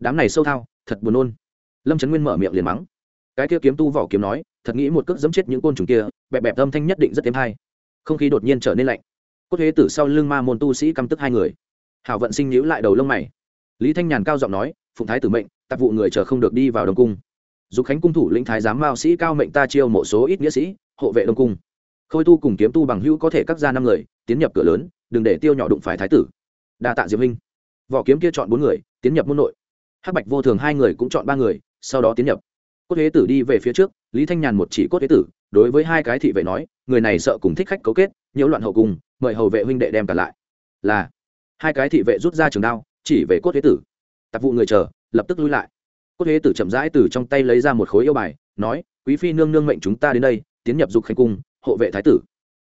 đám này sâu thao, thật buồn nôn. Lâm trấn nguyên mở miệng liền mắng. Cái kia kiếm tu vỏ kiếm nói, thật nghĩ một cước dẫm chết những côn trùng kia, bẹp bẹp âm thanh nhất định rất thêm hay. Không khí đột nhiên trở nên lạnh. Cốt Thế tử sau lưng ma môn tu sĩ căm tức hai người. Hảo vận sinh nhíu lại đầu lông mày. Lý thanh nhàn cao giọng nói, phụng thái tử mệnh, tạp vụ người chờ không được đi vào đông cung. Dục khánh cung thủ lĩnh thái giám mao sĩ cao mệnh ta chiêu một số ít nghĩa sĩ, hộ vệ đông cung. Khôi tu cùng kiếm tu bằng hữu có thể cắt ra năm người, tiến nhập cửa lớn, đừng để tiêu nhỏ đụng phải thái tử. Đa tạ diễm minh vỏ kiếm kia chọn bốn người, tiến nhập môn nội hắc bạch vô thường hai người cũng chọn ba người, sau đó tiến nhập. Cốt huế tử đi về phía trước, lý thanh nhàn một chỉ cốt huế tử, đối với hai cái thị vệ nói, người này sợ cùng thích khách cấu kết, nhiễu loạn hậu cung, mời hầu vệ huynh đệ đem cả lại. Là, hai cái thị vệ rút ra trường đao, chỉ về cốt huế tử. Tạp vụ người chờ, lập tức lui lại. Cốt huế tử chậm rãi từ trong tay lấy ra một khối yêu bài, nói, quý phi nương nương mệnh chúng ta đến đây, tiến nhập dục khanh cung, hộ vệ thái tử.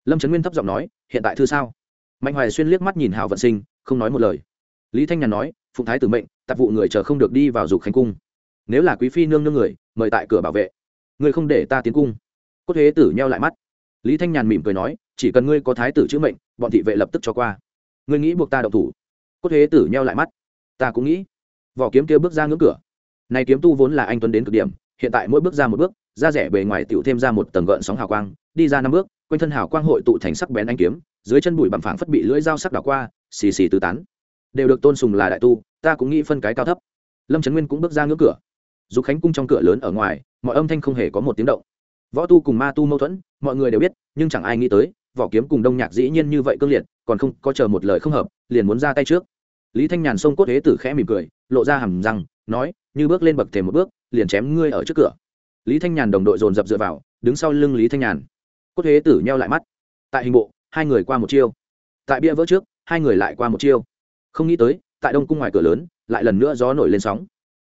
Lâm trấn nguyên thấp giọng nói, hiện tại thư sao? Mạnh hoài xuyên liếc mắt nhìn hào vận sinh, không nói một lời. Lý thanh nhàn nói phụng thái tử mệnh, tạp vụ người chờ không được đi vào dục khánh cung. Nếu là quý phi nương nương người, mời tại cửa bảo vệ. Ngươi không để ta tiến cung. Cốt thế tử nheo lại mắt. Lý thanh nhàn mỉm cười nói, chỉ cần ngươi có thái tử chữ mệnh, bọn thị vệ lập tức cho qua. Ngươi nghĩ buộc ta động thủ? Cốt thế tử nheo lại mắt. Ta cũng nghĩ. Vỏ kiếm kia bước ra ngưỡng cửa. Này kiếm tu vốn là anh tuấn đến cực điểm, hiện tại mỗi bước ra một bước, da rẻ bề ngoài tựu thêm ra một tầng gợn sóng hào quang, đi ra năm bước, quanh thân hào quang hội tụ thành sắc bén anh kiếm, dưới chân bụi bằng phẳng phất bị lưỡi dao sắc đảo qua, xì xì tứ tán đều được tôn sùng là đại tu, ta cũng nghĩ phân cái cao thấp. Lâm trấn nguyên cũng bước ra ngưỡng cửa. Dục khánh cung trong cửa lớn ở ngoài, mọi âm thanh không hề có một tiếng động. Võ tu cùng ma tu mâu thuẫn, mọi người đều biết, nhưng chẳng ai nghĩ tới võ kiếm cùng đông nhạc dĩ nhiên như vậy cương liệt, còn không có chờ một lời không hợp, liền muốn ra tay trước. Lý thanh nhàn xông cốt thế tử khẽ mỉm cười, lộ ra hầm răng, nói, như bước lên bậc thềm một bước, liền chém ngươi ở trước cửa. Lý thanh nhàn đồng đội dồn dập dựa vào, đứng sau lưng lý thanh nhàn. Cốt thế tử nheo lại mắt. Tại hình bộ, hai người qua một chiêu. Tại bia vỡ trước, hai người lại qua một chiêu không nghĩ tới, tại đông cung ngoài cửa lớn, lại lần nữa gió nổi lên sóng.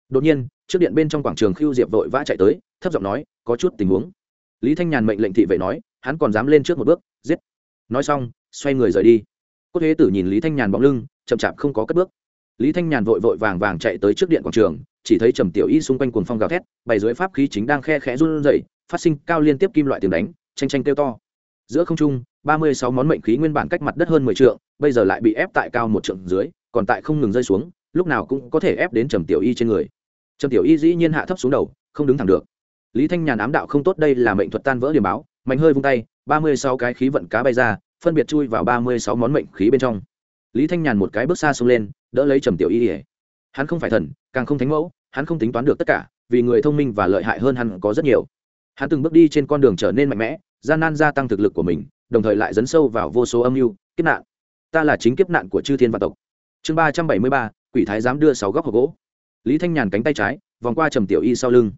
Đột nhiên, trước điện bên trong quảng trường khiêu diệp vội vã chạy tới, thấp giọng nói, có chút tình huống. Lý thanh nhàn mệnh lệnh thị vệ nói, hắn còn dám lên trước một bước, giết. Nói xong, xoay người rời đi. Cốt thế tử nhìn lý thanh nhàn bóng lưng, chậm chạp không có cất bước. Lý thanh nhàn vội vội vàng vàng chạy tới trước điện quảng trường, chỉ thấy trầm tiểu y xung quanh cuồng phong gào thét, bày dưới pháp khí chính đang khe khẽ run rẩy, phát sinh cao liên tiếp kim loại tiếng đánh tranh tranh kêu to. Giữa không trung ba mươi sáu món mệnh khí nguyên bản cách mặt đất hơn mười trượng, bây giờ lại bị ép tại cao một trượng dưới, còn tại không ngừng rơi xuống, lúc nào cũng có thể ép đến trầm tiểu y trên người. Trầm tiểu y dĩ nhiên hạ thấp xuống đầu, không đứng thẳng được. Lý thanh nhàn ám đạo không tốt đây là mệnh thuật tan vỡ điểm báo, mạnh hơi vung tay, ba mươi sáu cái khí vận cá bay ra, phân biệt chui vào ba mươi sáu món mệnh khí bên trong. Lý thanh nhàn một cái bước xa xuống lên, đỡ lấy trầm tiểu y hắn không phải thần, càng không thánh mẫu, hắn không tính toán được tất cả, vì người thông minh và lợi hại hơn hắn có rất nhiều. Hắn từng bước đi trên con đường trở nên mạnh mẽ, gian nan gia tăng thực lực của mình đồng thời lại dấn sâu vào vô số âm mưu kiếp nạn. Ta là chính kiếp nạn của chư thiên và tộc. Chương ba trăm bảy mươi ba quỷ thái dám đưa sáu góc hộp gỗ. Lý thanh nhàn cánh tay trái vòng qua trầm tiểu y sau lưng.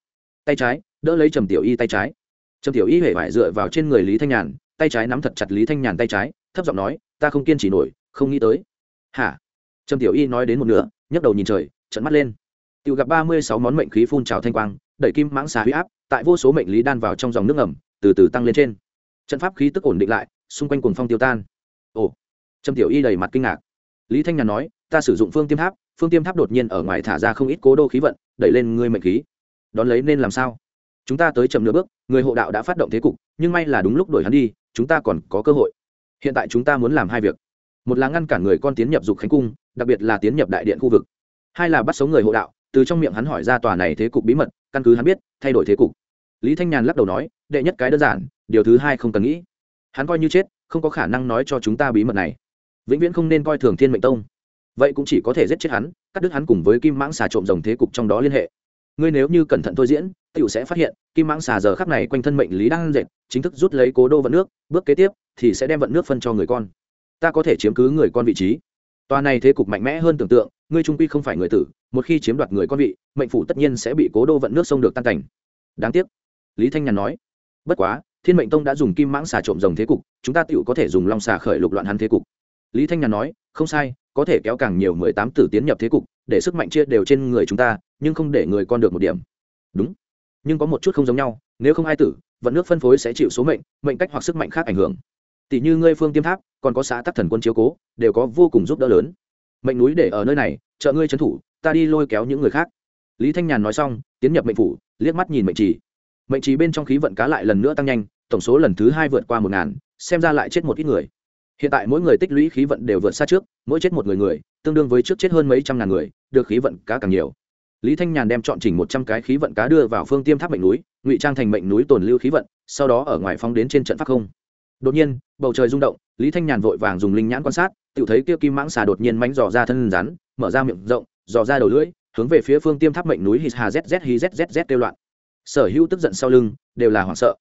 Tay trái đỡ lấy trầm tiểu y tay trái. Trầm tiểu y hễ vải dựa vào trên người lý thanh nhàn tay trái nắm thật chặt lý thanh nhàn tay trái thấp giọng nói ta không kiên trì nổi không nghĩ tới. Hả? Trầm tiểu y nói đến một nửa nhấc đầu nhìn trời trận mắt lên. Tự gặp ba mươi sáu món mệnh khí phun trào thanh quang đẩy kim mãng xà huy áp tại vô số mệnh lý đan vào trong dòng nước ngầm, từ từ tăng lên trên trận pháp khí tức ổn định lại, xung quanh cuồng phong tiêu tan. Ồ trầm tiểu y đầy mặt kinh ngạc. Lý thanh nhàn nói, ta sử dụng phương tiêm tháp, phương tiêm tháp đột nhiên ở ngoài thả ra không ít cố đô khí vận, đẩy lên ngươi mệnh khí. Đón lấy nên làm sao? Chúng ta tới chậm nửa bước, người hộ đạo đã phát động thế cục, nhưng may là đúng lúc đổi hắn đi, chúng ta còn có cơ hội. Hiện tại chúng ta muốn làm hai việc. Một là ngăn cản người con tiến nhập dục khánh cung, đặc biệt là tiến nhập đại điện khu vực. Hai là bắt sống người hộ đạo, từ trong miệng hắn hỏi ra tòa này thế cục bí mật, căn cứ hắn biết, thay đổi thế cục. Lý thanh nhàn lắc đầu nói, đệ nhất cái đơn giản điều thứ hai không cần nghĩ. Hắn coi như chết, không có khả năng nói cho chúng ta bí mật này. Vĩnh viễn không nên coi thường thiên mệnh tông. Vậy cũng chỉ có thể giết chết hắn, cắt đứt hắn cùng với kim mãng xà trộm rồng thế cục trong đó liên hệ. Ngươi nếu như cẩn thận thôi diễn tựu sẽ phát hiện, kim mãng xà giờ khắc này quanh thân mệnh lý đang dệt, chính thức rút lấy cố đô vận nước, bước kế tiếp thì sẽ đem vận nước phân cho người con. Ta có thể chiếm cứ người con vị trí. Tòa này thế cục mạnh mẽ hơn tưởng tượng, ngươi trung quy không phải người tử, một khi chiếm đoạt người con vị, mệnh phủ tất nhiên sẽ bị cố đô vận nước sông được tan cảnh. Đáng tiếc. Lý thanh nhàn nói. Bất quá thiên mệnh tông đã dùng kim mãng xà trộm rồng thế cục, chúng ta tựu có thể dùng long xà khởi lục loạn hắn thế cục. Lý thanh nhàn nói, không sai, có thể kéo càng nhiều mười tám tử tiến nhập thế cục, để sức mạnh chia đều trên người chúng ta, nhưng không để người con được một điểm. Đúng, nhưng có một chút không giống nhau, nếu không ai tử, vận nước phân phối sẽ chịu số mệnh mệnh cách hoặc sức mạnh khác ảnh hưởng. Tỷ như ngươi phương tiêm tháp, còn có xã tắc thần quân chiếu cố, đều có vô cùng giúp đỡ lớn. Mệnh núi để ở nơi này, trợ ngươi trấn thủ, ta đi lôi kéo những người khác. Lý thanh nhàn nói xong, tiến nhập mệnh phủ, liếc mắt nhìn mệnh trì mệnh trì bên trong khí vận cá lại lần nữa tăng nhanh, tổng số lần thứ hai vượt qua một ngàn, xem ra lại chết một ít người. Hiện tại mỗi người tích lũy khí vận đều vượt xa trước, mỗi chết một người người, tương đương với trước chết hơn mấy trăm ngàn người, được khí vận cá càng nhiều. Lý thanh nhàn đem chọn chỉnh một trăm cái khí vận cá đưa vào phương tiêm tháp mệnh núi, ngụy trang thành mệnh núi tồn lưu khí vận, sau đó ở ngoài phóng đến trên trận pháp không. Đột nhiên, bầu trời rung động, lý thanh nhàn vội vàng dùng linh nhãn quan sát tự thấy kia kim mãng xà đột nhiên mánh dò ra thân rắn, mở ra miệng rộng, dò ra đầu lưỡi, hướng về phía phương tiêm tháp mệnh núi hít hà zz hi zzz kêu loạn sở hữu tức giận sau lưng, đều là hoảng sợ.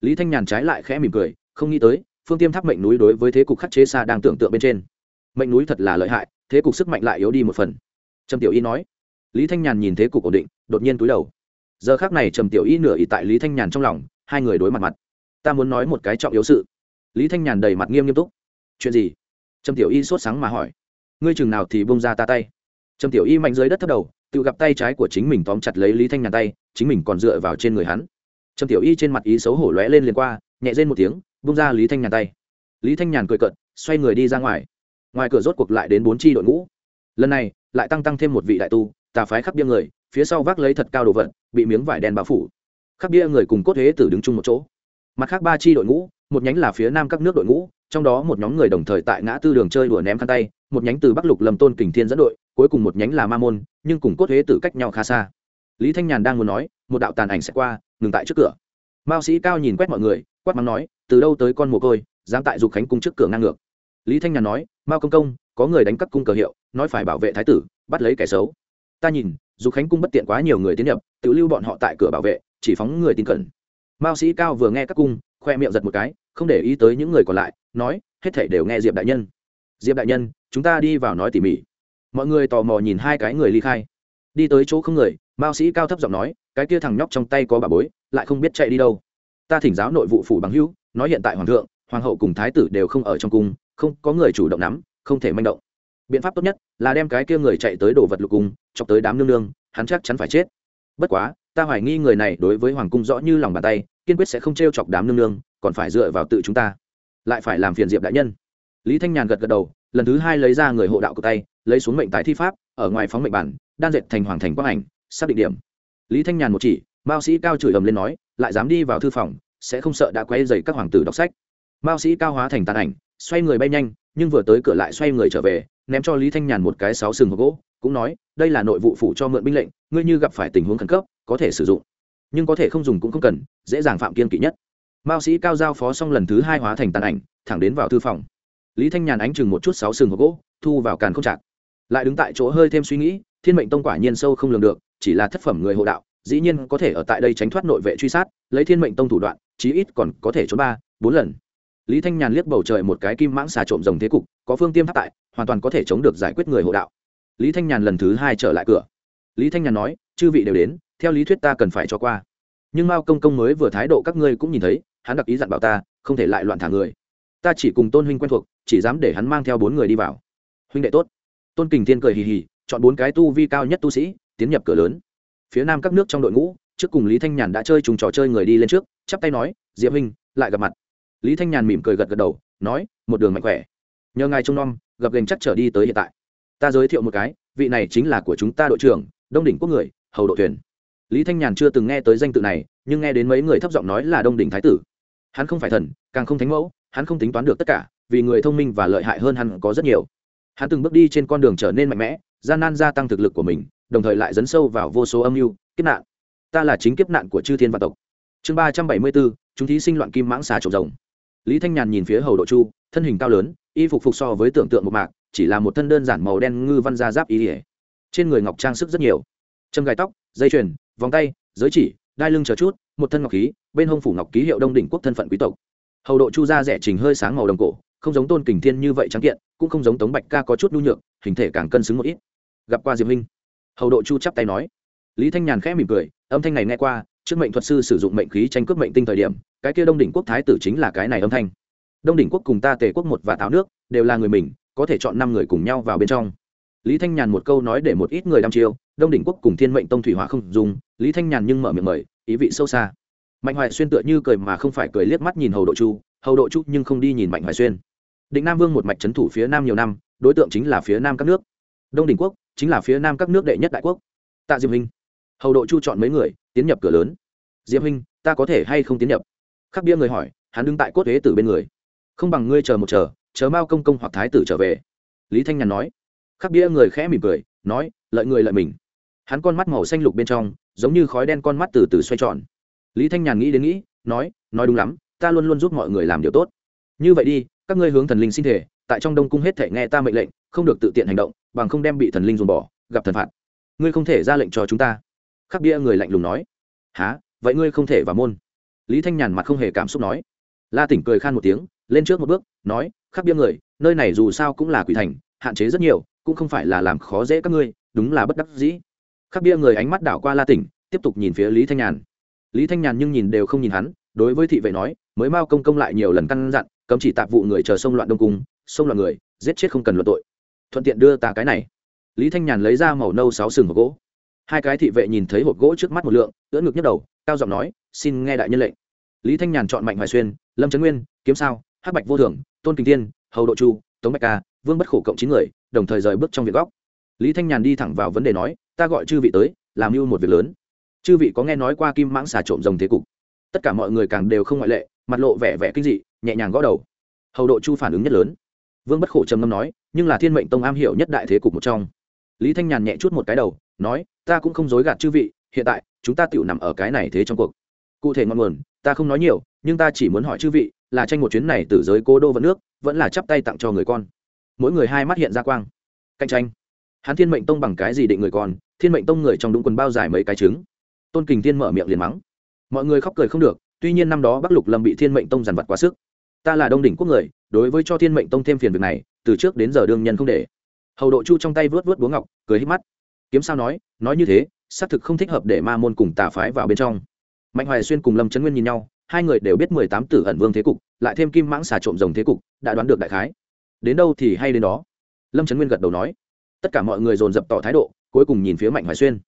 Lý thanh nhàn trái lại khẽ mỉm cười, không nghĩ tới, phương tiêm tháp mệnh núi đối với thế cục khắc chế xa đang tưởng tượng bên trên. Mệnh núi thật là lợi hại, thế cục sức mạnh lại yếu đi một phần. Trầm tiểu y nói. Lý thanh nhàn nhìn thế cục ổn định, đột nhiên túi đầu. Giờ khác này trầm tiểu y nửa ỉ tại lý thanh nhàn trong lòng, hai người đối mặt mặt. Ta muốn nói một cái trọng yếu sự. Lý thanh nhàn đầy mặt nghiêm nghiêm túc. Chuyện gì? Trầm tiểu y sốt sáng mà hỏi. Ngươi chừng nào thì bông ra ta tay? Trầm tiểu y mạnh dưới đất thấp đầu tự gặp tay trái của chính mình tóm chặt lấy lý thanh nhàn tay, chính mình còn dựa vào trên người hắn. Trầm tiểu y trên mặt ý xấu hổ lóe lên liền qua, nhẹ rên một tiếng bung ra lý thanh nhàn tay. Lý thanh nhàn cười cợt, xoay người đi ra ngoài. Ngoài cửa rốt cuộc lại đến bốn tri đội ngũ. Lần này, lại tăng tăng thêm một vị đại tu, tà phái khắp bia người, phía sau vác lấy thật cao đồ vật, bị miếng vải đen bao phủ. Khắp bia người cùng cốt huế tử đứng chung một chỗ. Mặt khác ba tri đội ngũ, một nhánh là phía nam các nước đội ngũ, trong đó một nhóm người đồng thời tại ngã tư đường chơi đùa ném khăn tay, một nhánh từ bắc lục lâm tôn kình thiên dẫn đội cuối cùng một nhánh là ma môn, nhưng cùng cốt huế tử cách nhau khá xa. Lý thanh nhàn đang muốn nói, một đạo tàn ảnh sẽ qua, ngừng tại trước cửa. Mao sĩ cao nhìn quét mọi người, quát mắng nói, từ đâu tới con mồ côi, dám tại dục khánh cung trước cửa ngang ngược? Lý thanh nhàn nói, mao công công, có người đánh cắp cung cờ hiệu, nói phải bảo vệ thái tử, bắt lấy kẻ xấu. Ta nhìn, dục khánh cung bất tiện quá nhiều người tiến nhập, tự lưu bọn họ tại cửa bảo vệ, chỉ phóng người tin cẩn. Mao sĩ cao vừa nghe các cung, khoe miệng giật một cái, không để ý tới những người còn lại, nói, hết thảy đều nghe diệp đại nhân. Diệp đại nhân, chúng ta đi vào nói tỉ mỉ mọi người tò mò nhìn hai cái người ly khai. Đi tới chỗ không người, mao sĩ cao thấp giọng nói, cái kia thằng nhóc trong tay có bà bối, lại không biết chạy đi đâu. Ta thỉnh giáo nội vụ phủ bằng hữu, nói hiện tại hoàng thượng, hoàng hậu cùng thái tử đều không ở trong cung, không có người chủ động nắm, không thể manh động. Biện pháp tốt nhất là đem cái kia người chạy tới đồ vật lục cung, chọc tới đám nương nương, hắn chắc chắn phải chết. Bất quá, ta hoài nghi người này đối với hoàng cung rõ như lòng bàn tay, kiên quyết sẽ không t r e o chọc đám nương nương, còn phải dựa vào tự chúng ta. Lại phải làm phiền diệp đại nhân. Lý thanh nhàn gật gật đầu, lần thứ hai lấy ra người hộ đạo của tay lấy xuống mệnh tái thi pháp, ở ngoài phóng mệnh bản, đan dệt thành hoàng thành quang ảnh, xác định điểm. Lý thanh nhàn một chỉ, mao sĩ cao chửi ầm lên nói, lại dám đi vào thư phòng, sẽ không sợ đã quay dày các hoàng tử đọc sách. Mao sĩ cao hóa thành tàn ảnh, xoay người bay nhanh, nhưng vừa tới cửa lại xoay người trở về, ném cho lý thanh nhàn một cái sáu sừng hộp gỗ, cũng nói, đây là nội vụ phủ cho mượn binh lệnh, ngươi như gặp phải tình huống khẩn cấp, có thể sử dụng. Nhưng có thể không dùng cũng không cần, dễ dàng phạm kiên kỵ nhất. Mao sĩ cao giao phó xong lần thứ hai hóa thành tàn ảnh, thẳng đến vào thư phòng. Lý thanh nhàn ánh chừng một chút sáu sừng hộp gỗ, thu vào càn không chặt lại đứng tại chỗ hơi thêm suy nghĩ, thiên mệnh tông quả nhiên sâu không lường được, chỉ là thất phẩm người hộ đạo, dĩ nhiên có thể ở tại đây tránh thoát nội vệ truy sát, lấy thiên mệnh tông thủ đoạn, chí ít còn có thể trốn ba, bốn lần. Lý thanh nhàn liếc bầu trời một cái kim mãng xà trộm rồng thế cục, có phương tiêm tháp tại, hoàn toàn có thể chống được giải quyết người hộ đạo. Lý thanh nhàn lần thứ hai trở lại cửa. Lý thanh nhàn nói, chư vị đều đến, theo lý thuyết ta cần phải cho qua. Nhưng mao công công mới vừa thái độ các ngươi cũng nhìn thấy, hắn đặc ý dặn bảo ta, không thể lại loạn thả người. Ta chỉ cùng tôn huynh quen thuộc, chỉ dám để hắn mang theo bốn người đi vào. Huynh đệ tốt tôn kình thiên cười hì hì, chọn bốn cái tu vi cao nhất tu sĩ, tiến nhập cửa lớn. Phía nam các nước trong đội ngũ, trước cùng lý thanh nhàn đã chơi trùng trò chơi người đi lên trước, chắp tay nói, diệp huynh, lại gặp mặt. Lý thanh nhàn mỉm cười gật gật đầu, nói, một đường mạnh khỏe. Nhờ ngài trông nom, gặp gành chắc trở đi tới hiện tại. Ta giới thiệu một cái, vị này chính là của chúng ta đội trưởng, đông đỉnh quốc người, hầu đội thuyền. Lý thanh nhàn chưa từng nghe tới danh tự này, nhưng nghe đến mấy người thấp giọng nói là đông đỉnh thái tử. Hắn không phải thần, càng không thánh mẫu, hắn không tính toán được tất cả, vì người thông minh và lợi hại hơn hắn có rất nhiều hắn từng bước đi trên con đường trở nên mạnh mẽ, gian nan gia tăng thực lực của mình, đồng thời lại dấn sâu vào vô số âm mưu, kiếp nạn. Ta là chính kiếp nạn của chư thiên và tộc. Chương ba trăm bảy mươi bốn, chúng thí sinh loạn kim mãng xà trộm rồng. Lý thanh nhàn nhìn phía hầu độ chu, thân hình cao lớn, y phục phục so với tưởng tượng một mạc, chỉ là một thân đơn giản màu đen ngư văn gia giáp ý ỉa trên người ngọc trang sức rất nhiều. Châm gai tóc, dây chuyền, vòng tay, giới chỉ, đai lưng chờ chút, một thân ngọc khí, bên hông phủ ngọc ký hiệu đông đỉnh quốc thân phận quý tộc. Hầu độ chu ra rẻ trình hơi sáng màu đồng cổ không giống tôn kình thiên như vậy trắng kiện, cũng không giống tống bạch ca có chút nhu nhược, hình thể càng cân xứng một ít. Gặp qua diệp minh, hầu độ chu chắp tay nói. Lý thanh nhàn khẽ mỉm cười, âm thanh này nghe qua, trước mệnh thuật sư sử dụng mệnh khí tranh cướp mệnh tinh thời điểm, cái kia đông đỉnh quốc thái tử chính là cái này âm thanh. Đông đỉnh quốc cùng ta tề quốc một và táo nước, đều là người mình, có thể chọn năm người cùng nhau vào bên trong. Lý thanh nhàn một câu nói để một ít người đăm chiêu, đông đỉnh quốc cùng thiên mệnh tông thủy hỏa không dùng, lý thanh nhàn nhưng mở miệng mời, ý vị sâu xa. Mạnh hoài xuyên tựa như cười mà không phải cười liếc mắt nhìn hầu độ chu, hầu độ chu nhưng không đi nhìn mạnh hoài xuyên định nam vương một mạch trấn thủ phía nam nhiều năm, đối tượng chính là phía nam các nước. Đông đỉnh quốc chính là phía nam các nước đệ nhất đại quốc. Tạ diệp huynh hầu độ chu chọn mấy người, tiến nhập cửa lớn. Diệp huynh ta có thể hay không tiến nhập? Khắc bia người hỏi, hắn đứng tại cốt huế tử bên người. Không bằng ngươi chờ một chờ chờ mao công công hoặc thái tử trở về. Lý thanh nhàn nói. Khắc bia người khẽ mỉm cười, nói, lợi người lợi mình. Hắn con mắt màu xanh lục bên trong, giống như khói đen con mắt từ từ xoay tròn. Lý thanh nhàn nghĩ đến nghĩ, nói nói đúng lắm, ta luôn luôn giúp mọi người làm điều tốt. Như vậy đi các ngươi hướng thần linh xin thể tại trong đông cung hết thể nghe ta mệnh lệnh, không được tự tiện hành động, bằng không đem bị thần linh dồn bỏ, gặp thần phạt. Ngươi không thể ra lệnh cho chúng ta. Khắc bia người lạnh lùng nói. Há vậy ngươi không thể vào môn? Lý thanh nhàn mặt không hề cảm xúc nói. La tỉnh cười khan một tiếng, lên trước một bước, nói, khắc bia người, nơi này dù sao cũng là quỷ thành, hạn chế rất nhiều, cũng không phải là làm khó dễ các ngươi, đúng là bất đắc dĩ. Khắc bia người ánh mắt đảo qua la tỉnh, tiếp tục nhìn phía lý thanh nhàn. Lý thanh nhàn nhưng nhìn đều không nhìn hắn, đối với thị vệ nói, mới mao công công lại nhiều lần căn dặn cấm chỉ tạp vụ người chờ sông loạn đông cung sông loạn người, giết chết không cần luận tội. Thuận tiện đưa ta cái này. Lý thanh nhàn lấy ra màu nâu sáu sừng hộp gỗ. Hai cái thị vệ nhìn thấy hộp gỗ trước mắt một lượng, ưỡn ngực nhức đầu, cao giọng nói, xin nghe đại nhân lệnh. Lý thanh nhàn chọn mạnh hoài xuyên, lâm trấn nguyên, kiếm sao, hắc bạch vô thường, tôn kinh tiên hầu độ chu, tống bạch ca, vương bất khổ cộng chín người, đồng thời rời bước trong việc góc. Lý thanh nhàn đi thẳng vào vấn đề nói, ta gọi chư vị tới, làm mưu một việc lớn. Chư vị có nghe nói qua kim mãng xà trộm rồng thế cục? Tất cả mọi người càng đều không ngoại lệ, mặt lộ vẻ vẻ kinh dị, nhẹ nhàng gõ đầu. Hầu độ chu phản ứng nhất lớn. Vương bất khổ trầm ngâm nói, nhưng là thiên mệnh tông am hiểu nhất đại thế cục một trong. Lý thanh nhàn nhẹ chút một cái đầu, nói, ta cũng không dối gạt chư vị, hiện tại, chúng ta tự nằm ở cái này thế trong cuộc. Cụ thể ngọn nguồn, ta không nói nhiều, nhưng ta chỉ muốn hỏi chư vị, là tranh một chuyến này từ giới cố đô vận nước, vẫn là chắp tay tặng cho người con. Mỗi người hai mắt hiện ra quang. Cạnh tranh. Hắn thiên mệnh tông bằng cái gì định người con, thiên mệnh tông người trong đúng quần bao dài mấy cái trứng. Tôn kình thiên mở miệng liền mắng mọi người khóc cười không được, tuy nhiên năm đó bắc lục lâm bị thiên mệnh tông giàn vật quá sức. Ta là đông đỉnh quốc người, đối với cho thiên mệnh tông thêm phiền việc này, từ trước đến giờ đương nhân không để. Hầu độ chu trong tay vớt vớt búa ngọc, cười hít mắt. Kiếm sao nói nói như thế, xác thực không thích hợp để ma môn cùng tà phái vào bên trong. Mạnh hoài xuyên cùng lâm trấn nguyên nhìn nhau, hai người đều biết mười tám tử ẩn vương thế cục, lại thêm kim mãng xà trộm rồng thế cục, đã đoán được đại khái. Đến đâu thì hay đến đó. Lâm trấn nguyên gật đầu nói. Tất cả mọi người dồn dập tỏ thái độ, cuối cùng nhìn phía mạnh hoài xuyên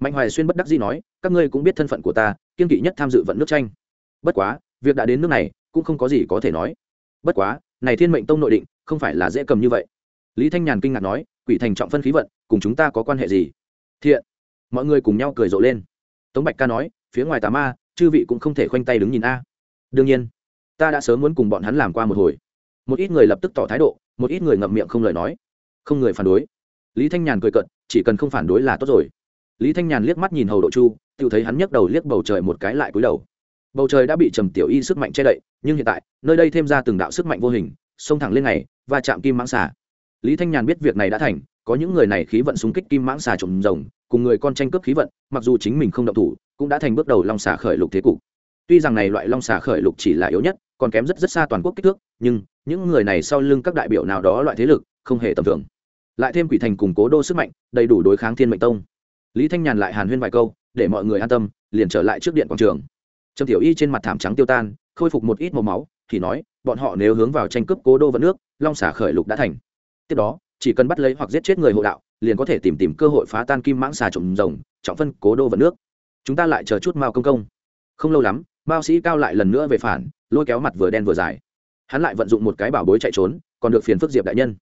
mạnh hoài xuyên bất đắc dĩ nói, các ngươi cũng biết thân phận của ta, kiên kỵ nhất tham dự vận nước tranh. Bất quá, việc đã đến nước này, cũng không có gì có thể nói. Bất quá, này thiên mệnh tông nội định, không phải là dễ cầm như vậy. Lý thanh nhàn kinh ngạc nói, quỷ thành trọng phân khí vận, cùng chúng ta có quan hệ gì? Thiện. Mọi người cùng nhau cười rộ lên. Tống bạch ca nói, phía ngoài tà ma, chư vị cũng không thể khoanh tay đứng nhìn a. Đương nhiên, ta đã sớm muốn cùng bọn hắn làm qua một hồi. Một ít người lập tức tỏ thái độ, một ít người ngậm miệng không lời nói. Không người phản đối. Lý thanh nhàn cười cận chỉ cần không phản đối là tốt rồi lý thanh nhàn liếc mắt nhìn hầu độ chu tự thấy hắn nhấc đầu liếc bầu trời một cái lại cúi đầu. Bầu trời đã bị trầm tiểu y sức mạnh che đậy, nhưng hiện tại, nơi đây thêm ra từng đạo sức mạnh vô hình, xông thẳng lên này và chạm kim mãng xà. Lý thanh nhàn biết việc này đã thành, có những người này khí vận súng kích kim mãng xà trồng rồng, cùng người con tranh cướp khí vận, mặc dù chính mình không động thủ, cũng đã thành bước đầu long xà khởi lục thế cục. Tuy rằng này loại long xà khởi lục chỉ là yếu nhất, còn kém rất rất xa toàn quốc kích thước, nhưng những người này sau lưng các đại biểu nào đó loại thế lực, không hề tầm thường. Lại thêm quỷ thành củng cố đô sức mạnh, đầy đủ đối kháng thiên mệnh tông lý thanh nhàn lại hàn huyên vài câu, để mọi người an tâm, liền trở lại trước điện quảng trường. Trầm tiểu y trên mặt thảm trắng tiêu tan, khôi phục một ít màu máu, thì nói, bọn họ nếu hướng vào tranh cướp cố đô vận nước, long xả khởi lục đã thành. Tiếp đó, chỉ cần bắt lấy hoặc giết chết người hộ đạo, liền có thể tìm tìm cơ hội phá tan kim mãng xà trộm rồng, trọng phân cố đô vận nước. Chúng ta lại chờ chút mao công công. Không lâu lắm, mao sĩ cao lại lần nữa về phản, lôi kéo mặt vừa đen vừa dài. Hắn lại vận dụng một cái bảo bối chạy trốn, còn được phiền phức diệp đại nhân.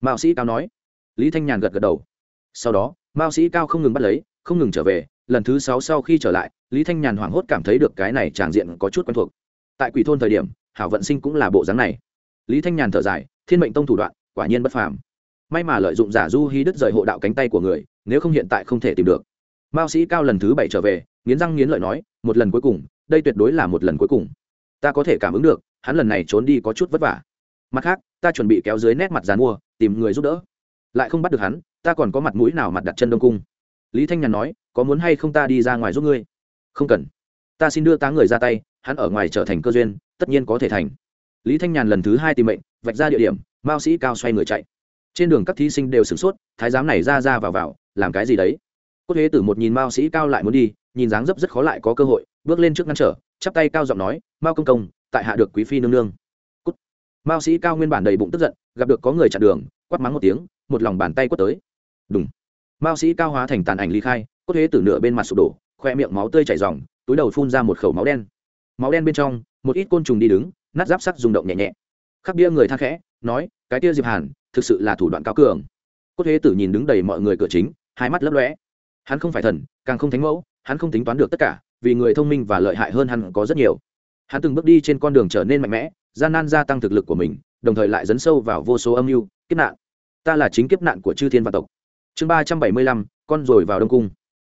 Mao sĩ cao nói. Lý thanh nhàn gật gật đầu. Sau đó mao sĩ cao không ngừng bắt lấy, không ngừng trở về, lần thứ sáu sau khi trở lại, lý thanh nhàn hoảng hốt cảm thấy được cái này tràng diện có chút quen thuộc. Tại quỷ thôn thời điểm, hảo vận sinh cũng là bộ dáng này. Lý thanh nhàn thở dài, thiên mệnh tông thủ đoạn, quả nhiên bất phàm. May mà lợi dụng giả du hy đứt rời hộ đạo cánh tay của người, nếu không hiện tại không thể tìm được. Mao sĩ cao lần thứ bảy trở về, nghiến răng nghiến lợi nói, một lần cuối cùng, đây tuyệt đối là một lần cuối cùng. Ta có thể cảm ứng được, hắn lần này trốn đi có chút vất vả. Mặt khác, ta chuẩn bị kéo dưới nét mặt dàn mua, tìm người giúp đỡ. Lại không bắt được hắn ta còn có mặt mũi nào mặt đặt chân đông cung? Lý thanh nhàn nói, có muốn hay không ta đi ra ngoài giúp ngươi? Không cần. Ta xin đưa tá người ra tay, hắn ở ngoài trở thành cơ duyên, tất nhiên có thể thành. Lý thanh nhàn lần thứ hai tìm mệnh, vạch ra địa điểm, mao sĩ cao xoay người chạy. Trên đường các thí sinh đều sửng sốt, thái giám này ra ra vào vào, làm cái gì đấy? Cốt huế tử một nhìn mao sĩ cao lại muốn đi, nhìn dáng dấp rất khó lại có cơ hội, bước lên trước ngăn trở, chắp tay cao giọng nói, mao công công, tại hạ được quý phi nương nương. Cút. mao sĩ cao nguyên bản đầy bụng tức giận, gặp được có người chặn đường quắt mắng một tiếng, một lòng bàn tay quất tới đúng. Mao sĩ cao hóa thành tàn ảnh ly khai, cốt thế tử nửa bên mặt sụp đổ, khoe miệng máu tươi chảy dòng túi đầu phun ra một khẩu máu đen. Máu đen bên trong, một ít côn trùng đi đứng, nát giáp sắc rung động nhẹ nhẹ. Khắc bia người tha khẽ, nói, cái tia diệp hàn, thực sự là thủ đoạn cao cường. Cốt thế tử nhìn đứng đầy mọi người cửa chính, hai mắt lấp lóe. Hắn không phải thần, càng không thánh mẫu, hắn không tính toán được tất cả, vì người thông minh và lợi hại hơn hắn có rất nhiều. Hắn từng bước đi trên con đường trở nên mạnh mẽ, gian nan gia tăng thực lực của mình, đồng thời lại dấn sâu vào vô số âm mưu, kiếp nạn. Ta là chính kiếp nạn của chư thiên và tộc chương ba trăm bảy mươi lăm, con rồi vào đông cung.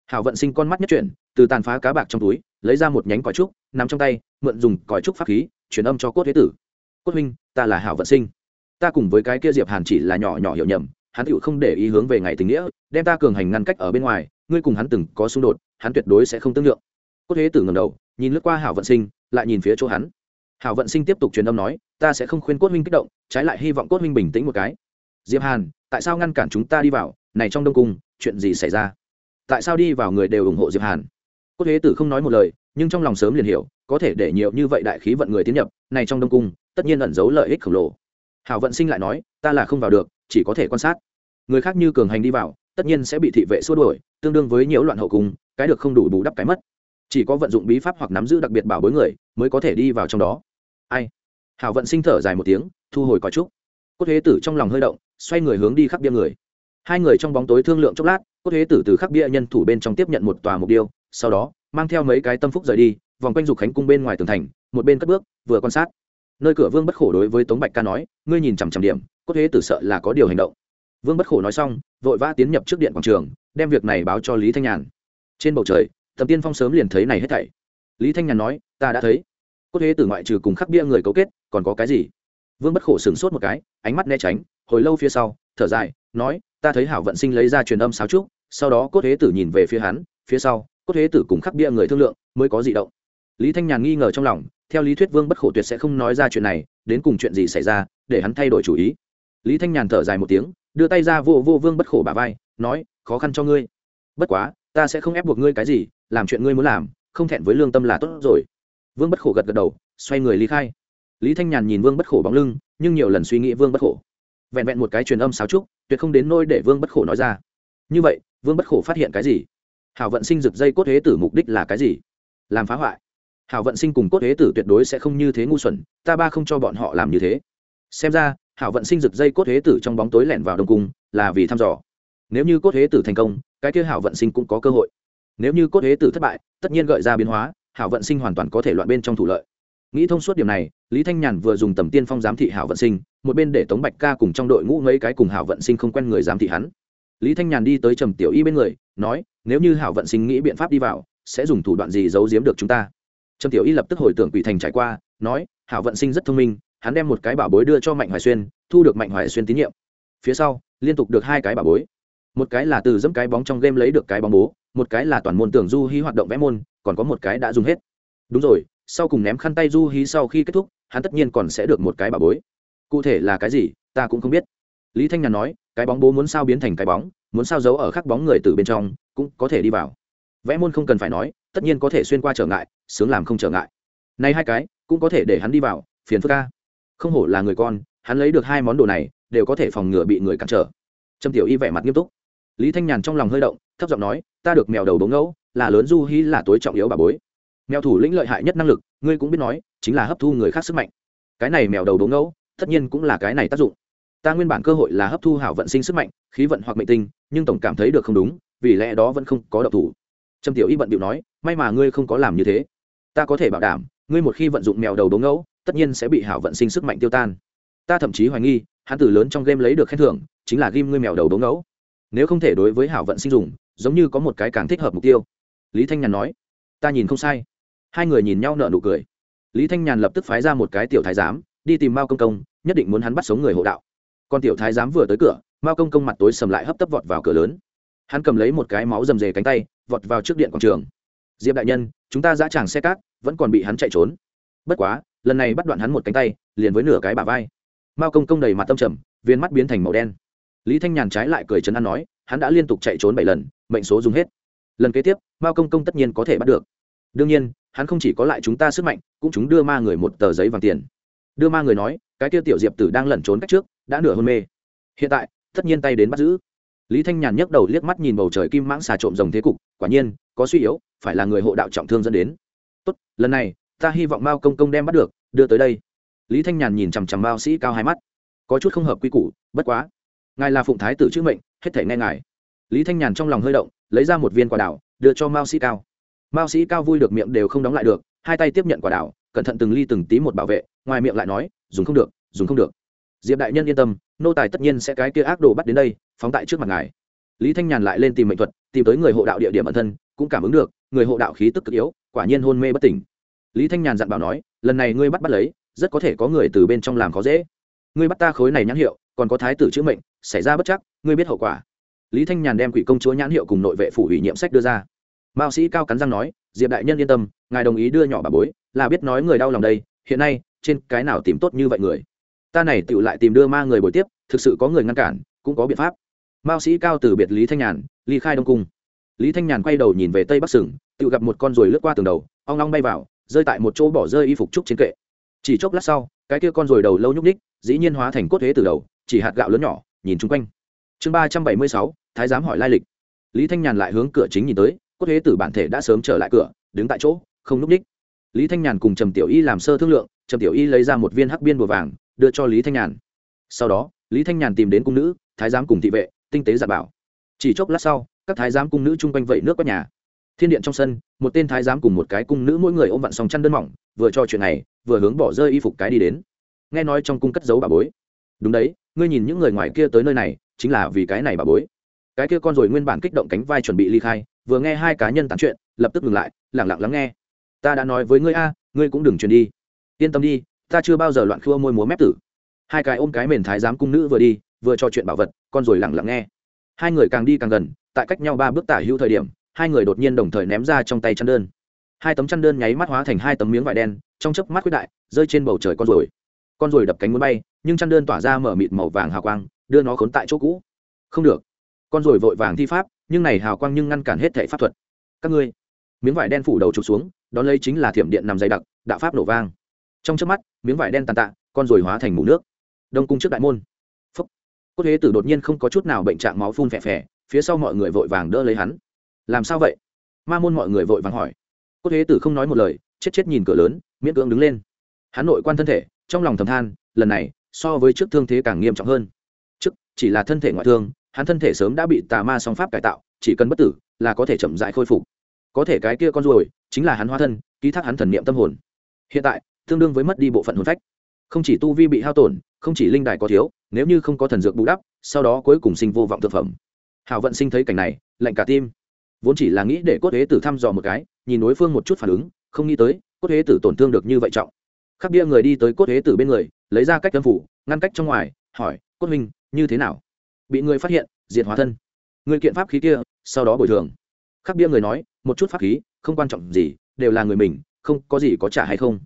Hảo vận sinh con mắt nhất chuyển, từ tàn phá cá bạc trong túi, lấy ra một nhánh còi trúc nằm trong tay, mượn dùng còi trúc pháp khí, truyền âm cho cốt thế tử. Cốt huynh, ta là hảo vận sinh. Ta cùng với cái kia diệp hàn chỉ là nhỏ nhỏ hiểu nhầm, hắn tựu không để ý hướng về ngày tình nghĩa, đem ta cường hành ngăn cách ở bên ngoài, ngươi cùng hắn từng có xung đột, hắn tuyệt đối sẽ không tương lượng. Cốt thế tử ngầm đầu, nhìn lướt qua hảo vận sinh, lại nhìn phía chỗ hắn. Hảo vận sinh tiếp tục truyền âm nói, ta sẽ không khuyên cốt huynh kích động, trái lại hy vọng cốt huynh bình tĩnh một cái. Diệp hàn, tại sao ngăn cản chúng ta đi vào? Này trong đông cung, chuyện gì xảy ra? Tại sao đi vào người đều ủng hộ diệp hàn? Cốt thế tử không nói một lời, nhưng trong lòng sớm liền hiểu, có thể để nhiều như vậy đại khí vận người tiến nhập, này trong đông cung, tất nhiên ẩn giấu lợi ích khổng lồ. Hảo vận sinh lại nói, ta là không vào được, chỉ có thể quan sát. Người khác như cường hành đi vào, tất nhiên sẽ bị thị vệ xua đuổi, tương đương với nhiễu loạn hậu cung, cái được không đủ bù đắp cái mất. Chỉ có vận dụng bí pháp hoặc nắm giữ đặc biệt bảo bối người, mới có thể đi vào trong đó. Ai? Hảo vận sinh thở dài một tiếng, thu hồi còi trúc. Cốt thế tử trong lòng hơi động, xoay người hướng đi khắp bia người hai người trong bóng tối thương lượng chốc lát, cốt thế tử từ khắc bia nhân thủ bên trong tiếp nhận một tòa mục điêu, sau đó, mang theo mấy cái tâm phúc rời đi, vòng quanh dục khánh cung bên ngoài tường thành, một bên cất bước, vừa quan sát. Nơi cửa vương bất khổ đối với tống bạch ca nói, ngươi nhìn chằm chằm điểm, cốt thế tử sợ là có điều hành động. Vương bất khổ nói xong, vội vã tiến nhập trước điện quảng trường, đem việc này báo cho lý thanh nhàn. Trên bầu trời tầm tiên phong sớm liền thấy này hết thảy. Lý thanh nhàn nói, ta đã thấy. Cốt thế tử ngoại trừ cùng khắc bia người cấu kết, còn có cái gì? Vương bất khổ sửng sốt một cái, ánh mắt né tránh, hồi lâu phía sau, thở dài, nói ta thấy hảo vận sinh lấy ra truyền âm sáo trúc, sau đó cốt thế tử nhìn về phía hắn, phía sau, cốt thế tử cùng khắc bia người thương lượng, mới có gì động. Lý thanh nhàn nghi ngờ trong lòng, theo lý thuyết vương bất khổ tuyệt sẽ không nói ra chuyện này, đến cùng chuyện gì xảy ra, để hắn thay đổi chủ ý. Lý thanh nhàn thở dài một tiếng, đưa tay ra vô vô vương bất khổ bà vai, nói, khó khăn cho ngươi. Bất quá, ta sẽ không ép buộc ngươi cái gì, làm chuyện ngươi muốn làm, không thẹn với lương tâm là tốt rồi. Vương bất khổ gật gật đầu, xoay người lý khai. Lý thanh nhàn nhìn vương bất khổ bóng lưng, nhưng nhiều lần suy nghĩ vương bất khổ vẹn vẹn một cái truyền âm sáo trúc, tuyệt không đến nôi để vương bất khổ nói ra. Như vậy, vương bất khổ phát hiện cái gì? Hảo vận sinh rực dây cốt huế tử mục đích là cái gì? Làm phá hoại. Hảo vận sinh cùng cốt huế tử tuyệt đối sẽ không như thế ngu xuẩn, ta ba không cho bọn họ làm như thế. Xem ra, hảo vận sinh rực dây cốt huế tử trong bóng tối lẻn vào đông cung, là vì thăm dò. Nếu như cốt huế tử thành công, cái kia hảo vận sinh cũng có cơ hội. Nếu như cốt huế tử thất bại, tất nhiên gợi ra biến hóa, hảo vận sinh hoàn toàn có thể loạn bên trong thủ lợi nghĩ thông suốt điểm này, lý thanh nhàn vừa dùng tầm tiên phong giám thị hảo vận sinh, một bên để tống bạch ca cùng trong đội ngũ mấy cái cùng hảo vận sinh không quen người giám thị hắn. Lý thanh nhàn đi tới trầm tiểu y bên người, nói, nếu như hảo vận sinh nghĩ biện pháp đi vào, sẽ dùng thủ đoạn gì giấu giếm được chúng ta? Trầm tiểu y lập tức hồi tưởng quỷ thành trải qua, nói, hảo vận sinh rất thông minh, hắn đem một cái bảo bối đưa cho mạnh hoài xuyên, thu được mạnh hoài xuyên tín nhiệm. Phía sau, liên tục được hai cái bảo bối. Một cái là từ dẫm cái bóng trong game lấy được cái bóng bố, một cái là toàn môn tưởng du hy hoạt động vẽ môn, còn có một cái đã dùng hết. Đúng rồi sau cùng ném khăn tay du hí sau khi kết thúc, hắn tất nhiên còn sẽ được một cái bà bối. Cụ thể là cái gì, ta cũng không biết. Lý thanh nhàn nói, cái bóng bố muốn sao biến thành cái bóng, muốn sao giấu ở khắc bóng người từ bên trong, cũng có thể đi vào. Vẽ môn không cần phải nói, tất nhiên có thể xuyên qua trở ngại, sướng làm không trở ngại. Nay hai cái, cũng có thể để hắn đi vào, phiền phức ca không hổ là người con, hắn lấy được hai món đồ này, đều có thể phòng ngừa bị người cản trở. Trâm tiểu y vẻ mặt nghiêm túc. Lý thanh nhàn trong lòng hơi động, thấp giọng nói, ta được mèo đầu bố ngẫu, là lớn du hí là tối trọng yếu bà bối mèo thủ lĩnh lợi hại nhất năng lực, ngươi cũng biết nói, chính là hấp thu người khác sức mạnh. Cái này mèo đầu đố ngẫu, tất nhiên cũng là cái này tác dụng. Ta nguyên bản cơ hội là hấp thu hảo vận sinh sức mạnh, khí vận hoặc mệnh tinh, nhưng tổng cảm thấy được không đúng, vì lẽ đó vẫn không có độc thủ. Trầm tiểu y bận điệu nói, may mà ngươi không có làm như thế. Ta có thể bảo đảm, ngươi một khi vận dụng mèo đầu đố ngẫu, tất nhiên sẽ bị hảo vận sinh sức mạnh tiêu tan. Ta thậm chí hoài nghi, hắn từ lớn trong game lấy được khen thưởng, chính là ghim ngươi mèo đầu đố ngẫu. Nếu không thể đối với hảo vận sinh dùng, giống như có một cái càng thích hợp mục tiêu. Lý thanh nhàn nói, ta nhìn không sai hai người nhìn nhau nợ nụ cười. Lý thanh nhàn lập tức phái ra một cái tiểu thái giám, đi tìm mao công công, nhất định muốn hắn bắt sống người hộ đạo. Còn tiểu thái giám vừa tới cửa, mao công công mặt tối sầm lại hấp tấp vọt vào cửa lớn. Hắn cầm lấy một cái máu rầm rề cánh tay, vọt vào trước điện quảng trường. Diệp đại nhân, chúng ta dã tràng xe cát, vẫn còn bị hắn chạy trốn. Bất quá, lần này bắt đoạn hắn một cánh tay, liền với nửa cái bà vai. Mao công công đầy mặt tâm trầm, viên mắt biến thành màu đen. Lý thanh nhàn trái lại cười chấn an nói, hắn đã liên tục chạy trốn bảy lần, mệnh số dùng hết. Lần kế tiếp, mao công công tất nhiên có thể bắt được đương nhiên, hắn không chỉ có lại chúng ta sức mạnh, cũng chúng đưa ma người một tờ giấy vàng tiền. Đưa ma người nói, cái tiêu tiểu diệp tử đang lẩn trốn cách trước, đã nửa hôn mê. Hiện tại, tất nhiên tay đến bắt giữ. Lý thanh nhàn nhấc đầu liếc mắt nhìn bầu trời kim mãng xà trộm rồng thế cục, quả nhiên, có suy yếu, phải là người hộ đạo trọng thương dẫn đến. Tốt, lần này, ta hy vọng mao công công đem bắt được, đưa tới đây. Lý thanh nhàn nhìn chằm chằm mao sĩ cao hai mắt. Có chút không hợp quy củ, bất quá. Ngài là phụng thái tử chữ mệnh, hết thể nghe ngài. Lý thanh nhàn trong lòng hơi động, lấy ra một viên quả đảo đưa cho mao sĩ cao mao sĩ cao vui được miệng đều không đóng lại được, hai tay tiếp nhận quả đảo, cẩn thận từng ly từng tí một bảo vệ, ngoài miệng lại nói, dùng không được, dùng không được. Diệp đại nhân yên tâm, nô tài tất nhiên sẽ cái kia ác đồ bắt đến đây, phóng tại trước mặt ngài. Lý thanh nhàn lại lên tìm mệnh thuật, tìm tới người hộ đạo địa điểm ẩn thân, cũng cảm ứng được, người hộ đạo khí tức cực yếu, quả nhiên hôn mê bất tỉnh. Lý thanh nhàn dặn bảo nói, lần này ngươi bắt bắt lấy, rất có thể có người từ bên trong làm khó dễ. Ngươi bắt ta khối này nhãn hiệu, còn có thái tử chữ mệnh, xảy ra bất chắc, ngươi biết hậu quả. Lý thanh nhàn đem quỷ công chúa nhãn hiệu cùng nội vệ phủ ủy nhiệm sách đưa ra mao sĩ cao cắn răng nói, diệp đại nhân yên tâm, ngài đồng ý đưa nhỏ bà bối, là biết nói người đau lòng đây, hiện nay, trên cái nào tìm tốt như vậy người? Ta này tựu lại tìm đưa ma người bồi tiếp, thực sự có người ngăn cản, cũng có biện pháp. Mao sĩ cao từ biệt lý thanh nhàn, ly khai đông cung. Lý thanh nhàn quay đầu nhìn về tây bắc sừng, tự gặp một con ruồi lướt qua tường đầu, ong long bay vào, rơi tại một chỗ bỏ rơi y phục trúc trên kệ. Chỉ chốc lát sau, cái kia con ruồi đầu lâu nhúc ních dĩ nhiên hóa thành cốt thế từ đầu, chỉ hạt gạo lớn nhỏ, nhìn chung quanh. Chương ba trăm bảy mươi sáu, thái giám hỏi lai lịch. Lý thanh nhàn lại hướng cửa chính nhìn tới cốt thế tử bản thể đã sớm trở lại cửa, đứng tại chỗ, không núp ních. Lý thanh nhàn cùng trầm tiểu y làm sơ thương lượng, trầm tiểu y lấy ra một viên hắc biên bùa vàng, đưa cho lý thanh nhàn. Sau đó, lý thanh nhàn tìm đến cung nữ, thái giám cùng thị vệ, tinh tế giả bảo. Chỉ chốc lát sau, các thái giám cung nữ chung quanh vẩy nước quét nhà. Thiên điện trong sân, một tên thái giám cùng một cái cung nữ mỗi người ôm vặn sòng chăn đơn mỏng, vừa cho chuyện này, vừa hướng bỏ rơi y phục cái đi đến. Nghe nói trong cung cất giấu bà bối. Đúng đấy, ngươi nhìn những người ngoài kia tới nơi này, chính là vì cái này bà bối. Cái kia con rồi nguyên bản kích động cánh vai chuẩn bị ly khai vừa nghe hai cá nhân tán chuyện, lập tức ngừng lại, lẳng lặng lắng nghe. Ta đã nói với ngươi a, ngươi cũng đừng truyền đi. Yên tâm đi, ta chưa bao giờ loạn khua môi múa mép tử. Hai cái ôm cái mền thái giám cung nữ vừa đi, vừa trò chuyện bảo vật, con rồi lẳng lặng nghe. Hai người càng đi càng gần, tại cách nhau ba bước tả hữu thời điểm, hai người đột nhiên đồng thời ném ra trong tay chăn đơn. Hai tấm chăn đơn nháy mắt hóa thành hai tấm miếng vải đen, trong chớp mắt quyết đại, rơi trên bầu trời con rồi con rồi đập cánh muốn bay, nhưng chăn đơn tỏa ra mở mịt màu vàng hào quang, đưa nó khốn tại chỗ cũ. Không được. Con rồi vội vàng thi pháp nhưng này hào quang nhưng ngăn cản hết thệ pháp thuật. Các ngươi, miếng vải đen phủ đầu trục xuống, đón lấy chính là thiểm điện nằm dày đặc, đạo pháp nổ vang. Trong trước mắt, miếng vải đen tàn tạ, con rồi hóa thành mù nước. Đông cung trước đại môn. Phúc. Cốt thế tử đột nhiên không có chút nào bệnh trạng máu phun phè phè, phía sau mọi người vội vàng đỡ lấy hắn. Làm sao vậy? Ma môn mọi người vội vàng hỏi. Cốt thế tử không nói một lời, chết chết nhìn cửa lớn, miễn cưỡng đứng lên. Hắn nội quan thân thể, trong lòng thầm than, lần này, so với trước thương thế càng nghiêm trọng hơn. Trước, chỉ là thân thể ngoại thương hắn thân thể sớm đã bị tà ma song pháp cải tạo, chỉ cần bất tử là có thể chậm dại khôi phục. Có thể cái kia con ruồi chính là hắn hóa thân, ký thác hắn thần niệm tâm hồn. Hiện tại, tương đương với mất đi bộ phận hồn phách. Không chỉ tu vi bị hao tổn, không chỉ linh đài có thiếu, nếu như không có thần dược bù đắp, sau đó cuối cùng sinh vô vọng thực phẩm. Hào vận sinh thấy cảnh này, lạnh cả tim. Vốn chỉ là nghĩ để cốt huế tử thăm dò một cái, nhìn đối phương một chút phản ứng, không nghĩ tới, cốt huế tử tổn thương được như vậy trọng. Khắc bia người đi tới cốt huế tử bên người, lấy ra cách tâm phủ, ngăn cách trong ngoài, hỏi, cốt huynh, như thế nào? Bị người phát hiện, diệt hóa thân. Người kiện pháp khí kia, sau đó bồi thường. Khắc bia người nói, một chút pháp khí, không quan trọng gì, đều là người mình, không có gì có trả hay không.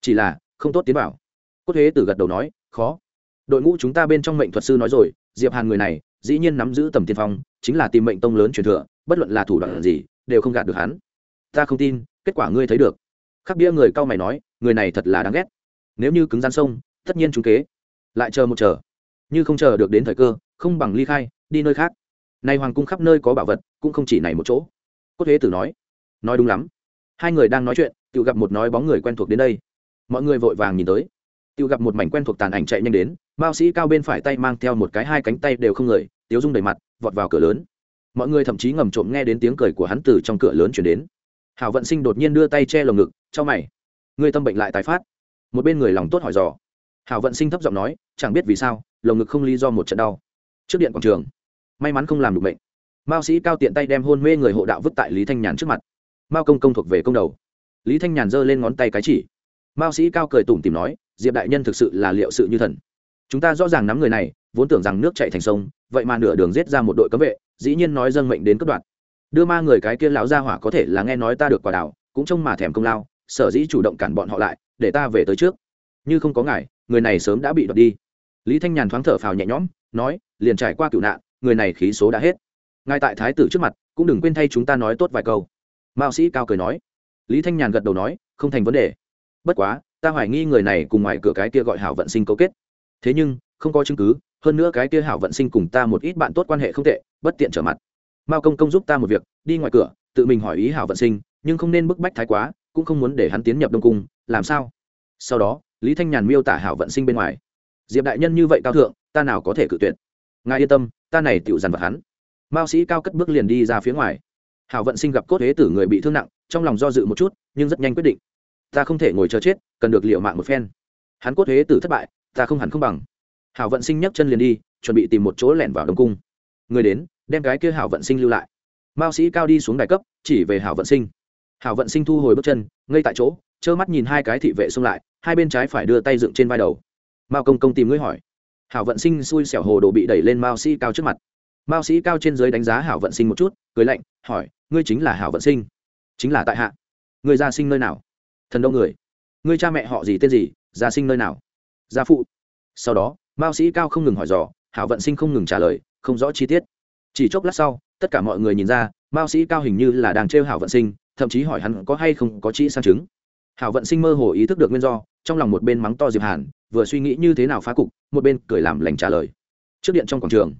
Chỉ là, không tốt tiến bảo. Cốt thế tử gật đầu nói, khó. Đội ngũ chúng ta bên trong mệnh thuật sư nói rồi, diệp hàn người này, dĩ nhiên nắm giữ tầm tiên phong, chính là tìm mệnh tông lớn truyền thừa, bất luận là thủ đoạn gì, đều không gạt được hắn. Ta không tin, kết quả ngươi thấy được. Khắc bia người cao mày nói, người này thật là đáng ghét. Nếu như cứng gian sông, tất nhiên chúng kế. Lại chờ một chờ. Như không chờ được đến thời cơ không bằng ly khai, đi nơi khác. Nay hoàng cung khắp nơi có bảo vật, cũng không chỉ này một chỗ. Cốt thế tử nói nói đúng lắm. Hai người đang nói chuyện, tự gặp một nói bóng người quen thuộc đến đây. Mọi người vội vàng nhìn tới. Tự gặp một mảnh quen thuộc tàn ảnh chạy nhanh đến, mao sĩ cao bên phải tay mang theo một cái hai cánh tay đều không người, tiếu dung đầy mặt, vọt vào cửa lớn. Mọi người thậm chí ngầm trộm nghe đến tiếng cười của hắn từ trong cửa lớn chuyển đến. Hảo vận sinh đột nhiên đưa tay che lồng ngực, cho mày người tâm bệnh lại tái phát. Một bên người lòng tốt hỏi dò. Hảo vận sinh thấp giọng nói, chẳng biết vì sao, lồng ngực không lý do một trận đau trước điện quảng trường, may mắn không làm được bệnh mao sĩ cao tiện tay đem hôn mê người hộ đạo vứt tại lý thanh nhàn trước mặt. Mao công công thuộc về công đầu. Lý thanh nhàn giơ lên ngón tay cái chỉ. Mao sĩ cao cười tủm tìm nói, diệp đại nhân thực sự là liệu sự như thần. Chúng ta rõ ràng nắm người này, vốn tưởng rằng nước chạy thành sông, vậy mà nửa đường giết ra một đội cấm vệ, dĩ nhiên nói dâng mệnh đến cất đoạn đưa ma người cái kia lão gia hỏa có thể là nghe nói ta được quả đảo, cũng trông mà thèm công lao, sở dĩ chủ động cản bọn họ lại, để ta về tới trước. Như không có ngài, người này sớm đã bị đoạt đi. Lý thanh nhàn thoáng thở phào nhẹ nhõm, nói liền trải qua cựu nạn, người này khí số đã hết. Ngay tại thái tử trước mặt, cũng đừng quên thay chúng ta nói tốt vài câu. Mao sĩ cao cười nói. Lý thanh nhàn gật đầu nói, không thành vấn đề. Bất quá, ta hoài nghi người này cùng ngoài cửa cái kia gọi hảo vận sinh cấu kết. Thế nhưng, không có chứng cứ, hơn nữa cái kia hảo vận sinh cùng ta một ít bạn tốt quan hệ không tệ, bất tiện trở mặt. Mao công công giúp ta một việc, đi ngoài cửa, tự mình hỏi ý hảo vận sinh, nhưng không nên bức bách thái quá, cũng không muốn để hắn tiến nhập đông cung, làm sao? Sau đó, lý thanh nhàn miêu tả hảo vận sinh bên ngoài. Diệp đại nhân như vậy cao thượng, ta nào có thể cự tuyệt? Ngài yên tâm, ta này tựu dằn vật hắn. Mao sĩ cao cất bước liền đi ra phía ngoài. Hảo vận sinh gặp cốt thế tử người bị thương nặng, trong lòng do dự một chút, nhưng rất nhanh quyết định. Ta không thể ngồi chờ chết, cần được liệu mạng một phen. Hắn cốt thế tử thất bại, ta không hẳn không bằng. Hảo vận sinh nhấc chân liền đi, chuẩn bị tìm một chỗ lẻn vào đông cung. Người đến, đem cái kia hảo vận sinh lưu lại. Mao sĩ cao đi xuống đài cấp, chỉ về hảo vận sinh. Hảo vận sinh thu hồi bước chân ngay tại chỗ, trơ mắt nhìn hai cái thị vệ xông lại, hai bên trái phải đưa tay dựng trên vai đầu. Mao công công tìm ngươi hỏi hảo vận sinh xui xẻo hồ đồ bị đẩy lên mao sĩ cao trước mặt. Mao sĩ cao trên dưới đánh giá hảo vận sinh một chút, cười lạnh, hỏi, ngươi chính là hảo vận sinh? Chính là tại hạ. Ngươi gia sinh nơi nào? Thần đông người. Ngươi cha mẹ họ gì, tên gì, gia sinh nơi nào? Gia phụ. Sau đó, mao sĩ cao không ngừng hỏi dò, hảo vận sinh không ngừng trả lời, không rõ chi tiết. Chỉ chốc lát sau, tất cả mọi người nhìn ra, mao sĩ cao hình như là đang trêu hảo vận sinh, thậm chí hỏi hắn có hay không có chi sang chứng. Hảo vận sinh mơ hồ ý thức được nguyên do, trong lòng một bên mắng to diệp hàn vừa suy nghĩ như thế nào phá cục, một bên cười làm lành trả lời. Trước điện trong quảng trường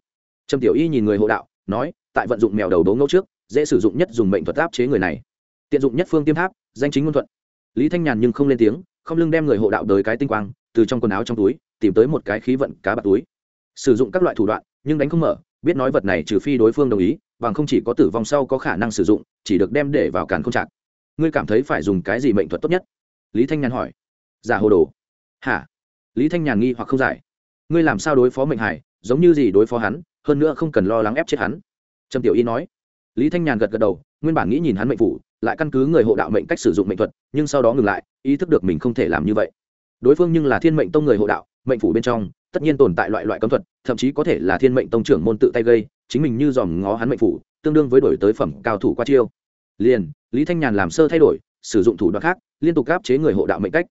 trầm tiểu y nhìn người hộ đạo, nói, tại vận dụng mèo đầu đố ngẫu trước, dễ sử dụng nhất dùng mệnh thuật áp chế người này. Tiện dụng nhất phương tiêm tháp, danh chính ngôn thuận. Lý thanh nhàn nhưng không lên tiếng, không lưng đem người hộ đạo tới cái tinh quang, từ trong quần áo trong túi, tìm tới một cái khí vận cá bạc túi. Sử dụng các loại thủ đoạn, nhưng đánh không mở, biết nói vật này trừ phi đối phương đồng ý, bằng không chỉ có tử vong sau có khả năng sử dụng, chỉ được đem để vào càn không chặt ngươi cảm thấy phải dùng cái gì mệnh thuật tốt nhất? Lý thanh nhàn hỏi. Giả hồ đồ. Hả? Lý thanh nhàn nghi hoặc không giải. Ngươi làm sao đối phó mệnh hải, giống như gì đối phó hắn, hơn nữa không cần lo lắng ép chết hắn. Trầm tiểu y nói. Lý thanh nhàn gật gật đầu, nguyên bản nghĩ nhìn hắn mệnh phủ, lại căn cứ người hộ đạo mệnh cách sử dụng mệnh thuật, nhưng sau đó ngừng lại, ý thức được mình không thể làm như vậy. Đối phương nhưng là thiên mệnh tông người hộ đạo, mệnh phủ bên trong, tất nhiên tồn tại loại loại cấm thuật, thậm chí có thể là thiên mệnh tông trưởng môn tự tay gây, chính mình như dòm ngó hắn mệnh phủ, tương đương với đổi tới phẩm cao thủ qua chiêu. Liền, lý thanh nhàn làm sơ thay đổi, sử dụng thủ đoạn khác, liên tục áp chế người hộ đạo mệnh cách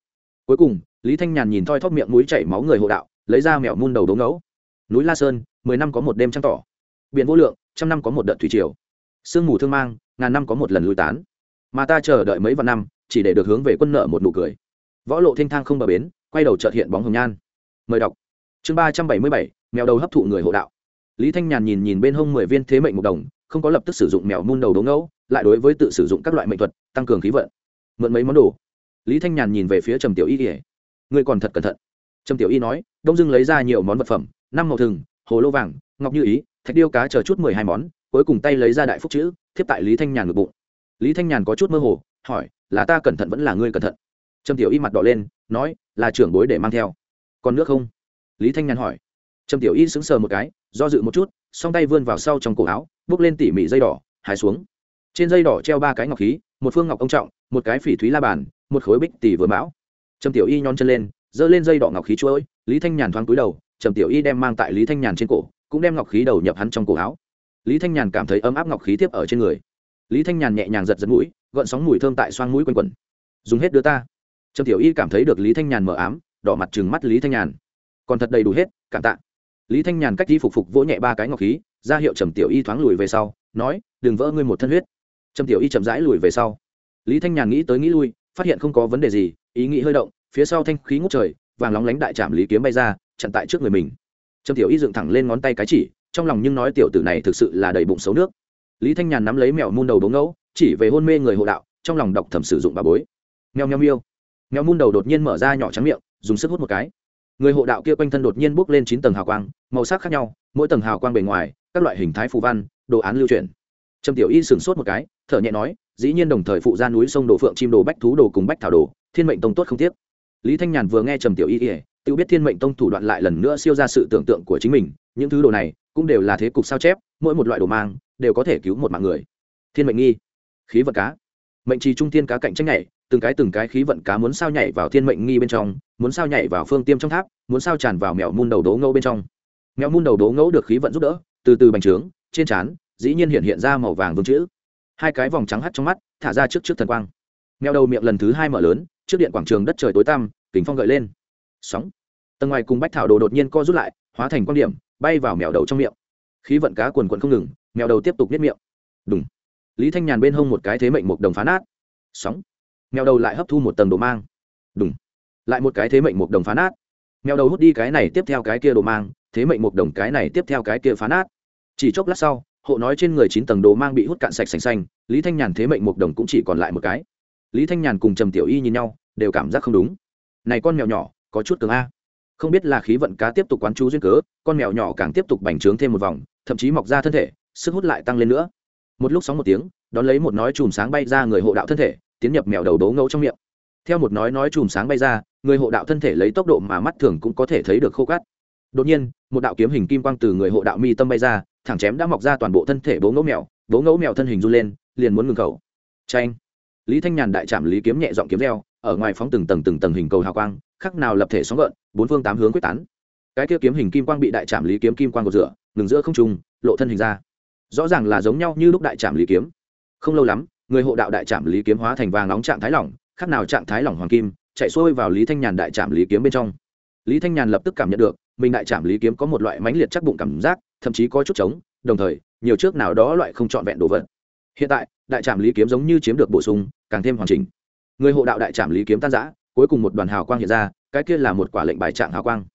cuối cùng, lý thanh nhàn nhìn thoi thóp miệng mũi chảy máu người hộ đạo, lấy ra mẹo mun đầu đố ngấu. Núi la sơn, mười năm có một đêm trăng tỏ. Biển vô lượng, trăm năm có một đợt thủy triều. Sương mù thương mang, ngàn năm có một lần lui tán. Mà ta chờ đợi mấy vạn năm, chỉ để được hướng về quân nợ một nụ cười. Võ lộ thanh thang không bờ bến, quay đầu trợt hiện bóng hồng nhan. Mời đọc. Chương ba trăm bảy mươi bảy, mèo đầu hấp thụ người hộ đạo. Lý thanh nhàn nhìn nhìn bên hông mười viên thế mệnh một đồng, không có lập tức sử dụng mèo mun đầu đố ngẫu lại đối với tự sử dụng các loại mệnh thuật, tăng cường khí vận. Mượn mấy món đồ lý thanh nhàn nhìn về phía trầm tiểu y kể ngươi còn thật cẩn thận. Trầm tiểu y nói, đông dưng lấy ra nhiều món vật phẩm, năm màu thừng, hồ lô vàng, ngọc như ý, thạch điêu cá chờ chút mười hai món, cuối cùng tay lấy ra đại phúc chữ, thiếp tại lý thanh nhàn ngực bụng. Lý thanh nhàn có chút mơ hồ, hỏi, là ta cẩn thận vẫn là ngươi cẩn thận? Trầm tiểu y mặt đỏ lên, nói, là trưởng bối để mang theo. Còn nước không? Lý thanh nhàn hỏi. Trầm tiểu y sững sờ một cái, do dự một chút, song tay vươn vào sau trong cổ áo, bước lên tỉ mỉ dây đỏ, hái xuống. Trên dây đỏ treo ba cái ngọc khí, một phương ngọc ông trọng, một cái phỉ thúy la bàn một khối bích tỷ vừa mão. Trầm tiểu y nhón chân lên, giơ lên dây đỏ ngọc khí chuỗi lý thanh nhàn thoáng cúi đầu, trầm tiểu y đem mang tại lý thanh nhàn trên cổ, cũng đem ngọc khí đầu nhập hắn trong cổ áo. Lý thanh nhàn cảm thấy ấm áp ngọc khí tiếp ở trên người. Lý thanh nhàn nhẹ nhàng giật giật mũi gọn sóng mùi thơm tại xoang mũi quanh quẩn. Dùng hết đưa ta. Trầm tiểu y cảm thấy được lý thanh nhàn mở ám, đỏ mặt chừng mắt lý thanh nhàn. Còn thật đầy đủ hết, cảm tạ. Lý thanh nhàn cách đi phục phục vỗ nhẹ ba cái ngọc khí, ra hiệu trầm tiểu y thoáng lùi về sau, nói, đừng vỡ ngươi một thân huyết. Trầm tiểu y chậm rãi lùi về sau. Lý thanh nhàn nghĩ tới nghĩ lui phát hiện không có vấn đề gì, ý nghĩ hơi động, phía sau thanh khí ngút trời, vàng lóng lánh đại trạm lý kiếm bay ra, chặn tại trước người mình. Trầm tiểu y dựng thẳng lên ngón tay cái chỉ, trong lòng nhưng nói tiểu tử này thực sự là đầy bụng xấu nước. Lý thanh nhàn nắm lấy mèo muôn đầu đố ngẫu, chỉ về hôn mê người hộ đạo, trong lòng đọc thầm sử dụng bà bối. Nheo nheo miêu. Mèo muôn đầu đột nhiên mở ra nhỏ trắng miệng, dùng sức hút một cái. Người hộ đạo kia quanh thân đột nhiên bốc lên chín tầng hào quang, màu sắc khác nhau, mỗi tầng hào quang bề ngoài, các loại hình thái phù văn, đồ án lưu truyền. Trầm tiểu y sửng sốt một cái, thở nhẹ nói dĩ nhiên đồng thời phụ ra núi sông đồ phượng, chim đồ, bách thú đồ cùng bách thảo đồ, thiên mệnh tông tốt không tiếc. Lý thanh nhàn vừa nghe trầm tiểu y ỉa tự biết thiên mệnh tông thủ đoạn lại lần nữa siêu ra sự tưởng tượng của chính mình, những thứ đồ này cũng đều là thế cục sao chép, mỗi một loại đồ mang đều có thể cứu một mạng người. Thiên mệnh nghi, khí vận cá. Mệnh trì trung thiên cá cạnh tranh nhảy, từng cái từng cái khí vận cá muốn sao nhảy vào thiên mệnh nghi bên trong, muốn sao nhảy vào phương tiêm trong tháp, muốn sao tràn vào mèo mun đầu đố ngẫu bên trong. Mèo mun đầu đố ngẫu được khí vận giúp đỡ, từ từ bành trướng, trên trán, dĩ nhiên hiện hiện ra màu vàng vương chữ hai cái vòng trắng hắt trong mắt, thả ra trước trước thần quang. Mèo đầu miệng lần thứ hai mở lớn, trước điện quảng trường đất trời tối tăm, kính phong gợi lên. Sóng. Tầng ngoài cùng bách thảo đồ đột nhiên co rút lại, hóa thành quan điểm, bay vào mèo đầu trong miệng. Khí vận cá quần quần không ngừng, mèo đầu tiếp tục biết miệng. Đúng lý thanh nhàn bên hông một cái thế mệnh một đồng phá nát. Sóng. Mèo đầu lại hấp thu một tầng đồ mang. Đúng lại một cái thế mệnh một đồng phá nát. Mèo đầu hút đi cái này tiếp theo cái kia đồ mang, thế mệnh một đồng cái này tiếp theo cái kia phá nát. Chỉ chốc lát sau hộ nói trên người chín tầng đồ mang bị hút cạn sạch sành xanh, lý thanh nhàn thế mệnh một đồng cũng chỉ còn lại một cái. Lý thanh nhàn cùng trầm tiểu y nhìn nhau, đều cảm giác không đúng. Này con mèo nhỏ, có chút cường a. Không biết là khí vận cá tiếp tục quán chú duyên cớ, con mèo nhỏ càng tiếp tục bành trướng thêm một vòng, thậm chí mọc ra thân thể, sức hút lại tăng lên nữa. Một lúc sóng một tiếng, đón lấy một nói chùm sáng bay ra người hộ đạo thân thể, tiến nhập mèo đầu đố ngẫu trong miệng. Theo một nói nói chùm sáng bay ra, người hộ đạo thân thể lấy tốc độ mà mắt thường cũng có thể thấy được khô cát. Đột nhiên, một đạo kiếm hình kim quang từ người hộ đạo mi tâm bay ra thẳng chém đã mọc ra toàn bộ thân thể bố ngẫu mèo, bố ngẫu mèo thân hình run lên, liền muốn ngừng khẩu. Tranh lý thanh nhàn đại trạm lý kiếm nhẹ giọng kiếm reo, ở ngoài phóng từng tầng từng tầng hình cầu hào quang, khắc nào lập thể sóng gợn, bốn phương tám hướng quyết tán. Cái kia kiếm hình kim quang bị đại trạm lý kiếm kim quang cột rửa, ngừng giữa không trung, lộ thân hình ra. Rõ ràng là giống nhau như lúc đại trạm lý kiếm. Không lâu lắm, người hộ đạo đại trạm lý kiếm hóa thành vàng nóng trạng thái lỏng khác nào trạng thái lỏng hoàng kim, chạy xuôi vào lý thanh nhàn đại trạm lý kiếm bên trong. Lý thanh nhàn lập tức cảm nhận được, mình đại trạm lý kiếm có một loại mãnh liệt chắc bụng cảm giác thậm chí có chút trống, đồng thời, nhiều trước nào đó loại không trọn vẹn đồ vật. Hiện tại, đại trạm lý kiếm giống như chiếm được bổ sung, càng thêm hoàn chỉnh. Người hộ đạo đại trạm lý kiếm tan giã cuối cùng một đoàn hào quang hiện ra, cái kia là một quả lệnh bài trạng hào quang.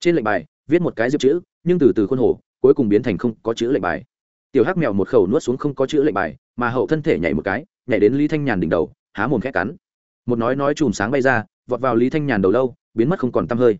Trên lệnh bài, viết một cái diệp chữ, nhưng từ từ khuôn hồ, cuối cùng biến thành không có chữ lệnh bài. Tiểu hắc mèo một khẩu nuốt xuống không có chữ lệnh bài, mà hậu thân thể nhảy một cái, nhảy đến lý thanh nhàn đỉnh đầu, há mồm khét cắn. Một nói nói chùm sáng bay ra, vọt vào lý thanh nhàn đầu lâu, biến mất không còn t hơi.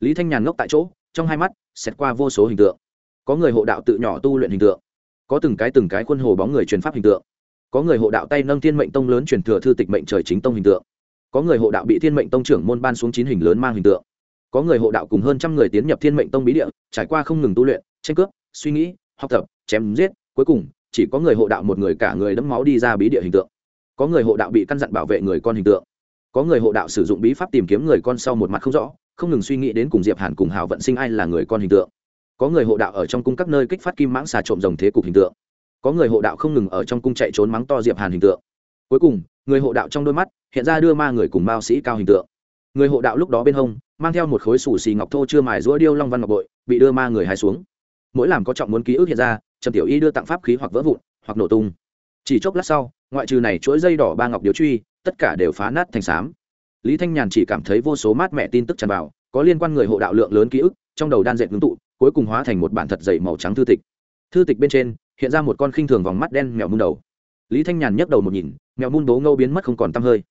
Lý thanh nhàn ngốc tại chỗ, trong hai mắt, xẹt qua vô số hình tượng có người hộ đạo tự nhỏ tu luyện hình tượng, có từng cái từng cái khuôn hồ bóng người truyền pháp hình tượng, có người hộ đạo tay nâng thiên mệnh tông lớn truyền thừa thư tịch mệnh trời chính tông hình tượng, có người hộ đạo bị thiên mệnh tông trưởng môn ban xuống chín hình lớn mang hình tượng, có người hộ đạo cùng hơn trăm người tiến nhập thiên mệnh tông bí địa, trải qua không ngừng tu luyện, tranh cướp, suy nghĩ, học tập, chém giết, cuối cùng, chỉ có người hộ đạo một người cả người đẫm máu đi ra bí địa hình tượng, có người hộ đạo bị căn dặn bảo vệ người con hình tượng, có người hộ đạo sử dụng bí pháp tìm kiếm người con sau một mặt không rõ, không ngừng suy nghĩ đến cùng diệp hàn cùng hào vận sinh ai là người con hình tượng có người hộ đạo ở trong cung các nơi kích phát kim mãng xà trộm rồng thế cục hình tượng. Có người hộ đạo không ngừng ở trong cung chạy trốn mắng to diệp hàn hình tượng. Cuối cùng, người hộ đạo trong đôi mắt hiện ra đưa ma người cùng mao sĩ cao hình tượng. Người hộ đạo lúc đó bên hông, mang theo một khối sủ xì ngọc thô chưa mài rũa điêu long văn ngọc bội, bị đưa ma người hai xuống. Mỗi làm có trọng muốn ký ức hiện ra, trầm tiểu y đưa tặng pháp khí hoặc vỡ vụn, hoặc nổ tung. Chỉ chốc lát sau, ngoại trừ này chuỗi dây đỏ ba ngọc điếu truy, tất cả đều phá nát thành xám lý thanh nhàn chỉ cảm thấy vô số mát mẹ tin tức tràn vào, có liên quan người hộ đạo lượng lớn ký ức, trong đầu đan dệt ngưng tụ cuối cùng hóa thành một bản thật dày màu trắng thư tịch. Thư tịch bên trên, hiện ra một con khinh thường vòng mắt đen mèo mun đầu. Lý thanh nhàn nhấc đầu một nhìn, mèo mun bố ngâu biến mất không còn t hơi.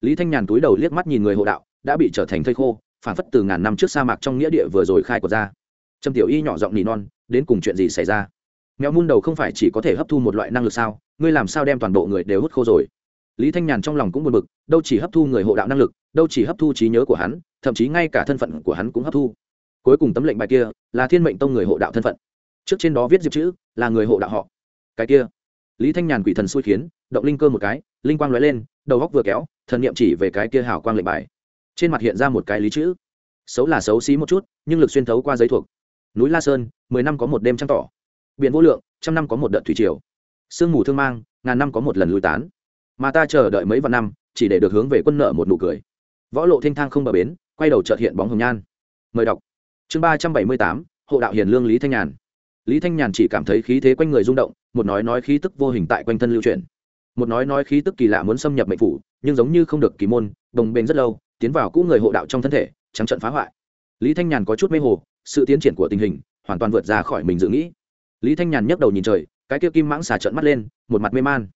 Lý thanh nhàn túi đầu liếc mắt nhìn người hộ đạo, đã bị trở thành thây khô, phản phất từ ngàn năm trước sa mạc trong nghĩa địa vừa rồi khai của ra. Trầm tiểu y nhỏ giọng nỉ non, đến cùng chuyện gì xảy ra? Mèo mun đầu không phải chỉ có thể hấp thu một loại năng lực sao? Ngươi làm sao đem toàn bộ người đều hút khô rồi? Lý thanh nhàn trong lòng cũng buồn bực, đâu chỉ hấp thu người hộ đạo năng lực, đâu chỉ hấp thu trí nhớ của hắn, thậm chí ngay cả thân phận của hắn cũng hấp thu cuối cùng tấm lệnh bài kia là thiên mệnh tông người hộ đạo thân phận. Trước trên đó viết diệp chữ là người hộ đạo họ. Cái kia, lý thanh nhàn quỷ thần xui khiến, động linh cơ một cái, linh quang lóe lên, đầu góc vừa kéo, thần niệm chỉ về cái kia hào quang lệnh bài. Trên mặt hiện ra một cái lý chữ. Xấu là xấu xí một chút, nhưng lực xuyên thấu qua giấy thuộc. Núi la sơn, mười năm có một đêm trăng tỏ. Biển vô lượng, trăm năm có một đợt thủy triều. Sương mù thương mang, ngàn năm có một lần lùi tán. Mà ta chờ đợi mấy vạn năm, chỉ để được hướng về quân nợ một nụ cười. Võ lộ thanh thang không bờ bến, quay đầu trợt hiện bóng hồng nhan. Mời đọc chương ba trăm bảy mươi tám, hộ đạo hiền lương lý thanh nhàn. Lý thanh nhàn chỉ cảm thấy khí thế quanh người rung động, một nói nói khí tức vô hình tại quanh thân lưu truyền một nói nói khí tức kỳ lạ muốn xâm nhập mệnh phủ, nhưng giống như không được kỳ môn, đồng bền rất lâu, tiến vào cũ người hộ đạo trong thân thể, trắng trận phá hoại. Lý thanh nhàn có chút mê hồ, sự tiến triển của tình hình hoàn toàn vượt ra khỏi mình dự nghĩ. Lý thanh nhàn nhấc đầu nhìn trời, cái kia kim mãng xà trận mắt lên, một mặt mê man.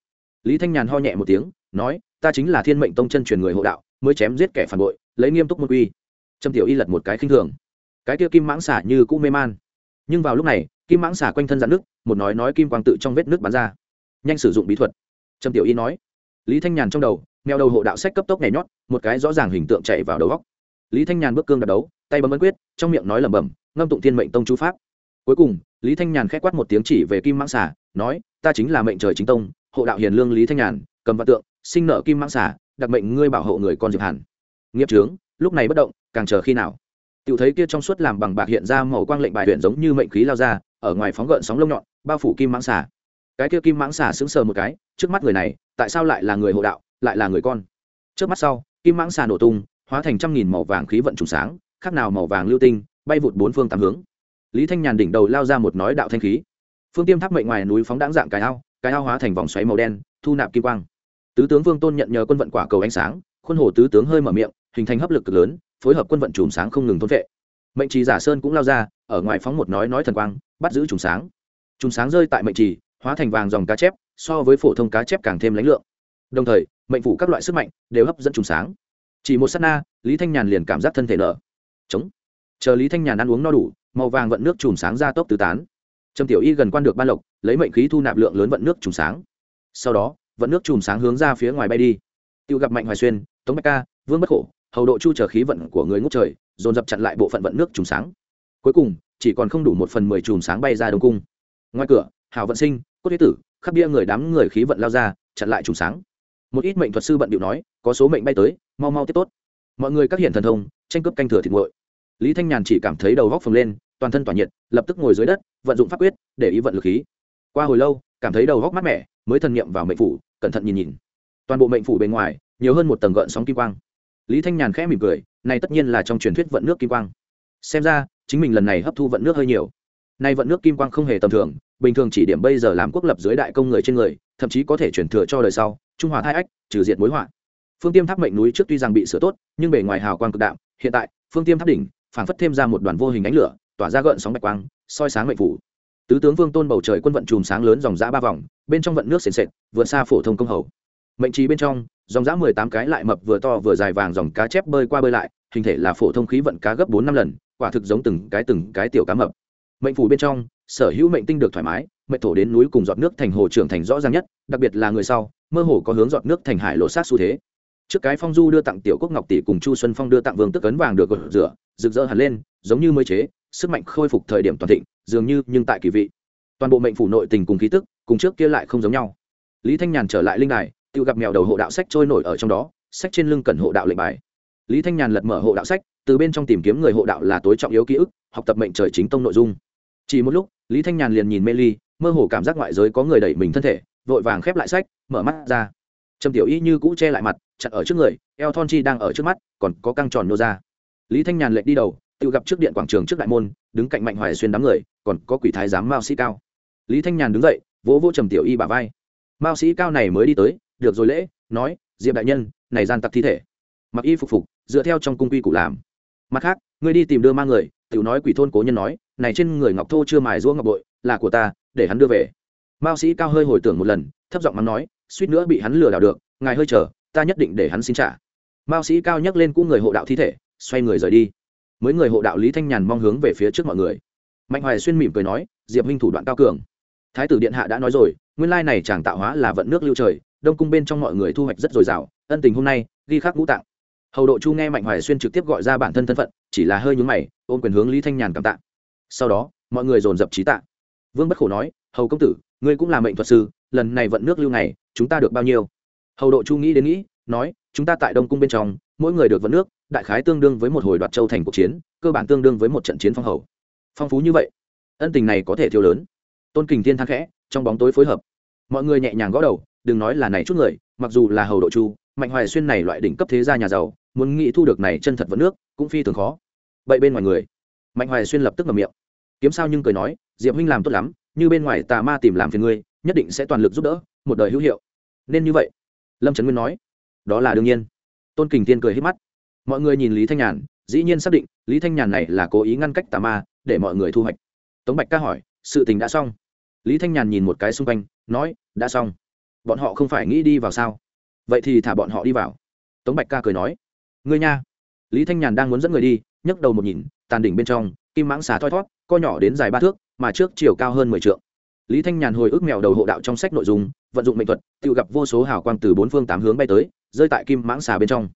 Lý thanh nhàn ho nhẹ một tiếng, nói, ta chính là thiên mệnh tông chân truyền người hộ đạo, mới chém giết kẻ phản bội, lấy nghiêm túc một quy. Trâm tiểu y lật một cái khinh thường cái kia kim mãng xà như cũ mê man. Nhưng vào lúc này, kim mãng xà quanh thân dạn nước, một nói nói kim quang tự trong vết nước bắn ra. Nhanh sử dụng bí thuật. Trầm tiểu y nói. Lý thanh nhàn trong đầu, mèo đầu hộ đạo sách cấp tốc nhảy nhót, một cái rõ ràng hình tượng chạy vào đầu góc. Lý thanh nhàn bước cương đập đấu, tay bấm ấn quyết, trong miệng nói lẩm bẩm, ngâm tụng thiên mệnh tông chú pháp. Cuối cùng, lý thanh nhàn k h á quát một tiếng chỉ về kim mãng xà nói, ta chính là mệnh trời chính tông, hộ đạo hiền lương lý thanh nhàn, cầm vạn tượng, sinh nợ kim mãng xà đặc mệnh ngươi bảo hộ người con diệp hàn. Nghiệp trướng lúc này bất động, càng chờ khi nào? Tiểu thấy kia trong suốt làm bằng bạc hiện ra màu quang lệnh bài huyện giống như mệnh khí lao ra, ở ngoài phóng gợn sóng lông nhọn, bao phủ kim mãng xà. Cái kia kim mãng xà sững sờ một cái, trước mắt người này, tại sao lại là người hộ đạo, lại là người con? Trước mắt sau, kim mãng xà nổ tung, hóa thành trăm nghìn màu vàng khí vận trùng sáng, khác nào màu vàng lưu tinh, bay vụt bốn phương tám hướng. Lý thanh nhàn đỉnh đầu lao ra một nói đạo thanh khí. Phương tiêm tháp mệnh ngoài núi phóng đáng dạng cái ao cái ao hóa thành vòng xoáy màu đen, thu nạp kim quang. Tứ tướng vương tôn nhận nhờ quân vận quả cầu ánh sáng, khuôn hồ tứ tướng hơi mở miệng, hình thành hấp lực cực lớn phối hợp quân vận trùng sáng không ngừng thôn vệ. Mệnh trì giả sơn cũng lao ra, ở ngoài phóng một nói nói thần quang, bắt giữ trùng sáng. Trùng sáng rơi tại mệnh trì, hóa thành vàng dòng cá chép, so với phổ thông cá chép càng thêm lãnh lượng. Đồng thời, mệnh phủ các loại sức mạnh đều hấp dẫn trùng sáng. Chỉ một s á t na, lý thanh nhàn liền cảm giác thân thể nở. Chống chờ lý thanh nhàn ăn uống no đủ, màu vàng vận nước chùm sáng ra tốc tứ tán. Trầm tiểu y gần quan được ban lộc, lấy mệnh khí thu nạp lượng lớn vận nước chùm sáng. Sau đó, vận nước chùm sáng hướng ra phía ngoài bay đi. Tự gặp mạnh hoài xuyên, tống bạch ca, vương bất khổ hầu độ chu chờ khí vận của người ngút trời, dồn dập chặn lại bộ phận vận nước chùm sáng. Cuối cùng, chỉ còn không đủ một phần mười chùm sáng bay ra đông cung. Ngoài cửa, hào vận sinh, cốt thế tử, khắp bia người đám người khí vận lao ra, chặn lại trùng sáng. Một ít mệnh thuật sư bận điệu nói, có số mệnh bay tới, mau mau tiếp tốt. Mọi người các hiện thần thông, tranh cướp canh thừa thịt nguội. Lý thanh nhàn chỉ cảm thấy đầu góc phồng lên, toàn thân tỏa nhiệt, lập tức ngồi dưới đất, vận dụng pháp quyết, để ý vận lực khí. Qua hồi lâu, cảm thấy đầu góc mát mẻ, mới thần nghiệm vào mệnh phủ, cẩn thận nhìn nhìn. Toàn bộ mệnh phủ bên ngoài, nhiều hơn một tầng gợn sóng kim quang lý thanh nhàn khẽ mỉm cười, này tất nhiên là trong truyền thuyết vận nước kim quang. Xem ra, chính mình lần này hấp thu vận nước hơi nhiều. Nay vận nước kim quang không hề tầm thường, bình thường chỉ điểm bây giờ làm quốc lập dưới đại công người trên người, thậm chí có thể chuyển thừa cho đời sau, trung hòa thai ách, trừ diệt mối họa. Phương tiêm tháp mệnh núi trước tuy rằng bị sửa tốt, nhưng bề ngoài hào quang cực đạm, hiện tại, phương tiêm tháp đỉnh, phảng phất thêm ra một đoàn vô hình ánh lửa, tỏa ra gợn sóng bạch quang, soi sáng mệnh phủ. Tứ tướng vương tôn bầu trời quân vận chùm sáng lớn dòng dã ba vòng, bên trong vận nước sền sệt, vượt xa phổ thông công hầu. Mệnh trí bên trong dòng giã mười tám cái lại mập vừa to vừa dài vàng dòng cá chép bơi qua bơi lại, hình thể là phổ thông khí vận cá gấp bốn năm lần, quả thực giống từng cái từng cái tiểu cá mập. Mệnh phủ bên trong, sở hữu mệnh tinh được thoải mái, mệnh thổ đến núi cùng giọt nước thành hồ trưởng thành rõ ràng nhất, đặc biệt là người sau, mơ hồ có hướng giọt nước thành hải lộ sát xu thế. Trước cái phong du đưa tặng tiểu quốc ngọc tỷ cùng chu xuân phong đưa tặng vương tức ấn vàng được rửa, rực rỡ hẳn lên, giống như mới chế, sức mạnh khôi phục thời điểm toàn thịnh, dường như nhưng tại kỳ vị. Toàn bộ mệnh phủ nội tình cùng khí tức, cùng trước kia lại không giống nhau. Lý thanh nhàn trở lại linh đài tự gặp mèo đầu hộ đạo sách trôi nổi ở trong đó, sách trên lưng cần hộ đạo lệnh bài. Lý thanh nhàn lật mở hộ đạo sách, từ bên trong tìm kiếm người hộ đạo là tối trọng yếu ký ức, học tập mệnh trời chính tông nội dung. Chỉ một lúc, lý thanh nhàn liền nhìn mê ly, mơ hồ cảm giác ngoại giới có người đẩy mình thân thể, vội vàng khép lại sách, mở mắt ra. Trầm tiểu y như cũ che lại mặt, chặt ở trước người, eo thon chi đang ở trước mắt, còn có căng tròn nô ra. Lý thanh nhàn lệch đi đầu, tự gặp trước điện quảng trường trước đại môn, đứng cạnh mạnh hoài xuyên đám người, còn có quỷ thái giám mao sĩ cao. Lý thanh nhàn đứng dậy, vỗ vỗ trầm tiểu y bà vai. Mao sĩ cao này mới đi tới được rồi lễ, nói, diệp đại nhân, này gian tặc thi thể. Mặc y phục phục, dựa theo trong cung quy củ làm. Mặt khác, ngươi đi tìm đưa mang người, tiểu nói quỷ thôn cố nhân nói, này trên người ngọc thô chưa mài rũa ngọc bội, là của ta, để hắn đưa về. Mao sĩ cao hơi hồi tưởng một lần, thấp giọng mắng nói, suýt nữa bị hắn lừa đảo được, ngài hơi chờ, ta nhất định để hắn xin trả. Mao sĩ cao nhấc lên cũ người hộ đạo thi thể, xoay người rời đi. Mấy người hộ đạo lý thanh nhàn mong hướng về phía trước mọi người. Mạnh hoài xuyên mỉm cười nói, diệp huynh thủ đoạn cao cường. Thái tử điện hạ đã nói rồi, nguyên lai này chàng tạo hóa là vận nước lưu trời đông cung bên trong mọi người thu hoạch rất dồi dào, ân tình hôm nay, ghi khắc ngũ tạng. Hầu độ chu nghe mạnh hoài xuyên trực tiếp gọi ra bản thân thân phận, chỉ là hơi nhúng mày, ôm quyền hướng lý thanh nhàn cảm tạ. Sau đó, mọi người dồn dập trí tạ. Vương bất khổ nói, hầu công tử, ngươi cũng là mệnh thuật sư, lần này vận nước lưu này, chúng ta được bao nhiêu? Hầu độ chu nghĩ đến nghĩ, nói, chúng ta tại đông cung bên trong, mỗi người được vận nước, đại khái tương đương với một hồi đoạt châu thành cuộc chiến, cơ bản tương đương với một trận chiến phong hầu. Phong phú như vậy, ân tình này có thể thiếu lớn. Tôn kình thiên thang khẽ, trong bóng tối phối hợp. Mọi người nhẹ nhàng gõ đầu đừng nói là này chút người, mặc dù là hầu độ chu, mạnh hoài xuyên này loại đỉnh cấp thế gia nhà giàu, muốn nghĩ thu được này chân thật vẫn nước, cũng phi thường khó. Vậy bên ngoài người, mạnh hoài xuyên lập tức ngậm miệng. Kiếm sao nhưng cười nói, diệp huynh làm tốt lắm, như bên ngoài tà ma tìm làm phiền ngươi, nhất định sẽ toàn lực giúp đỡ, một đời hữu hiệu. Nên như vậy, lâm trấn nguyên nói, đó là đương nhiên. Tôn kình tiên cười hết mắt. Mọi người nhìn lý thanh nhàn, dĩ nhiên xác định, lý thanh nhàn này là cố ý ngăn cách tà ma, để mọi người thu hoạch. Tống bạch ca hỏi, sự tình đã xong? Lý thanh nhàn nhìn một cái xung quanh, nói, đã xong bọn họ không phải nghĩ đi vào sao? Vậy thì thả bọn họ đi vào. Tống bạch ca cười nói. Ngươi nha. Lý thanh nhàn đang muốn dẫn người đi, nhấc đầu một nhìn, tàn đỉnh bên trong, kim mãng xà thoi thót, co nhỏ đến dài ba thước, mà trước chiều cao hơn mười t lý thanh nhàn hồi ức mèo đầu hộ đạo trong sách nội dung, vận dụng mệnh thuật, tự gặp vô số hào quang từ bốn phương tám hướng bay tới, rơi tại kim mãng xà bên trong.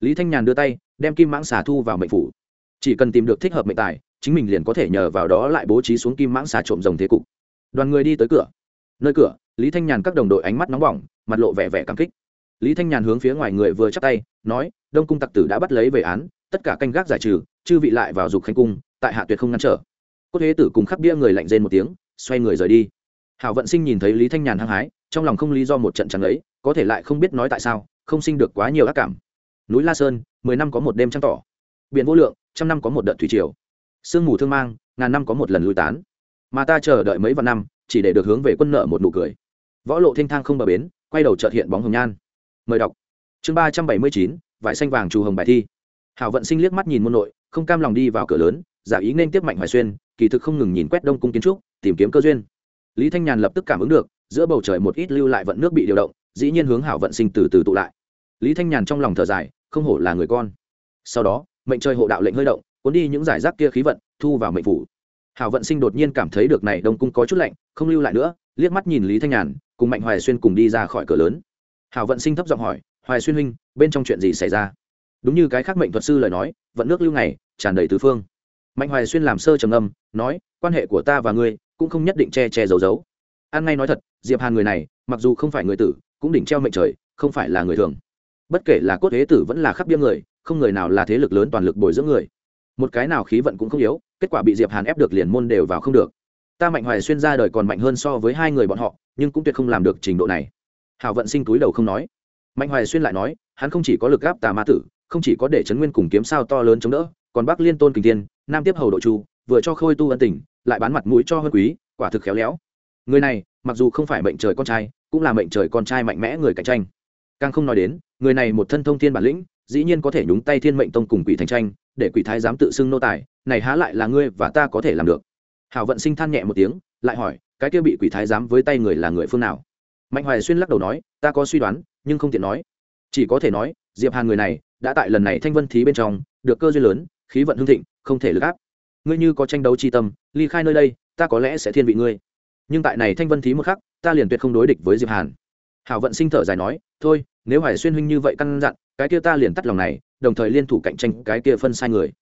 Lý thanh nhàn đưa tay, đem kim mãng xà thu vào mệnh phủ. Chỉ cần tìm được thích hợp mệnh tài, chính mình liền có thể nhờ vào đó lại bố trí xuống kim mãng xà trộm rồng thế cục. Đoàn người đi tới cửa. Nơi cửa lý thanh nhàn các đồng đội ánh mắt nóng bỏng, mặt lộ vẻ vẻ cảm kích. Lý thanh nhàn hướng phía ngoài người vừa chắc tay, nói, đông cung tặc tử đã bắt lấy về án, tất cả canh gác giải trừ, chư vị lại vào dục khánh cung, tại hạ tuyệt không ngăn trở. Cốt thế tử cùng khắc bia người lạnh rên một tiếng, xoay người rời đi. Hảo vận sinh nhìn thấy lý thanh nhàn hăng hái, trong lòng không lý do một trận chẳng ấy, có thể lại không biết nói tại sao, không sinh được quá nhiều ác cảm. Núi la sơn, mười năm có một đêm trăng tỏ. Biển vô lượng, trăm năm có một đợt thủy triều. Sương mù thương mang, ngàn năm có một lần lui tán. Mà ta chờ đợi mấy vạn năm, chỉ để được hướng về quân nợ một nụ cười võ lộ thênh thang không bờ bến, quay đầu trợt hiện bóng hồng nhan. Mời đọc. Chương ba trăm bảy mươi chín, vải xanh vàng trù hồng bài thi. Hảo vận sinh liếc mắt nhìn môn nội, không cam lòng đi vào cửa lớn, giả ý nên tiếp mạnh hoài xuyên, kỳ thực không ngừng nhìn quét đông cung kiến trúc, tìm kiếm cơ duyên. Lý thanh nhàn lập tức cảm ứng được, giữa bầu trời một ít lưu lại vận nước bị điều động, dĩ nhiên hướng hảo vận sinh từ từ tụ lại. Lý thanh nhàn trong lòng thở dài, không hổ là người con. Sau đó, mệnh trời hộ đạo lệnh hơi động, cuốn đi những giải rác kia khí vận, thu vào mệnh phủ. Hảo vận sinh đột nhiên cảm thấy được này đông cung có chút lạnh, không lưu lại nữa, liếc mắt nhìn lý thanh nhàn cùng mạnh hoài xuyên cùng đi ra khỏi cửa lớn. Hảo vận sinh thấp giọng hỏi, hoài xuyên huynh, bên trong chuyện gì xảy ra? Đúng như cái khác mệnh thuật sư lời nói, vận nước lưu ngày, tràn đầy tứ phương. Mạnh hoài xuyên làm sơ trầm âm nói, quan hệ của ta và ngươi cũng không nhất định che che giấu giấu. An ngay nói thật, diệp hàn người này, mặc dù không phải người tử, cũng đỉnh treo mệnh trời, không phải là người thường. Bất kể là cốt thế tử vẫn là khắp biếng người, không người nào là thế lực lớn toàn lực bồi dưỡng người. Một cái nào khí vận cũng không yếu, kết quả bị diệp hàn ép được liền môn đều vào không được. Ta mạnh hoài xuyên ra đời còn mạnh hơn so với hai người bọn họ nhưng cũng tuyệt không làm được trình độ này. Hảo vận sinh túi đầu không nói. Mạnh hoài xuyên lại nói, hắn không chỉ có lực gáp tà ma tử, không chỉ có để Trấn nguyên cùng kiếm sao to lớn chống đỡ, còn bắc liên tôn kình tiên nam tiếp hầu đội chu, vừa cho khôi tu ân tình, lại bán mặt mũi cho hơn quý, quả thực khéo léo. Người này, mặc dù không phải mệnh trời con trai, cũng là mệnh trời con trai mạnh mẽ người cạnh tranh. Càng không nói đến, người này một thân thông thiên bản lĩnh, dĩ nhiên có thể nhúng tay thiên mệnh tông cùng quỷ thành tranh, để quỷ thái dám tự xưng nô tài, này há lại là ngươi và ta có thể làm được. Hảo vận sinh than nhẹ một tiếng, lại hỏi cái kia bị quỷ thái dám với tay người là người phương nào? Mạnh hoài xuyên lắc đầu nói, ta có suy đoán, nhưng không tiện nói. Chỉ có thể nói, diệp hàn người này, đã tại lần này thanh vân thí bên trong, được cơ duyên lớn, khí vận hưng thịnh, không thể lực áp. Ngươi như có tranh đấu chi tâm, ly khai nơi đây, ta có lẽ sẽ thiên vị ngươi. Nhưng tại này thanh vân thí một khắc, ta liền tuyệt không đối địch với diệp hàn. Hảo vận sinh thở dài nói, thôi, nếu hoài xuyên huynh như vậy căn dặn, cái kia ta liền tắt lòng này, đồng thời liên thủ cạnh tranh cái kia phân sai người.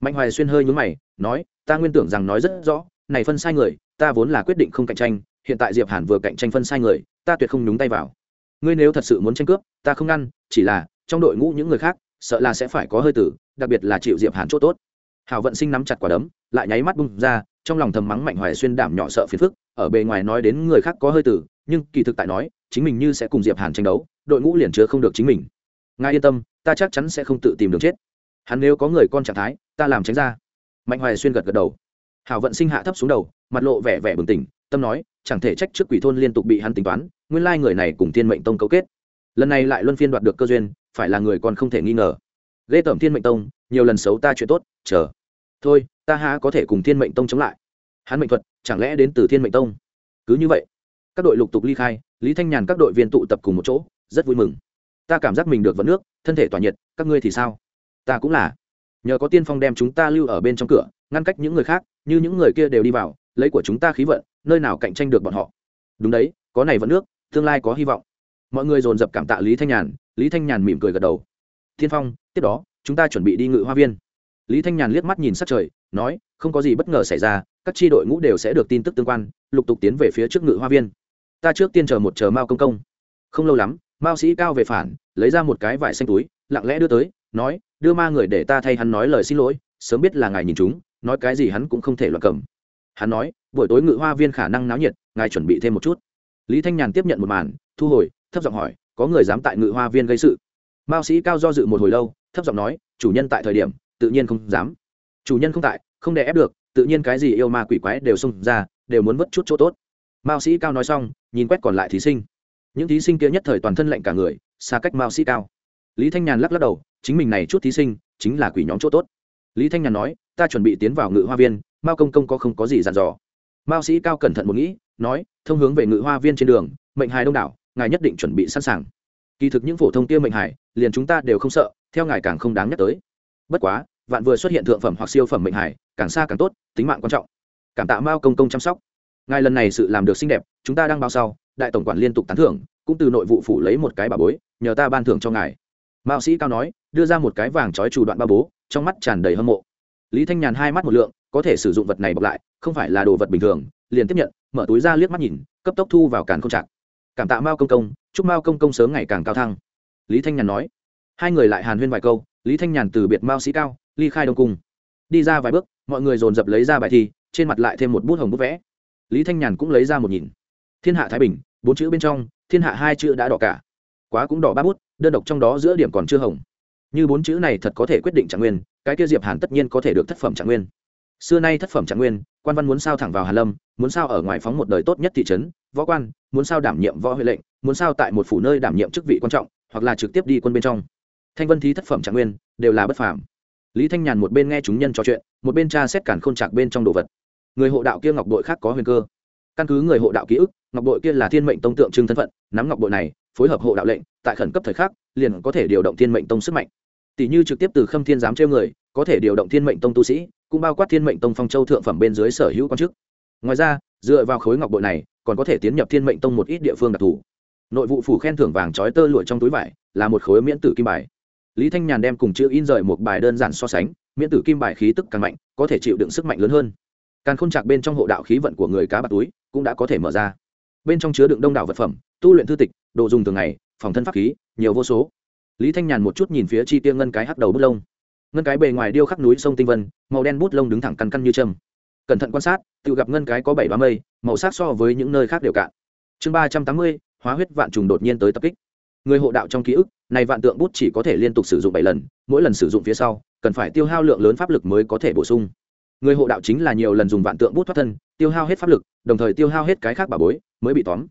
Mạnh hoài xuyên hơi nhướng mày, nói, ta nguyên tưởng rằng nói rất rõ, này phân sai người ta vốn là quyết định không cạnh tranh, hiện tại diệp hàn vừa cạnh tranh phân sai người, ta tuyệt không nhúng tay vào. Ngươi nếu thật sự muốn tranh cướp, ta không ngăn, chỉ là, trong đội ngũ những người khác, sợ là sẽ phải có hơi tử, đặc biệt là chịu diệp hàn chỗ tốt. Hảo vận sinh nắm chặt quả đấm, lại nháy mắt bung ra, trong lòng thầm mắng mạnh hoài xuyên đảm nhỏ sợ phiền phức, ở bề ngoài nói đến người khác có hơi tử, nhưng kỳ thực tại nói, chính mình như sẽ cùng diệp hàn tranh đấu, đội ngũ liền chứa không được chính mình. Ngài yên tâm, ta chắc chắn sẽ không tự tìm đường chết. Hắn nếu có người con trạng thái, ta làm tránh ra. Mạnh hoài xuyên gật gật đầu hảo vận sinh hạ thấp xuống đầu, mặt lộ vẻ vẻ bừng tỉnh, tâm nói, chẳng thể trách trước quỷ thôn liên tục bị hắn tính toán, nguyên lai người này cùng thiên mệnh tông cấu kết. Lần này lại luân phiên đoạt được cơ duyên, phải là người còn không thể nghi ngờ. Ghê tởm thiên mệnh tông, nhiều lần xấu ta chuyện tốt, chờ. Thôi, ta há có thể cùng thiên mệnh tông chống lại? Hắn mệnh thuật, chẳng lẽ đến từ thiên mệnh tông? Cứ như vậy, các đội lục tục ly khai, lý thanh nhàn các đội viên tụ tập cùng một chỗ, rất vui mừng. Ta cảm giác mình được vận nước, thân thể tỏa nhiệt, các ngươi thì sao? Ta cũng là. Nhờ có tiên phong đem chúng ta lưu ở bên trong cửa ngăn cách những người khác, như những người kia đều đi vào, lấy của chúng ta khí vận, nơi nào cạnh tranh được bọn họ. Đúng đấy, có này vẫn nước, tương lai có hy vọng. Mọi người dồn dập cảm tạ lý thanh nhàn, lý thanh nhàn mỉm cười gật đầu. Thiên phong, tiếp đó, chúng ta chuẩn bị đi ngự hoa viên. Lý thanh nhàn liếc mắt nhìn sát trời, nói, không có gì bất ngờ xảy ra, các tri đội ngũ đều sẽ được tin tức tương quan, lục tục tiến về phía trước ngự hoa viên. Ta trước tiên chờ một chờ mao công công. Không lâu lắm, mao sĩ cao về phản, lấy ra một cái vải xanh túi, lặng lẽ đưa tới, nói, đưa ma người để ta thay hắn nói lời xin lỗi, sớm biết là ngài nhìn chúng nói cái gì hắn cũng không thể loạn cầm. Hắn nói, buổi tối ngự hoa viên khả năng náo nhiệt, ngài chuẩn bị thêm một chút. Lý thanh nhàn tiếp nhận một màn, thu hồi, thấp giọng hỏi, có người dám tại ngự hoa viên gây sự? Mao sĩ cao do dự một hồi lâu, thấp giọng nói, chủ nhân tại thời điểm, tự nhiên không dám. Chủ nhân không tại, không đè ép được, tự nhiên cái gì yêu ma quỷ quái đều xông ra, đều muốn vất chút chỗ tốt. Mao sĩ cao nói xong, nhìn quét còn lại thí sinh. Những thí sinh kia nhất thời toàn thân lạnh cả người, xa cách mao sĩ cao. Lý thanh nhàn lắc lắc đầu, chính mình này chút thí sinh, chính là quỷ nhóm chỗ tốt. Lý thanh nhàn nói ta chuẩn bị tiến vào ngự hoa viên, mao công công có không có gì dặn dò. Mao sĩ cao cẩn thận một nghĩ, nói, thông hướng về ngự hoa viên trên đường, mệnh hài đông đảo, ngài nhất định chuẩn bị sẵn sàng. Kỳ thực những phổ thông tiêu mệnh hải liền chúng ta đều không sợ, theo ngài càng không đáng nhắc tới. Bất quá, vạn vừa xuất hiện thượng phẩm hoặc siêu phẩm mệnh hải càng xa càng tốt, tính mạng quan trọng. Cảm tạ mao công công chăm sóc. Ngài lần này sự làm được xinh đẹp, chúng ta đang bao sau, đại tổng quản liên tục tán thưởng, cũng từ nội vụ phủ lấy một cái bà bối, nhờ ta ban thưởng cho ngài. Mao sĩ cao nói, đưa ra một cái vàng trói trù đoạn ba bố, trong mắt tràn đầy hâm mộ lý thanh nhàn hai mắt một lượng, có thể sử dụng vật này bọc lại, không phải là đồ vật bình thường, liền tiếp nhận, mở túi ra liếc mắt nhìn, cấp tốc thu vào càn không chặt cảm tạ mao công công, chúc mao công công sớm ngày càng cao thăng. Lý thanh nhàn nói. Hai người lại hàn huyên vài câu, lý thanh nhàn từ biệt mao sĩ cao, ly khai đông cung. Đi ra vài bước, mọi người dồn dập lấy ra bài thi, trên mặt lại thêm một bút hồng bút vẽ. Lý thanh nhàn cũng lấy ra một nhìn. Thiên hạ thái bình, bốn chữ bên trong, thiên hạ hai chữ đã đỏ cả. Quá cũng đỏ ba bút, đơn độc trong đó giữa điểm còn chưa hồng như bốn chữ này thật có thể quyết định trạng nguyên, cái kia diệp hàn tất nhiên có thể được thất phẩm trạng nguyên. Xưa nay thất phẩm trạng nguyên, quan văn muốn sao thẳng vào hàn lâm, muốn sao ở ngoài phóng một đời tốt nhất thị trấn, võ quan, muốn sao đảm nhiệm võ huệ lệnh, muốn sao tại một phủ nơi đảm nhiệm chức vị quan trọng, hoặc là trực tiếp đi quân bên trong. Thanh vân thí thất phẩm trạng nguyên, đều là bất phàm. Lý thanh nhàn một bên nghe chúng nhân trò chuyện, một bên tra xét cản khôn trạc bên trong đồ vật. Người hộ đạo kia ngọc đội khác có huyền cơ. Căn cứ người hộ đạo ký ức, ngọc đội kia là thiên mệnh tông tượng trưng thân phận, nắm ngọc đội này, phối hợp hộ đạo lệnh, tại khẩn cấp thời khắc, liền có thể điều động thiên mệnh tông sức mạnh tỷ như trực tiếp từ khâm thiên giám treo người, có thể điều động thiên mệnh tông tu sĩ, cũng bao quát thiên mệnh tông phong châu thượng phẩm bên dưới sở hữu quan chức. Ngoài ra, dựa vào khối ngọc bội này, còn có thể tiến nhập thiên mệnh tông một ít địa phương đặc thù. Nội vụ phủ khen thưởng vàng trói tơ lụa trong túi vải, là một khối miễn tử kim bài. Lý thanh nhàn đem cùng chữ in rời một bài đơn giản so sánh, miễn tử kim bài khí tức càng mạnh, có thể chịu đựng sức mạnh lớn hơn. Càn khôn chạc bên trong hộ đạo khí vận của người cá bạc túi, cũng đã có thể mở ra. Bên trong chứa đựng đông đảo vật phẩm, tu luyện thư tịch, đồ dùng thường ngày, phòng thân pháp khí, nhiều vô số lý thanh nhàn một chút nhìn phía chi tiêu ngân cái hắc đầu bút lông. Ngân cái bề ngoài điêu khắc núi sông tinh vân, màu đen bút lông đứng thẳng căn căn như châm. Cẩn thận quan sát, tự gặp ngân cái có bảy ba mây, màu sắc so với những nơi khác đều cạn. Chương ba trăm tám mươi, hóa huyết vạn trùng đột nhiên tới tập kích. Người hộ đạo trong ký ức, này vạn tượng bút chỉ có thể liên tục sử dụng bảy lần, mỗi lần sử dụng phía sau, cần phải tiêu hao lượng lớn pháp lực mới có thể bổ sung. Người hộ đạo chính là nhiều lần dùng vạn tượng bút thoát thân, tiêu hao hết pháp lực, đồng thời tiêu hao hết cái khác bà bối, mới bị tóm.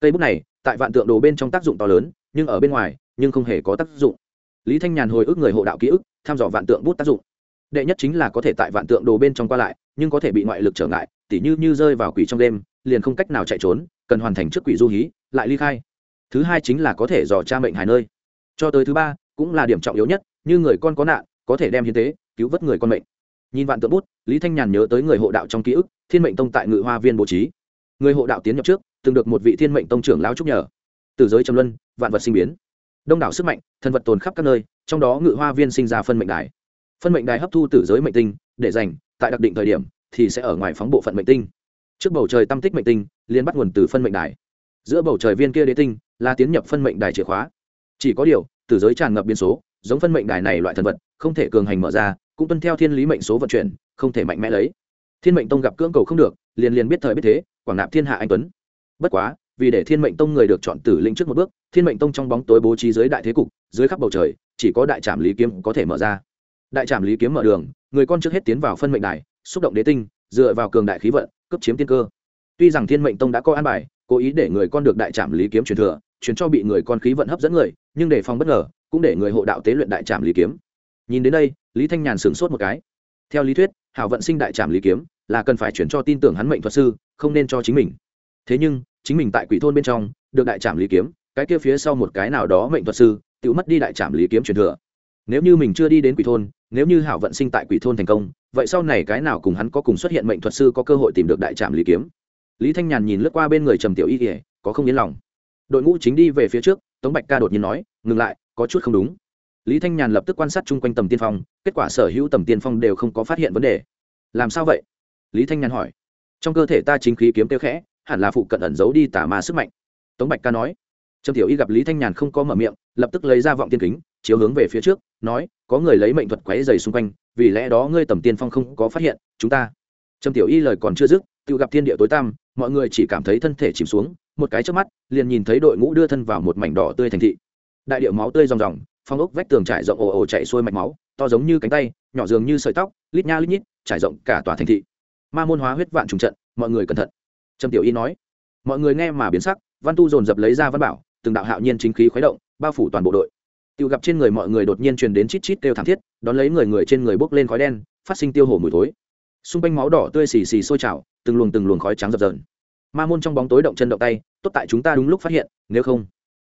Cây bút này, tại vạn tượng đồ bên trong tác dụng to lớn, nhưng ở bên ngoài nhưng không hề có tác dụng. Lý thanh nhàn hồi ức người hộ đạo ký ức thăm dò vạn tượng bút tác dụng. Đệ nhất chính là có thể tại vạn tượng đồ bên trong qua lại, nhưng có thể bị ngoại lực trở ngại, tỉ như như rơi vào quỷ trong đêm, liền không cách nào chạy trốn, cần hoàn thành trước quỷ du hí, lại ly khai. Thứ hai chính là có thể dò cha mệnh hài nơi. Cho tới thứ ba, cũng là điểm trọng yếu nhất, như người con có nạn, có thể đem hiến tế, cứu vớt người con mệnh. Nhìn vạn tượng bút, lý thanh nhàn nhớ tới người hộ đạo trong ký ức, thiên mệnh tông tại ngự hoa viên bố trí. Người hộ đạo tiến nhập trước, từng được một vị thiên mệnh tông trưởng lão trúc nhờ. Từ giới trầm luân, vạn vật sinh biến đông đảo sức mạnh, thần vật tồn khắp các nơi, trong đó ngự hoa viên sinh ra phân mệnh đài. Phân mệnh đài hấp thu tử giới mệnh tinh, để dành tại đặc định thời điểm, thì sẽ ở ngoài phóng bộ phận mệnh tinh. Trước bầu trời tam tích mệnh tinh liên bắt nguồn từ phân mệnh đài. Giữa bầu trời viên kia đế tinh, là tiến nhập phân mệnh đài chìa khóa. Chỉ có điều, tử giới tràn ngập biên số, giống phân mệnh đài này loại thần vật, không thể cường hành mở ra, cũng tuân theo thiên lý mệnh số vận chuyển, không thể mạnh mẽ lấy. Thiên mệnh tông gặp cưỡng cầu không được, liền liền biết thời biết thế, quảng nạp thiên hạ anh tuấn. Bất quá vì để thiên mệnh tông người được chọn tử linh trước một bước, thiên mệnh tông trong bóng tối bố trí dưới đại thế cục, dưới khắp bầu trời, chỉ có đại trạm lý kiếm có thể mở ra. Đại trạm lý kiếm mở đường, người con trước hết tiến vào phân mệnh đài, xúc động đế tinh, dựa vào cường đại khí vận cấp chiếm tiên cơ. Tuy rằng thiên mệnh tông đã có an bài, cố ý để người con được đại trạm lý kiếm truyền thừa, truyền cho bị người con khí vận hấp dẫn người, nhưng để phòng bất ngờ, cũng để người hộ đạo tế luyện đại trạm lý kiếm. Nhìn đến đây, lý thanh nhàn sửng sốt một cái. Theo lý thuyết, hảo vận sinh đại trạm lý kiếm là cần phải chuyển cho tin tưởng hắn mệnh thuật sư, không nên cho chính mình. Thế nhưng chính mình tại quỷ thôn bên trong, được đại trạm lý kiếm, cái kia phía sau một cái nào đó mệnh thuật sư tự mất đi đại trạm lý kiếm truyền thừa. Nếu như mình chưa đi đến quỷ thôn, nếu như hảo vận sinh tại quỷ thôn thành công, vậy sau này cái nào cùng hắn có cùng xuất hiện mệnh thuật sư có cơ hội tìm được đại trạm lý kiếm? Lý thanh nhàn nhìn lướt qua bên người trầm tiểu y kỉa có không yên lòng. Đội ngũ chính đi về phía trước, tống bạch ca đột nhiên nói, ngừng lại, có chút không đúng. Lý thanh nhàn lập tức quan sát chung quanh tầm tiên phong, kết quả sở hữu tầm tiên phong đều không có phát hiện vấn đề. Làm sao vậy? Lý thanh nhàn hỏi. Trong cơ thể ta chính khí kiếm tiêu khẽ hẳn là phụ cận ẩn giấu đi tả ma sức mạnh. Tống bạch ca nói. Trầm tiểu y gặp lý thanh nhàn không có mở miệng, lập tức lấy ra vọng tiên kính, chiếu hướng về phía trước, nói, có người lấy mệnh thuật quáy dày xung quanh, vì lẽ đó ngươi tầm tiên phong không có phát hiện, chúng ta. Trầm tiểu y lời còn chưa dứt, tự gặp thiên địa tối tăm, mọi người chỉ cảm thấy thân thể chìm xuống, một cái trước mắt, liền nhìn thấy đội ngũ đưa thân vào một mảnh đỏ tươi thành thị. Đại điệu máu tươi ròng ròng, phong ốc vách tường trải rộng ồ ồ chạy xuôi mạch máu, to giống như cánh tay, nhỏ dường như sợi tóc, lít nha lít nhít, trải rộng cả tòa thành thị. Ma môn hóa huyết vạn trùng trận, mọi người cẩn thận trầm tiểu y nói, mọi người nghe mà biến sắc, văn tu dồn dập lấy ra văn bảo, từng đạo hạo nhiên chính khí khuấy động, bao phủ toàn bộ đội. Tự gặp trên người mọi người đột nhiên truyền đến chít chít kêu thảm thiết, đón lấy người người trên người bốc lên khói đen, phát sinh tiêu hổ mùi thối. Xung quanh máu đỏ tươi xì xì sôi trào, từng luồng từng luồng khói trắng dập dờn. Ma môn trong bóng tối động chân động tay, tốt tại chúng ta đúng lúc phát hiện, nếu không.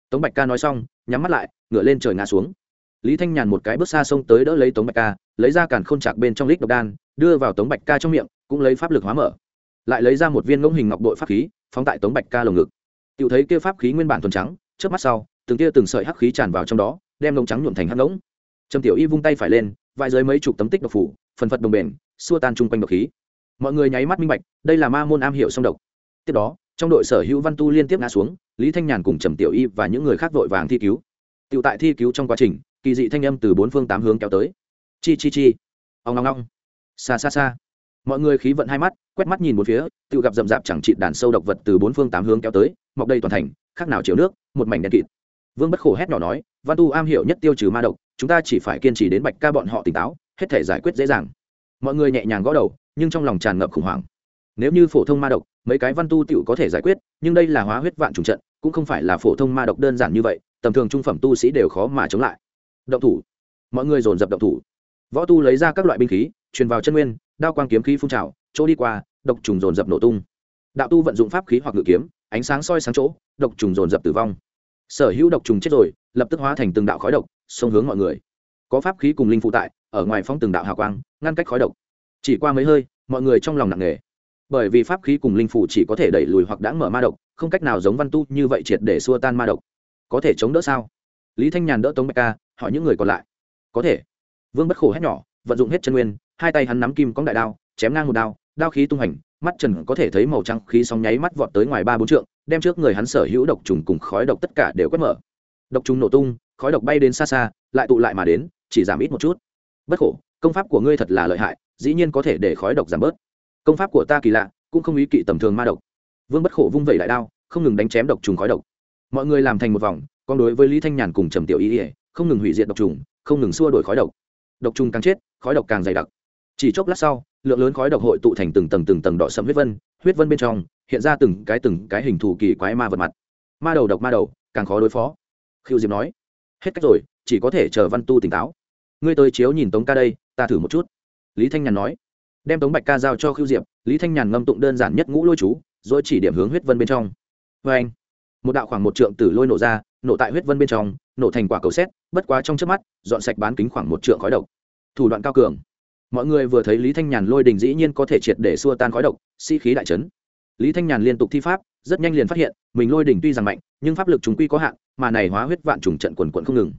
Tống bạch ca nói xong, nhắm mắt lại ngựa lên trời ngã xuống. Lý thanh nhàn một cái bước xa sông tới đỡ lấy tống bạch ca, lấy ra càn k h ô n chạc bên trong lít độc đan, đưa vào tống bạch ca trong miệng, cũng lấy pháp lực hóa mở lại lấy ra một viên ngỗng hình ngọc đội pháp khí phóng tại tống bạch ca lồng ngực tự thấy kia pháp khí nguyên bản thuần trắng trước mắt sau từng kia từng sợi hắc khí tràn vào trong đó đem ngỗng trắng nhuộm thành hắc ngỗng trầm tiểu y vung tay phải lên vài dưới mấy chục tấm tích độc phủ phần phật đồng bền xua tan chung quanh độc khí mọi người nháy mắt minh bạch đây là ma môn am hiểu song độc tiếp đó trong đội sở hữu văn tu liên tiếp ngã xuống lý thanh nhàn cùng trầm tiểu y và những người khác vội vàng thi cứu tự tại thi cứu trong quá trình, kỳ dị thanh âm từ bốn phương tám hướng kéo tới. Chi chi chi. Ong ong ong. Xa xa xa. Mọi người khí vận hai mắt, quét mắt nhìn một phía, tự gặp rậm rạp chẳng trị đàn sâu độc vật từ bốn phương tám hướng kéo tới, mọc đầy toàn thành, khác nào chiều nước, một mảnh đen kịt. Vương Bất Khổ hét nhỏ nói, Văn Tu am hiểu nhất tiêu trừ ma độc, chúng ta chỉ phải kiên trì đến Bạch Ca bọn họ tỉnh táo, hết thể giải quyết dễ dàng. Mọi người nhẹ nhàng gõ đầu, nhưng trong lòng tràn ngập khủng hoảng. Nếu như phổ thông ma độc, mấy cái văn tu tiểu có thể giải quyết, nhưng đây là hóa huyết vạn trùng trận, cũng không phải là phổ thông ma độc đơn giản như vậy, tầm thường trung phẩm tu sĩ đều khó mà chống lại động thủ mọi người dồn dập động thủ võ tu lấy ra các loại binh khí truyền vào chân nguyên đao quang kiếm khí phun trào chỗ đi qua, độc trùng dồn dập nổ tung. Đạo tu vận dụng pháp khí hoặc ngự kiếm, ánh sáng soi sáng chỗ, độc trùng dồn dập tử vong. Sở hữu độc trùng chết rồi, lập tức hóa thành từng đạo khói độc, xông hướng mọi người. Có pháp khí cùng linh phụ tại, ở ngoài phóng từng đạo hào quang, ngăn cách khói độc. Chỉ qua mấy hơi, mọi người trong lòng nặng nề. Bởi vì pháp khí cùng linh phụ chỉ có thể đẩy lùi hoặc đã mở ma độc, không cách nào giống văn tu như vậy triệt để xua tan ma độc. Có thể chống đỡ sao? Lý thanh nhàn đỡ tống bạch ca, hỏi những người còn lại. Có thể. Vương bất khổ hét nhỏ, vận dụng hết chân nguyên, hai tay hắn nắm kim cóng đại đao, chém ngang một đao đao khí tung hành, mắt trần có thể thấy màu trắng khí sóng nháy mắt vọt tới ngoài ba bốn trượng, đem trước người hắn sở hữu độc trùng cùng khói độc tất cả đều quét mở. Độc trùng nổ tung, khói độc bay đến xa xa, lại tụ lại mà đến, chỉ giảm ít một chút. Bất khổ, công pháp của ngươi thật là lợi hại, dĩ nhiên có thể để khói độc giảm bớt. Công pháp của ta kỳ lạ, cũng không ý kỵ tầm thường ma độc. Vương bất khổ vung vẩy đại đao, không ngừng đánh chém độc trùng khói độc. Mọi người làm thành một vòng, còn đối với lý thanh nhàn cùng trầm tiểu ý ỉa không ngừng hủy diệt độc trùng, không ngừng xua đổi khói độc. Độc trùng càng chết, khói độc càng dày đặc chỉ chốc lát sau, lượng lớn khói độc hội tụ thành từng tầng từng tầng đỏ sẫm huyết vân huyết vân bên trong hiện ra từng cái từng cái hình thù kỳ quái ma vật mặt. Ma đầu độc ma đầu, càng khó đối phó. Khiêu diệp nói, hết cách rồi, chỉ có thể chờ văn tu tỉnh táo. Ngươi tới chiếu nhìn tống ca đây, ta thử một chút. Lý thanh nhàn nói, đem tống bạch ca giao cho khiêu diệp. Lý thanh nhàn ngâm tụng đơn giản nhất ngũ lôi chú, rồi chỉ điểm hướng huyết vân bên trong. Vê anh, một đạo khoảng một trượng tử lôi nổ ra, nổ tại huyết vân bên trong, nổ thành quả cầu xét, bất quá trong trước mắt, dọn sạch bán kính khoảng một trượng khói độc. Thủ đoạn cao cường mọi người vừa thấy lý thanh nhàn lôi đình dĩ nhiên có thể triệt để xua tan khói độc, sĩ、si、khí đại trấn lý thanh nhàn liên tục thi pháp, rất nhanh liền phát hiện, mình lôi đình tuy rằng mạnh, nhưng pháp lực chúng quy có hạn, mà này hóa huyết vạn trùng trận quần quận không ngừng.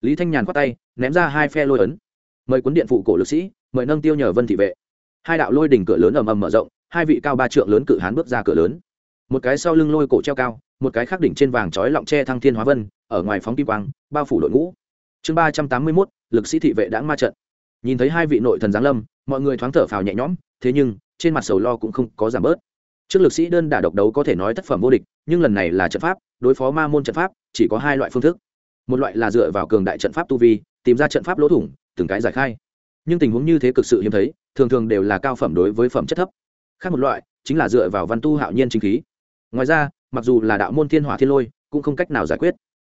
Lý thanh nhàn khoát tay, ném ra hai phe lôi ấn. Mời cuốn điện phụ cổ lực sĩ, mời nâng tiêu nhờ vân thị vệ. Hai đạo lôi đỉnh cửa lớn ầm ầm mở rộng, hai vị cao ba trượng lớn cự hán bước ra cửa lớn. Một cái sau lưng lôi cổ treo cao, một cái khác đỉnh trên vàng trói lọng tre thăng thiên hóa vân, ở ngoài phóng kim quang, bao phủ đội ngũ. Chương ba trăm tám mươi mốt, lực sĩ thị vệ đã ma trận nhìn thấy hai vị nội thần giáng lâm, mọi người thoáng thở phào nhẹ nhõm, thế nhưng, trên mặt sầu lo cũng không có giảm bớt. Trước lực sĩ đơn đả độc đấu có thể nói thất phẩm vô địch, nhưng lần này là trận pháp, đối phó ma môn trận pháp, chỉ có hai loại phương thức. Một loại là dựa vào cường đại trận pháp tu vi, tìm ra trận pháp lỗ thủng, từng cái giải khai. Nhưng tình huống như thế cực sự hiếm thấy, thường thường đều là cao phẩm đối với phẩm chất thấp. Khác một loại, chính là dựa vào văn tu hạo nhiên chính khí. Ngoài ra, mặc dù là đạo môn thiên hỏa thiên lôi, cũng không cách nào giải quyết.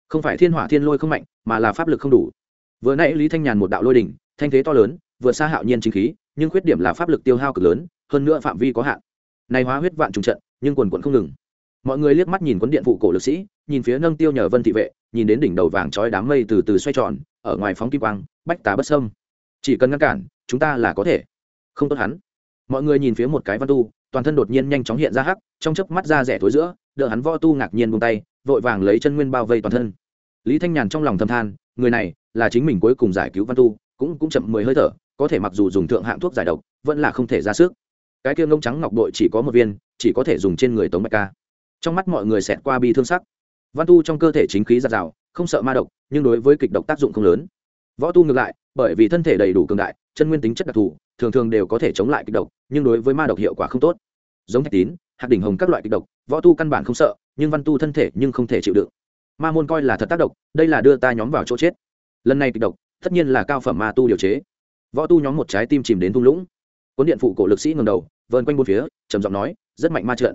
Không phải thiên hỏa thiên lôi không mạnh, mà là pháp lực không đủ. Vừa nãy lý thanh nhàn một đạo lôi đỉnh thanh thế to lớn, vừa xa hạo nhiên chính khí, nhưng khuyết điểm là pháp lực tiêu hao cực lớn, hơn nữa phạm vi có hạn. Này hóa huyết vạn trùng trận, nhưng quần quận không ngừng. Mọi người liếc mắt nhìn quấn điện phụ cổ lực sĩ, nhìn phía nâng tiêu nhờ vân thị vệ, nhìn đến đỉnh đầu vàng trói đám mây từ từ xoay tròn, ở ngoài phóng kim quang, bách tá bất sâm chỉ cần ngăn cản, chúng ta là có thể. Không tốt hắn. Mọi người nhìn phía một cái văn tu, toàn thân đột nhiên nhanh chóng hiện ra hắc, trong chớp mắt ra rẻ thối giữa, đỡ hắn võ tu ngạc nhiên buông tay, vội vàng lấy chân nguyên bao vây toàn thân. Lý thanh nhàn trong lòng thầm than, người này là chính mình cuối cùng giải cứu văn tu cũng cũng chậm mười hơi thở, có thể mặc dù dùng thượng hạng thuốc giải độc, vẫn là không thể ra sức. Cái kia ngông trắng ngọc bội chỉ có một viên, chỉ có thể dùng trên người tống bạch ca. Trong mắt mọi người xẹt qua bi thương sắc. Văn tu trong cơ thể chính khí giạt rào, không sợ ma độc, nhưng đối với kịch độc tác dụng không lớn. Võ tu ngược lại, bởi vì thân thể đầy đủ cường đại, chân nguyên tính chất đặc thù, thường thường đều có thể chống lại kịch độc, nhưng đối với ma độc hiệu quả không tốt. Giống thạch tín hạt đỉnh hồng các loại kịch độc, võ tu căn bản không sợ, nhưng văn tu thân thể nhưng không thể chịu đựng. Ma môn coi là thật tác độc, đây là đưa ta nhóm vào chỗ chết. Lần này kịch độc tất nhiên là cao phẩm ma tu điều chế. Võ tu nhóm một trái tim chìm đến thung lũng. Cuốn điện phụ cổ lực sĩ ngầm đầu, vờn quanh bốn phía, trầm giọng nói, rất mạnh ma trợn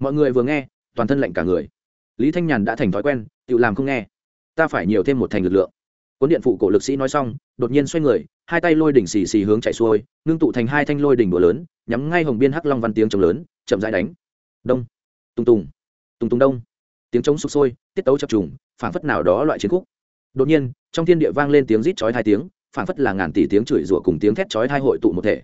mọi người vừa nghe, toàn thân lạnh cả người. Lý thanh nhàn đã thành thói quen, tự làm không nghe. Ta phải nhiều thêm một thành lực lượng. Cuốn điện phụ cổ lực sĩ nói xong, đột nhiên xoay người, hai tay lôi đỉnh xì xì hướng chạy xuôi, ngưng tụ thành hai thanh lôi đỉnh búa lớn, nhắm ngay hồng biên hắc long văn tiếng trống lớn, chậm rãi đánh. Đông. Tung tùng. Tung tùng đông. Tiếng trống sụp sôi, tiết tấu chập trùng, phảng phất nào đó loại chiến khúc đột nhiên, trong thiên địa vang lên tiếng rít chói hai tiếng, phảng phất là ngàn tỷ tiếng chửi rủa cùng tiếng thét chói hai hội tụ một thể.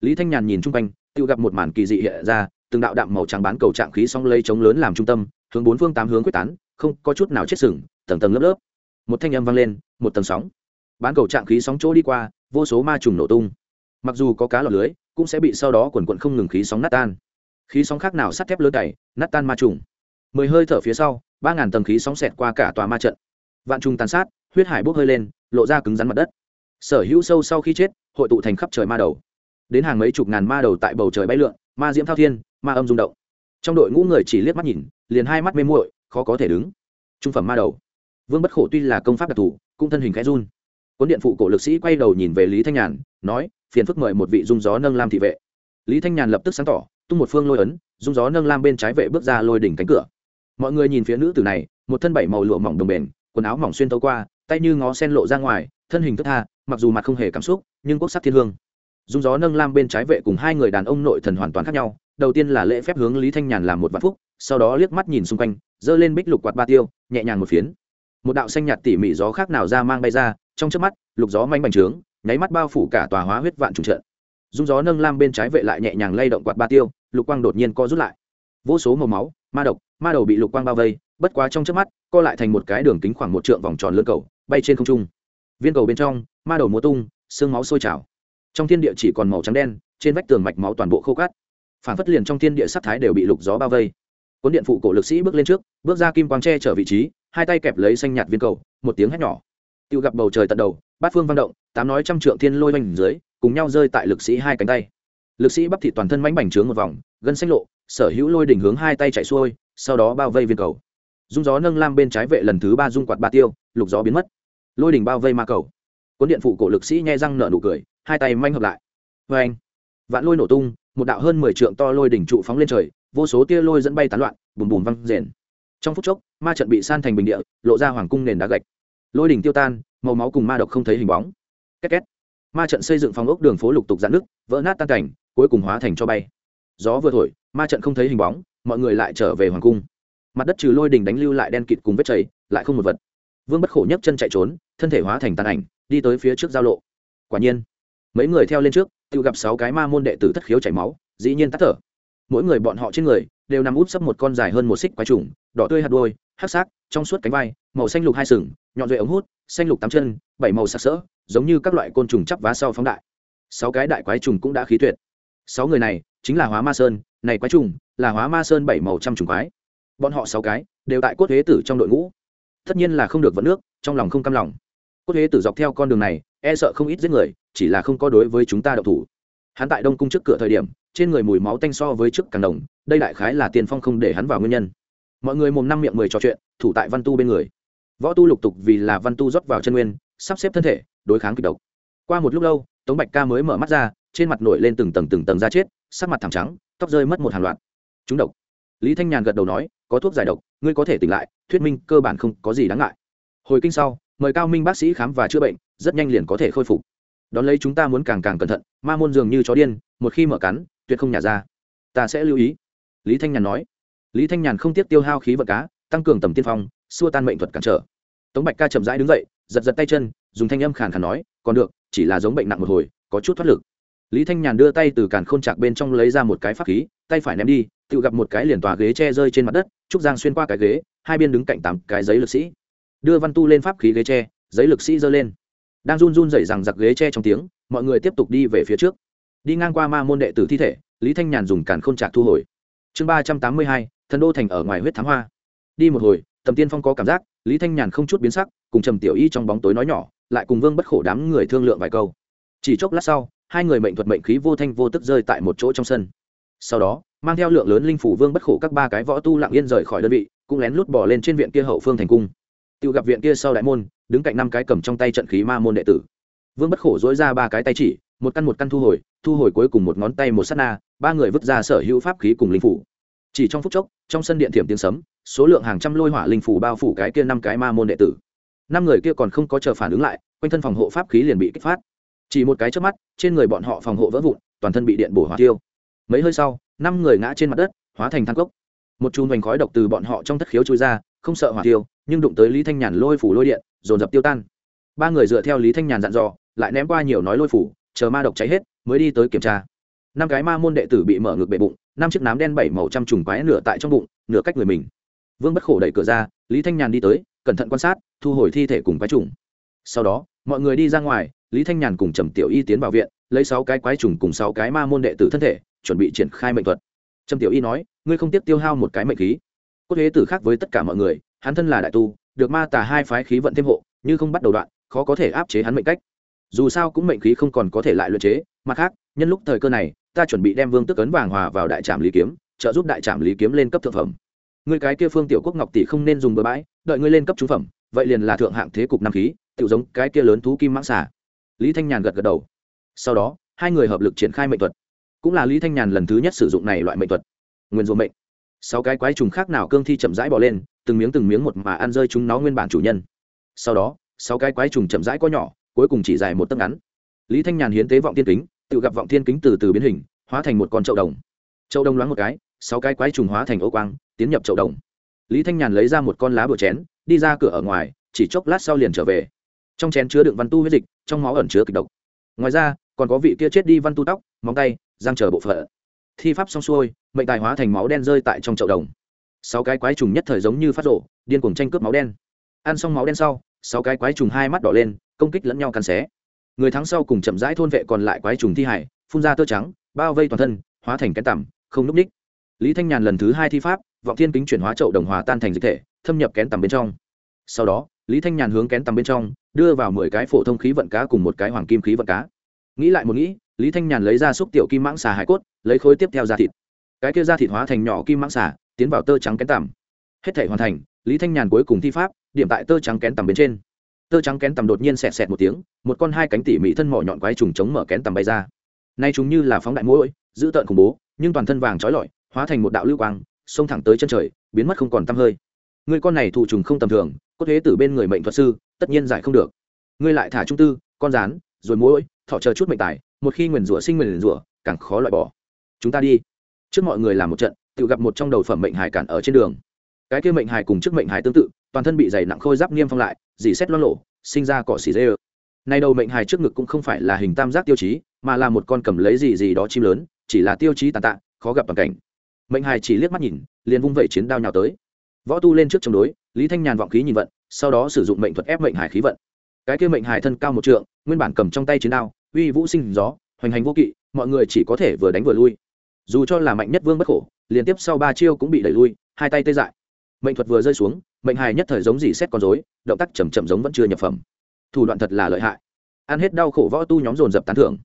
Lý thanh nhàn nhìn chung quanh, tự gặp một màn kỳ dị hiện ra, từng đạo đạm màu trắng bán cầu trạng khí song lây chống lớn làm trung tâm, hướng bốn phương tám hướng quyết tán, không có chút nào chết sừng, tầng tầng lớp lớp. Một thanh âm vang lên, một tầng sóng. Bán cầu trạng khí sóng chỗ đi qua, vô số ma trùng nổ tung. Mặc dù có cá lọt lưới, cũng sẽ bị sau đó quần quận không ngừng khí sóng nát tan. Khí sóng khác nào sắt thép lớn cày, nát tan ma trùng. Mười hơi thở phía sau, ba ngàn tầng khí sóng xẹt qua cả tòa ma trận vạn trùng tàn sát, huyết hải bốc hơi lên, lộ ra cứng rắn mặt đất. Sở hữu sâu sau khi chết, hội tụ thành khắp trời ma đầu. Đến hàng mấy chục ngàn ma đầu tại bầu trời bay lượn, ma diễm thao thiên, ma âm rung động. Trong đội ngũ người chỉ liếc mắt nhìn, liền hai mắt mê muội, khó có thể đứng. Trung phẩm ma đầu. Vương bất khổ tuy là công pháp đặc thù, cũng thân hình khẽ run. Cuốn điện phụ cổ lực sĩ quay đầu nhìn về lý thanh nhàn, nói, phiền phức mời một vị dung gió nâng lam thị vệ. Lý thanh nhàn lập tức sáng tỏ, tung một phương lôi ấn, dung gió nâng lam bên trái vệ bước ra lôi đỉnh cánh cửa. Mọi người nhìn phía nữ tử này, một thân bảy màu lụa mỏng đồng bền quần áo mỏng xuyên tấu qua, tay như ngó sen lộ ra ngoài, thân hình thức tha, mặc dù mặt không hề cảm xúc, nhưng quốc sắc thiên hương. Dung gió nâng lam bên trái vệ cùng hai người đàn ông nội thần hoàn toàn khác nhau, đầu tiên là lễ phép hướng lý thanh nhàn làm một vạn phúc, sau đó liếc mắt nhìn xung quanh, giơ lên bích lục quạt ba tiêu, nhẹ nhàng một phiến. Một đạo xanh nhạt tỉ mỉ gió khác nào ra mang bay ra, trong trước mắt, lục gió manh bành trướng, nháy mắt bao phủ cả tòa hóa huyết vạn trùng trận. Dung gió nâng lam bên trái vệ lại nhẹ nhàng lay động quạt ba tiêu, lục quang đột nhiên co rút lại. Vô số màu máu, ma độc, ma đầu bị lục quang bao vây bất quá trong trước mắt, co lại thành một cái đường kính khoảng một trượng vòng tròn lưỡi cầu, bay trên không trung. Viên cầu bên trong, ma đầu múa tung, xương máu sôi trào. Trong thiên địa chỉ còn màu trắng đen, trên vách tường mạch máu toàn bộ khô cát. Phản phất liền trong thiên địa sắc thái đều bị lục gió bao vây. Cuốn điện phụ cổ lực sĩ bước lên trước, bước ra kim quang tre trở vị trí, hai tay kẹp lấy xanh nhạt viên cầu, một tiếng hét nhỏ. Tự gặp bầu trời tận đầu, bát phương vang động, tám nói trăm trượng thiên lôi oanh dưới, cùng nhau rơi tại lực sĩ hai cánh tay. Lực sĩ bắp thị toàn thân mánh bành trướng một vòng, gân xanh lộ, sở hữu lôi đỉnh hướng hai tay chạy xuôi, sau đó bao vây viên cầu dung gió nâng lam bên trái vệ lần thứ ba dung quạt ba tiêu, lục gió biến mất. Lôi đỉnh bao vây ma cầu. Cuốn điện phụ cổ lực sĩ nhai răng nở nụ cười, hai tay manh hợp lại. Vê anh. Vạn lôi nổ tung, một đạo hơn mười trượng to lôi đỉnh trụ phóng lên trời, vô số tia lôi dẫn bay tán loạn, bùm bùm văng rền. Trong phút chốc, ma trận bị san thành bình địa, lộ ra hoàng cung nền đá gạch. Lôi đỉnh tiêu tan, màu máu cùng ma độc không thấy hình bóng. Két két. Ma trận xây dựng phòng ốc đường phố lục tục giãn nước vỡ nát tan cảnh, cuối cùng hóa thành cho bay. Gió vừa thổi, ma trận không thấy hình bóng, mọi người lại trở về hoàng cung mặt đất trừ lôi đình đánh lưu lại đen kịt cùng vết chảy, lại không một vật. Vương bất khổ nhấc chân chạy trốn, thân thể hóa thành tàn ảnh, đi tới phía trước giao lộ. Quả nhiên, mấy người theo lên trước, tự gặp sáu cái ma môn đệ tử thất khiếu chảy máu, dĩ nhiên tắt thở. Mỗi người bọn họ trên người, đều nằm út sấp một con dài hơn một xích quái trùng, đỏ tươi hạt đôi, hắc sắc, trong suốt cánh vai, màu xanh lục hai sừng, nhọn duệ ống hút, xanh lục tám chân, bảy màu sặc sỡ, giống như các loại côn trùng chắp vá sau phóng đại. Sáu cái đại quái trùng cũng đã khí tuyệt. Sáu người này chính là hóa ma sơn, này quái trùng là hóa ma sơn bảy màu trăm trùng quái bọn họ sáu cái đều tại cốt huế tử trong đội ngũ. Tất nhiên là không được vận nước, trong lòng không cam lòng. Cốt huế tử dọc theo con đường này e sợ không ít giết người, chỉ là không có đối với chúng ta đậu thủ. Hắn tại đông cung trước cửa thời điểm, trên người mùi máu tanh so với trước càng đồng đây đại khái là tiền phong không để hắn vào nguyên nhân. Mọi người mồm năm miệng mười trò chuyện, thủ tại văn tu bên người. Võ tu lục tục vì là văn tu rót vào chân nguyên, sắp xếp thân thể, đối kháng kịch độc. Qua một lúc lâu, tống bạch ca mới mở mắt ra, trên mặt nổi lên từng tầng từng tầng da chết, sắc mặt thảm trắng, tóc rơi mất một hàng loạt. Chúng độc lý thanh nhàn gật đầu nói, có thuốc giải độc, ngươi có thể tỉnh lại, thuyết minh cơ bản không có gì đáng ngại. Hồi kinh sau, mời cao minh bác sĩ khám và chữa bệnh, rất nhanh liền có thể khôi phục. Đón lấy chúng ta muốn càng càng cẩn thận, ma môn dường như chó điên, một khi mở cắn, tuyệt không nhả ra. Ta sẽ lưu ý. Lý thanh nhàn nói. Lý thanh nhàn không tiếc tiêu hao khí vật cá, tăng cường tầm tiên phong, xua tan mệnh thuật cản trở. Tống bạch ca chậm rãi đứng dậy, giật giật tay chân, dùng thanh âm khàn khàn nói, còn được, chỉ là giống bệnh nặng một hồi, có chút thoát lực. Lý thanh nhàn đưa tay từ càn khôn chạc bên trong lấy ra một cái pháp khí, tay phải ném đi tự gặp một cái liền tòa ghế tre rơi trên mặt đất, trúc giang xuyên qua cái ghế, hai bên đứng cạnh tám cái giấy lực sĩ. Đưa văn tu lên pháp khí ghế tre giấy lực sĩ giơ lên. Đang run run dậy rằng giặc ghế tre trong tiếng, mọi người tiếp tục đi về phía trước. Đi ngang qua ma môn đệ tử thi thể, lý thanh nhàn dùng càn khôn trạc thu hồi. Chương ba trăm tám mươi hai, thần đô thành ở ngoài huyết thám hoa. Đi một hồi, tầm tiên phong có cảm giác, lý thanh nhàn không chút biến sắc, cùng trầm tiểu y trong bóng tối nói nhỏ, lại cùng vương bất khổ đám người thương lượng vài câu. Chỉ chốc lát sau, hai người mệnh thuật mệnh khí vô thanh vô tức rơi tại một chỗ trong sân sau đó, mang theo lượng lớn linh phủ vương bất khổ các ba cái võ tu lặng yên rời khỏi đơn vị, cũng lén lút bỏ lên trên viện kia hậu phương thành cung. Tự gặp viện kia sau đại môn, đứng cạnh năm cái cầm trong tay trận khí ma môn đệ tử. Vương bất khổ dối ra ba cái tay chỉ, một căn một căn thu hồi thu hồi cuối cùng một ngón tay một s á t na, ba người vứt ra sở hữu pháp khí cùng linh phủ. Chỉ trong phút chốc, trong sân điện thiểm tiếng sấm, số lượng hàng trăm lôi hỏa linh phủ bao phủ cái kia năm cái ma môn đệ tử. Năm người kia còn không có chờ phản ứng lại, quanh thân phòng hộ pháp khí liền bị kích phát. Chỉ một cái trước mắt, trên người bọn họ phòng hộ vỡ vụn, toàn thân bị điện bổ hỏa tiêu mấy hơi sau, năm người ngã trên mặt đất, hóa thành thang cốc. Một chùm hoành khói độc từ bọn họ trong thất khiếu trôi ra, không sợ hỏa tiêu nhưng đụng tới lý thanh nhàn lôi phủ lôi điện, dồn dập tiêu tan. Ba người dựa theo lý thanh nhàn dặn dò, lại ném qua nhiều nói lôi phủ, chờ ma độc cháy hết, mới đi tới kiểm tra. Năm cái ma môn đệ tử bị mở ngực bệ bụng, năm chiếc nám đen bảy màu trăm trùng quái nửa tại trong bụng, nửa cách người mình. Vương bất khổ đẩy cửa ra, lý thanh nhàn đi tới, cẩn thận quan sát, thu hồi thi thể cùng quái trùng. Sau đó, mọi người đi ra ngoài, lý thanh nhàn cùng trầm tiểu y tiến vào viện, lấy sáu cái quái trùng cùng sáu cái ma môn đệ tử thân thể chuẩn bị triển khai mệnh thuật. Trầm tiểu y nói, ngươi không tiếp tiêu hao một cái mệnh khí. Cốt huế tử khác với tất cả mọi người, hắn thân là đại tu, được ma tà hai phái khí vận thêm hộ, như không bắt đầu đoạn, khó có thể áp chế hắn mệnh cách. Dù sao cũng mệnh khí không còn có thể lại luyện chế, mặt khác, nhân lúc thời cơ này, ta chuẩn bị đem vương tức ấn vàng hòa vào đại trạm lý kiếm, trợ giúp đại trạm lý kiếm lên cấp thượng phẩm. Người cái kia phương tiểu quốc ngọc tỷ không nên dùng bừa bãi, đợi ngươi lên cấp trung phẩm, vậy liền là thượng hạng thế cục năm khí, tiểu giống cái kia lớn thú kim mãng xả lý thanh nhàn gật gật đầu. Sau đó, hai người hợp lực triển khai mệnh thuật cũng là lý thanh nhàn lần thứ nhất sử dụng này loại mệnh thuật. Nguyên rùa mệnh. Sáu cái quái trùng khác nào cương thi chậm rãi bỏ lên, từng miếng từng miếng một mà ăn rơi chúng nó nguyên bản chủ nhân. Sau đó, sáu cái quái trùng chậm rãi có nhỏ, cuối cùng chỉ dài một tấc ngắn. Lý thanh nhàn hiến tế vọng thiên kính, tự gặp vọng thiên kính từ từ biến hình, hóa thành một con trậu đồng. Trậu đồng loáng một cái, sáu cái quái trùng hóa thành ô quang, tiến nhập chậu đồng. Lý thanh nhàn lấy ra một con lá bừa chén, đi ra cửa ở ngoài, chỉ chốc lát sau liền trở về. Trong chén chứa đựng văn tu huyết dịch, trong máu ẩn chứa kịch độc. Ngoài ra, còn có vị kia chết đi văn tu tóc, móng tay giang chờ bộ phận. Thi pháp xong xuôi, mệnh tài hóa thành máu đen rơi tại trong chậu đồng. Sáu cái quái trùng nhất thời giống như phát rổ, điên cuồng tranh cướp máu đen. Ăn xong máu đen sau, sáu cái quái trùng hai mắt đỏ lên, công kích lẫn nhau cắn xé. Người thắng sau cùng chậm rãi thôn vệ còn lại quái trùng thi hải, phun ra tơ trắng, bao vây toàn thân, hóa thành cái tằm, không núp ních. Lý thanh nhàn lần thứ hai thi pháp, vọng thiên kính chuyển hóa chậu đồng hòa tan thành dịch thể, thâm nhập kén tằm bên trong. Sau đó, lý thanh nhàn hướng kén tằm bên trong, đưa vào mười cái phổ thông khí vận cá cùng một cái hoàng kim khí vận cá. Nghĩ lại một nghĩ lý thanh nhàn lấy ra xúc tiểu kim mãng xà hải cốt, lấy khối tiếp theo da thịt. Cái kia da thịt hóa thành nhỏ kim mãng xà, tiến vào tơ trắng kén tằm. Hết thể hoàn thành, lý thanh nhàn cuối cùng thi pháp, điểm tại tơ trắng kén tằm bên trên. Tơ trắng kén tằm đột nhiên xẹt xẹt một tiếng, một con hai cánh tỉ mỹ thân mỏ nhọn quái trùng chống mở kén tằm bay ra. Nay chúng như là phóng đại mũi giữ tợn khủng bố, nhưng toàn thân vàng trói lọi, hóa thành một đạo lưu quang, xông thẳng tới chân trời, biến mất không còn tăm hơi. Người con này thụ trùng không tầm thường, có thế từ bên người mệnh thuật sư, tất nhiên giải không được. Ngươi lại thả trung tư, con rán, rồi mũi thọ chờ chút mệnh tài một khi nguyền rủa sinh nguyền rủa, càng khó loại bỏ. Chúng ta đi. Trước mọi người làm một trận, tự gặp một trong đầu phẩm mệnh hải cản ở trên đường. Cái kia mệnh hải cùng trước mệnh hải tương tự, toàn thân bị dày nặng khôi giáp niêm phong lại, dì xét lo lộ sinh ra cỏ xì dê ơ. Nay đầu mệnh hải trước ngực cũng không phải là hình tam giác tiêu chí, mà là một con cầm lấy gì gì đó chim lớn, chỉ là tiêu chí tàn tạ, khó gặp bằng cảnh. Mệnh hải chỉ liếc mắt nhìn, liền vung vẩy chiến đao nhào tới. Võ tu lên trước chống đối, lý thanh nhàn vọng khí nhìn vận, sau đó sử dụng mệnh thuật ép mệnh hải khí vận. Cái kia mệnh hải thân cao một trượng, nguyên bản cầm trong tay chiến đao uy vũ sinh gió, hoành hành vô kỵ, mọi người chỉ có thể vừa đánh vừa lui. Dù cho là mạnh nhất vương bất khổ, liên tiếp sau ba chiêu cũng bị đẩy lui, hai tay tê dại. Mệnh thuật vừa rơi xuống, mệnh hài nhất thời giống dỉ xét con dối động tác chầm chậm giống vẫn chưa nhập phẩm. Thủ đoạn thật là lợi hại. Ăn hết đau khổ võ tu nhóm dồn dập tán thưởng.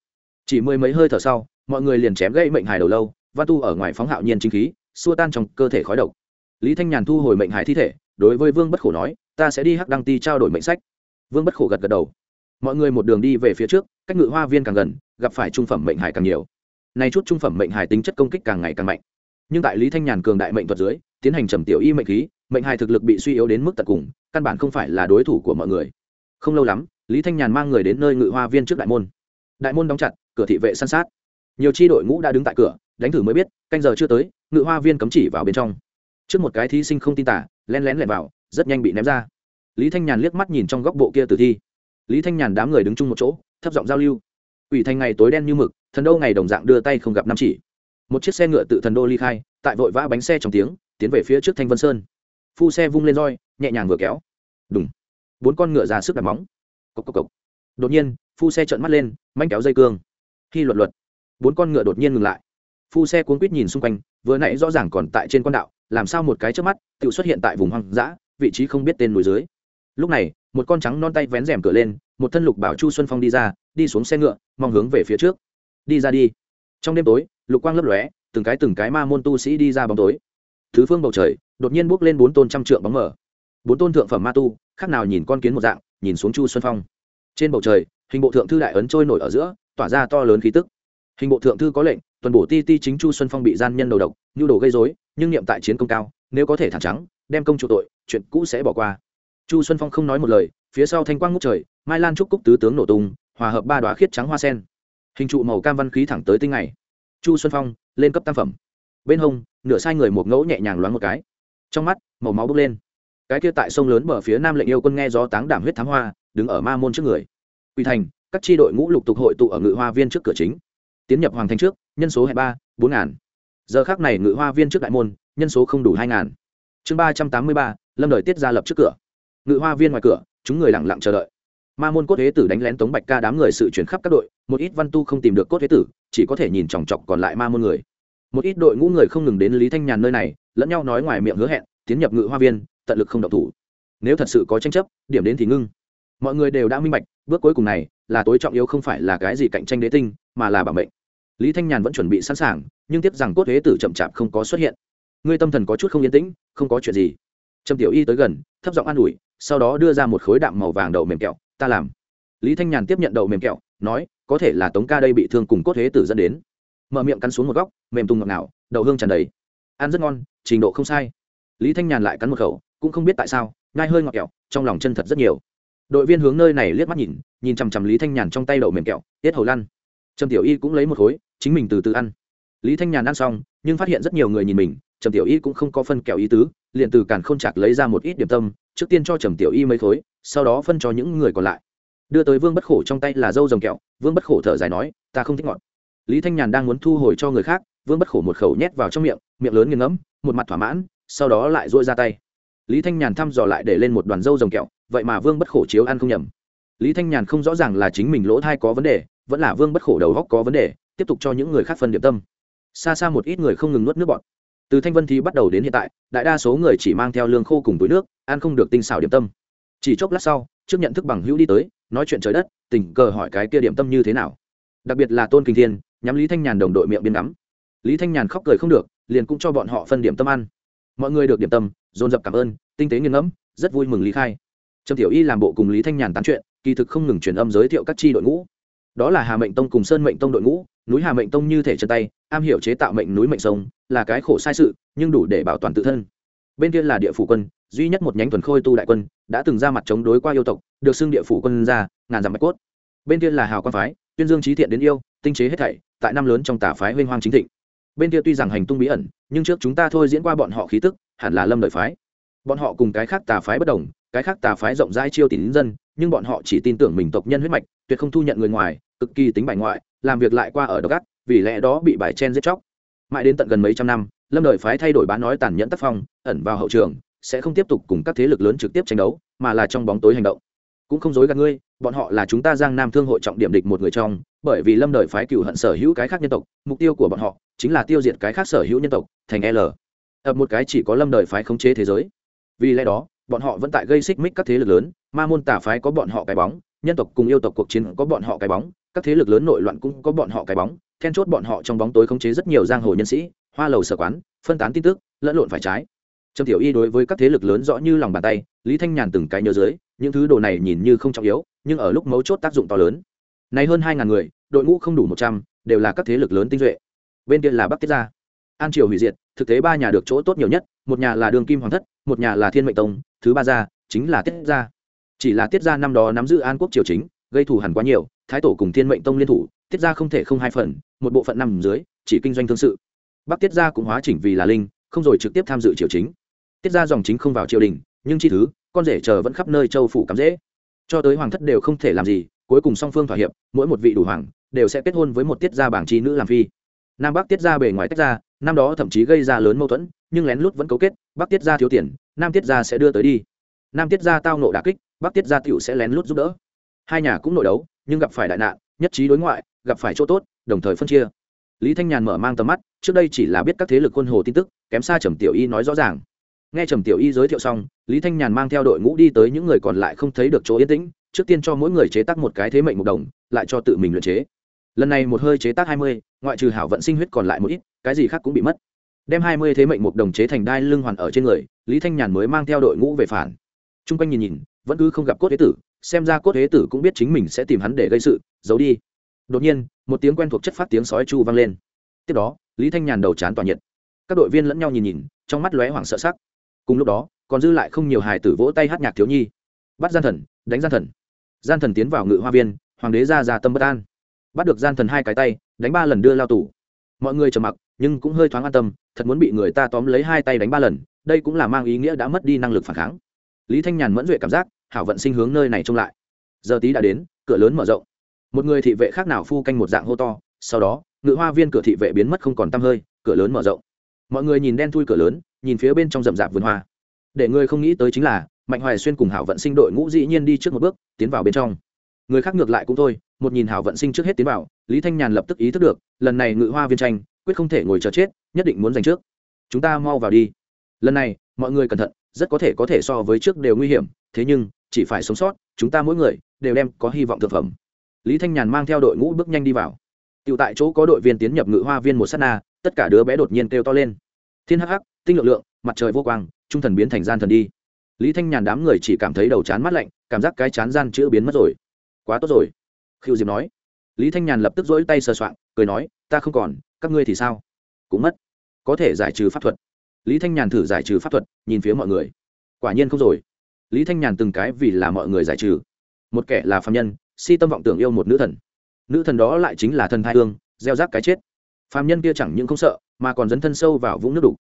Chỉ mười mấy hơi thở sau, mọi người liền chém gây mệnh hài đầu lâu, văn tu ở ngoài phóng hạo nhiên chính khí, xua tan trong cơ thể khói độc. Lý thanh nhàn thu hồi mệnh hài thi thể, đối với vương bất khổ nói, ta sẽ đi hắc đăng ti trao đổi mệnh sách. Vương bất khổ gật gật đầu mọi người một đường đi về phía trước, cách ngự hoa viên càng gần, gặp phải trung phẩm mệnh hải càng nhiều. Nay chút trung phẩm mệnh hải tính chất công kích càng ngày càng mạnh. Nhưng tại lý thanh nhàn cường đại mệnh thuật dưới, tiến hành trầm tiểu y mệnh khí, mệnh hải thực lực bị suy yếu đến mức tận cùng, căn bản không phải là đối thủ của mọi người. Không lâu lắm, lý thanh nhàn mang người đến nơi ngự hoa viên trước đại môn. Đại môn đóng chặt, cửa thị vệ săn sát. Nhiều tri đội ngũ đã đứng tại cửa, đánh thử mới biết, canh giờ chưa tới, ngự hoa viên cấm chỉ vào bên trong. Trước một cái thí sinh không tin tả len lén lẻn vào, rất nhanh bị ném ra. Lý thanh nhàn liếc mắt nhìn trong góc bộ kia tử thi lý thanh nhàn đám người đứng chung một chỗ, thấp giọng giao lưu. Ủy thành ngày tối đen như mực, thần đô ngày đồng dạng đưa tay không gặp năm chỉ. Một chiếc xe ngựa tự thần đô ly khai, tại vội vã bánh xe trong tiếng, tiến về phía trước thanh vân sơn. Phu xe vung lên roi, nhẹ nhàng vừa kéo. Đúng bốn con ngựa ra sức đặt móng. Cộc cộc cộc. Đột nhiên, phu xe trợn mắt lên, manh kéo dây cương. Khi luật luật, bốn con ngựa đột nhiên ngừng lại. Phu xe cuốn quýt nhìn xung quanh, vừa nãy rõ ràng còn tại trên con đạo, làm sao một cái trước mắt tự xuất hiện tại vùng hoang dã, vị trí không biết tên núi dưới lúc này, một con trắng non tay vén rèm cửa lên, một thân lục bảo chu xuân phong đi ra, đi xuống xe ngựa, mong hướng về phía trước. Đi ra đi. Trong đêm tối, lục quang lấp lóe, từng cái từng cái ma môn tu sĩ đi ra bóng tối. Thứ phương bầu trời, đột nhiên bước lên bốn tôn trăm trượng bóng mở bốn tôn thượng phẩm ma tu, khác nào nhìn con kiến một dạng, nhìn xuống chu xuân phong. Trên bầu trời, hình bộ thượng thư đại ấn trôi nổi ở giữa, tỏa ra to lớn khí tức. Hình bộ thượng thư có lệnh, tuần bổ ti ti chính chu xuân phong bị gian nhân đầu độc, nhu đồ gây dối nhưng niệm tại chiến công cao, nếu có thể thẳng trắng, đem công chủ tội, chuyện cũ sẽ bỏ qua chu xuân phong không nói một lời, phía sau thanh quang ngút trời, mai lan trúc cúc tứ tướng nổ tung, hòa hợp ba đoá khiết trắng hoa sen. Hình trụ màu cam văn khí thẳng tới tinh ngày. Chu xuân phong, lên cấp tam phẩm. Bên hông, nửa sai người một ngẫu nhẹ nhàng loáng một cái. Trong mắt, màu máu bốc lên. Cái kia tại sông lớn bờ phía nam lệnh yêu quân nghe gió táng đảm huyết thám hoa, đứng ở ma môn trước người. Quỳ thành, các tri đội ngũ lục tục hội tụ ở ngự hoa viên trước cửa chính. Tiến nhập hoàng thành trước, nhân số hẹn ba, bốn ngàn. Giờ khác này ngự hoa viên trước đại môn, nhân số không đủ hai ngàn. Chương ba trăm tám mươi ba, lâm đời tiết ra lập trước cửa ngự hoa viên ngoài cửa, chúng người lặng lặng chờ đợi. Ma môn cốt thế tử đánh lén tống bạch ca đám người sự chuyển khắp các đội, một ít văn tu không tìm được cốt thế tử, chỉ có thể nhìn chòng chọc còn lại ma môn người. Một ít đội ngũ người không ngừng đến lý thanh nhàn nơi này, lẫn nhau nói ngoài miệng hứa hẹn, tiến nhập ngự hoa viên, tận lực không độc thủ. Nếu thật sự có tranh chấp, điểm đến thì ngưng. Mọi người đều đã minh bạch, bước cuối cùng này là tối trọng yếu không phải là cái gì cạnh tranh đế tinh, mà là bảo mệnh. Lý thanh nhàn vẫn chuẩn bị sẵn sàng, nhưng tiếc rằng cốt thế tử chậm chạp không có xuất hiện. Ngươi tâm thần có chút không yên tĩnh, không có chuyện gì trầm tiểu y tới gần, thấp giọng an ủi, sau đó đưa ra một khối đạm màu vàng đậu mềm kẹo, ta làm. Lý thanh nhàn tiếp nhận đậu mềm kẹo, nói, có thể là tống ca đây bị thương cùng cốt thế tử dẫn đến. Mở miệng cắn xuống một góc, mềm tung ngọt ngào, đậu hương tràn đầy. Ăn rất ngon, trình độ không sai. Lý thanh nhàn lại cắn một khẩu, cũng không biết tại sao ngai hơi ngọt kẹo, trong lòng chân thật rất nhiều. Đội viên hướng nơi này liếc mắt nhìn nhìn chằm chằm lý thanh nhàn trong tay đậu mềm kẹo, tiết hầu lăn. Trầm tiểu y cũng lấy một khối, chính mình từ từ ăn. Lý thanh nhàn ăn xong, nhưng phát hiện rất nhiều người nhìn mình trầm tiểu y cũng không có phân kẹo ý tứ, liền từ càn k h ô n chạc lấy ra một ít điểm tâm, trước tiên cho trầm tiểu y mấy khối, sau đó phân cho những người còn lại. Đưa tới vương bất khổ trong tay là dâu rồng kẹo, vương bất khổ thở dài nói, ta không thích ngọt. Lý thanh nhàn đang muốn thu hồi cho người khác, vương bất khổ một khẩu nhét vào trong miệng miệng lớn nghiêng ngẫm, một mặt thỏa mãn, sau đó lại dội ra tay. Lý thanh nhàn thăm dò lại để lên một đoàn dâu rồng kẹo, vậy mà vương bất khổ chiếu ăn không nhầm. Lý thanh nhàn không rõ ràng là chính mình lỗ thai có vấn đề, vẫn là vương bất khổ đầu góc có vấn đề, tiếp tục cho những người khác phân điểm tâm. Xa xa một ít người không ngừng nuốt nước bọt từ thanh vân thi bắt đầu đến hiện tại, đại đa số người chỉ mang theo lương khô cùng túi nước, ăn không được tinh xảo điểm tâm. Chỉ chốc lát sau, trước nhận thức bằng hữu đi tới, nói chuyện trời đất, tình cờ hỏi cái kia điểm tâm như thế nào. Đặc biệt là tôn kinh thiên, nhắm lý thanh nhàn đồng đội miệng biên ngắm. Lý thanh nhàn khóc cười không được, liền cũng cho bọn họ phân điểm tâm ăn. Mọi người được điểm tâm, dồn dập cảm ơn, tinh tế nghiêng ngẫm, rất vui mừng lý khai. Trầm tiểu y làm bộ cùng lý thanh nhàn tán chuyện, kỳ thực không ngừng truyền âm giới thiệu các tri đội ngũ. Đó là hà mệnh tông cùng sơn mệnh tông đội ngũ, núi hà mệnh tông như thể chân tay, am hiểu chế tạo mệnh núi mệnh sông là cái khổ sai sự, nhưng đủ để bảo toàn tự thân. Bên kia là địa phủ quân, duy nhất một nhánh thuần khôi tu đại quân, đã từng ra mặt chống đối qua yêu tộc, được xưng địa phủ quân ra, ngàn dặm bạch cốt. Bên kia là hào quan phái, tuyên dương trí thiện đến yêu, tinh chế hết thảy, tại năm lớn trong tà phái huênh hoang chính thịnh. Bên kia tuy rằng hành tung bí ẩn, nhưng trước chúng ta thôi diễn qua bọn họ khí tức, hẳn là lâm lợi phái. Bọn họ cùng cái khác tà phái bất đồng, cái khác tà phái rộng rãi chiêu tín dân, nhưng bọn họ chỉ tin tưởng mình tộc nhân huyết mạch, tuyệt không thu nhận người ngoài, cực kỳ tính bài ngoại, làm việc lại qua ở độc ác, vì lẽ đó bị bài chen giết chóc mãi đến tận gần mấy trăm năm, lâm đời phái thay đổi bán nói tàn nhẫn tác phong, ẩn vào hậu trường, sẽ không tiếp tục cùng các thế lực lớn trực tiếp tranh đấu, mà là trong bóng tối hành động. Cũng không dối gạt ngươi, bọn họ là chúng ta giang nam thương hội trọng điểm địch một người trong, bởi vì lâm đời phái cựu hận sở hữu cái khác nhân tộc, mục tiêu của bọn họ chính là tiêu diệt cái khác sở hữu nhân tộc thành l. Ập một cái chỉ có lâm đời phái khống chế thế giới. Vì lẽ đó, bọn họ vẫn tại gây xích mích các thế lực lớn, ma môn tả phái có bọn họ cái bóng, nhân tộc cùng yêu tộc cuộc chiến có bọn họ cái bóng, các thế lực lớn nội loạn cũng có bọn họ cái bóng then chốt bọn họ trong bóng tối khống chế rất nhiều giang hồ nhân sĩ, hoa lầu sở quán, phân tán tin tức, lẫn lộn phải trái. Trầm tiểu y đối với các thế lực lớn rõ như lòng bàn tay, lý thanh nhàn từng cái nhớ dưới, những thứ đồ này nhìn như không trọng yếu, nhưng ở lúc mấu chốt tác dụng to lớn. Này hơn hai ngàn người, đội ngũ không đủ một trăm, đều là các thế lực lớn tinh duệ bên kia là bắc tiết gia an triều hủy diệt, thực tế ba nhà được chỗ tốt nhiều nhất, một nhà là đường kim hoàng thất, một nhà là thiên mệnh tông, thứ ba gia, chính là tiết gia. Chỉ là tiết gia năm đó nắm giữ an quốc triều chính, gây thù hẳn quá nhiều thái tổ cùng thiên mệnh tông liên thủ, tiết gia không thể không hai phần, một bộ phận nằm dưới, chỉ kinh doanh thương sự. Bắc tiết gia cũng hóa chỉnh vì là linh, không rồi trực tiếp tham dự triều chính. Tiết ra dòng chính không vào triều đình, nhưng chi thứ, con rể chờ vẫn khắp nơi châu phủ cắm dễ. Cho tới hoàng thất đều không thể làm gì, cuối cùng song phương thỏa hiệp, mỗi một vị đủ hoàng, đều sẽ kết hôn với một tiết gia bảng chi nữ làm phi. Nam bắc tiết gia bề ngoài tách ra, năm đó thậm chí gây ra lớn mâu thuẫn, nhưng lén lút vẫn cấu kết, bắc tiết gia thiếu tiền, nam tiết gia sẽ đưa tới đi. Nam tiết gia tao nộ đà kích, bắc tiết gia t sẽ lén lút giúp đỡ. Hai nhà cũng nội đấu nhưng gặp phải đại nạn, nhất trí đối ngoại, gặp phải chỗ tốt, đồng thời phân chia. Lý thanh nhàn mở mang tầm mắt, trước đây chỉ là biết các thế lực quân hồ tin tức, kém xa trầm tiểu y nói rõ ràng. Nghe trầm tiểu y giới thiệu xong, lý thanh nhàn mang theo đội ngũ đi tới những người còn lại không thấy được chỗ yên tĩnh, trước tiên cho mỗi người chế tác một cái thế mệnh một đồng, lại cho tự mình luyện chế. Lần này một hơi chế tác hai mươi, ngoại trừ hảo vận sinh huyết còn lại một ít, cái gì khác cũng bị mất. Đem hai mươi thế mệnh một đồng chế thành đai lưng hoàn ở trên người, lý thanh nhàn mới mang theo đội ngũ về phản. T r u n g quanh nhìn nhìn, vẫn cứ không gặp cốt thế tử xem ra cốt thế tử cũng biết chính mình sẽ tìm hắn để gây sự, giấu đi. Đột nhiên, một tiếng quen thuộc chất phát tiếng sói chu vang lên. Tiếp đó, lý thanh nhàn đầu chán tỏa nhiệt. Các đội viên lẫn nhau nhìn nhìn, trong mắt lóe hoảng sợ sắc. Cùng lúc đó, còn dư lại không nhiều hài tử vỗ tay hát nhạc thiếu nhi. Bắt gian thần, đánh gian thần. Gian thần tiến vào ngự hoa viên, hoàng đế ra ra tâm bất an. Bắt được gian thần hai cái tay, đánh ba lần đưa lao tù. Mọi người trầm mặc, nhưng cũng hơi thoáng an tâm, thật muốn bị người ta tóm lấy hai tay đánh ba lần, đây cũng là mang ý nghĩa đã mất đi năng lực phản kháng. Lý thanh nhàn mẫn duệ cảm giác hảo vận sinh hướng nơi này trông lại. Giờ tí đã đến, cửa lớn mở rộng. Một người thị vệ khác nào phu canh một dạng hô to, sau đó, ngự hoa viên cửa thị vệ biến mất không còn t hơi, cửa lớn mở rộng. Mọi người nhìn đen thui cửa lớn, nhìn phía bên trong rậm rạp vườn hoa. Để người không nghĩ tới chính là, mạnh hoài xuyên cùng hảo vận sinh đội ngũ dĩ nhiên đi trước một bước, tiến vào bên trong. Người khác ngược lại cũng thôi, một nhìn hảo vận sinh trước hết tiến vào, lý thanh nhàn lập tức ý thức được, lần này ngự hoa viên tranh, quyết không thể ngồi chờ chết, nhất định muốn giành trước. Chúng ta mau vào đi. Lần này, mọi người cẩn thận rất có thể có thể so với trước đều nguy hiểm, thế nhưng, chỉ phải sống sót, chúng ta mỗi người đều đem có hy vọng thực phẩm. Lý thanh nhàn mang theo đội ngũ bước nhanh đi vào. Tựu tại chỗ có đội viên tiến nhập ngự hoa viên một s á t na, tất cả đứa bé đột nhiên kêu to lên. Thiên hắc hắc, tinh lượng lượng, mặt trời vô quang, trung thần biến thành gian thần đi. Lý thanh nhàn đám người chỉ cảm thấy đầu chán mắt lạnh, cảm giác cái chán gian chữ biến mất rồi. Quá tốt rồi khiêu diệp nói. Lý thanh nhàn lập tức dỗi tay sờ soạng, cười nói, ta không còn, các ngươi thì sao? Cũng mất. Có thể giải trừ pháp thuật lý thanh nhàn thử giải trừ pháp thuật, nhìn phía mọi người. Quả nhiên không rồi. Lý thanh nhàn từng cái vì là mọi người giải trừ. Một kẻ là phạm nhân, si tâm vọng tưởng yêu một nữ thần. Nữ thần đó lại chính là thần thai hương, gieo rác cái chết. Phạm nhân kia chẳng những không sợ, mà còn dấn thân sâu vào vũng nước đục.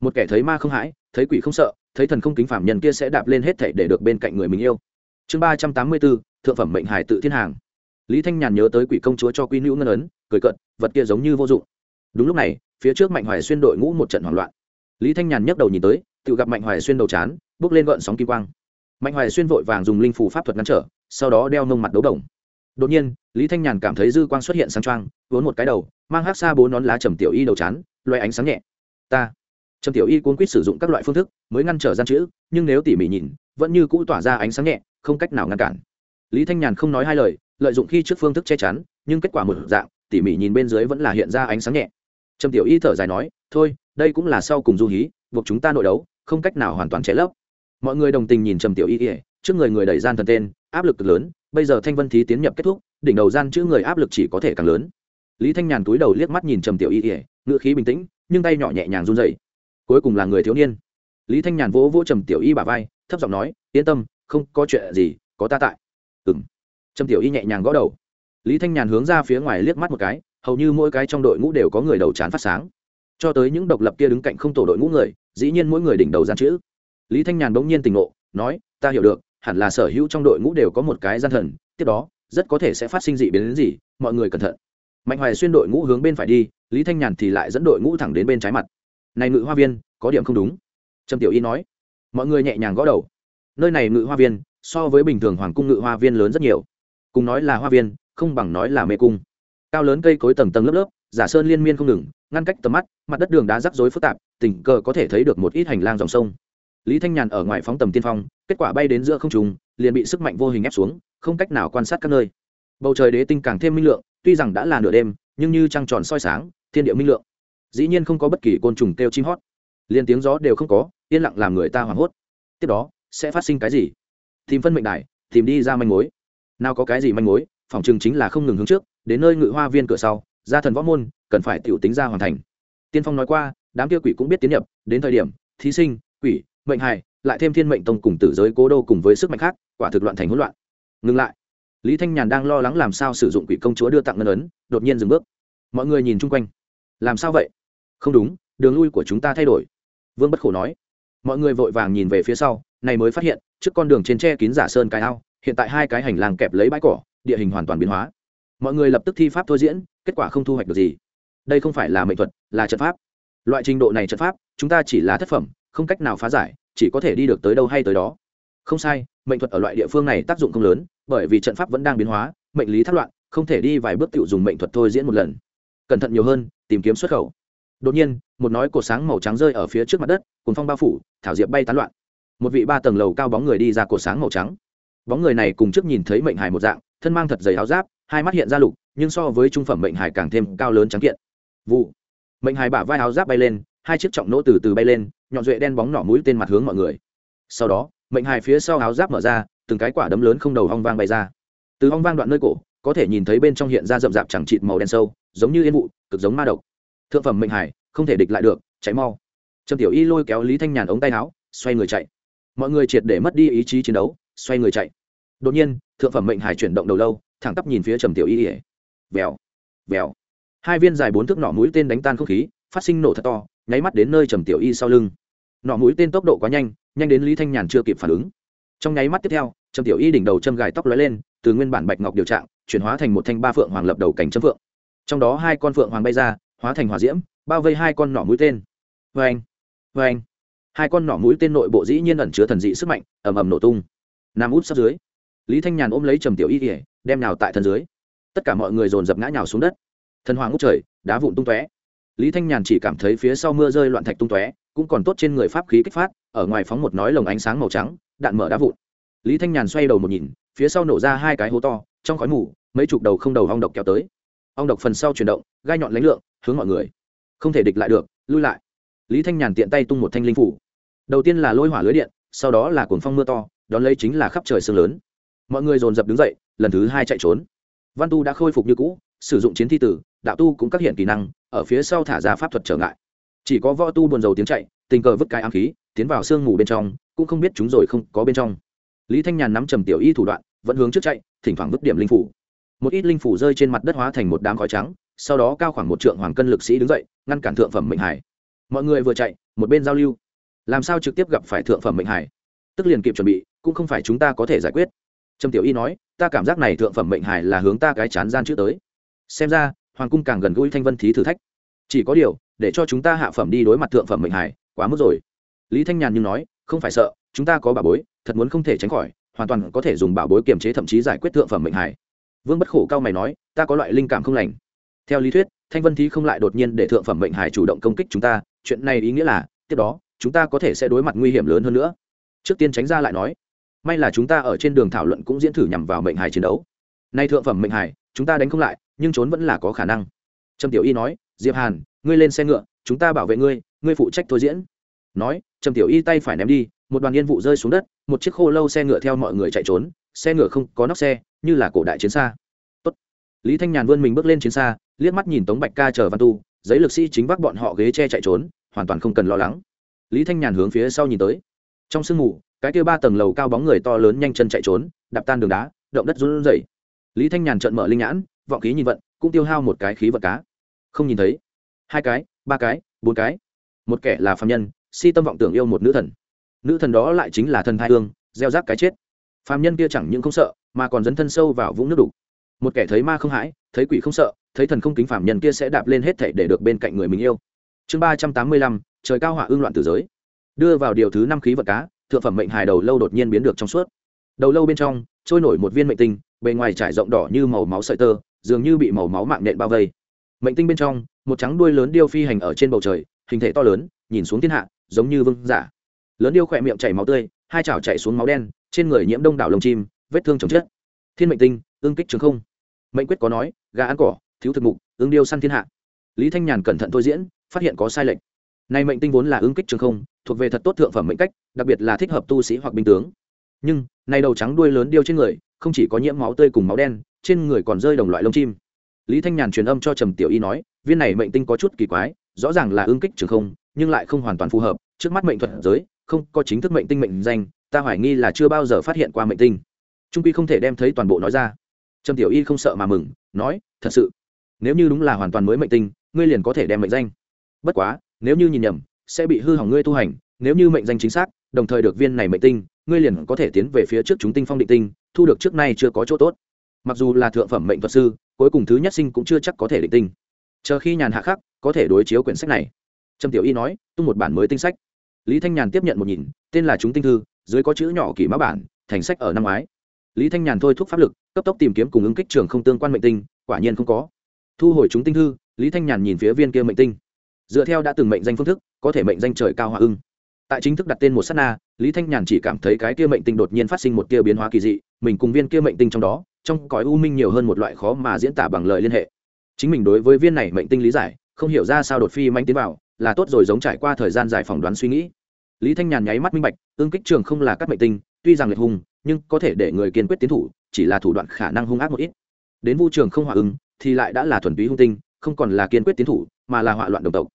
Một kẻ thấy ma không hãi, thấy quỷ không sợ, thấy thần không kính phạm nhân kia sẽ đạp lên hết thảy để được bên cạnh người mình yêu. Chương ba trăm tám mươi bốn, thượng phẩm mệnh hải tự thiên hàng. Lý thanh nhàn nhớ tới quỷ công chúa cho quy nữ ngân ấn, cười cận vật kia giống như vô dụng. Đúng lúc này, phía trước mạnh hoài xuyên đội ngũ một trận hoảng loạn lý thanh nhàn nhấc đầu nhìn tới, tự gặp mạnh hoài xuyên đầu chán, bước lên gợn sóng kim quang. Mạnh hoài xuyên vội vàng dùng linh phù pháp thuật ngăn trở, sau đó đeo nông mặt đấu đồng. Đột nhiên, lý thanh nhàn cảm thấy dư quang xuất hiện sáng trăng vốn một cái đầu, mang hát xa bốn nón lá trầm tiểu y đầu chán loay ánh sáng nhẹ. Ta, trầm tiểu y cuốn quýt sử dụng các loại phương thức, mới ngăn trở gian chữ, nhưng nếu tỉ mỉ nhìn, vẫn như cũ tỏa ra ánh sáng nhẹ, không cách nào ngăn cản. Lý thanh nhàn không nói hai lời, lợi dụng khi trước phương thức che chắn, nhưng kết quả một dạng, tỉ mỉ nhìn bên dưới vẫn là hiện ra ánh sáng nhẹ. Trầm tiểu y thở dài nói, thôi đây cũng là sau cùng du hí, buộc chúng ta nội đấu, không cách nào hoàn toàn che lấp. Mọi người đồng tình nhìn trầm tiểu y ỉa trước người người đẩy gian thần tên, áp lực cực lớn, bây giờ thanh vân thí tiến nhập kết thúc, đỉnh đầu gian chữ người áp lực chỉ có thể càng lớn. Lý thanh nhàn túi đầu liếc mắt nhìn trầm tiểu y ỉa ngự khí bình tĩnh, nhưng tay nhỏ nhẹ nhàng run dậy cuối cùng là người thiếu niên. Lý thanh nhàn vỗ vỗ trầm tiểu y bà vai, thấp giọng nói, yên tâm, không có chuyện gì, có ta tại. Ừng trầm tiểu y nhẹ nhàng gõ đầu. Lý thanh nhàn hướng ra phía ngoài liếc mắt một cái, hầu như mỗi cái trong đội ngũ đều có người đầu chán phát sáng cho tới những độc lập kia đứng cạnh không tổ đội ngũ người, dĩ nhiên mỗi người đỉnh đầu gian chữ. Lý thanh nhàn bỗng nhiên tỉnh ngộ, nói, ta hiểu được, hẳn là sở hữu trong đội ngũ đều có một cái gian thần, tiếp đó, rất có thể sẽ phát sinh dị biến đến gì, mọi người cẩn thận. Mạnh hoài xuyên đội ngũ hướng bên phải đi, lý thanh nhàn thì lại dẫn đội ngũ thẳng đến bên trái mặt. Này ngự hoa viên, có điểm không đúng. Trầm tiểu y nói. Mọi người nhẹ nhàng gõ đầu. Nơi này ngự hoa viên, so với bình thường hoàng cung ngự hoa viên lớn rất nhiều. Cùng nói là hoa viên, không bằng nói là mê cung. Cao lớn cây cối tầng tầng lớp lớp, giả sơn liên miên không ngừng ngăn cách tầm mắt, mặt đất đường đá rắc rối phức tạp, tình cờ có thể thấy được một ít hành lang dòng sông. Lý thanh nhàn ở ngoài phóng tầm tiên phong, kết quả bay đến giữa không trùng liền bị sức mạnh vô hình ép xuống, không cách nào quan sát các nơi. Bầu trời đế tinh càng thêm minh lượng, tuy rằng đã là nửa đêm, nhưng như trăng tròn soi sáng, thiên địa minh lượng. Dĩ nhiên không có bất kỳ côn trùng kêu chim hót. Liền tiếng gió đều không có, yên lặng làm người ta hoảng hốt. Tiếp đó, sẽ phát sinh cái gì? Tìm phân mệnh đài, tìm đi ra manh mối. Nào có cái gì manh mối, phòng chừng chính là không ngừng hướng trước, đến nơi ngự hoa viên cửa sau ra thần võ môn, cần phải tiểu tính ra hoàn thành. Tiên phong nói qua, đám kia quỷ cũng biết tiến nhập, đến thời điểm, thí sinh, quỷ, mệnh hài, lại thêm thiên mệnh tông cùng tử giới cố đô cùng với sức mạnh khác, quả thực loạn thành hỗn loạn. Ngừng lại. Lý thanh nhàn đang lo lắng làm sao sử dụng quỷ công chúa đưa tặng ngân ấn, đột nhiên dừng bước. Mọi người nhìn chung quanh. Làm sao vậy? Không đúng, đường lui của chúng ta thay đổi. Vương bất khổ nói. Mọi người vội vàng nhìn về phía sau, này mới phát hiện, trước con đường trên tre kín giả sơn cái ao, hiện tại hai cái hành lang kẹp lấy bãi cỏ, địa hình hoàn toàn biến hóa mọi người lập tức thi pháp thôi diễn, kết quả không thu hoạch được gì. Đây không phải là mệnh thuật, là trận pháp. Loại trình độ này trận pháp, chúng ta chỉ là thất phẩm, không cách nào phá giải, chỉ có thể đi được tới đâu hay tới đó. Không sai, mệnh thuật ở loại địa phương này tác dụng không lớn, bởi vì trận pháp vẫn đang biến hóa, mệnh lý thất loạn, không thể đi vài bước tự dùng mệnh thuật thôi diễn một lần. Cẩn thận nhiều hơn, tìm kiếm xuất khẩu. Đột nhiên, một nói cột sáng màu trắng rơi ở phía trước mặt đất cùng phong bao phủ, thảo diệp bay tán loạn. Một vị ba tầng lầu cao bóng người đi ra cột sáng màu trắng. Bóng người này cùng trước nhìn thấy mệnh hải một dạng, thân mang thật dày áo giáp hai mắt hiện ra lục, nhưng so với trung phẩm mệnh hải càng thêm cao lớn trắng kiện. Vụ. Mệnh hải bả vai áo giáp bay lên, hai chiếc trọng nỗ từ từ bay lên, nhọn duệ đen bóng nỏ mũi tên mặt hướng mọi người. Sau đó, mệnh hải phía sau áo giáp mở ra, từng cái quả đấm lớn không đầu hong vang bay ra. Từ hong vang đoạn nơi cổ, có thể nhìn thấy bên trong hiện ra rậm rạp chẳng trịt màu đen sâu, giống như yên vụ, cực giống ma độc. Thượng phẩm mệnh hải không thể địch lại được cháy mau. Trầm tiểu y lôi kéo lý thanh nhàn ống tay áo, xoay người chạy. Mọi người triệt để mất đi ý chí chiến đấu, xoay người chạy. Đột nhiên, thượng phẩm mệnh hải chuyển động đầu lâu thẳng tắp nhìn phía trầm tiểu y ỉa. Vèo vèo. Hai viên dài bốn thước nỏ mũi tên đánh tan không khí, phát sinh nổ thật to, nháy mắt đến nơi trầm tiểu y sau lưng. Nỏ mũi tên tốc độ quá nhanh nhanh đến lý thanh nhàn chưa kịp phản ứng. Trong nháy mắt tiếp theo, trầm tiểu y đỉnh đầu châm gài tóc lóe lên, từ nguyên bản bạch ngọc điều trạng, chuyển hóa thành một thanh ba phượng hoàng lập đầu cảnh châm phượng. Trong đó hai con phượng hoàng bay ra, hóa thành hỏa diễm, bao vây hai con nỏ mũi tên. Vê anh vê anh hai con nỏ mũi tên nội bộ dĩ nhiên ẩn chứa thần dị sức mạnh, ầm ầm nổ tung. Nam út sắp dưới. Lý thanh nhàn ôm lấy trầm tiểu y kỉa đem nào tại thân dưới. Tất cả mọi người dồn dập ngã nhào xuống đất. Thần hoàng ngốc trời, đá vụn tung tóe. Lý thanh nhàn chỉ cảm thấy phía sau mưa rơi loạn thạch tung tóe, cũng còn tốt trên người pháp khí kích phát, ở ngoài phóng một nói lồng ánh sáng màu trắng, đạn mở đá vụn. Lý thanh nhàn xoay đầu một nhìn, phía sau nổ ra hai cái hố to, trong khói mù, mấy chục đầu không đầu ong độc kéo tới. Ong độc phần sau chuyển động, gai nhọn lánh lượng, hướng mọi người. Không thể địch lại được, lui lại. Lý thanh nhàn tiện tay tung một thanh linh phủ. Đầu tiên là lôi hỏa lưới điện, sau đó là cuồng phong mưa to, đón lấy chính là khắp trời sương lớn. Mọi người dồn dập đứng dậy lần thứ hai chạy trốn. Văn tu đã khôi phục như cũ, sử dụng chiến thi tử, đạo tu cũng các hiện kỹ năng, ở phía sau thả ra pháp thuật trở ngại. Chỉ có võ tu buồn dầu tiếng chạy, tình cờ vứt cái ám khí, tiến vào sương mù bên trong, cũng không biết chúng rồi không có bên trong. Lý thanh nhàn nắm trầm tiểu y thủ đoạn, vẫn hướng trước chạy, thỉnh thoảng vứt điểm linh phủ. Một ít linh phủ rơi trên mặt đất hóa thành một đám khói trắng, sau đó cao khoảng một trượng hoàng cân lực sĩ đứng dậy, ngăn cản thượng phẩm mệnh hải mọi người vừa chạy, một bên giao lưu. Làm sao trực tiếp gặp phải thượng phẩm mệnh hải tức liền kịp chuẩn bị, cũng không phải chúng ta có thể giải quyết trầm tiểu y nói, ta cảm giác này thượng phẩm mệnh hải là hướng ta cái chán gian chữ tới. Xem ra, hoàng cung càng gần gũi thanh vân thí thử thách. Chỉ có điều, để cho chúng ta hạ phẩm đi đối mặt thượng phẩm mệnh hải quá mức rồi. Lý thanh nhàn như nói, không phải sợ, chúng ta có bảo bối, thật muốn không thể tránh khỏi, hoàn toàn có thể dùng bảo bối kiềm chế thậm chí giải quyết thượng phẩm mệnh hải vương bất khổ cao mày nói, ta có loại linh cảm không lành. Theo lý thuyết, thanh vân thí không lại đột nhiên để thượng phẩm mệnh hải chủ động công kích chúng ta, chuyện này ý nghĩa là, tiếp đó, chúng ta có thể sẽ đối mặt nguy hiểm lớn hơn nữa. Trước tiên tránh ra lại nói may là chúng ta ở trên đường thảo luận cũng diễn thử nhằm vào mệnh hải chiến đấu. Nay thượng phẩm mệnh hải chúng ta đánh không lại, nhưng trốn vẫn là có khả năng. Trầm tiểu y nói, diệp hàn, ngươi lên xe ngựa, chúng ta bảo vệ ngươi ngươi phụ trách thôi diễn. Nói trầm tiểu y tay phải ném đi, một đoàn yên vụ rơi xuống đất, một chiếc khô lâu xe ngựa theo mọi người chạy trốn, xe ngựa không có nóc xe, như là cổ đại chiến xa. Tốt. lý thanh nhàn vươn mình bước lên chiến xa, liếc mắt nhìn tống bạch ca chờ văn tu, giấy lực sĩ chính vác bọn họ ghế che chạy trốn, hoàn toàn không cần lo lắng. Lý thanh nhàn hướng phía sau nhìn tới. Trong sương mù cái kia ba tầng lầu cao bóng người to lớn nhanh chân chạy trốn, đạp tan đường đá, động đất run rẩy. Lý thanh nhàn trợn mở linh nhãn, vọng khí nhìn vận, cũng tiêu hao một cái khí vật cá. Không nhìn thấy. Hai cái, ba cái, bốn cái. Một kẻ là phạm nhân, si tâm vọng tưởng yêu một nữ thần. Nữ thần đó lại chính là thần thai hương, gieo rác cái chết. Phạm nhân kia chẳng những không sợ, mà còn dấn thân sâu vào vũng nước đục. Một kẻ thấy ma không hãi, thấy quỷ không sợ, thấy thần không kính phạm nhân kia sẽ đạp lên hết thảy để được bên cạnh người mình yêu. Chương ba trăm tám mươi lăm, trời cao hỏa ương loạn tử giới. Đưa vào điều thứ năm khí vật cá thượng phẩm mệnh hài đầu lâu đột nhiên biến được trong suốt. Đầu lâu bên trong, trôi nổi một viên mệnh tinh, bề ngoài trải rộng đỏ như màu máu sợi tơ, dường như bị màu máu mạng nện bao vây. Mệnh tinh bên trong, một trắng đuôi lớn điêu phi hành ở trên bầu trời, hình thể to lớn, nhìn xuống thiên hạ, giống như vương giả. Lớn điêu khỏe miệng chảy máu tươi, hai chảo chảy xuống máu đen, trên người nhiễm đông đảo lồng chim, vết thương chồng chết thiên mệnh tinh, ương kích trường không. Mệnh quyết có nói, gà ăn cỏ, thiếu thực mục, ương điêu săn thiên hạ. Lý thanh nhàn cẩn thận thôi diễn, phát hiện có sai lệch. Này mệnh tinh vốn là ương kích trường không thuộc về thật tốt thượng phẩm mệnh cách, đặc biệt là thích hợp tu sĩ hoặc binh tướng. Nhưng này đầu trắng đuôi lớn điêu trên người, không chỉ có nhiễm máu tươi cùng máu đen, trên người còn rơi đồng loại lông chim. Lý thanh nhàn truyền âm cho trầm tiểu y nói, viên này mệnh tinh có chút kỳ quái, rõ ràng là ương kích trường không, nhưng lại không hoàn toàn phù hợp, trước mắt mệnh thuật giới, không có chính thức mệnh tinh mệnh danh, ta hoài nghi là chưa bao giờ phát hiện qua mệnh tinh. Trung quy không thể đem thấy toàn bộ nói ra. Trầm tiểu y không sợ mà mừng, nói, thật sự, nếu như đúng là hoàn toàn mới mệnh tinh, ngươi liền có thể đem mệnh danh. Bất quá, nếu như nhìn nhầm sẽ bị hư hỏng ngươi tu hành, nếu như mệnh danh chính xác, đồng thời được viên này mệnh tinh, ngươi liền có thể tiến về phía trước chúng tinh phong định tinh, thu được trước nay chưa có chỗ tốt. Mặc dù là thượng phẩm mệnh thuật sư, cuối cùng thứ nhất sinh cũng chưa chắc có thể định tinh. Chờ khi nhàn hạ khắc, có thể đối chiếu quyển sách này. Trầm tiểu y nói, tung một bản mới tinh sách. Lý thanh nhàn tiếp nhận một nhìn, tên là chúng tinh thư, dưới có chữ nhỏ kỷ mã bản, thành sách ở năm ngoái. Lý thanh nhàn thôi thúc pháp lực, cấp tốc tìm kiếm cùng ứng kích trường không tương quan mệnh tinh, quả nhiên không có. Thu hồi chúng tinh thư, lý thanh nhàn nhìn phía viên kia mệnh tinh. Dựa theo đã từng mệnh danh phương thức có thể mệnh danh trời cao hòa ưng. Tại chính thức đặt tên một s á t na, lý thanh nhàn chỉ cảm thấy cái kia mệnh tinh đột nhiên phát sinh một kia biến hóa kỳ dị, mình cùng viên kia mệnh tinh trong đó, trong cõi u minh nhiều hơn một loại khó mà diễn tả bằng lời liên hệ. Chính mình đối với viên này mệnh tinh lý giải, không hiểu ra sao đột phi manh tiến vào, là tốt rồi giống trải qua thời gian dài phỏng đoán suy nghĩ. Lý thanh nhàn nháy mắt minh bạch ương kích trường không là các mệnh tinh, tuy rằng liệt hùng, nhưng có thể để người kiên quyết tiến thủ, chỉ là thủ đoạn khả năng hung ác một ít. Đến vu trường không hòa ứng thì lại đã là thuần túy hung tinh, không còn là kiên quyết tiến thủ, mà là hỏa loạn đồng tộc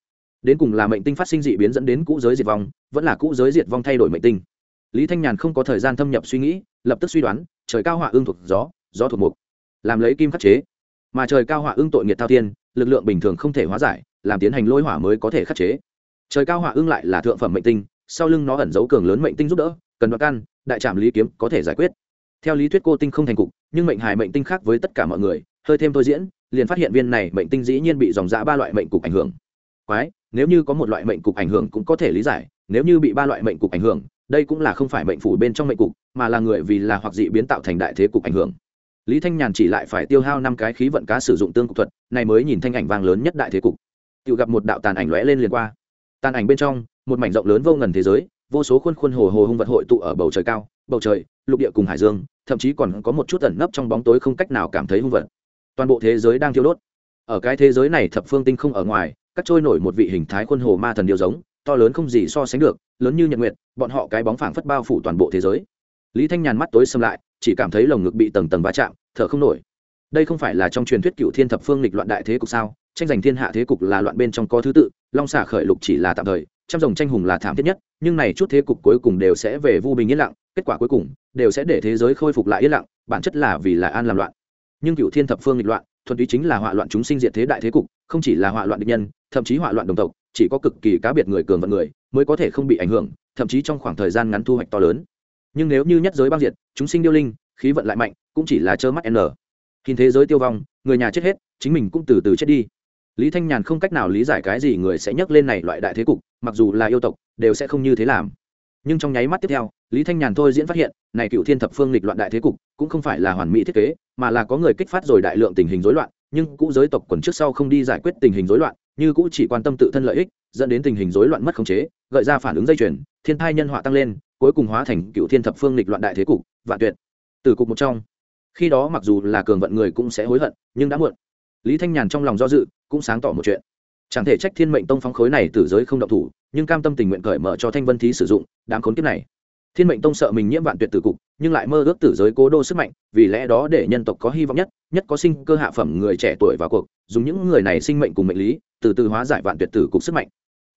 đến cùng là mệnh tinh phát sinh dị biến dẫn đến cũ giới diệt vong, vẫn là cũ giới diệt vong thay đổi mệnh tinh. Lý thanh nhàn không có thời gian thâm nhập suy nghĩ, lập tức suy đoán, trời cao hỏa ương thuộc gió gió thuộc mục. Làm lấy kim khắc chế. Mà trời cao hỏa ương tội nghiệt thao thiên, lực lượng bình thường không thể hóa giải, làm tiến hành lôi hỏa mới có thể khắc chế. Trời cao hỏa ương lại là thượng phẩm mệnh tinh, sau lưng nó ẩn giấu cường lớn mệnh tinh giúp đỡ, cần đoạt căn, đại trạm lý kiếm có thể giải quyết. Theo lý thuyết cô tinh không thành cục, nhưng mệnh hài mệnh tinh khác với tất cả mọi người, hơi thêm thôi diễn, liền phát hiện viên này mệnh tinh dĩ nhiên bị dòng dã ba loại mệnh cục ảnh hưởng. Quái nếu như có một loại mệnh cục ảnh hưởng cũng có thể lý giải, nếu như bị ba loại mệnh cục ảnh hưởng, đây cũng là không phải mệnh phủ bên trong mệnh cục, mà là người vì là hoặc dị biến tạo thành đại thế cục ảnh hưởng. Lý thanh nhàn chỉ lại phải tiêu hao năm cái khí vận cá sử dụng tương cục thuật, này mới nhìn thanh ảnh vàng lớn nhất đại thế cục. Tự gặp một đạo tàn ảnh lóe lên liền qua. Tàn ảnh bên trong, một mảnh rộng lớn vô ngần thế giới, vô số khuôn khuôn hồ hồ hung vật hội tụ ở bầu trời cao, bầu trời, lục địa cùng hải dương, thậm chí còn có một chút ẩn nấp trong bóng tối không cách nào cảm thấy hung vật. Toàn bộ thế giới đang thiêu đốt. Ở cái thế giới này thập phương tinh không ở ngoài cắt trôi nổi một vị hình thái khuôn hồ ma thần điều giống, to lớn không gì so sánh được, lớn như nhật nguyệt, bọn họ cái bóng phảng phất bao phủ toàn bộ thế giới. Lý thanh nhàn mắt tối xâm lại, chỉ cảm thấy lồng ngực bị tầng tầng va chạm, thở không nổi. Đây không phải là trong truyền thuyết cựu thiên thập phương lịch loạn đại thế cục sao? Tranh giành thiên hạ thế cục là loạn bên trong có thứ tự, long xả khởi lục chỉ là tạm thời, trăm dòng tranh hùng là thảm thiết nhất, nhưng này chút thế cục cuối cùng đều sẽ về vu bình yên lặng, kết quả cuối cùng đều sẽ để thế giới khôi phục lại yên lặng, bản chất là vì là an làm loạn. Nhưng cựu thiên thập phương nghịch loạn thuần túy chính là họa loạn chúng sinh diệt thế đại thế cục, không chỉ là họa loạn địch nhân, thậm chí họa loạn đồng tộc, chỉ có cực kỳ cá biệt người cường vận người mới có thể không bị ảnh hưởng, thậm chí trong khoảng thời gian ngắn thu hoạch to lớn. Nhưng nếu như nhất giới băng diệt, chúng sinh điêu linh, khí vận lại mạnh, cũng chỉ là trơ mắt n. Hình thế giới tiêu vong, người nhà chết hết, chính mình cũng từ từ chết đi. Lý thanh nhàn không cách nào lý giải cái gì người sẽ nhắc lên này loại đại thế cục, mặc dù là yêu tộc, đều sẽ không như thế làm nhưng trong nháy mắt tiếp theo, lý thanh nhàn thôi diễn phát hiện, này cựu thiên thập phương lịch loạn đại thế cục, cũng không phải là hoàn mỹ thiết kế, mà là có người kích phát rồi đại lượng tình hình rối loạn, nhưng cũ giới tộc quần trước sau không đi giải quyết tình hình rối loạn, như cũ chỉ quan tâm tự thân lợi ích, dẫn đến tình hình rối loạn mất khống chế, gợi ra phản ứng dây chuyển thiên thai nhân họa tăng lên, cuối cùng hóa thành cựu thiên thập phương lịch loạn đại thế cục, vạn tuyệt. Từ cục một trong, khi đó mặc dù là cường vận người cũng sẽ hối hận, nhưng đã muộn. Lý thanh nhàn trong lòng do dự, cũng sáng tỏ một chuyện. Chẳng thể trách thiên mệnh tông phóng khối này từ giới không động thủ nhưng cam tâm tình nguyện cởi mở cho thanh vân thí sử dụng, đám khốn kiếp này. Thiên mệnh tông sợ mình nhiễm vạn tuyệt tử cục, nhưng lại mơ ước tử giới cố đô sức mạnh, vì lẽ đó để nhân tộc có hy vọng nhất nhất có sinh cơ hạ phẩm người trẻ tuổi vào cuộc, dùng những người này sinh mệnh cùng mệnh lý, từ từ hóa giải vạn tuyệt tử cục sức mạnh.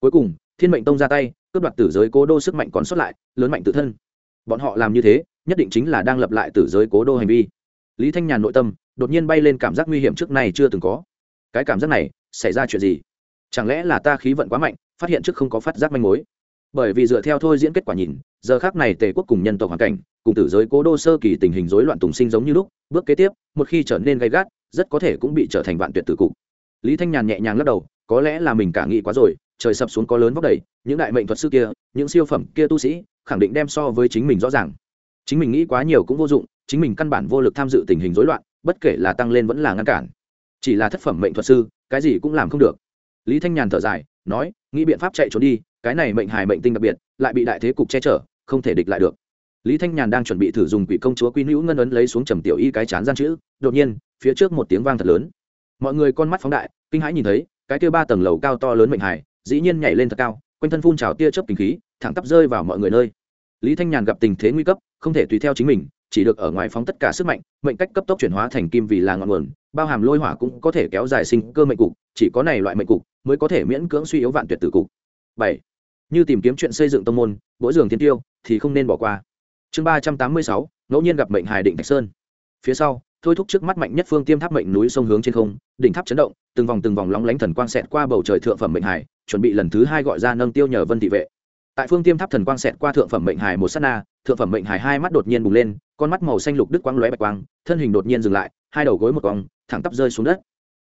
Cuối cùng, thiên mệnh tông ra tay, cướp đoạt tử giới cố đô sức mạnh còn sót lại, lớn mạnh tự thân. Bọn họ làm như thế, nhất định chính là đang lập lại tử giới cố đô hành vi. Lý thanh nhàn nội tâm, đột nhiên bay lên cảm giác nguy hiểm trước này chưa từng có. Cái cảm giác này, xảy ra chuyện gì? Chẳng lẽ là ta khí vận quá mạnh phát hiện trước không có phát giác manh mối. Bởi vì dựa theo thôi diễn kết quả nhìn, giờ khác này tề quốc cùng nhân tộc hoàn cảnh, cùng tử giới cố đô sơ kỳ tình hình rối loạn tùng sinh giống như lúc, bước kế tiếp, một khi trở nên gay gắt, rất có thể cũng bị trở thành vạn tuyệt tử cụ. lý thanh nhàn nhẹ nhàng lắc đầu, có lẽ là mình cả nghĩ quá rồi, trời sập xuống có lớn vóc đầy, những đại mệnh thuật sư kia, những siêu phẩm kia tu sĩ, khẳng định đem so với chính mình rõ ràng. Chính mình nghĩ quá nhiều cũng vô dụng, chính mình căn bản vô lực tham dự tình hình rối loạn, bất kể là tăng lên vẫn là ngăn cản. Chỉ là thất phẩm mệnh thuật sư, cái gì cũng làm không được. Lý thanh nhàn thở dài, nói nghĩ biện pháp chạy trốn đi, cái này mệnh hài mệnh tinh đặc biệt, lại bị đại thế cục che chở, không thể địch lại được. Lý thanh nhàn đang chuẩn bị thử dùng quỷ công chúa quy nữ ngân ấn lấy xuống trầm tiểu y cái chán gian chữ, đột nhiên, phía trước một tiếng vang thật lớn. Mọi người con mắt phóng đại, kinh hãi nhìn thấy, cái kia ba tầng lầu cao to lớn mệnh hài, dĩ nhiên nhảy lên thật cao, quanh thân phun trào tia chớp kinh khí, thẳng tắp rơi vào mọi người nơi. Lý thanh nhàn gặp tình thế nguy cấp, không thể tùy theo chính mình chỉ được ở ngoài phóng tất cả sức mạnh, mệnh cách cấp tốc chuyển hóa thành kim vì là ngọn nguồn, bao hàm lôi hỏa cũng có thể kéo dài sinh cơ mệnh cục, chỉ có này loại mệnh cục mới có thể miễn cưỡng suy yếu vạn tuyệt tử cục. Bảy, như tìm kiếm chuyện xây dựng tông môn, mỗi giường thiên tiêu thì không nên bỏ qua. Chương ba trăm tám mươi sáu, ngẫu nhiên gặp mệnh hải định thạch sơn. Phía sau, thôi thúc trước mắt mạnh nhất phương tiêm tháp mệnh núi sông hướng trên không, đỉnh tháp chấn động, từng vòng từng vòng lóng lánh thần quang xẹt qua bầu trời thượng phẩm mệnh hải chuẩn bị lần thứ hai gọi ra nâng tiêu nhờ vân thị vệ tại phương tiêm tháp thần quang xẹt qua thượng phẩm mệnh hải một s á t na, thượng phẩm mệnh hải hai mắt đột nhiên bùng lên, con mắt màu xanh lục đứt quang lóe bạch quang, thân hình đột nhiên dừng lại, hai đầu gối một quang thẳng tắp rơi xuống đất.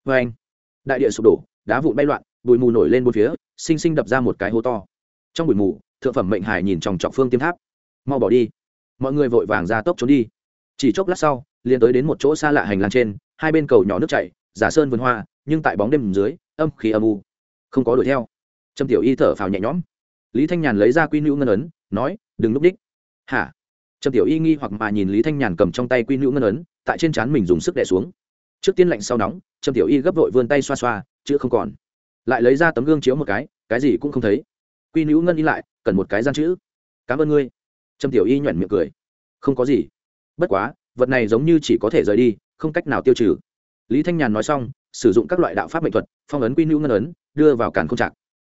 Vê anh, đại địa sụp đổ, đá vụn bay loạn, bụi mù nổi lên bốn phía xinh xinh đập ra một cái hố to. Trong bụi mù, thượng phẩm mệnh hải nhìn chòng chọc phương tiêm tháp. Mau bỏ đi. Mọi người vội vàng ra tốc trốn đi. Chỉ chốc lát sau, liền tới đến một chỗ xa lạ hành lang trên, hai bên cầu nhỏ nước chảy, giả sơn vườn hoa, nhưng tại bóng đêm dưới, âm khí âm u. Không có đuổi theo. Trâm tiểu y thở phào nhẹ nhõm lý thanh nhàn lấy ra quy nữ ngân ấn, nói, đừng núp đích. Hả? Trâm tiểu y nghi hoặc mà nhìn lý thanh nhàn cầm trong tay quy nữ ngân ấn, tại trên trán mình dùng sức đẻ xuống. Trước tiên lạnh sau nóng trâm tiểu y gấp vội vươn tay xoa xoa, chữ không còn. Lại lấy ra tấm gương chiếu một cái cái gì cũng không thấy. Quy nữ ngân y lại, cần một cái gian chữ. Cảm ơn ngươi. Trâm tiểu y nhoẻn miệng cười. Không có gì. Bất quá, vật này giống như chỉ có thể rời đi, không cách nào tiêu trừ. Lý thanh nhàn nói xong, sử dụng các loại đạo pháp mệnh thuật, phong ấn quy nữ ngân ấn, đưa vào cản không chặt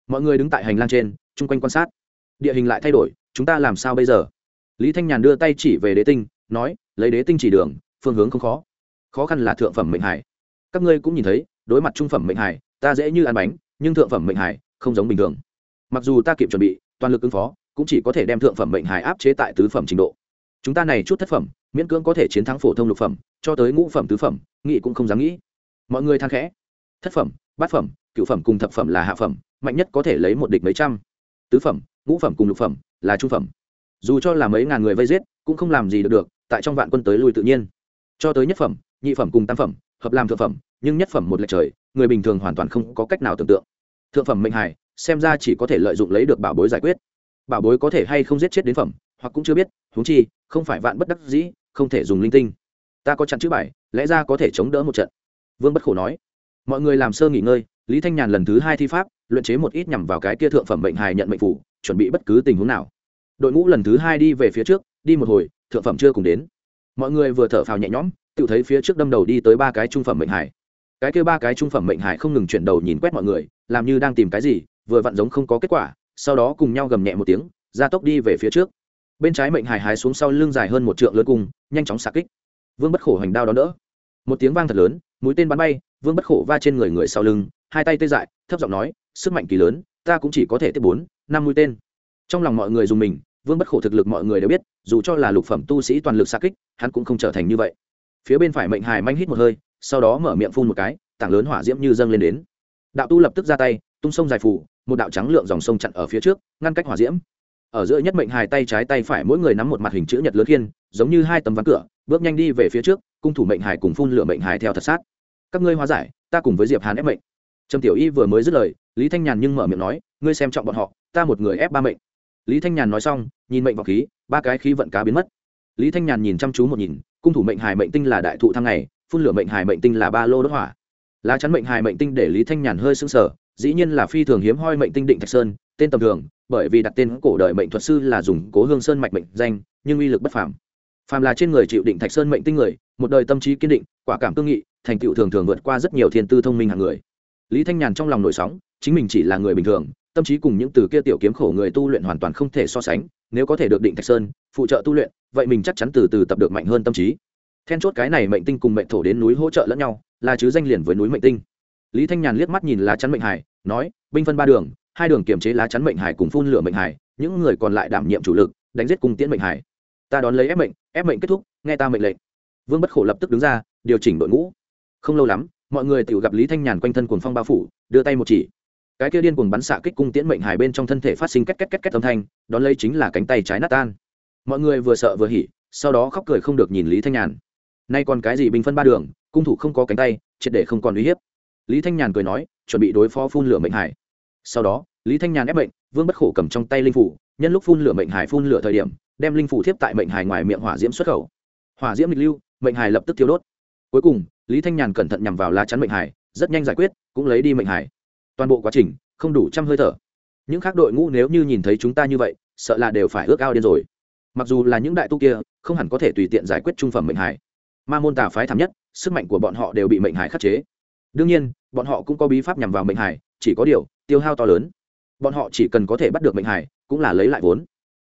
mọi người đứng tại hành lang trên chung quanh quan sát. Địa hình lại thay đổi, chúng ta làm sao bây giờ? Lý thanh nhàn đưa tay chỉ về đế tinh, nói, lấy đế tinh chỉ đường, phương hướng không khó. Khó khăn là thượng phẩm mệnh hải. Các ngươi cũng nhìn thấy, đối mặt trung phẩm mệnh hải, ta dễ như ăn bánh, nhưng thượng phẩm mệnh hải, không giống bình thường. Mặc dù ta kịp chuẩn bị, toàn lực ứng phó, cũng chỉ có thể đem thượng phẩm mệnh hải áp chế tại tứ phẩm trình độ. Chúng ta này chút thất phẩm, miễn cưỡng có thể chiến thắng phổ thông lục phẩm, cho tới ngũ phẩm, tứ phẩm nghị cũng không dám nghĩ. Mọi người than khẽ. Thất phẩm, bát phẩm, cựu phẩm cùng thập phẩm là hạ phẩm, mạnh nhất có thể lấy một địch mấy trăm tứ phẩm, ngũ phẩm cùng lục phẩm là trung phẩm. Dù cho là mấy ngàn người vây giết, cũng không làm gì được được, tại trong vạn quân tới lui tự nhiên. Cho tới nhất phẩm, nhị phẩm cùng tam phẩm, hợp làm thượng phẩm, nhưng nhất phẩm một lệch trời, người bình thường hoàn toàn không có cách nào tưởng tượng. Thượng phẩm mệnh hải xem ra chỉ có thể lợi dụng lấy được bảo bối giải quyết. Bảo bối có thể hay không giết chết đến phẩm, hoặc cũng chưa biết, huống chi, không phải vạn bất đắc dĩ, không thể dùng linh tinh. Ta có chặn chữ bài, lẽ ra có thể chống đỡ một trận. Vương bất khổ nói mọi người làm sơ nghỉ ngơi, lý thanh nhàn lần thứ hai thi pháp, luyện chế một ít nhằm vào cái kia thượng phẩm bệnh hài nhận mệnh phủ, chuẩn bị bất cứ tình huống nào. Đội ngũ lần thứ hai đi về phía trước, đi một hồi, thượng phẩm chưa cùng đến. Mọi người vừa thở phào nhẹ nhõm, tự thấy phía trước đâm đầu đi tới ba cái trung phẩm bệnh hải cái kia ba cái trung phẩm bệnh hải không ngừng chuyển đầu nhìn quét mọi người, làm như đang tìm cái gì, vừa vặn giống không có kết quả, sau đó cùng nhau gầm nhẹ một tiếng, ra tốc đi về phía trước. Bên trái mệnh hải hái xuống sau lưng dài hơn một trượng lớn cung nhanh chóng xạ kích. Vương bất khổ hành đao đón đỡ. Một tiếng vang thật lớn, mũi tên bắn bay vương bất khổ va trên người người sau lưng, hai tay tê dại, thấp giọng nói, sức mạnh kỳ lớn, ta cũng chỉ có thể tiếp bốn, năm mũi tên. Trong lòng mọi người dùng mình, vương bất khổ thực lực mọi người đều biết, dù cho là lục phẩm tu sĩ toàn lực xa kích, hắn cũng không trở thành như vậy. Phía bên phải mệnh hài manh hít một hơi, sau đó mở miệng phun một cái, tảng lớn hỏa diễm như dâng lên đến. Đạo tu lập tức ra tay, tung sông dài phủ, một đạo trắng lượng dòng sông chặn ở phía trước, ngăn cách hỏa diễm. Ở giữa nhất mệnh hài tay trái tay phải mỗi người nắm một mặt hình chữ nhật lớn khiên, giống như hai tấm ván cửa, bước nhanh đi về phía trước, cung thủ mệnh hài cùng phun lửa mệnh hài theo thật sát các ngươi hóa giải, ta cùng với diệp hàn ép mệnh. Trầm tiểu y vừa mới dứt lời, lý thanh nhàn nhưng mở miệng nói, ngươi xem trọng bọn họ, ta một người ép ba mệnh. Lý thanh nhàn nói xong, nhìn mệnh vào khí, ba cái khí vận cá biến mất. Lý thanh nhàn nhìn chăm chú một nhìn, cung thủ mệnh hài mệnh tinh là đại thụ thăng này phun lửa mệnh hài mệnh tinh là ba lô đốt hỏa. Lá chắn mệnh hài mệnh tinh để lý thanh nhàn hơi sưng sở dĩ nhiên là phi thường hiếm hoi mệnh tinh định thạch sơn, tên tầm thường, bởi vì đặt tên cổ đời mệnh thuật sư là dùng cố hương sơn mạch mệnh danh, nhưng uy lực bất phàm phàm là trên người chịu định thạch sơn mệnh tinh người, một đời tâm trí kiên định, quả cảm cương nghị, thành tựu thường thường vượt qua rất nhiều thiên tư thông minh hàng người. Lý thanh nhàn trong lòng nổi sóng, chính mình chỉ là người bình thường, tâm trí cùng những từ kia tiểu kiếm khổ người tu luyện hoàn toàn không thể so sánh, nếu có thể được định thạch sơn, phụ trợ tu luyện, vậy mình chắc chắn từ từ tập được mạnh hơn tâm trí. Then chốt cái này mệnh tinh cùng mệnh thổ đến núi hỗ trợ lẫn nhau, là chứ danh liền với núi mệnh tinh. Lý thanh nhàn liếc mắt nhìn lá chắn mệnh hải, nói, binh phân ba đường, hai đường kiểm chế lá chắn mệnh hải cùng phun lửa mệnh hải, những người còn lại đảm nhiệm chủ lực, đánh giết cùng tiễn mệnh hải ta đón lấy ép mệnh ép mệnh kết thúc, nghe ta mệnh lệnh. Vương bất khổ lập tức đứng ra, điều chỉnh đội ngũ. Không lâu lắm, mọi người tự gặp lý thanh nhàn quanh thân cuồng phong bao phủ, đưa tay một chỉ. Cái kia điên cuồng bắn xạ kích cung tiễn mệnh hải bên trong thân thể phát sinh két két két két âm thanh, đón lấy chính là cánh tay trái nát tan. Mọi người vừa sợ vừa hỉ, sau đó khóc cười không được nhìn lý thanh nhàn. Nay còn cái gì bình phân ba đường, cung thủ không có cánh tay, triệt để không còn uy hiếp. Lý thanh nhàn cười nói, chuẩn bị đối phó phun lửa mệnh hải sau đó, lý thanh nhàn ép mệnh, vương bất khổ cầm trong tay linh phủ, nhân lúc phun lửa mệnh hải phun lửa thời điểm đem linh phủ thiếp tại mệnh hải ngoài miệng hỏa diễm xuất khẩu. Hỏa diễm lịch lưu, mệnh hải lập tức thiêu đốt. Cuối cùng, lý thanh nhàn cẩn thận nhằm vào lá chắn mệnh hải rất nhanh giải quyết, cũng lấy đi mệnh hải toàn bộ quá trình, không đủ trăm hơi thở. Những khác đội ngũ nếu như nhìn thấy chúng ta như vậy, sợ là đều phải ước ao điên rồi. Mặc dù là những đại tu kia, không hẳn có thể tùy tiện giải quyết trung phẩm mệnh hải ma môn tà phái thảm nhất, sức mạnh của bọn họ đều bị mệnh hải khắc chế. Đương nhiên, bọn họ cũng có bí pháp nhằm vào mệnh hải chỉ có điều, tiêu hao to lớn. Bọn họ chỉ cần có thể bắt được mệnh hải cũng là lấy lại vốn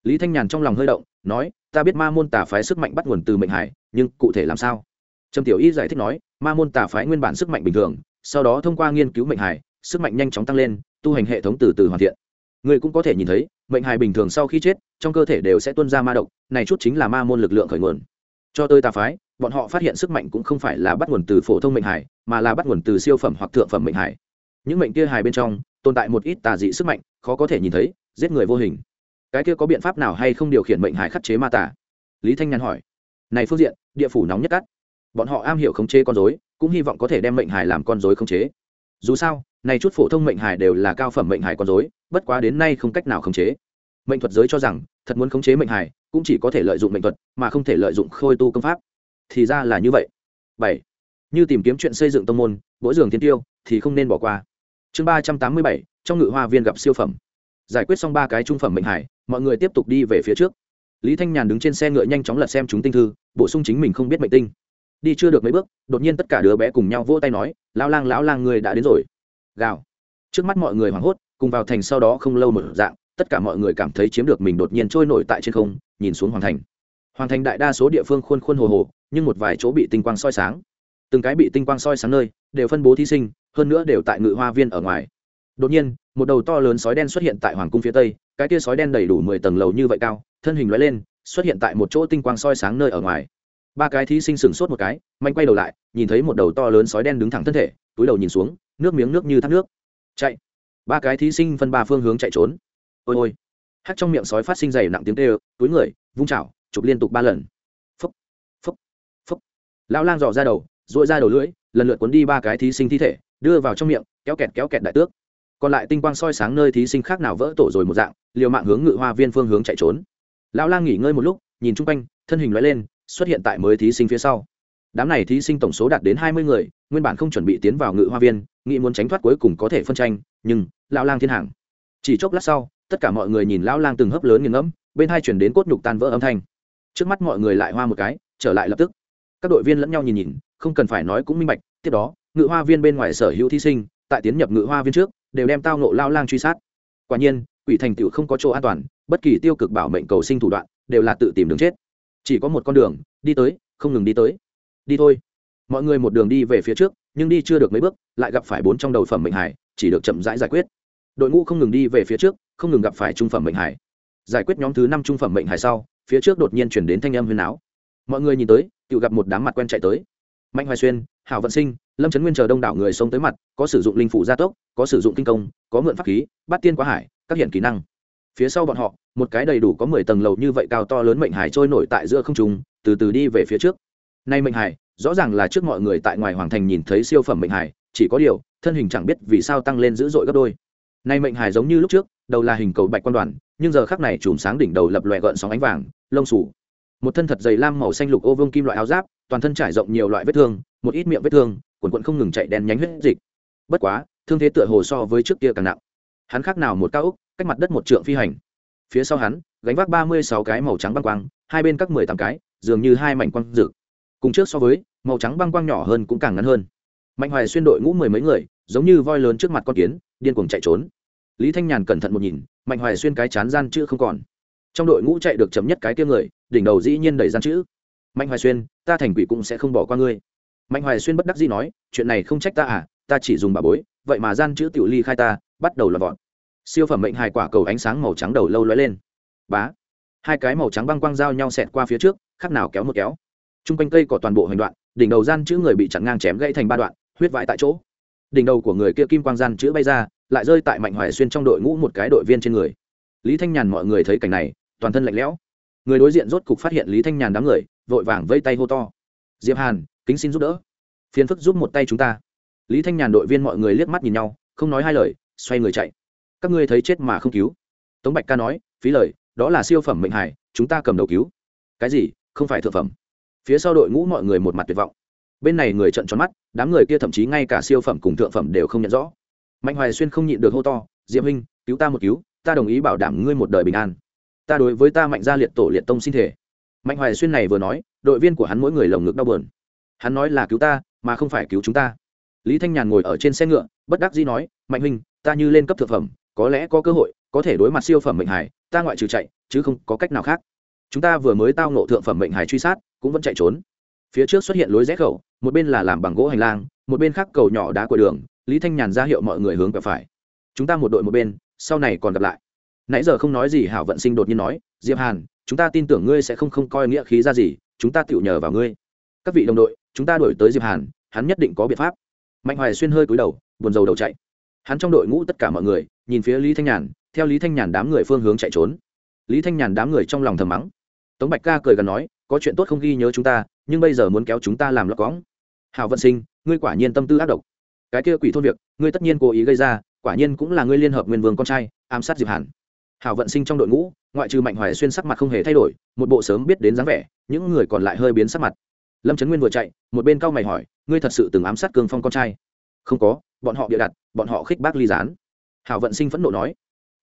lý thanh nhàn trong lòng hơi động, nói, ta biết ma môn tà phái sức mạnh bắt nguồn từ mệnh hải, nhưng cụ thể làm sao? Trầm tiểu y giải thích nói, ma môn tà phái nguyên bản sức mạnh bình thường, sau đó thông qua nghiên cứu mệnh hải, sức mạnh nhanh chóng tăng lên, tu hành hệ thống từ từ hoàn thiện. Người cũng có thể nhìn thấy, mệnh hải bình thường sau khi chết, trong cơ thể đều sẽ tuân ra ma độc, này chút chính là ma môn lực lượng khởi nguồn. Cho tới tà phái, bọn họ phát hiện sức mạnh cũng không phải là bắt nguồn từ phổ thông mệnh hải, mà là bắt nguồn từ siêu phẩm hoặc thượng phẩm mệnh hải. Những mệnh kia hải bên trong, tồn tại một ít tà dị sức mạnh, khó có thể nhìn thấy, giết người vô hình cái kia có biện pháp nào hay không điều khiển mệnh hải khắc chế ma tà lý thanh nhàn hỏi. Này phương diện, địa phủ nóng nhất cắt bọn họ am hiểu khống chế con dối cũng hy vọng có thể đem mệnh hải làm con dối khống chế. Dù sao, này chút phổ thông mệnh hải đều là cao phẩm mệnh hải con dối bất quá đến nay không cách nào khống chế. Mệnh thuật giới cho rằng, thật muốn khống chế mệnh hải, cũng chỉ có thể lợi dụng mệnh thuật, mà không thể lợi dụng khôi tu công pháp. Thì ra là như vậy. Bảy. Như tìm kiếm chuyện xây dựng tông môn mỗi giường thiên tiêu, thì không nên bỏ qua. Chương ba trăm tám mươi bảy, trong ngự hoa viên gặp siêu phẩm. Giải quyết xong ba cái trung phẩm mệnh hải mọi người tiếp tục đi về phía trước. Lý thanh nhàn đứng trên xe ngựa nhanh chóng lật xem chúng tinh thư, bổ sung chính mình không biết mệnh tinh. Đi chưa được mấy bước, đột nhiên tất cả đứa bé cùng nhau vỗ tay nói, lão lang lão lang, người đã đến rồi. Gào. Trước mắt mọi người hoảng hốt, cùng vào thành sau đó không lâu một dạng, tất cả mọi người cảm thấy chiếm được mình đột nhiên trôi nổi tại trên không, nhìn xuống hoàng thành. Hoàng thành đại đa số địa phương khuôn khuôn hồ hồ, nhưng một vài chỗ bị tinh quang soi sáng. Từng cái bị tinh quang soi sáng nơi, đều phân bố thí sinh, hơn nữa đều tại ngự hoa viên ở ngoài. Đột nhiên, một đầu to lớn sói đen xuất hiện tại hoàng cung phía tây cái tia sói đen đầy đủ mười tầng lầu như vậy cao, thân hình loại lên, xuất hiện tại một chỗ tinh quang soi sáng nơi ở ngoài. Ba cái thí sinh sửng sốt một cái mạnh quay đầu lại, nhìn thấy một đầu to lớn sói đen đứng thẳng thân thể, túi đầu nhìn xuống, nước miếng nước như thác nước. Chạy. Ba cái thí sinh phân ba phương hướng chạy trốn. Ôi ôi. Hắt trong miệng sói phát sinh dày nặng tiếng tê túi người, vung chảo, chụp liên tục ba lần. Phúc. Phúc. Phúc. Lão lang dò ra đầu dội ra đầu lưỡi, lần lượt cuốn đi ba cái thí sinh thi thể, đưa vào trong miệng, kéo kẹt kéo kẹt đại tước còn lại tinh quang soi sáng nơi thí sinh khác nào vỡ tổ rồi một dạng, liều mạng hướng ngự hoa viên phương hướng chạy trốn. Lão lang nghỉ ngơi một lúc, nhìn chung quanh, thân hình loại lên, xuất hiện tại mới thí sinh phía sau. Đám này thí sinh tổng số đạt đến hai mươi người, nguyên bản không chuẩn bị tiến vào ngự hoa viên, nghĩ muốn tránh thoát cuối cùng có thể phân tranh, nhưng lão lang thiên hàng. Chỉ chốc lát sau, tất cả mọi người nhìn lão lang từng hấp lớn nghiền ngẫm, bên hai chuyển đến cốt nhục tan vỡ âm thanh. Trước mắt mọi người lại hoa một cái, trở lại lập tức. Các đội viên lẫn nhau nhìn nhìn, không cần phải nói cũng minh bạch, tiếp đó, ngự hoa viên bên ngoài sở hữu thí sinh, tại tiến nhập ngự hoa viên trước đều đem tao nộ lao lang truy sát. Quả nhiên quỷ thành tựu không có chỗ an toàn bất kỳ tiêu cực bảo mệnh cầu sinh thủ đoạn đều là tự tìm đường chết. Chỉ có một con đường đi tới không ngừng đi tới. Đi thôi. Mọi người một đường đi về phía trước nhưng đi chưa được mấy bước lại gặp phải bốn trong đầu phẩm mệnh hải chỉ được chậm rãi giải, giải quyết. Đội ngũ không ngừng đi về phía trước không ngừng gặp phải trung phẩm mệnh hải. Giải quyết nhóm thứ năm trung phẩm mệnh hải sau phía trước đột nhiên chuyển đến thanh âm huyền áo mọi người nhìn tới tự gặp một đám mặt quen chạy tới. Mạnh hoài xuyên hảo vận sinh lâm trấn nguyên chờ đông đảo người xông tới mặt, có sử dụng linh phủ gia tốc, có sử dụng kinh công, có mượn pháp khí, bắt tiên quá hải, các hiện kỹ năng. Phía sau bọn họ, một cái đầy đủ có mười tầng lầu như vậy cao to lớn mệnh hải trôi nổi tại giữa không trung, từ từ đi về phía trước. Nay mệnh hải, rõ ràng là trước mọi người tại ngoài hoàng thành nhìn thấy siêu phẩm mệnh hải, chỉ có điều, thân hình chẳng biết vì sao tăng lên dữ dội gấp đôi. Nay mệnh hải giống như lúc trước, đầu là hình cầu bạch quan đoàn, nhưng giờ khắc này chùm sáng đỉnh đầu lập lòe gợn sóng ánh vàng, lông sủ một thân thật dày lam màu xanh lục ô vương kim loại áo giáp, toàn thân trải rộng nhiều loại vết thương, một ít miệng vết thương quần quần không ngừng chạy đen nhánh huyết dịch. Bất quá, thương thế tựa hồ so với trước kia càng nặng. Hắn khác nào một cao úc cách mặt đất một trượng phi hành. Phía sau hắn, gánh vác ba mươi sáu cái màu trắng băng quang, hai bên các mười tám cái, dường như hai mảnh quang rực cùng trước so với, màu trắng băng quang nhỏ hơn cũng càng ngắn hơn. Mạnh hoài xuyên đội ngũ mười mấy người, giống như voi lớn trước mặt con kiến, điên cuồng chạy trốn. Lý thanh nhàn cẩn thận một nhìn, mạnh hoài xuyên cái chán gian chữ không còn. Trong đội ngũ chạy được chấm nhất cái kia người, đỉnh đầu dĩ nhiên đầy gian chữ. Mạnh hoài xuyên, ta thành quỷ cũng sẽ không bỏ qua ngươi mạnh hoài xuyên bất đắc dĩ nói, chuyện này không trách ta à ta chỉ dùng bà bối, vậy mà gian chữ tiểu ly khai ta, bắt đầu lọt vọt. Siêu phẩm mệnh hài quả cầu ánh sáng màu trắng đầu lâu lóe lên. Bá. Hai cái màu trắng băng quang giao nhau xẹt qua phía trước, khác nào kéo một kéo. T r u n g quanh cây có toàn bộ hành đoạn, đỉnh đầu gian chữ người bị chặn ngang chém gãy thành ba đoạn, huyết vãi tại chỗ. Đỉnh đầu của người kia kim quang gian chữ bay ra, lại rơi tại mạnh hoài xuyên trong đội ngũ một cái đội viên trên người. Lý thanh nhàn mọi người thấy cảnh này, toàn thân lạnh lẽo. Người đối diện rốt cục phát hiện lý thanh nhàn đám người, vội vàng vây tay hô to. Diệp hàn kính xin giúp đỡ. Phiền phức giúp một tay chúng ta. Lý thanh nhàn đội viên mọi người liếc mắt nhìn nhau, không nói hai lời, xoay người chạy. Các ngươi thấy chết mà không cứu. Tống bạch ca nói, phí lời, đó là siêu phẩm mệnh hải, chúng ta cầm đầu cứu. Cái gì, không phải thượng phẩm. Phía sau đội ngũ mọi người một mặt tuyệt vọng. Bên này người trận tròn mắt, đám người kia thậm chí ngay cả siêu phẩm cùng thượng phẩm đều không nhận rõ. Mạnh hoài xuyên không nhịn được hô to diễm huynh, cứu ta một cứu, ta đồng ý bảo đảm ngươi một đời bình an. Ta đối với ta mạnh gia liệt tổ liệt tông xin thể mạnh hoài xuyên này vừa nói, đội viên của hắn mỗi người lồng ngực đau bờn hắn nói là cứu ta, mà không phải cứu chúng ta. Lý thanh nhàn ngồi ở trên xe ngựa, bất đắc dĩ nói, mạnh huynh, ta như lên cấp thượng phẩm, có lẽ có cơ hội, có thể đối mặt siêu phẩm mệnh hải, ta ngoại trừ chạy, chứ không có cách nào khác. Chúng ta vừa mới tao nộ thượng phẩm mệnh hải truy sát, cũng vẫn chạy trốn. Phía trước xuất hiện lối rẽ khẩu, một bên là làm bằng gỗ hành lang, một bên khác cầu nhỏ đá của đường, lý thanh nhàn ra hiệu mọi người hướng về phải. Chúng ta một đội một bên, sau này còn gặp lại. Nãy giờ không nói gì, hảo vận sinh đột nhiên nói, diệp hàn, chúng ta tin tưởng ngươi sẽ không không coi nghĩa khí ra gì, chúng ta tựu nhờ vào ngươi. Các vị đồng đội chúng ta đổi tới diệp hàn hắn nhất định có biện pháp mạnh hoài xuyên hơi cúi đầu buồn rầu đầu chạy hắn trong đội ngũ tất cả mọi người nhìn phía lý thanh nhàn theo lý thanh nhàn đám người phương hướng chạy trốn lý thanh nhàn đám người trong lòng thầm mắng tống bạch ca cười gần nói có chuyện tốt không ghi nhớ chúng ta nhưng bây giờ muốn kéo chúng ta làm lọc cõng hào vận sinh ngươi quả nhiên tâm tư ác độc cái kia quỷ thôn việc ngươi tất nhiên cố ý gây ra quả nhiên cũng là ngươi liên hợp nguyên vương con trai ám sát diệp hàn hào vận sinh trong đội ngũ ngoại trừ mạnh hoài xuyên sắc mặt không hề thay đổi một bộ sớm biết đến dáng vẻ những người còn lại hơi biến sắc mặt lâm trấn nguyên vừa chạy một bên cao mày hỏi ngươi thật sự từng ám sát cương phong con trai không có bọn họ bịa đặt bọn họ khích bác ly gián hảo vận sinh phẫn nộ nói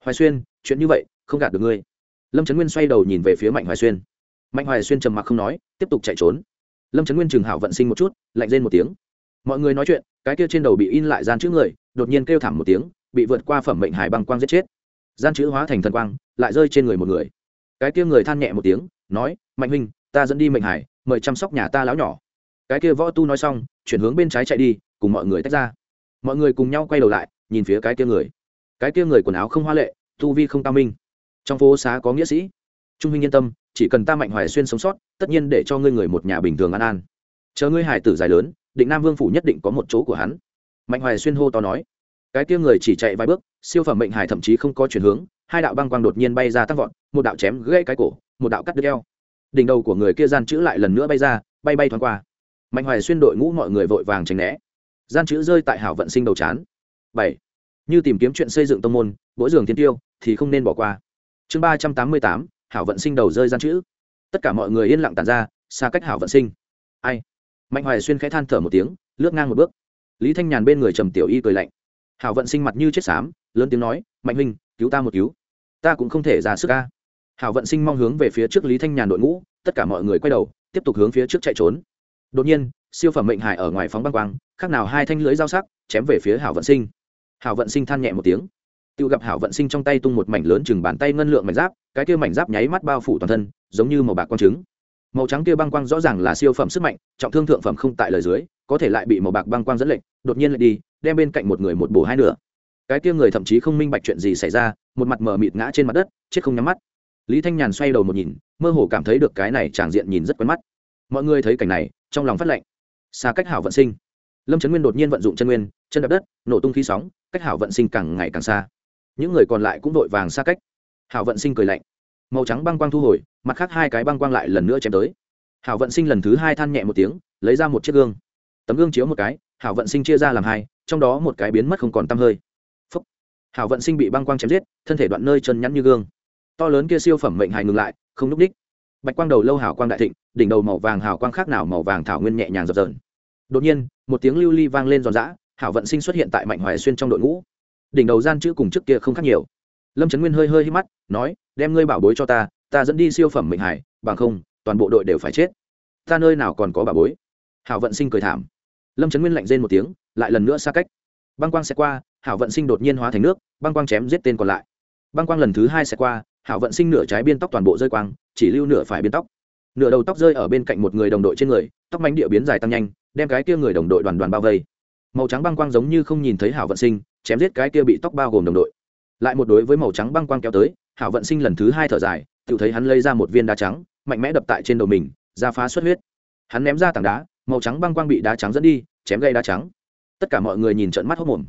hoài xuyên chuyện như vậy không gạt được ngươi lâm trấn nguyên xoay đầu nhìn về phía mạnh hoài xuyên mạnh hoài xuyên trầm mặc không nói tiếp tục chạy trốn lâm trấn nguyên chừng hảo vận sinh một chút lạnh lên một tiếng mọi người nói chuyện cái kia trên đầu bị in lại gian chữ người đột nhiên kêu thảm một tiếng bị vượt qua phẩm mệnh hải băng quang giết chết gian chữ hóa thành thần quang lại rơi trên người một người cái kia người than nhẹ một tiếng nói mạnh huynh ta dẫn đi mệnh hải mời chăm sóc nhà ta lão nhỏ. Cái kia võ tu nói xong, chuyển hướng bên trái chạy đi, cùng mọi người tách ra. Mọi người cùng nhau quay đầu lại, nhìn phía cái kia người. Cái kia người quần áo không hoa lệ, tu vi không cao minh. Trong phố xá có nghĩa sĩ. Trung huynh yên tâm, chỉ cần ta mạnh hoài xuyên sống sót, tất nhiên để cho ngươi người một nhà bình thường an an. Chờ ngươi hải tử dài lớn, định nam vương phủ nhất định có một chỗ của hắn. Mạnh hoài xuyên hô to nói. Cái kia người chỉ chạy vài bước, siêu phẩm mệnh hải thậm chí không có chuyển hướng, hai đạo băng quang đột nhiên bay ra tăng vọt, một đạo chém gãy cái cổ, một đạo cắt đứt eo đỉnh đầu của người kia gian chữ lại lần nữa bay ra, bay bay thoáng qua. Mạnh hoài xuyên đội ngũ mọi người vội vàng tránh né. Gian chữ rơi tại hảo vận sinh đầu chán. Bảy. Như tìm kiếm chuyện xây dựng tông môn mỗi giường thiên tiêu, thì không nên bỏ qua. Chương ba trăm tám mươi tám, hảo vận sinh đầu rơi gian chữ. Tất cả mọi người yên lặng tàn ra, xa cách hảo vận sinh. Ai? Mạnh hoài xuyên khẽ than thở một tiếng, lướt ngang một bước. Lý thanh nhàn bên người trầm tiểu y cười lạnh. Hảo vận sinh mặt như chết xám, lớn tiếng nói, mạnh huynh, cứu ta một cứu. Ta cũng không thể ra sức ca hảo vận sinh mong hướng về phía trước lý thanh nhàn đội ngũ, tất cả mọi người quay đầu, tiếp tục hướng phía trước chạy trốn. Đột nhiên, siêu phẩm mệnh hải ở ngoài phóng băng quang, khác nào hai thanh lưới dao sắc, chém về phía hảo vận sinh. Hảo vận sinh than nhẹ một tiếng. Tự gặp hảo vận sinh trong tay tung một mảnh lớn chừng bàn tay ngân lượng mảnh giáp, cái kia mảnh giáp nháy mắt bao phủ toàn thân, giống như màu bạc quang trứng. Màu trắng kia băng quang rõ ràng là siêu phẩm sức mạnh, trọng thương thượng phẩm không tại lời dưới, có thể lại bị màu bạc băng quang dẫn lệnh đột nhiên lại đi, đem bên cạnh một người một bổ hai nửa. Cái kia người thậm chí không minh bạch chuyện gì xảy ra, một mặt mờ mịt ngã trên mặt đất, chết không nhắm mắt lý thanh nhàn xoay đầu một nhìn, mơ hồ cảm thấy được cái này tràng diện nhìn rất quen mắt. Mọi người thấy cảnh này, trong lòng phát lệnh. Xa cách hảo vận sinh. Lâm trấn nguyên đột nhiên vận dụng chân nguyên, chân đập đất, nổ tung khí sóng, cách hảo vận sinh càng ngày càng xa. Những người còn lại cũng vội vàng xa cách. Hảo vận sinh cười lạnh. Màu trắng băng quang thu hồi, mặt khác hai cái băng quang lại lần nữa chém tới. Hảo vận sinh lần thứ hai than nhẹ một tiếng, lấy ra một chiếc gương. Tấm gương chiếu một cái, hảo vận sinh chia ra làm hai, trong đó một cái biến mất không còn t hơi. Phúc. hảo vận sinh bị băng quang chém giết, thân thể đoạn nơi chân nhắn như gương to lớn kia siêu phẩm mệnh hài ngừng lại, không n ú c đích. Bạch quang đầu lâu hảo quang đại thịnh, đỉnh đầu màu vàng hảo quang khác nào màu vàng thảo nguyên nhẹ nhàng dập dờn. Đột nhiên, một tiếng lưu ly vang lên giòn giã, hảo vận sinh xuất hiện tại mạnh hoài xuyên trong đội ngũ. Đỉnh đầu gian chữ cùng trước kia không khác nhiều. Lâm trấn nguyên hơi hơi hít mắt, nói, đem ngươi bảo bối cho ta ta dẫn đi siêu phẩm mệnh hải bằng không, toàn bộ đội đều phải chết. Ta nơi nào còn có bảo bối? Hảo vận sinh cười thảm. Lâm trấn nguyên lạnh rên một tiếng, lại lần nữa xa cách. Băng quang sẽ qua, hảo vận sinh đột nhiên hóa thành nước, băng quang chém giết tên còn lại. Băng quang lần thứ hai sẽ qua hảo vận sinh nửa trái biên tóc toàn bộ rơi quang, chỉ lưu nửa phải biên tóc. Nửa đầu tóc rơi ở bên cạnh một người đồng đội trên người, tóc mánh địa biến dài tăng nhanh, đem cái kia người đồng đội đoàn đoàn bao vây. Màu trắng băng quang giống như không nhìn thấy hảo vận sinh, chém giết cái kia bị tóc bao gồm đồng đội. Lại một đối với màu trắng băng quang kéo tới, hảo vận sinh lần thứ hai thở dài, tự thấy hắn lấy ra một viên đá trắng, mạnh mẽ đập tại trên đầu mình, ra phá xuất huyết. Hắn ném ra tảng đá, màu trắng băng quang bị đá trắng dẫn đi, chém gây đá trắng. Tất cả mọi người nhìn trận mắt hốc mồm.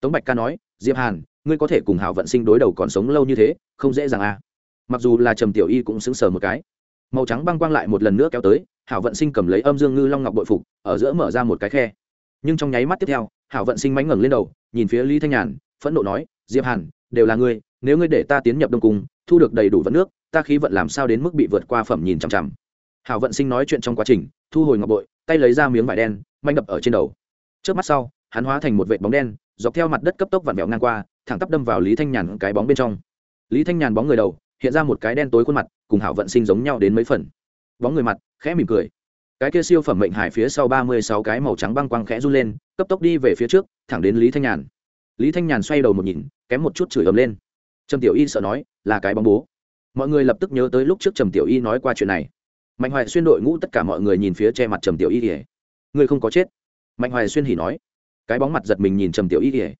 Tống bạch ca nói, diệp hàn ngươi có thể cùng hảo vận sinh đối đầu còn sống lâu như thế, không dễ dàng à. Mặc dù là trầm tiểu y cũng xứng sờ một cái. Màu trắng băng quang lại một lần nữa kéo tới, hảo vận sinh cầm lấy âm dương ngư long ngọc bội phục, ở giữa mở ra một cái khe. Nhưng trong nháy mắt tiếp theo, hảo vận sinh mánh ngẩng lên đầu, nhìn phía lý thanh nhàn, phẫn nộ nói, diệp hàn, đều là ngươi, nếu ngươi để ta tiến nhập đông cung, thu được đầy đủ vận nước, ta khí vận làm sao đến mức bị vượt qua phẩm nhìn chằm chằm? Hảo vận sinh nói chuyện trong quá trình, thu hồi ngọc bội, tay lấy ra miếng vải đen, manh đập ở trên đầu. Trước mắt sau, hắn hóa thành một vệt bóng đen, dọc theo mặt đất cấp tốc vặn vẹo ngang qua thẳng tắp đâm vào lý thanh nhàn cái bóng bên trong. Lý thanh nhàn bóng người đầu, hiện ra một cái đen tối khuôn mặt, cùng hảo vận sinh giống nhau đến mấy phần. Bóng người mặt, khẽ mỉm cười. Cái kia siêu phẩm mệnh hải phía sau ba mươi sáu cái màu trắng băng quang khẽ run lên, cấp tốc đi về phía trước, thẳng đến lý thanh nhàn. Lý thanh nhàn xoay đầu một nhìn, kém một chút chửi ấm lên. Trầm tiểu y sợ nói, là cái bóng bố. Mọi người lập tức nhớ tới lúc trước trầm tiểu y nói qua chuyện này. Mạnh hoài xuyên đội ngũ tất cả mọi người nhìn phía che mặt trầm tiểu y ỉa người không có chết. Mạnh hoài xuyên hỉ nói. Cái bóng mặt giật mình nhìn trầm tiểu y ỉa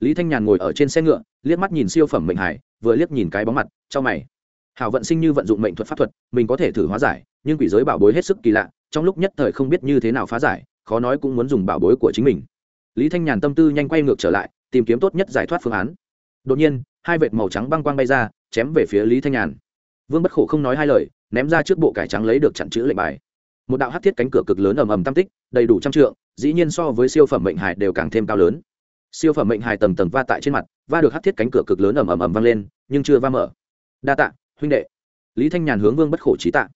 lý thanh nhàn ngồi ở trên xe ngựa, liếc mắt nhìn siêu phẩm mệnh hải, vừa liếc nhìn cái bóng mặt trong mày. Hảo vận sinh như vận dụng mệnh thuật pháp thuật, mình có thể thử hóa giải, nhưng quỷ giới bảo bối hết sức kỳ lạ, trong lúc nhất thời không biết như thế nào phá giải, khó nói cũng muốn dùng bảo bối của chính mình. Lý thanh nhàn tâm tư nhanh quay ngược trở lại, tìm kiếm tốt nhất giải thoát phương án. Đột nhiên, hai vệt màu trắng băng quang bay ra, chém về phía lý thanh nhàn. Vương bất khổ không nói hai lời, ném ra trước bộ cải trắng lấy được chặn chữ lệnh bài. Một đạo hát thiết cánh cửa cực lớn ầm ầm tam tích, đầy đủ trăm trượng, dĩ nhiên so với siêu phẩm mệnh hải đều càng thêm cao lớn siêu phẩm mệnh hải tầng tầng va tại trên mặt, va được hát thiết cánh cửa cực lớn ầm ầm ầm vang lên, nhưng chưa va mở. Đa tạ, huynh đệ. Lý thanh nhàn hướng vương bất khổ trí tạ.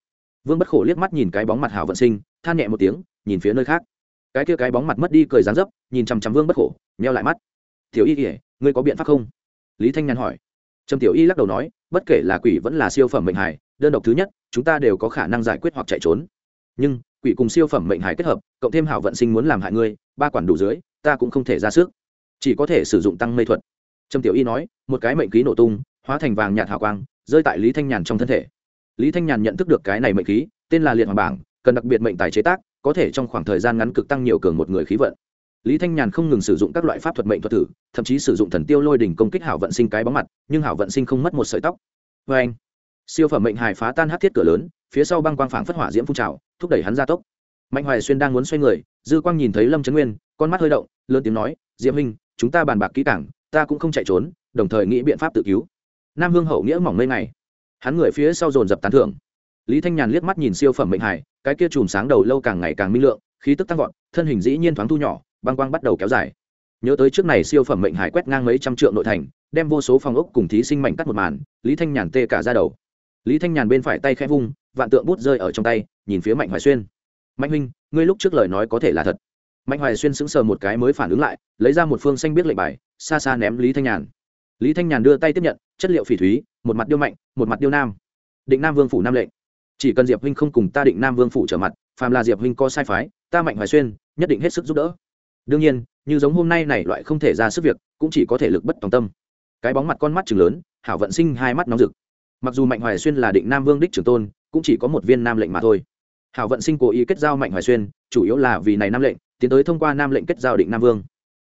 Vương bất khổ liếc mắt nhìn cái bóng mặt hảo vận sinh, than nhẹ một tiếng, nhìn phía nơi khác. Cái kia cái bóng mặt mất đi cười dán dấp, nhìn chằm chằm vương bất khổ neo lại mắt. Tiểu y kể ngươi có biện pháp không? Lý thanh nhàn hỏi. Trầm tiểu y lắc đầu nói, bất kể là quỷ vẫn là siêu phẩm mệnh hải đơn độc thứ nhất, chúng ta đều có khả năng giải quyết hoặc chạy trốn. Nhưng, quỷ cùng siêu phẩm mệnh hải kết hợp, cộng thêm hảo vận sinh muốn làm hại ngươi, ba quản đủ dưới, ta cũng không thể ra sức chỉ có thể sử dụng tăng mê thuật. Trầm tiểu y nói, một cái mệnh khí nổ tung, hóa thành vàng nhạt hào quang, rơi tại lý thanh nhàn trong thân thể. Lý thanh nhàn nhận thức được cái này mệnh khí, tên là liệt hoàng bảng, cần đặc biệt mệnh tài chế tác, có thể trong khoảng thời gian ngắn cực tăng nhiều cường một người khí vận. Lý thanh nhàn không ngừng sử dụng các loại pháp thuật mệnh thuật thử, thậm chí sử dụng thần tiêu lôi đỉnh công kích hảo vận sinh cái bóng mặt, nhưng hảo vận sinh không mất một sợi tóc. Vê anh, siêu phẩm mệnh hài phá tan hát thiết cửa lớn, phía sau băng quang phảng phất hỏa diễm phun trào, thúc đẩy hắn ra tốc. Mạnh hoài xuyên đang muốn xoay người, dư quang nhìn thấy lâm trấn nguyên, con mắt hơi động, lớn tiếng nói diễm Minh chúng ta bàn bạc kỹ càng, ta cũng không chạy trốn đồng thời nghĩ biện pháp tự cứu. Nam hương hậu nghĩa mỏng mây này hắn người phía sau dồn dập tán thưởng. Lý thanh nhàn liếc mắt nhìn siêu phẩm mệnh hải cái kia chùm sáng đầu lâu càng ngày càng minh lượng khí tức tăng vọt thân hình dĩ nhiên thoáng thu nhỏ băng quang bắt đầu kéo dài. Nhớ tới trước này siêu phẩm mệnh hải quét ngang mấy trăm trượng nội thành đem vô số phòng ốc cùng thí sinh mảnh cắt một màn lý thanh nhàn tê cả ra đầu. Lý thanh nhàn bên phải tay khẽ vung vạn tượng bút rơi ở trong tay nhìn phía mạnh hoài xuyên. Mạnh huynh ngươi lúc trước lời nói có thể là thật mạnh hoài xuyên sững sờ một cái mới phản ứng lại, lấy ra một phương xanh biết lệnh bài, xa xa ném lý thanh nhàn. Lý thanh nhàn đưa tay tiếp nhận, chất liệu phỉ thúy, một mặt điêu mạnh, một mặt điêu nam. Định nam vương phủ nam lệnh. Chỉ cần diệp huynh không cùng ta định nam vương phủ trở mặt, phàm là diệp huynh có sai phái, ta mạnh hoài xuyên nhất định hết sức giúp đỡ. Đương nhiên, như giống hôm nay này loại không thể ra sức việc, cũng chỉ có thể lực bất tòng tâm. Cái bóng mặt con mắt chừng lớn, hảo vận sinh hai mắt nóng rực. Mặc dù mạnh hoài xuyên là định nam vương đích trưởng tôn, cũng chỉ có một viên nam lệnh mà thôi. Hảo vận sinh cố ý kết giao mạnh hoài xuyên, chủ yếu là vì này nam lệnh tiến tới thông qua nam lệnh kết giao định nam vương.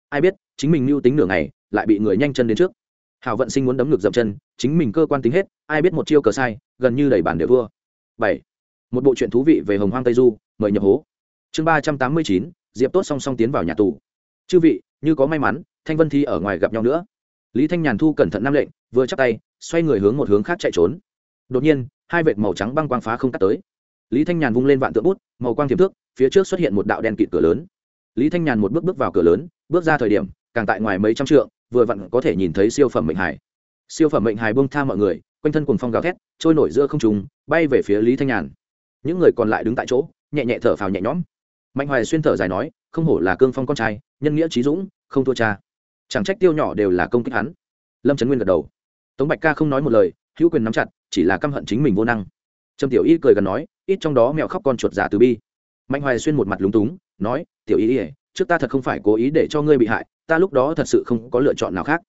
Ai biết, chính mình mưu tính nửa ngày, lại bị người nhanh chân đến trước. Hảo vận sinh muốn đấm ngược dậm chân, chính mình cơ quan tính hết, ai biết một chiêu cờ sai, gần như đẩy bản đều vua. Bảy. Một bộ truyện thú vị về hồng hoang tây du, mời nhập hố. Chương ba trăm tám mươi chín, diệp tốt song song tiến vào nhà tù. Chư vị, như có may mắn, thanh vân thi ở ngoài gặp nhau nữa. Lý thanh nhàn thu cẩn thận nam lệnh, vừa chắc tay, xoay người hướng một hướng khác chạy trốn. Đột nhiên, hai vệt màu trắng băng quang phá không cắt tới. Lý thanh nhàn vung lên vạn tượng bút, màu quang tiềm thước phía trước xuất hiện một đạo đen kịt cửa lớn lý thanh nhàn một bước bước vào cửa lớn, bước ra thời điểm, càng tại ngoài mấy trăm trượng, vừa vặn có thể nhìn thấy siêu phẩm mệnh hải siêu phẩm mệnh hải bông tha mọi người, quanh thân cùng phong gào thét, trôi nổi giữa không trùng bay về phía lý thanh nhàn. Những người còn lại đứng tại chỗ, nhẹ nhẹ thở phào nhẹ nhõm. Mạnh hoài xuyên thở dài nói, không hổ là cương phong con trai, nhân nghĩa trí dũng, không thua cha. Chẳng trách tiêu nhỏ đều là công kích hắn. Lâm trấn nguyên gật đầu. Tống bạch ca không nói một lời, hữu quyền nắm chặt, chỉ là căm hận chính mình vô năng. Trầm tiểu y cười gần nói, ít trong đó mèo khóc con chuột giả từ bi. Mạnh hoài xuyên một mặt lúng túng nói, tiểu y ỉa trước ta thật không phải cố ý để cho ngươi bị hại, ta lúc đó thật sự không có lựa chọn nào khác.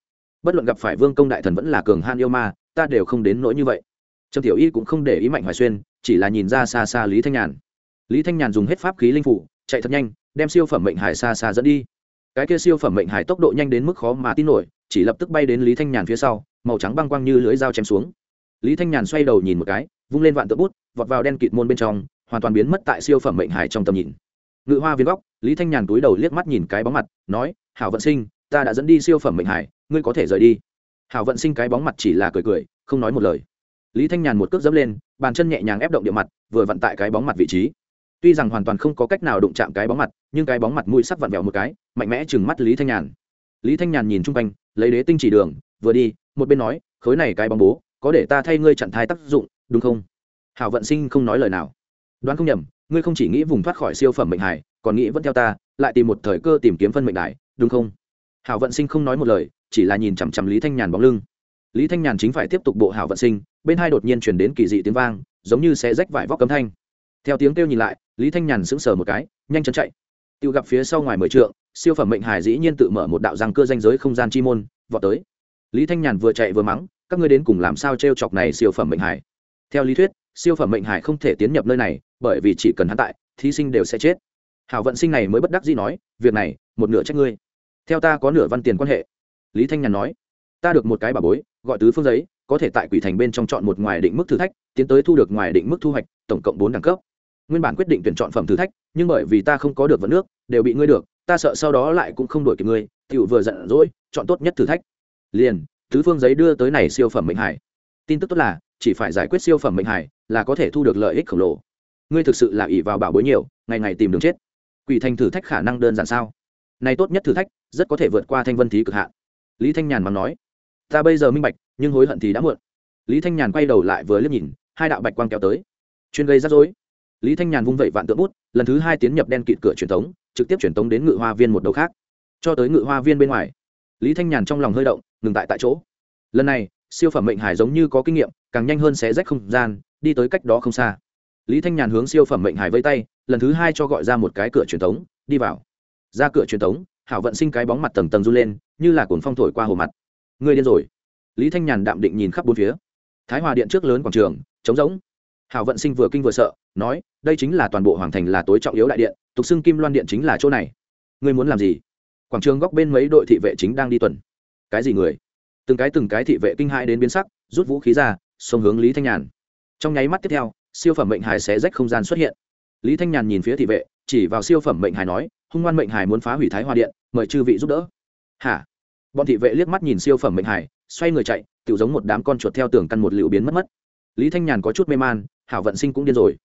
Bất luận gặp phải vương công đại thần vẫn là cường han yêu ma, ta đều không đến nỗi như vậy. Trầm tiểu y cũng không để ý mạnh hoài xuyên, chỉ là nhìn ra xa xa lý thanh nhàn. Lý thanh nhàn dùng hết pháp khí linh phủ, chạy thật nhanh, đem siêu phẩm mệnh hải xa xa dẫn đi. Cái kia siêu phẩm mệnh hải tốc độ nhanh đến mức khó mà tin nổi, chỉ lập tức bay đến lý thanh nhàn phía sau, màu trắng băng quang như lưới dao chém xuống. Lý thanh nhàn xoay đầu nhìn một cái, vung lên vạn tự bút, vọt vào đen kịt môn bên trong, hoàn toàn biến mất tại siêu phẩm mệnh hải trong tầm nhìn ngự hoa viên góc, lý thanh nhàn túi đầu liếc mắt nhìn cái bóng mặt, nói, hảo vận sinh, ta đã dẫn đi siêu phẩm mệnh hải, ngươi có thể rời đi. Hảo vận sinh cái bóng mặt chỉ là cười cười, không nói một lời. Lý thanh nhàn một cước dẫm lên, bàn chân nhẹ nhàng ép động địa mặt, vừa vặn tại cái bóng mặt vị trí. Tuy rằng hoàn toàn không có cách nào đụng chạm cái bóng mặt, nhưng cái bóng mặt mũi sắc vặn vẹo một cái, mạnh mẽ chừng mắt lý thanh nhàn. Lý thanh nhàn nhìn chung quanh, lấy đế tinh chỉ đường, vừa đi, một bên nói, khối này cái bóng bố, có để ta thay ngươi chặn thai tác dụng, đúng không? Hảo vận sinh không nói lời nào. Đoán không nhầm ngươi không chỉ nghĩ vùng thoát khỏi siêu phẩm mệnh hải còn nghĩ vẫn theo ta, lại tìm một thời cơ tìm kiếm phân mệnh đại đúng không? Hảo vận sinh không nói một lời, chỉ là nhìn chằm chằm lý thanh nhàn bóng lưng. Lý thanh nhàn chính phải tiếp tục bộ hảo vận sinh, bên hai đột nhiên chuyển đến kỳ dị tiếng vang, giống như sẽ rách vải vóc cấm thanh. Theo tiếng kêu nhìn lại, lý thanh nhàn sững sờ một cái, nhanh chân chạy. Tự gặp phía sau ngoài mười trượng, siêu phẩm mệnh hải dĩ nhiên tự mở một đạo răng cơ danh giới không gian chi môn, vọt tới. Lý thanh nhàn vừa chạy vừa mắng, các ngươi đến cùng làm sao t chọc này siêu phẩm mệnh hải theo lý thuyết, siêu phẩm mệnh hải không thể tiến nhập nơi này bởi vì chỉ cần hắn tại, thí sinh đều sẽ chết. Hảo vận sinh này mới bất đắc dĩ nói, việc này, một nửa trách ngươi. Theo ta có nửa văn tiền quan hệ. Lý thanh nhàn nói, ta được một cái bà bối, gọi tứ phương giấy, có thể tại quỷ thành bên trong chọn một ngoài định mức thử thách, tiến tới thu được ngoài định mức thu hoạch, tổng cộng bốn đẳng cấp. Nguyên bản quyết định tuyển chọn phẩm thử thách, nhưng bởi vì ta không có được vận nước, đều bị ngươi được, ta sợ sau đó lại cũng không đổi kịp ngươi, tiểu vừa giận dỗi, chọn tốt nhất thử thách. Liền, tứ phương giấy đưa tới này siêu phẩm mệnh hải. Tin tức tốt là, chỉ phải giải quyết siêu phẩm mệnh hải là có thể thu được lợi ích khổng lồ ngươi thực sự là ỷ vào bảo bối nhiều, ngày ngày tìm đường chết. Quỷ thành thử thách khả năng đơn giản sao? Này tốt nhất thử thách, rất có thể vượt qua thanh vân thí cực hạn. Lý thanh nhàn mắng nói. Ta bây giờ minh bạch, nhưng hối hận thì đã muộn. Lý thanh nhàn quay đầu lại vừa liếc nhìn, hai đạo bạch quang kéo tới. Chuyên gây rắc rối. Lý thanh nhàn vung vẩy vạn tượng bút, lần thứ hai tiến nhập đen kịt cửa truyền thống, trực tiếp truyền thống đến ngự hoa viên một đầu khác. Cho tới ngự hoa viên bên ngoài, lý thanh nhàn trong lòng hơi động, ngừng tại tại chỗ. Lần này, siêu phẩm mệnh hải giống như có kinh nghiệm, càng nhanh hơn sẽ rách không gian, đi tới cách đó không xa lý thanh nhàn hướng siêu phẩm mệnh hải vây tay, lần thứ hai cho gọi ra một cái cửa truyền thống, đi vào. Ra cửa truyền thống, hảo vận sinh cái bóng mặt tầng tầng run lên, như là cồn phong thổi qua hồ mặt. Người điên rồi. Lý thanh nhàn đạm định nhìn khắp bốn phía. Thái hòa điện trước lớn quảng trường, trống rỗng. Hảo vận sinh vừa kinh vừa sợ, nói, đây chính là toàn bộ hoàng thành là tối trọng yếu đại điện, tục xưng kim loan điện chính là chỗ này. Ngươi muốn làm gì? Quảng trường góc bên mấy đội thị vệ chính đang đi tuần. Cái gì người? Từng cái từng cái thị vệ kinh hãi đến biến sắc, rút vũ khí ra, xông hướng lý thanh nhàn. Trong nháy mắt tiếp theo siêu phẩm mệnh hải sẽ rách không gian xuất hiện. Lý thanh nhàn nhìn phía thị vệ, chỉ vào siêu phẩm mệnh hải nói, hung ngoan mệnh hải muốn phá hủy thái hoa điện, mời chư vị giúp đỡ. Hả? Bọn thị vệ liếc mắt nhìn siêu phẩm mệnh hải xoay người chạy tự giống một đám con chuột theo tường căn một liệu biến mất mất. Lý thanh nhàn có chút mê man, hảo vận sinh cũng điên rồi.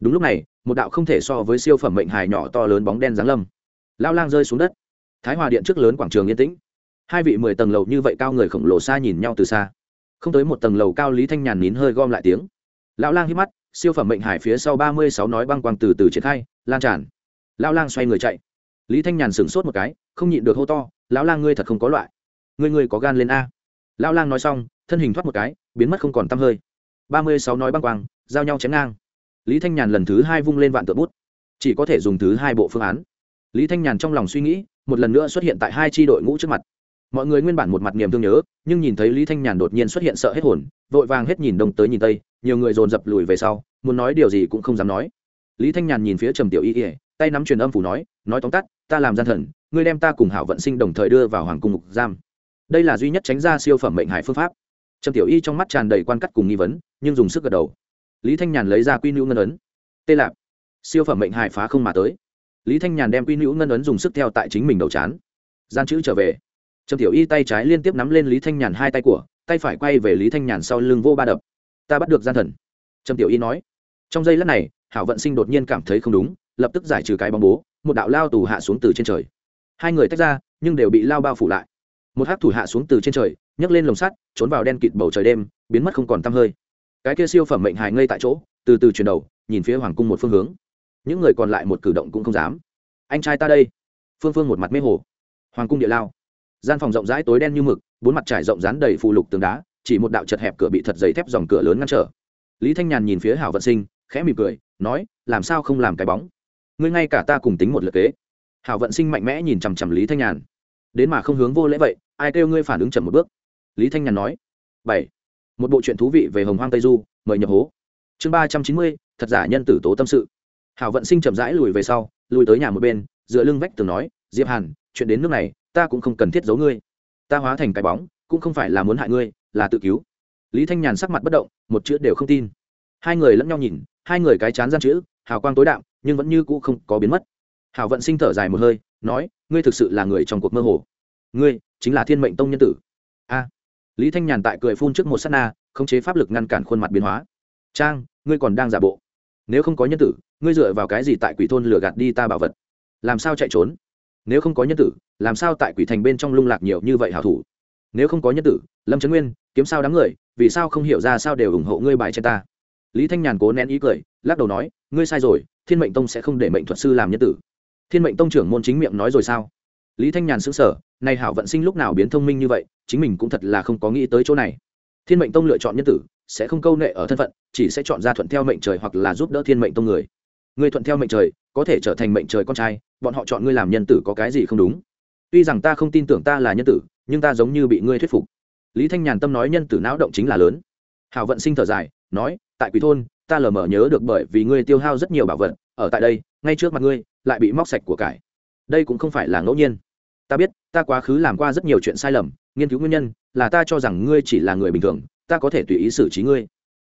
Đúng lúc này, một đạo không thể so với siêu phẩm mệnh hài nhỏ to lớn bóng đen giáng lâm. Lao lang rơi xuống đất. Thái hòa điện trước lớn quảng trường yên tĩnh. Hai vị mười tầng lầu như vậy cao người khổng lồ xa nhìn nhau từ xa. Không tới một tầng lầu cao, lý thanh nhàn nín hơi gom lại tiếng. Lão lang hít mắt siêu phẩm mệnh hải phía sau ba mươi sáu nói băng quang từ từ triển khai, lan tràn. Lão lang xoay người chạy. Lý thanh nhàn sửng sốt một cái, không nhịn được hô to, lão lang ngươi thật không có loại. Ngươi ngươi có gan lên a. Lão lang nói xong, thân hình thoát một cái, biến mất không còn t hơi. ba mươi sáu nói băng quang, giao nhau chém ngang. Lý thanh nhàn lần thứ hai vung lên vạn tượng bút. Chỉ có thể dùng thứ hai bộ phương án. Lý thanh nhàn trong lòng suy nghĩ, một lần nữa xuất hiện tại hai tri đội ngũ trước mặt mọi người nguyên bản một mặt niềm thương nhớ, nhưng nhìn thấy lý thanh nhàn đột nhiên xuất hiện sợ hết hồn, vội vàng hết nhìn đông tới nhìn tây, nhiều người dồn dập lùi về sau, muốn nói điều gì cũng không dám nói. Lý thanh nhàn nhìn phía trầm tiểu y ỉa tay nắm truyền âm phủ nói nói tóm tắt, ta làm gian thần, ngươi đem ta cùng hảo vận sinh đồng thời đưa vào hoàng cung ngục giam. Đây là duy nhất tránh ra siêu phẩm mệnh hải phương pháp. Trầm tiểu y trong mắt tràn đầy quan cắt cùng nghi vấn, nhưng dùng sức gật đầu. Lý thanh nhàn lấy ra quy nữ ngân ấn. Tê lạp, siêu phẩm mệnh hải phá không mà tới. Lý thanh nhàn đem quy nữ ngân ấn dùng sức theo tại chính mình đầu chán. Gian chữ trở về trầm tiểu y tay trái liên tiếp nắm lên lý thanh nhàn hai tay của, tay phải quay về lý thanh nhàn sau lưng vô ba đập. Ta bắt được gian thần. Trầm tiểu y nói. Trong giây lát này, hảo vận sinh đột nhiên cảm thấy không đúng, lập tức giải trừ cái bóng bố, một đạo lao tù hạ xuống từ trên trời. Hai người tách ra, nhưng đều bị lao bao phủ lại. Một hát thủ hạ xuống từ trên trời, nhấc lên lồng sắt, trốn vào đen kịt bầu trời đêm, biến mất không còn t hơi. Cái kia siêu phẩm mệnh hài ngây tại chỗ, từ từ chuyển đầu, nhìn phía hoàng cung một phương hướng. Những người còn lại một cử động cũng không dám. Anh trai ta đây. Phương phương một mặt mê hồ. Hoàng cung địa lao gian phòng rộng rãi tối đen như mực, bốn mặt trải rộng rán đầy phù lục tường đá, chỉ một đạo chật hẹp cửa bị thật giấy thép dòng cửa lớn ngăn trở. Lý thanh nhàn nhìn phía hảo vận sinh, khẽ mỉm cười, nói, làm sao không làm cái bóng? Ngươi ngay cả ta cùng tính một lượt kế. Hảo vận sinh mạnh mẽ nhìn chằm chằm lý thanh nhàn. Đến mà không hướng vô lễ vậy, ai kêu ngươi phản ứng chậm một bước? Lý thanh nhàn nói. Bảy. Một bộ truyện thú vị về hồng hoang tây du, mời nhập hố. Chương ba trăm chín mươi, thật giả nhân tử tố tâm sự. Hảo vận sinh chậm rãi lùi về sau, lùi tới nhà một bên, dựa lưng vách tường nói, diệp hàn, chuyện đến nước này ta cũng không cần thiết giấu ngươi. Ta hóa thành cái bóng, cũng không phải là muốn hại ngươi, là tự cứu. Lý thanh nhàn sắc mặt bất động, một chữ đều không tin. Hai người lẫn nhau nhìn, hai người cái chán gian chữ, hào quang tối đạm, nhưng vẫn như cũ không có biến mất. Hào vận sinh thở dài một hơi, nói, ngươi thực sự là người trong cuộc mơ hồ. Ngươi chính là thiên mệnh tông nhân tử. A. Lý thanh nhàn tại cười phun trước một s á t na, khống chế pháp lực ngăn cản khuôn mặt biến hóa. Trang, ngươi còn đang giả bộ. Nếu không có nhân tử, ngươi dựa vào cái gì tại quỷ thôn lừa gạt đi ta bảo vật? Làm sao chạy trốn? Nếu không có nhân tử, làm sao tại quỷ thành bên trong lung lạc nhiều như vậy hảo thủ? Nếu không có nhân tử, lâm trấn nguyên, kiếm sao đám người, vì sao không hiểu ra sao đều ủng hộ ngươi bài trên ta? Lý thanh nhàn cố nén ý cười, lắc đầu nói, ngươi sai rồi, thiên mệnh tông sẽ không để mệnh thuật sư làm nhân tử. Thiên mệnh tông trưởng môn chính miệng nói rồi sao? Lý thanh nhàn xứng sở nay hảo vận sinh lúc nào biến thông minh như vậy, chính mình cũng thật là không có nghĩ tới chỗ này. Thiên mệnh tông lựa chọn nhân tử, sẽ không câu nệ ở thân phận, chỉ sẽ chọn ra thuận theo mệnh trời hoặc là giúp đỡ thiên mệnh tông người. Người thuận theo mệnh trời có thể trở thành mệnh trời con trai, bọn họ chọn ngươi làm nhân tử có cái gì không đúng? Tuy rằng ta không tin tưởng ta là nhân tử, nhưng ta giống như bị ngươi thuyết phục. Lý thanh nhàn tâm nói nhân tử não động chính là lớn. Hảo vận sinh thở dài, nói, tại quỷ thôn, ta lờ mờ nhớ được bởi vì ngươi tiêu hao rất nhiều bảo vật, ở tại đây, ngay trước mặt ngươi, lại bị móc sạch của cải. Đây cũng không phải là ngẫu nhiên. Ta biết, ta quá khứ làm qua rất nhiều chuyện sai lầm, nghiên cứu nguyên nhân, là ta cho rằng ngươi chỉ là người bình thường, ta có thể tùy ý xử trí ngươi.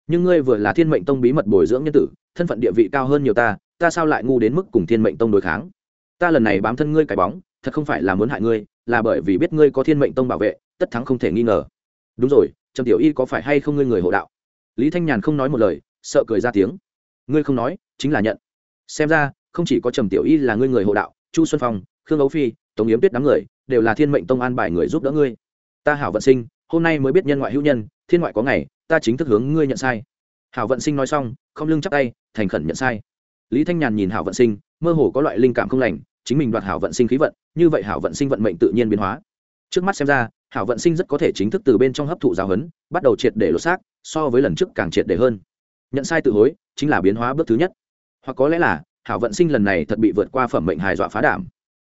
Nhưng ngươi vừa là thiên mệnh tông bí mật bồi dưỡng nhân tử, thân phận địa vị cao hơn nhiều ta ta sao lại ngu đến mức cùng thiên mệnh tông đối kháng? Ta lần này bám thân ngươi cái bóng, thật không phải là muốn hại ngươi, là bởi vì biết ngươi có thiên mệnh tông bảo vệ, tất thắng không thể nghi ngờ. Đúng rồi, trầm tiểu y có phải hay không ngươi người hộ đạo? Lý thanh nhàn không nói một lời, sợ cười ra tiếng. Ngươi không nói, chính là nhận. Xem ra, không chỉ có trầm tiểu y là ngươi người hộ đạo, chu xuân phong, khương ấu phi, tống yếm tuyết đám người, đều là thiên mệnh tông an bài người giúp đỡ ngươi. Ta hảo vận sinh, hôm nay mới biết nhân ngoại hữu nhân, thiên ngoại có ngày, ta chính thức hướng ngươi nhận sai. Hảo vận sinh nói xong, không lưng chắp tay, thành khẩn nhận sai lý thanh nhàn nhìn hảo vận sinh, mơ hồ có loại linh cảm không lành, chính mình đoạt hảo vận sinh khí vận, như vậy hảo vận sinh vận mệnh tự nhiên biến hóa. Trước mắt xem ra, hảo vận sinh rất có thể chính thức từ bên trong hấp thụ giáo huấn, bắt đầu triệt để lột xác, so với lần trước càng triệt để hơn. Nhận sai tự hối, chính là biến hóa bước thứ nhất. Hoặc có lẽ là, hảo vận sinh lần này thật bị vượt qua phẩm mệnh hài dọa phá đảm.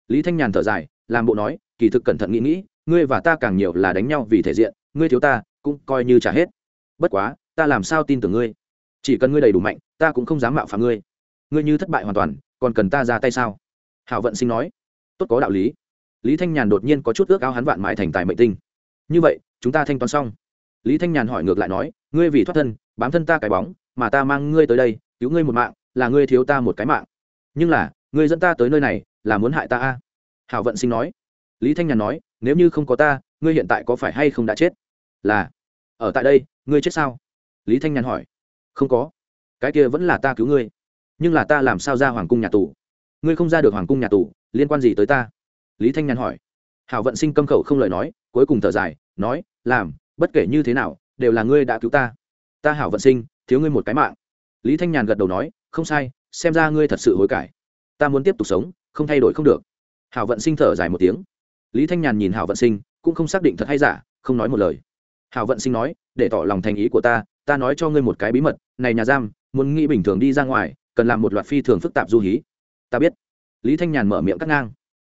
Lý thanh nhàn thở dài, làm bộ nói, kỳ thực cẩn thận nghĩ nghĩ, ngươi và ta càng nhiều là đánh nhau vì thể diện, ngươi thiếu ta, cũng coi như trả hết. Bất quá, ta làm sao tin tưởng ngươi? Chỉ cần ngươi đầy đủ mạnh, ta cũng không dám mạo phạm ngươi ngươi như thất bại hoàn toàn, còn cần ta ra tay sao? Hảo vận sinh nói. Tốt có đạo lý. Lý thanh nhàn đột nhiên có chút ước ao hắn vạn mãi thành tài mệnh tinh. Như vậy, chúng ta thanh toán xong. Lý thanh nhàn hỏi ngược lại nói, ngươi vì thoát thân, bám thân ta cái bóng, mà ta mang ngươi tới đây, cứu ngươi một mạng, là ngươi thiếu ta một cái mạng. Nhưng là, ngươi dẫn ta tới nơi này, là muốn hại ta a? Hảo vận sinh nói. Lý thanh nhàn nói, nếu như không có ta, ngươi hiện tại có phải hay không đã chết? Là. Ở tại đây, ngươi chết sao? Lý thanh nhàn hỏi. Không có. Cái kia vẫn là ta cứu ngươi nhưng là ta làm sao ra hoàng cung nhà tù? Ngươi không ra được hoàng cung nhà tù, liên quan gì tới ta? Lý thanh nhàn hỏi. Hảo vận sinh câm khẩu không lời nói, cuối cùng thở dài, nói, làm, bất kể như thế nào, đều là ngươi đã cứu ta. Ta hảo vận sinh, thiếu ngươi một cái mạng. Lý thanh nhàn gật đầu nói, không sai, xem ra ngươi thật sự hối cải. Ta muốn tiếp tục sống, không thay đổi không được. Hảo vận sinh thở dài một tiếng. Lý thanh nhàn nhìn hảo vận sinh, cũng không xác định thật hay giả, không nói một lời. Hảo vận sinh nói, để tỏ lòng thành ý của ta ta nói cho ngươi một cái bí mật, này nhà giam, muốn nghĩ bình thường đi ra ngoài cần làm một loạt phi thường phức tạp du hí. Ta biết. Lý thanh nhàn mở miệng cắt ngang.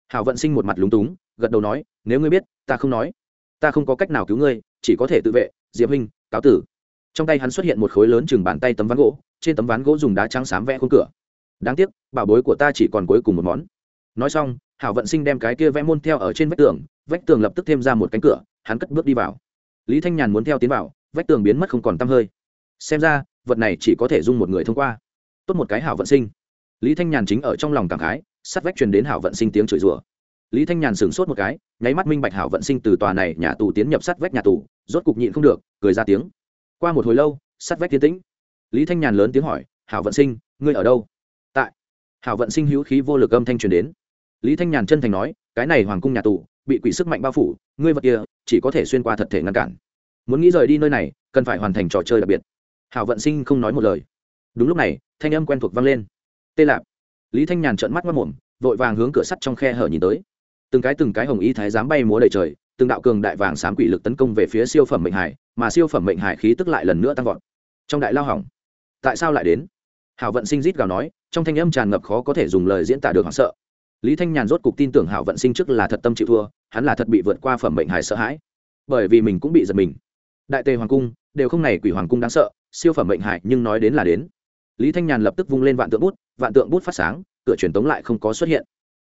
Hảo vận sinh một mặt lúng túng, gật đầu nói, nếu ngươi biết, ta không nói. Ta không có cách nào cứu ngươi, chỉ có thể tự vệ, diệp huynh, cáo tử. Trong tay hắn xuất hiện một khối lớn chừng bàn tay tấm ván gỗ, trên tấm ván gỗ dùng đá trắng xám vẽ khuôn cửa. Đáng tiếc, bảo bối của ta chỉ còn cuối cùng một món. Nói xong, hảo vận sinh đem cái kia vẽ môn theo ở trên vách tường vách tường lập tức thêm ra một cánh cửa, hắn cất bước đi vào. Lý thanh nhàn muốn theo tiến vào, vách tường biến mất không còn t hơi. Xem ra, vật này chỉ có thể dung một người thông qua tốt một cái hảo vận sinh. Lý thanh nhàn chính ở trong lòng cảm khái, sắt vách truyền đến hảo vận sinh tiếng chửi rủa. Lý thanh nhàn sửng sốt một cái, nháy mắt minh bạch hảo vận sinh từ tòa này nhà tù tiến nhập sắt vách nhà tù, rốt cục nhịn không được, cười ra tiếng. Qua một hồi lâu, sắt vách tiến tĩnh. Lý thanh nhàn lớn tiếng hỏi, hảo vận sinh, ngươi ở đâu? Tại. Hảo vận sinh hữu khí vô lực âm thanh truyền đến. Lý thanh nhàn chân thành nói, cái này hoàng cung nhà tù, bị quỷ sức mạnh bao phủ, ngươi vật kia, chỉ có thể xuyên qua thật thể ngăn cản. Muốn nghĩ rời đi nơi này, cần phải hoàn thành trò chơi đặc biệt. Hảo vận sinh không nói một lời. Đúng lúc này thanh âm quen thuộc vang lên. Tê lạp. Lý thanh nhàn trợn mắt mất mồm vội vàng hướng cửa sắt trong khe hở nhìn tới. Từng cái từng cái hồng y thái dám bay múa đầy trời, từng đạo cường đại vàng xám quỷ lực tấn công về phía siêu phẩm mệnh hải, mà siêu phẩm mệnh hải khí tức lại lần nữa tăng vọt. Trong đại lao hỏng. Tại sao lại đến? Hảo vận sinh rít gào nói, trong thanh âm tràn ngập khó có thể dùng lời diễn tả được hoảng sợ. Lý thanh nhàn rốt cục tin tưởng hảo vận sinh trước là thật tâm chịu thua, hắn là thật bị vượt qua phẩm mệnh hải sợ hãi. Bởi vì mình cũng bị giật mình. Đại tề hoàng cung, đều không này quỷ hoàng cung đáng sợ, siêu phẩm mệnh hải nhưng nói đến là đến lý thanh nhàn lập tức vung lên vạn tượng bút, vạn tượng bút phát sáng, cửa truyền tống lại không có xuất hiện.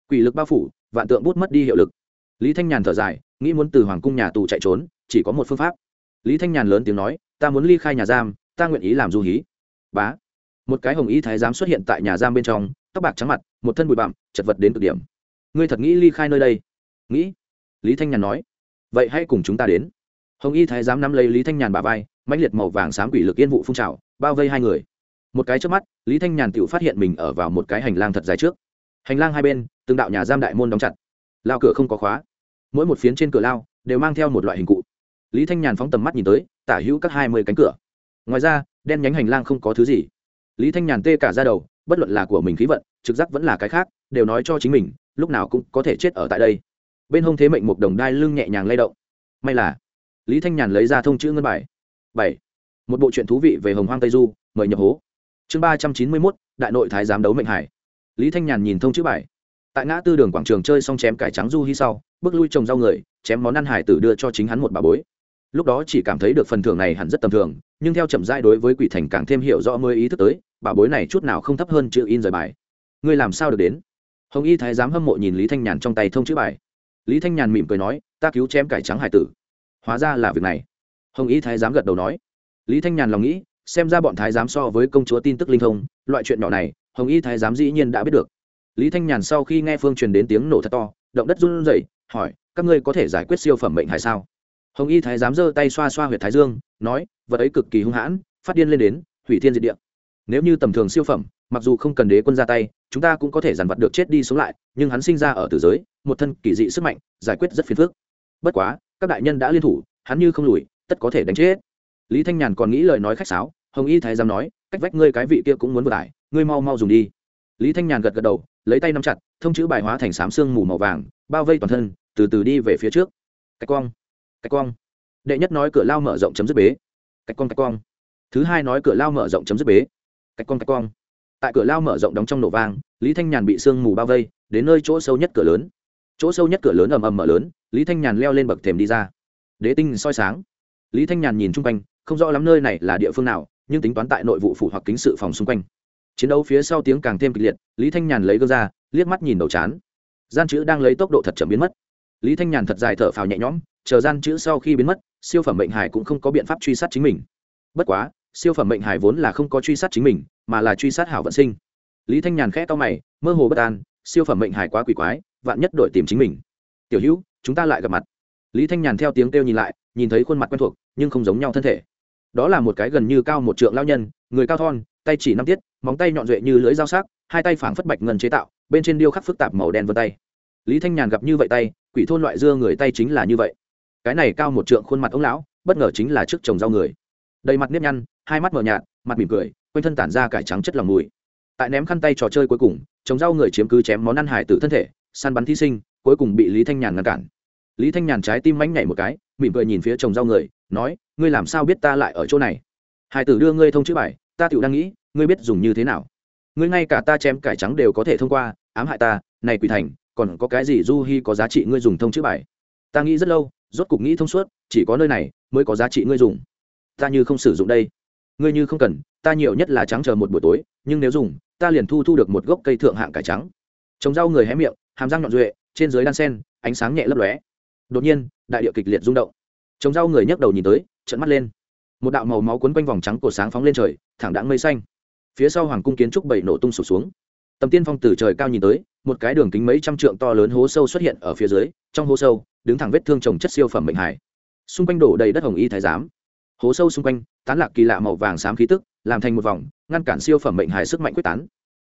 Quỷ lực bao phủ, vạn tượng bút mất đi hiệu lực. Lý thanh nhàn thở dài, nghĩ muốn từ hoàng cung nhà tù chạy trốn, chỉ có một phương pháp. Lý thanh nhàn lớn tiếng nói, ta muốn ly khai nhà giam, ta nguyện ý làm du hí. Bá. Một cái hồng ý thái giám xuất hiện tại nhà giam bên trong, tóc bạc trắng mặt, một thân bụi bặm, chật vật đến cực điểm. Ngươi thật nghĩ ly khai nơi đây? Nghĩ. Lý thanh nhàn nói. Vậy hãy cùng chúng ta đến. Hồng y thái giám nắm lấy lý thanh nhàn bà vai, mãnh liệt màu vàng xám quỷ lực yên vụ phun trào, bao vây hai người một cái trước mắt, lý thanh nhàn tự phát hiện mình ở vào một cái hành lang thật dài trước. Hành lang hai bên, từng đạo nhà giam đại môn đóng chặt. Lao cửa không có khóa. Mỗi một phiến trên cửa lao đều mang theo một loại hình cụ. Lý thanh nhàn phóng tầm mắt nhìn tới, tả hữu các hai mươi cánh cửa. Ngoài ra, đen nhánh hành lang không có thứ gì. Lý thanh nhàn tê cả ra đầu, bất luận là của mình khí vận, trực giác vẫn là cái khác, đều nói cho chính mình, lúc nào cũng có thể chết ở tại đây. Bên hông thế mệnh một đồng đai lưng nhẹ nhàng lay động. May là, lý thanh nhàn lấy ra thông chữ ngân bài. Bảy. Một bộ truyện thú vị về hồng hoang tây du, mời nhập hố chương ba trăm chín mươi mốt, đại nội thái giám đấu mệnh hải. Lý thanh nhàn nhìn thông chữ bài. Tại ngã tư đường quảng trường chơi xong chém cải trắng du hi sau, bước lui trồng rau người, chém món ăn hải tử đưa cho chính hắn một bà bối. Lúc đó chỉ cảm thấy được phần thưởng này hẳn rất tầm thường, nhưng theo chậm rãi đối với quỷ thành càng thêm hiểu rõ mới ý thức tới, bà bối này chút nào không thấp hơn chữ in rời bài. Ngươi làm sao được đến? Hồng y thái giám hâm mộ nhìn lý thanh nhàn trong tay thông chữ bài. Lý thanh nhàn mỉm cười nói, ta cứu chém cải trắng hải tử. Hóa ra là việc này. Hồng y thái giám gật đầu nói. Lý thanh nhàn lòng nghĩ xem ra bọn thái giám so với công chúa tin tức linh thông, loại chuyện nhỏ này, hồng y thái giám dĩ nhiên đã biết được. Lý thanh nhàn sau khi nghe phương truyền đến tiếng nổ thật to, động đất run rẩy, hỏi, các ngươi có thể giải quyết siêu phẩm mệnh hay sao? Hồng y thái giám giơ tay xoa xoa huyệt thái dương, nói, vật ấy cực kỳ hung hãn, phát điên lên đến, hủy thiên diệt địa. Nếu như tầm thường siêu phẩm, mặc dù không cần đế quân ra tay, chúng ta cũng có thể dàn vật được chết đi sống lại, nhưng hắn sinh ra ở tử giới, một thân kỳ dị sức mạnh, giải quyết rất phiền phức. Bất quá, các đại nhân đã liên thủ, hắn như không lùi, tất có thể đánh chết. Lý thanh nhàn còn nghĩ lời nói khách sáo hồng y thái giám nói, cách vách ngươi cái vị kia cũng muốn vừa tải, ngươi mau mau dùng đi. Lý thanh nhàn gật gật đầu, lấy tay nắm chặt, thông chữ bài hóa thành xám xương mù màu vàng, bao vây toàn thân, từ từ đi về phía trước. Cách quang cách quang. Đệ nhất nói cửa lao mở rộng chấm dứt bế. Cách quang cách quang. Thứ hai nói cửa lao mở rộng chấm dứt bế. Cách quang cách quang. Tại cửa lao mở rộng đóng trong nổ vang, lý thanh nhàn bị sương mù bao vây, đến nơi chỗ sâu nhất cửa lớn. Chỗ sâu nhất cửa lớn ầm ầm mở lớn, lý thanh nhàn leo lên bậc thềm đi ra. Đế tinh soi sáng. Lý thanh nhàn nhìn chung quanh, không rõ lắm nơi này là địa phương nào nhưng tính toán tại nội vụ phủ hoặc kính sự phòng xung quanh. Chiến đấu phía sau tiếng càng thêm kịch liệt, lý thanh nhàn lấy gương ra, liếc mắt nhìn đầu chán. Gian chữ đang lấy tốc độ thật chậm biến mất. Lý thanh nhàn thật dài thở phào nhẹ nhõm, chờ gian chữ sau khi biến mất, siêu phẩm bệnh hải cũng không có biện pháp truy sát chính mình. Bất quá, siêu phẩm bệnh hải vốn là không có truy sát chính mình, mà là truy sát hảo vận sinh. Lý thanh nhàn khẽ to mày, mơ hồ bất an, siêu phẩm bệnh hải quá quỷ quái, vạn nhất đội tìm chính mình. Tiểu hữu, chúng ta lại gặp mặt. Lý thanh nhàn theo tiếng kêu nhìn lại, nhìn thấy khuôn mặt quen thuộc, nhưng không giống nhau thân thể đó là một cái gần như cao một trượng lao nhân, người cao thon, tay chỉ năm tiết, móng tay nhọn duệ như lưỡi dao sắc, hai tay phảng phất bạch ngân chế tạo, bên trên điêu khắc phức tạp màu đen vân tay. Lý thanh nhàn gặp như vậy tay, quỷ thôn loại dưa người tay chính là như vậy. Cái này cao một trượng khuôn mặt ông lão, bất ngờ chính là trước chồng rau người. Đầy mặt nếp nhăn, hai mắt mờ nhạt, mặt mỉm cười, quanh thân tản ra cải trắng chất lòng mùi. Tại ném khăn tay trò chơi cuối cùng chồng rau người chiếm cứ chém món ăn hải tử thân thể, săn bắn thí sinh, cuối cùng bị lý thanh nhàn ngăn cản lý thanh nhàn trái tim mánh nhảy một cái, mỉm cười nhìn phía chồng rau người, nói, ngươi làm sao biết ta lại ở chỗ này? Hải tử đưa ngươi thông chữ bài, ta tựu đang nghĩ, ngươi biết dùng như thế nào? Ngươi ngay cả ta chém cải trắng đều có thể thông qua, ám hại ta, này quỷ thành, còn có cái gì du hi có giá trị ngươi dùng thông chữ bài? Ta nghĩ rất lâu, rốt cục nghĩ thông suốt, chỉ có nơi này mới có giá trị ngươi dùng. Ta như không sử dụng đây. Ngươi như không cần, ta nhiều nhất là trắng chờ một buổi tối, nhưng nếu dùng, ta liền thu thu được một gốc cây thượng hạng cải trắng. Trồng rau người hé miệng, hàm răng nhọn duệ, trên dưới đan sen, ánh sáng nhẹ lấp lóe đột nhiên, đại địa kịch liệt rung động. Trồng rau người nhấc đầu nhìn tới trận mắt lên. Một đạo màu máu quấn quanh vòng trắng cổ sáng phóng lên trời, thẳng đãng mây xanh. Phía sau hoàng cung kiến trúc bảy nổ tung sụp xuống. Tầm tiên phong từ trời cao nhìn tới, một cái đường kính mấy trăm trượng to lớn hố sâu xuất hiện ở phía dưới, trong hố sâu, đứng thẳng vết thương trồng chất siêu phẩm mệnh hải. Xung quanh đổ đầy đất hồng y thái giám. Hố sâu xung quanh, tán lạc kỳ lạ màu vàng xám khí tức, làm thành một vòng, ngăn cản siêu phẩm mệnh hải sức mạnh quyết tán.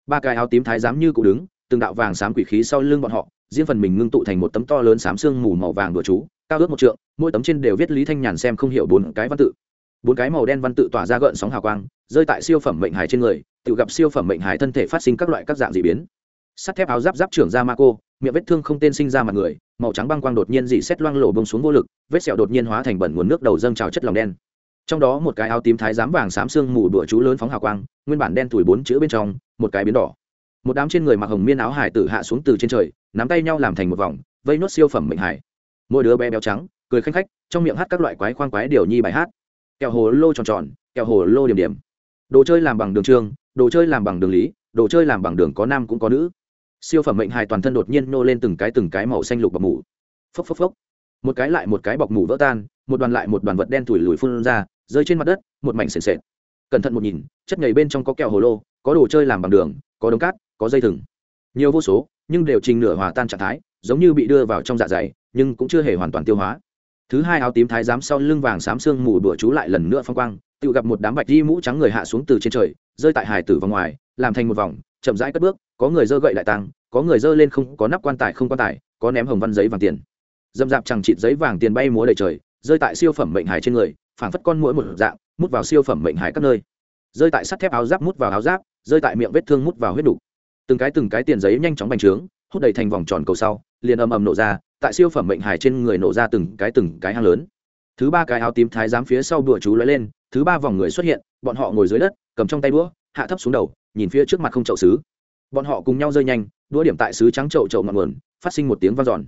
Ba cái áo tím thái giám như cụ đứng, từng đạo vàng xám quỷ khí sau lưng bọn họ riêng phần mình ngưng tụ thành một tấm to lớn xám xương mù màu vàng đùa chú, cao ước một trượng, mỗi tấm trên đều viết lý thanh nhàn xem không hiểu bốn cái văn tự. Bốn cái màu đen văn tự tỏa ra gợn sóng hào quang, rơi tại siêu phẩm mệnh hải trên người, tự gặp siêu phẩm mệnh hải thân thể phát sinh các loại các dạng dị biến. Sắt thép áo giáp giáp trưởng ra ma cô miệng vết thương không tên sinh ra mặt người, màu trắng băng quang đột nhiên dị xét loang lộ bông xuống vô lực, vết sẹo đột nhiên hóa thành bẩn nguồn nước đầu dâng trào chất lòng đen. Trong đó một cái áo tím thái giám vàng xám xương mù đụa chú lớn phóng hào quang, nguyên bản đen tuổi bốn chữ bên trong, một cái biến đỏ. Một đám trên người mặc hồng miên áo hải tử hạ xuống từ trên trời nắm tay nhau làm thành một vòng, vây nốt siêu phẩm mệnh hải. Mỗi đứa bé béo trắng, cười khanh khách, trong miệng hát các loại quái khoang quái điều nhi bài hát. Kẹo hồ lô tròn tròn, kẹo hồ lô điểm điểm. Đồ chơi làm bằng đường trương đồ chơi làm bằng đường lý, đồ chơi làm bằng đường có nam cũng có nữ. Siêu phẩm mệnh hài toàn thân đột nhiên nô lên từng cái từng cái màu xanh lục bọc mủ. Phốc phốc phốc. Một cái lại một cái bọc mủ vỡ tan, một đoàn lại một đoàn vật đen thủi lùi phun ra, rơi trên mặt đất, một mảnh sền sệt. Cẩn thận một nhìn, chất nhảy bên trong có kẹo hồ lô, có đồ chơi làm bằng đường, có đống cát, có dây thừng. Nhiều vô số nhưng đều trình nửa hòa tan trạng thái, giống như bị đưa vào trong dạ dày, nhưng cũng chưa hề hoàn toàn tiêu hóa. Thứ hai áo tím thái giám sau lưng vàng xám xương mù đùa chú lại lần nữa phong quang, tự gặp một đám bạch di mũ trắng người hạ xuống từ trên trời, rơi tại hải tử vòng ngoài, làm thành một vòng, chậm rãi cất bước, có người dơ gậy lại tăng, có người dơ lên không, có nắp quan tài không quan tài, có ném hồng văn giấy vàng tiền. Dâm dạp chẳng chịt giấy vàng tiền bay múa đầy trời, rơi tại siêu phẩm mệnh hải trên người, phảng phất con mũi một dạng, mút vào siêu phẩm mệnh hải các nơi. Rơi tại sắt thép áo giáp mút vào áo giáp, rơi tại miệng vết thương mút vào huyết đủ từng cái từng cái tiền giấy nhanh chóng bành trướng, hút đầy thành vòng tròn cầu sau, liền ầm ầm nổ ra, tại siêu phẩm mệnh hải trên người nổ ra từng cái từng cái hang lớn. Thứ ba cái áo tím thái giám phía sau đùa chú lóe lên, thứ ba vòng người xuất hiện, bọn họ ngồi dưới đất, cầm trong tay đũa hạ thấp xuống đầu, nhìn phía trước mặt không chậu xứ bọn họ cùng nhau rơi nhanh, đũa điểm tại xứ trắng chậu chậu ngọn nguồn, phát sinh một tiếng vang giòn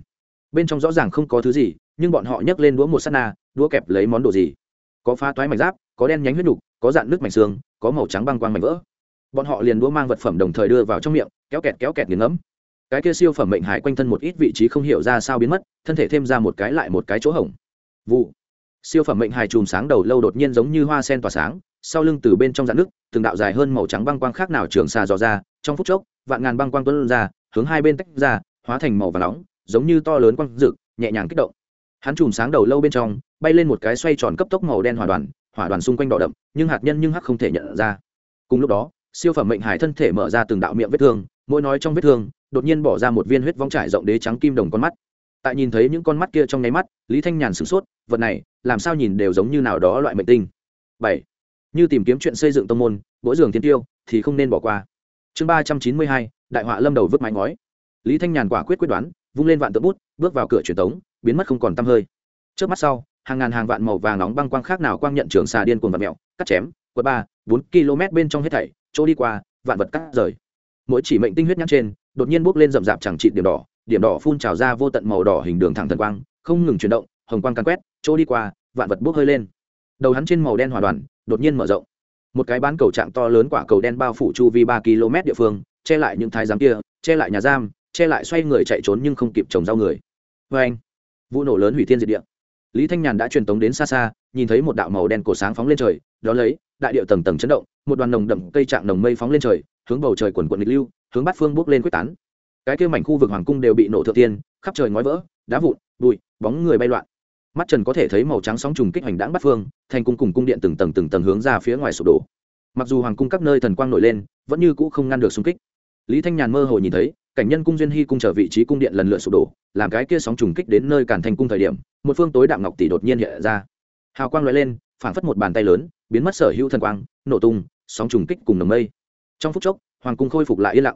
bên trong rõ ràng không có thứ gì, nhưng bọn họ nhấc lên đũa một sát na, đũa kẹp lấy món đồ gì? Có pha toái mảnh giáp, có đen nhánh huyết đục có dạn nước mảnh xương, có màu trắng băng quang mảnh vỡ bọn họ liền đũa mang vật phẩm đồng thời đưa vào trong miệng, kéo kẹt kéo kẹt nghiền ngấm cái kia siêu phẩm mệnh hải quanh thân một ít vị trí không hiểu ra sao biến mất, thân thể thêm ra một cái lại một cái chỗ hổng. Vụ. Siêu phẩm mệnh hải chùm sáng đầu lâu đột nhiên giống như hoa sen tỏa sáng, sau lưng từ bên trong dạn nước từng đạo dài hơn màu trắng băng quang khác nào trường xa dò ra, trong phút chốc, vạn ngàn băng quang tuấn ra, hướng hai bên tách ra, hóa thành màu và nóng, giống như to lớn quang rực nhẹ nhàng kích động. Hắn chùm sáng đầu lâu bên trong, bay lên một cái xoay tròn cấp tốc màu đen hỏa đoàn hỏa đoàn xung quanh đỏ đậm, nhưng hạt nhân nhưng hắc không thể nhận ra. Cùng lúc đó siêu phẩm mệnh hải thân thể mở ra từng đạo miệng vết thương, mỗi nói trong vết thương, đột nhiên bỏ ra một viên huyết vong trải rộng đế trắng kim đồng con mắt. Tại nhìn thấy những con mắt kia trong nháy mắt, lý thanh nhàn sửng sốt, vật này, làm sao nhìn đều giống như nào đó loại mệnh tinh. Bảy, như tìm kiếm chuyện xây dựng tông môn, mỗi giường tiên tiêu, thì không nên bỏ qua. Chương ba trăm chín mươi hai, đại họa lâm đầu vứt mái ngói. Lý thanh nhàn quả quyết quyết đoán, vung lên vạn tượng bút, bước vào cửa truyền tống, biến mất không còn t hơi. Trước mắt sau, hàng ngàn hàng vạn màu vàng nóng băng quang khác nào quang nhận trường xà điên cuồng vật mẹo cắt chém, quật ba, bốn km bên trong hết thảy chỗ đi qua, vạn vật cắt rời. Mỗi chỉ mệnh tinh huyết nhắc trên, đột nhiên bốc lên rậm rạp chẳng trị điểm đỏ điểm đỏ phun trào ra vô tận màu đỏ hình đường thẳng thần quang, không ngừng chuyển động, hồng quang căn quét, chỗ đi qua, vạn vật bốc hơi lên. Đầu hắn trên màu đen hòa đoàn, đột nhiên mở rộng. Một cái bán cầu trạng to lớn quả cầu đen bao phủ chu vi ba km địa phương, che lại những thái giám kia, che lại nhà giam, che lại xoay người chạy trốn nhưng không kịp trồng rau người. Vê anh vụ nổ lớn hủy thiên diệt địa lý thanh nhàn đã truyền tống đến xa xa, nhìn thấy một đạo màu đen cổ sáng phóng lên trời, đó lấy, đại điệu tầng tầng chấn động, một đoàn nồng đậm cây trạng nồng mây phóng lên trời, hướng bầu trời quần quận nghịch lưu, hướng bát phương bước lên quyết tán. Cái kia mảnh khu vực hoàng cung đều bị nổ thượng tiên, khắp trời ngói vỡ, đá vụn, bụi, bóng người bay loạn. Mắt trần có thể thấy màu trắng sóng trùng kích hoành đãng bát phương, thành cung cùng cung điện từng tầng từng tầng hướng ra phía ngoài sụp đổ. Mặc dù hoàng cung các nơi thần quang nổi lên, vẫn như cũ không ngăn được xung kích. Lý thanh nhàn mơ hồ nhìn thấy cảnh nhân cung duyên hy cung trở vị trí cung điện lần lượt sụp đổ, làm cái kia sóng trùng kích đến nơi cản thành cung thời điểm, một phương tối đạm ngọc tỷ đột nhiên hiện ra. Hào quang lóe lên, phảng phất một bàn tay lớn, biến mất sở hữu thần quang, nổ tung, sóng trùng kích cùng nồng mây. Trong phút chốc, hoàng cung khôi phục lại yên lặng.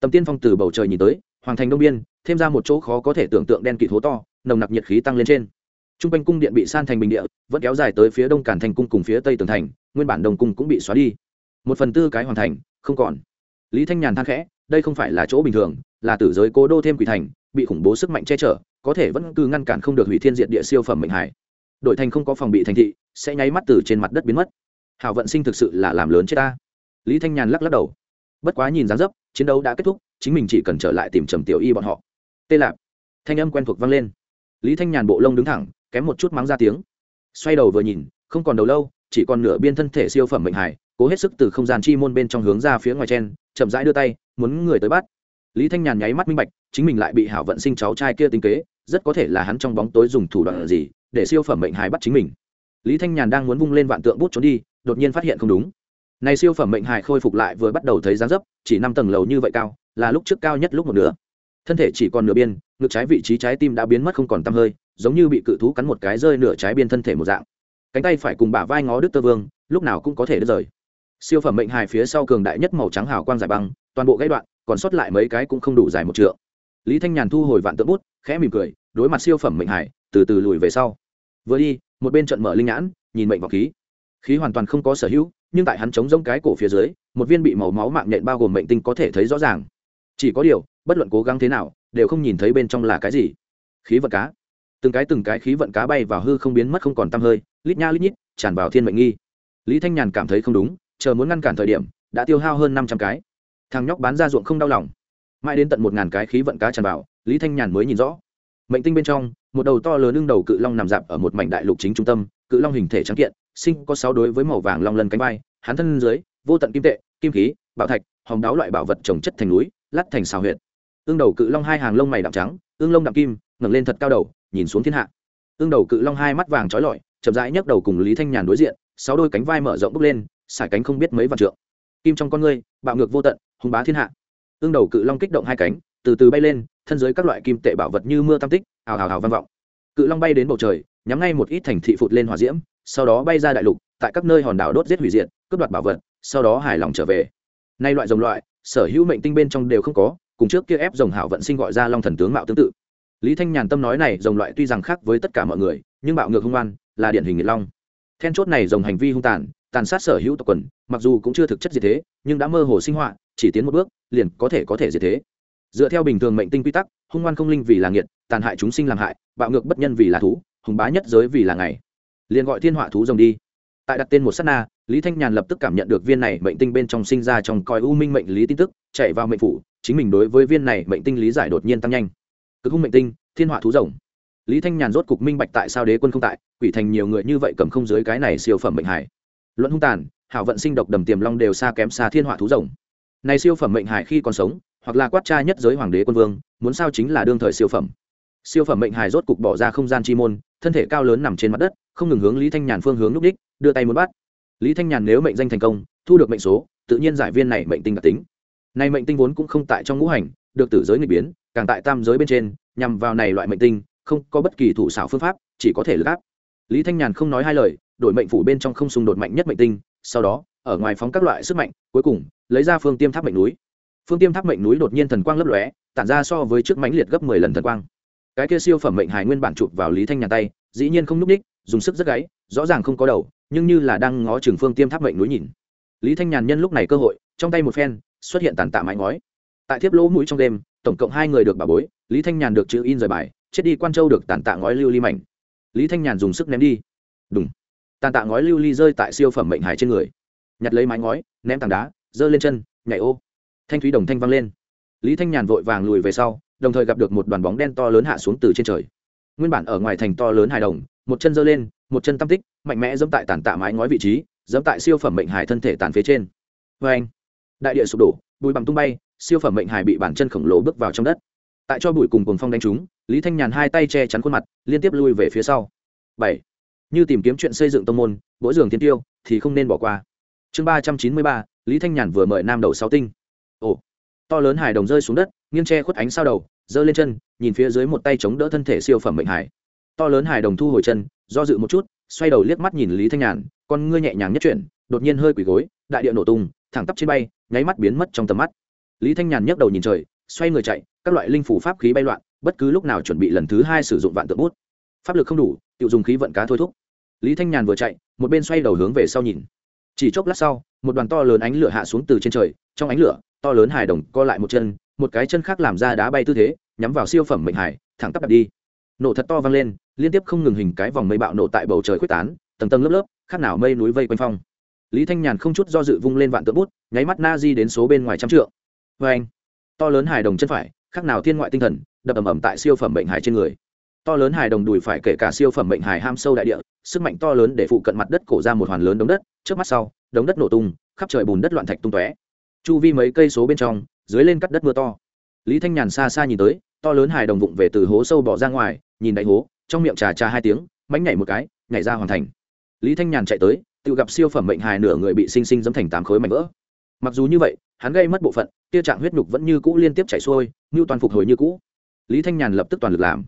Tầm tiên phong từ bầu trời nhìn tới, hoàng thành đông biên, thêm ra một chỗ khó có thể tưởng tượng đen kịt hố to, nồng nặc nhiệt khí tăng lên trên. T r u n g quanh cung điện bị san thành bình địa, vẫn kéo dài tới phía đông cản thành cung cùng phía tây tường thành, nguyên bản đồng cung cũng bị xóa đi. Một phần tư cái hoàn thành, không còn. Lý thanh nhàn than khẽ đây không phải là chỗ bình thường, là tử giới cố đô thêm quỷ thành, bị khủng bố sức mạnh che chở, có thể vẫn cứ ngăn cản không được hủy thiên diện địa siêu phẩm mệnh hải. Đội thành không có phòng bị thành thị, sẽ nháy mắt từ trên mặt đất biến mất. Hảo vận sinh thực sự là làm lớn chết ta. Lý thanh nhàn lắc lắc đầu. Bất quá nhìn dáng dấp, chiến đấu đã kết thúc, chính mình chỉ cần trở lại tìm trầm tiểu y bọn họ. Tê lạp. Thanh âm quen thuộc vang lên. Lý thanh nhàn bộ lông đứng thẳng, kém một chút mắng ra tiếng. Xoay đầu vừa nhìn, không còn đầu lâu, chỉ còn nửa biên thân thể siêu phẩm mệnh hải cố hết sức từ không gian chi môn bên trong hướng ra phía ngoài chen chậm rãi đưa tay, muốn người tới bắt. Lý thanh nhàn nháy mắt minh bạch, chính mình lại bị hảo vận sinh cháu trai kia tính kế, rất có thể là hắn trong bóng tối dùng thủ đoạn gì để siêu phẩm mệnh hài bắt chính mình. Lý thanh nhàn đang muốn vung lên vạn tượng bút trốn đi, đột nhiên phát hiện không đúng. Này siêu phẩm mệnh hài khôi phục lại vừa bắt đầu thấy dáng dấp, chỉ năm tầng lầu như vậy cao, là lúc trước cao nhất lúc một nửa. Thân thể chỉ còn nửa biên, ngực trái vị trí trái tim đã biến mất không còn tăm hơi, giống như bị cự thú cắn một cái rơi nửa trái biên thân thể một dạng. Cánh tay phải cùng bả vai ngó đức tơ vương, lúc nào cũng có thể đứt rời siêu phẩm mệnh hài phía sau cường đại nhất màu trắng hào quang giải băng, toàn bộ gãy đoạn, còn sót lại mấy cái cũng không đủ dài một trượng. Lý thanh nhàn thu hồi vạn tượng bút, khẽ mỉm cười, đối mặt siêu phẩm mệnh hải từ từ lùi về sau. Vừa đi, một bên trận mở linh nhãn, nhìn mệnh vào khí. Khí hoàn toàn không có sở hữu, nhưng tại hắn chống giống cái cổ phía dưới, một viên bị màu máu mạng nhện bao gồm mệnh tinh có thể thấy rõ ràng. Chỉ có điều, bất luận cố gắng thế nào, đều không nhìn thấy bên trong là cái gì. Khí vận cá. Từng cái từng cái khí vận cá bay vào hư không biến mất không còn t hơi, lít nha lít nhít, tràn vào thiên mệnh nghi. Lý thanh nhàn cảm thấy không đúng chờ muốn ngăn cản thời điểm, đã tiêu hao hơn năm trăm cái. Thằng nhóc bán ra ruộng không đau lòng. Mãi đến tận một ngàn cái khí vận cá tràn vào, lý thanh nhàn mới nhìn rõ. Mệnh tinh bên trong, một đầu to lớn lưng đầu cự long nằm dạp ở một mảnh đại lục chính trung tâm, cự long hình thể trắng kiện, sinh có sáu đối với màu vàng long lân cánh bay hắn thân dưới, vô tận kim tệ, kim khí, bảo thạch, hồng đáo loại bảo vật trồng chất thành núi lắt thành xào huyệt. Ương đầu cự long hai hàng lông mày đạm trắng ương lông đạm kim, ngẩng lên thật cao đầu, nhìn xuống thiên hạ. Ương đầu cự long hai mắt vàng trói lọi, chậm rãi nhấc đầu cùng lý thanh nhàn đối diện, sáu đôi cánh vai mở rộng bốc lên sải cánh không biết mấy vạn trượng. Kim trong con ngươi, bạo ngược vô tận hùng bá thiên hạ. Ương đầu cự long kích động hai cánh, từ từ bay lên, thân dưới các loại kim tệ bảo vật như mưa tam tích, ào ào ào vang vọng. Cự long bay đến bầu trời, nhắm ngay một ít thành thị phụt lên hỏa diễm, sau đó bay ra đại lục, tại các nơi hòn đảo đốt giết hủy diệt, cướp đoạt bảo vật, sau đó hài lòng trở về. Nay loại dòng loại, sở hữu mệnh tinh bên trong đều không có, cùng trước kia ép dòng hảo vận sinh gọi ra long thần tướng mạo tương tự. Lý thanh nhàn tâm nói này dòng loại tuy rằng khác với tất cả mọi người, nhưng bạo ngược hung oan, là điển hình nghiệt long. Then chốt này dòng hành vi hung tàn tàn sát sở hữu tộc quần, mặc dù cũng chưa thực chất gì thế, nhưng đã mơ hồ sinh họa, chỉ tiến một bước, liền có thể có thể gì thế. Dựa theo bình thường mệnh tinh quy tắc, hung ngoan không linh vì là nghiệt, tàn hại chúng sinh làm hại, bạo ngược bất nhân vì là thú, hùng bá nhất giới vì là ngày. Liền gọi thiên họa thú rồng đi. Tại đặt tên một s á t na, lý thanh nhàn lập tức cảm nhận được viên này mệnh tinh bên trong sinh ra trong coi u minh mệnh lý tin tức, chạy vào mệnh phủ, chính mình đối với viên này mệnh tinh lý giải đột nhiên tăng nhanh. Cực hung mệnh tinh, thiên họa thú rồng. Lý thanh nhàn rốt cục minh bạch tại sao đế quân không tại, quỷ thành nhiều người như vậy cầm không dưới cái này siêu phẩm mệnh hải luận hung tàn, hảo vận sinh độc đầm tiềm long đều xa kém xa thiên họa thú rồng. Này siêu phẩm mệnh hải khi còn sống, hoặc là quát cha nhất giới hoàng đế quân vương, muốn sao chính là đương thời siêu phẩm. Siêu phẩm mệnh hải rốt cục bỏ ra không gian chi môn, thân thể cao lớn nằm trên mặt đất, không ngừng hướng lý thanh nhàn phương hướng núp đích, đưa tay muốn bắt. Lý thanh nhàn nếu mệnh danh thành công, thu được mệnh số, tự nhiên giải viên này mệnh tinh đặc tính. Này mệnh tinh vốn cũng không tại trong ngũ hành, được tử giới nghịch biến, càng tại tam giới bên trên, nhằm vào này loại mệnh tinh, không có bất kỳ thủ xảo phương pháp, chỉ có thể lực áp. Lý thanh nhàn không nói hai lời đổi mệnh phủ bên trong không xung đột mạnh nhất mệnh tinh, sau đó, ở ngoài phóng các loại sức mạnh, cuối cùng, lấy ra phương tiêm tháp mệnh núi. Phương tiêm tháp mệnh núi đột nhiên thần quang lấp lóe, tản ra so với trước mãnh liệt gấp mười lần thần quang. Cái kia siêu phẩm mệnh hài nguyên bản chụp vào lý thanh nhàn tay, dĩ nhiên không n ú c ních dùng sức rất gáy rõ ràng không có đầu, nhưng như là đang ngó trường phương tiêm tháp mệnh núi nhìn. Lý thanh nhàn nhân lúc này cơ hội, trong tay một phen, xuất hiện tàn tạ mãi ngói. Tại thiếp lỗ mũi trong đêm, tổng cộng hai người được bà bối, lý thanh nhàn được chữ in rời bài, chết đi quan châu được tàn tạ ngói lưu ly mảnh. Lý thanh nhàn dùng sức ném đi. Đúng tàn tạ ngói lưu ly rơi tại siêu phẩm mệnh hải trên người. Nhặt lấy mái ngói, ném tảng đá, giơ lên chân, nhảy ô. Thanh thúy đồng thanh vang lên. Lý thanh nhàn vội vàng lùi về sau, đồng thời gặp được một đoàn bóng đen to lớn hạ xuống từ trên trời. Nguyên bản ở ngoài thành to lớn hài đồng, một chân giơ lên, một chân tam tích, mạnh mẽ dẫm tại tàn tạ mái ngói vị trí, dẫm tại siêu phẩm mệnh hải thân thể tàn phía trên. Vê anh, đại địa sụp đổ, bụi bằng tung bay, siêu phẩm mệnh hải bị bản chân khổng lồ bước vào trong đất. Tại cho bụi cùng cùng phong đánh trúng, lý thanh nhàn hai tay che chắn khuôn mặt, liên tiếp lui về phía sau. Bảy như tìm kiếm chuyện xây dựng tông môn, mỗi giường thiên tiêu thì không nên bỏ qua. Chương ba trăm chín mươi ba, lý thanh nhàn vừa mời nam đầu sáu tinh. Ồ, to lớn hải đồng rơi xuống đất, nghiêng che khuất ánh sao đầu, giơ lên chân, nhìn phía dưới một tay chống đỡ thân thể siêu phẩm mệnh hải to lớn hải đồng thu hồi chân, do dự một chút, xoay đầu liếc mắt nhìn lý thanh nhàn, con ngươi nhẹ nhàng nhất chuyển, đột nhiên hơi quỳ gối, đại điện nổ tung, thẳng tắp trên bay, nháy mắt biến mất trong tầm mắt. Lý thanh nhàn nhấc đầu nhìn trời, xoay người chạy, các loại linh phủ pháp khí bay loạn, bất cứ lúc nào chuẩn bị lần thứ hai sử dụng vạn tượng bút. Pháp lực không đủ tự dùng khí vận cá thôi thúc lý thanh nhàn vừa chạy, một bên xoay đầu hướng về sau nhìn. Chỉ chốc lát sau, một đoàn to lớn ánh lửa hạ xuống từ trên trời, trong ánh lửa, to lớn hài đồng co lại một chân, một cái chân khác làm ra đá bay tư thế, nhắm vào siêu phẩm mệnh hải thẳng tắp đặt đi. Nổ thật to vang lên, liên tiếp không ngừng hình cái vòng mây bạo nổ tại bầu trời quyết tán, tầng tầng lớp lớp, khác nào mây núi vây quanh phong. Lý thanh nhàn không chút do dự vung lên vạn tượng bút, nháy mắt na di đến số bên ngoài trăm trượng. Vê anh, to lớn hài đồng chân phải, khác nào thiên ngoại tinh thần, đập ầm ầm tại siêu phẩm mệnh hải trên người. To lớn hài đồng đùi phải kể cả siêu phẩm mệnh hải ham sâu đại địa sức mạnh to lớn để phụ cận mặt đất cổ ra một hoàn lớn đống đất, trước mắt sau, đống đất nổ tung, khắp trời bùn đất loạn thạch tung tóe. Chu vi mấy cây số bên trong, dưới lên cắt đất mưa to. Lý thanh nhàn xa xa nhìn tới, to lớn hài đồng vụng về từ hố sâu bỏ ra ngoài, nhìn đánh hố, trong miệng trà trà hai tiếng mánh nhảy một cái, nhảy ra hoàn thành. Lý thanh nhàn chạy tới, tự gặp siêu phẩm mệnh hài nửa người bị sinh sinh dẫm thành tám khối mảnh vỡ. Mặc dù như vậy, hắn gây mất bộ phận, tia trạng huyết nhục vẫn như cũ liên tiếp chảy xuôi, như toàn phục hồi như cũ. Lý thanh nhàn lập tức toàn lực làm.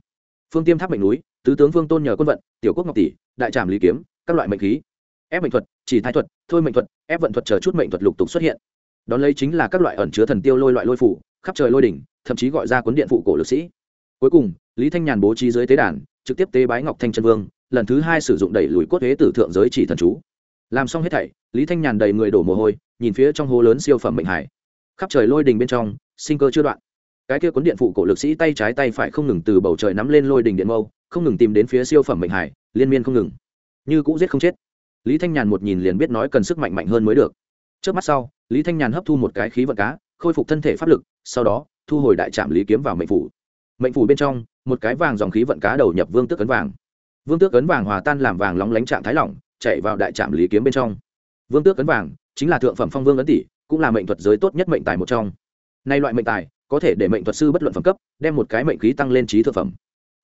Phương tiêm tháp mệnh núi, tứ tướng phương tôn nhờ quân vận, tiểu quốc ngọc tỷ đại trảm lý kiếm, các loại mệnh khí. Ép mệnh thuật, chỉ thái thuật, thôi mệnh thuật, ép vận thuật chờ chút mệnh thuật lục tục xuất hiện. Đón lấy chính là các loại ẩn chứa thần tiêu lôi loại lôi phủ, khắp trời lôi đỉnh, thậm chí gọi ra cuốn điện phụ cổ lực sĩ. Cuối cùng, lý thanh nhàn bố trí dưới tế đàn, trực tiếp tế bái ngọc thanh chân vương, lần thứ hai sử dụng đẩy lùi cốt huế tử thượng giới chỉ thần chú. Làm xong hết thảy, lý thanh nhàn đầy người đổ mồ hôi, nhìn phía trong hố lớn siêu phẩm mệnh hải. Khắp trời lôi đình bên trong, sinh cơ chưa đoạn cái kia cuốn điện phụ cổ lực sĩ tay trái tay phải không ngừng từ bầu trời nắm lên lôi đình điện mâu, không ngừng tìm đến phía siêu phẩm mệnh hải, liên miên không ngừng. Như cũ giết không chết. Lý thanh nhàn một nhìn liền biết nói cần sức mạnh mạnh hơn mới được. Trước mắt sau, lý thanh nhàn hấp thu một cái khí vận cá, khôi phục thân thể pháp lực, sau đó, thu hồi đại trạm lý kiếm vào mệnh phủ. Mệnh phủ bên trong, một cái vàng dòng khí vận cá đầu nhập vương tước cấn vàng. Vương tước cấn vàng hòa tan làm vàng lóng lánh trạng thái lỏng, chạy vào đại trạm lý kiếm bên trong. Vương tước cấn vàng chính là thượng phẩm phong vương ấn tỷ, cũng là mệnh thuật giới tốt nhất mệnh tài một trong. Nay loại mệnh tài có thể để mệnh thuật sư bất luận phẩm cấp, đem một cái mệnh khí tăng lên trí thượng phẩm.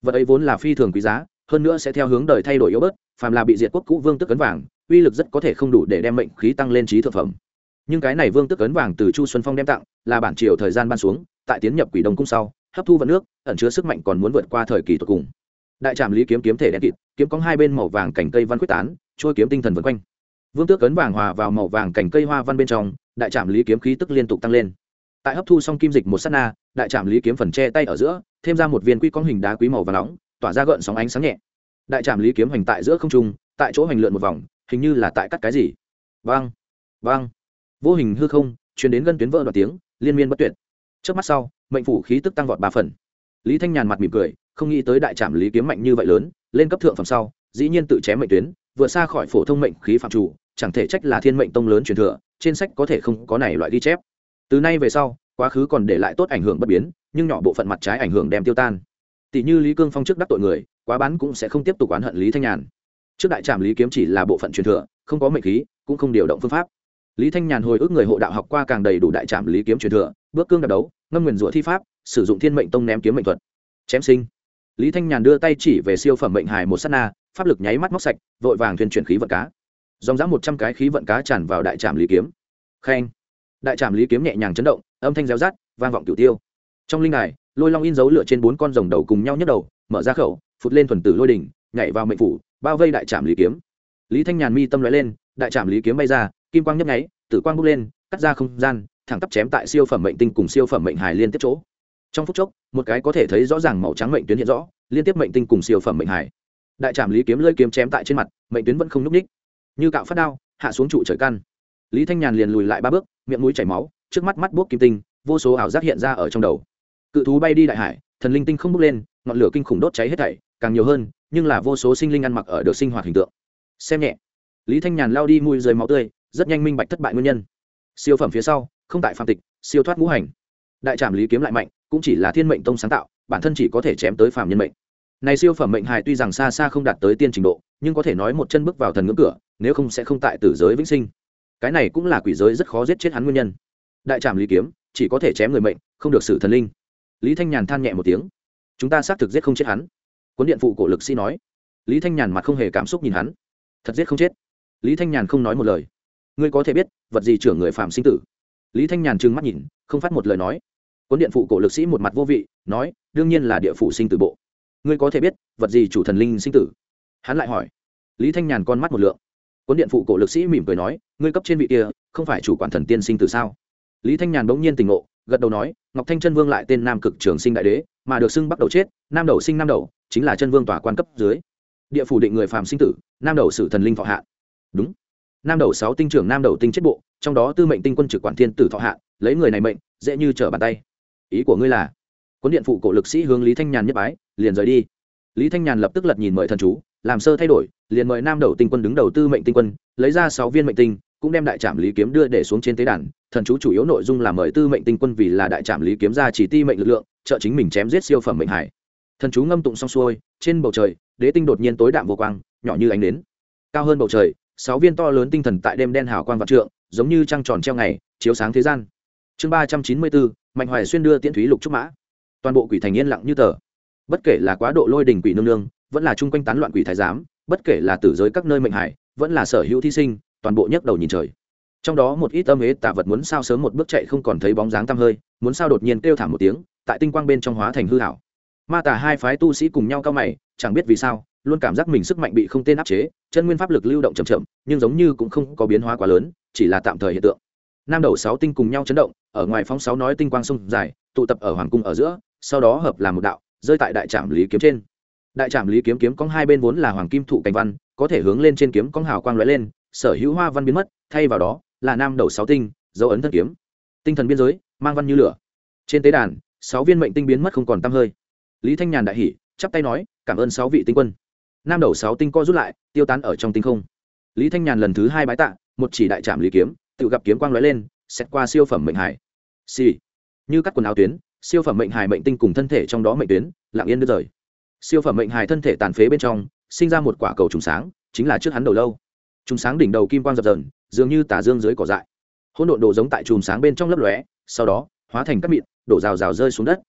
Vật ấy vốn là phi thường quý giá, hơn nữa sẽ theo hướng đời thay đổi yếu bớt, phàm là bị diệt quốc cũ vương tức cấn vàng, uy lực rất có thể không đủ để đem mệnh khí tăng lên trí thượng phẩm. Nhưng cái này vương tức cấn vàng từ chu xuân phong đem tặng, là bản triều thời gian ban xuống, tại tiến nhập quỷ đông cung sau, hấp thu vận nước, ẩn chứa sức mạnh còn muốn vượt qua thời kỳ tột cùng. Đại trạm lý kiếm kiếm thể đen kịt, kiếm có hai bên màu vàng cành cây văn quyết tán, trôi kiếm tinh thần vân quanh. Vương tước cấn vàng hòa vào màu vàng cành cây hoa văn bên trong, đại trạm lý kiếm khí tức liên tục tăng lên tại hấp thu xong kim dịch một s á t na, đại trạm lý kiếm phần che tay ở giữa, thêm ra một viên quy con hình đá quý màu và nóng, tỏa ra gợn sóng ánh sáng nhẹ. Đại trạm lý kiếm hoành tại giữa không trung, tại chỗ hành lượn một vòng, hình như là tại cắt cái gì. Vang vang. Vô hình hư không chuyển đến gân tuyến vỡ đoạt tiếng, liên miên bất tuyệt. Trước mắt sau, mệnh phủ khí tức tăng vọt ba phần. Lý thanh nhàn mặt mỉm cười, không nghĩ tới đại trạm lý kiếm mạnh như vậy lớn, lên cấp thượng phẩm sau, dĩ nhiên tự chém mệnh tuyến vượt xa khỏi phổ thông mệnh khí phạm chủ, chẳng thể trách là thiên mệnh tông lớn truyền thừa, trên sách có thể không có này loại ghi chép từ nay về sau, quá khứ còn để lại tốt ảnh hưởng bất biến, nhưng nhỏ bộ phận mặt trái ảnh hưởng đem tiêu tan. Tỷ như lý cương phong trước đắc tội người, quá bán cũng sẽ không tiếp tục oán hận lý thanh nhàn. Trước đại trạm lý kiếm chỉ là bộ phận truyền thừa, không có mệnh khí, cũng không điều động phương pháp. Lý thanh nhàn hồi ức người hộ đạo học qua càng đầy đủ đại trạm lý kiếm truyền thừa, bước cương đạp đấu, ngâm nguyền rủa thi pháp, sử dụng thiên mệnh tông ném kiếm mệnh thuật. Chém sinh. Lý thanh nhàn đưa tay chỉ về siêu phẩm mệnh hài một s á t na, pháp lực nháy mắt móc sạch, vội vàng thuyền chuyển khí vận cá. Dòng dã một trăm cái khí vận cá tràn vào đại trạm lý kiếm. Khen đại trạm lý kiếm nhẹ nhàng chấn động, âm thanh réo rát vang vọng cửu tiêu. Trong linh đài, lôi long in dấu lựa trên bốn con rồng đầu cùng nhau nhấc đầu, mở ra khẩu, phụt lên thuần tử lôi đỉnh, nhảy vào mệnh phủ, bao vây đại trạm lý kiếm. Lý thanh nhàn mi tâm lóe lên, đại trạm lý kiếm bay ra, kim quang nhấp nháy, tử quang bốc lên, cắt ra không gian, thẳng tắp chém tại siêu phẩm mệnh tinh cùng siêu phẩm mệnh hài liên tiếp chỗ. Trong phút chốc, một cái có thể thấy rõ ràng màu trắng mệnh tuyến hiện rõ, liên tiếp mệnh tinh cùng siêu phẩm mệnh hài. Đại trạm lý kiếm lơi kiếm chém tại trên mặt, mệnh tuyến vẫn không núp ních như cạo phát đao, hạ xuống trụ trời căn lý thanh nhàn liền lùi lại ba bước, miệng mũi chảy máu, trước mắt mắt buốc kim tinh, vô số ảo giác hiện ra ở trong đầu. Cự thú bay đi đại hải, thần linh tinh không bốc lên, ngọn lửa kinh khủng đốt cháy hết thảy, càng nhiều hơn, nhưng là vô số sinh linh ăn mặc ở được sinh hoạt hình tượng. Xem nhẹ. Lý thanh nhàn lao đi mùi rời máu tươi, rất nhanh minh bạch thất bại nguyên nhân. Siêu phẩm phía sau, không tại phạm tịch, siêu thoát ngũ hành. Đại trạm lý kiếm lại mạnh, cũng chỉ là thiên mệnh tông sáng tạo, bản thân chỉ có thể chém tới phàm nhân mệnh. Này siêu phẩm mệnh hài tuy rằng xa xa không đạt tới tiên trình độ, nhưng có thể nói một chân bước vào thần ngưỡng cửa, nếu không sẽ không tại tử giới vĩnh sinh cái này cũng là quỷ giới rất khó giết chết hắn nguyên nhân. Đại trạm lý kiếm, chỉ có thể chém người mệnh, không được xử thần linh. Lý thanh nhàn than nhẹ một tiếng. Chúng ta xác thực giết không chết hắn. Cuốn điện phụ cổ lực sĩ nói. Lý thanh nhàn mặt không hề cảm xúc nhìn hắn. Thật giết không chết. Lý thanh nhàn không nói một lời. Ngươi có thể biết, vật gì trưởng người phạm sinh tử? Lý thanh nhàn trừng mắt nhìn, không phát một lời nói. Cuốn điện phụ cổ lực sĩ một mặt vô vị, nói, đương nhiên là địa phụ sinh tử bộ. Ngươi có thể biết, vật gì chủ thần linh sinh tử? Hắn lại hỏi. Lý thanh nhàn con mắt một lượng. Cuốn điện phụ cổ lực sĩ mỉm cười nói ngươi cấp trên vị kia, không phải chủ quản thần tiên sinh tử sao? Lý thanh nhàn bỗng nhiên tỉnh ngộ, gật đầu nói, ngọc thanh chân vương lại tên nam cực trường sinh đại đế, mà được xưng bắt đầu chết, nam đầu sinh nam đầu, chính là chân vương tòa quan cấp dưới. Địa phủ định người phàm sinh tử, nam đầu sử thần linh thọ hạ. Đúng. Nam đầu sáu tinh trưởng, nam đầu tinh chết bộ, trong đó tư mệnh tinh quân trực quản thiên tử thọ hạ, lấy người này mệnh, dễ như trở bàn tay. Ý của ngươi là, cuốn điện phụ cổ lực sĩ hướng lý thanh nhàn nhất bái, liền rời đi. Lý thanh nhàn lập tức lật nhìn mời thần chú, làm sơ thay đổi, liền mời nam đầu tinh quân đứng đầu tư mệnh tinh quân, lấy ra sáu viên mệnh tinh cũng đem đại trạm lý kiếm đưa để xuống trên tế đàn, thần chú chủ yếu nội dung là mời tư mệnh tinh quân vì là đại trạm lý kiếm ra chỉ ti mệnh lực lượng, trợ chính mình chém giết siêu phẩm mệnh hải. Thần chú ngâm tụng xong xuôi, trên bầu trời, đế tinh đột nhiên tối đạm vô quang, nhỏ như ánh nến. Cao hơn bầu trời, sáu viên to lớn tinh thần tại đêm đen hào quang vạn trượng, giống như trăng tròn treo ngày, chiếu sáng thế gian. Chương ba trăm chín mươi bốn, mạnh hoài xuyên đưa tiễn thúy lục trúc mã. Toàn bộ quỷ thành yên lặng như tờ. Bất kể là quá độ lôi đình quỷ nương nương, vẫn là chung quanh tán loạn quỷ thái giám, bất kể là tử giới các nơi mệnh hải, vẫn là sở hữu thí sinh toàn bộ nhấc đầu nhìn trời. Trong đó một ít âm ế tạ vật muốn sao sớm một bước chạy không còn thấy bóng dáng tăm hơi, muốn sao đột nhiên kêu thảm một tiếng, tại tinh quang bên trong hóa thành hư hảo ma tà hai phái tu sĩ cùng nhau cao mày, chẳng biết vì sao, luôn cảm giác mình sức mạnh bị không tên áp chế, chân nguyên pháp lực lưu động chậm chậm, nhưng giống như cũng không có biến hóa quá lớn, chỉ là tạm thời hiện tượng. Nam đầu sáu tinh cùng nhau chấn động, ở ngoài phóng sáu nói tinh quang sông dài, tụ tập ở hoàng cung ở giữa, sau đó hợp làm một đạo, rơi tại đại trạm lý kiếm trên. Đại trạm lý kiếm kiếm cong hai bên vốn là hoàng kim thụ cảnh văn, có thể hướng lên trên kiếm cong hào quang lóe lên sở hữu hoa văn biến mất, thay vào đó là nam đầu sáu tinh, dấu ấn thân kiếm. Tinh thần biên giới, mang văn như lửa. Trên tế đàn, sáu viên mệnh tinh biến mất không còn tăm hơi. Lý thanh nhàn đại hỉ, chắp tay nói, cảm ơn sáu vị tinh quân. Nam đầu sáu tinh co rút lại, tiêu tán ở trong tinh không. Lý thanh nhàn lần thứ hai bái tạ, một chỉ đại trạm lý kiếm, tự gặp kiếm quang lóe lên, xét qua siêu phẩm mệnh hải. Xì、sì. như cắt quần áo tuyến, siêu phẩm mệnh hải mệnh tinh cùng thân thể trong đó mệnh tuyến, lặng yên đưa rời. Siêu phẩm mệnh hải thân thể tàn phế bên trong, sinh ra một quả cầu trùng sáng, chính là trước hắn đầu lâu chùm sáng đỉnh đầu kim quang dập dờn, dường như tả dương dưới cỏ dại. Hỗn độn đồ giống tại chùm sáng bên trong lấp lóe, sau đó, hóa thành các mịn, đổ rào rào rơi xuống đất.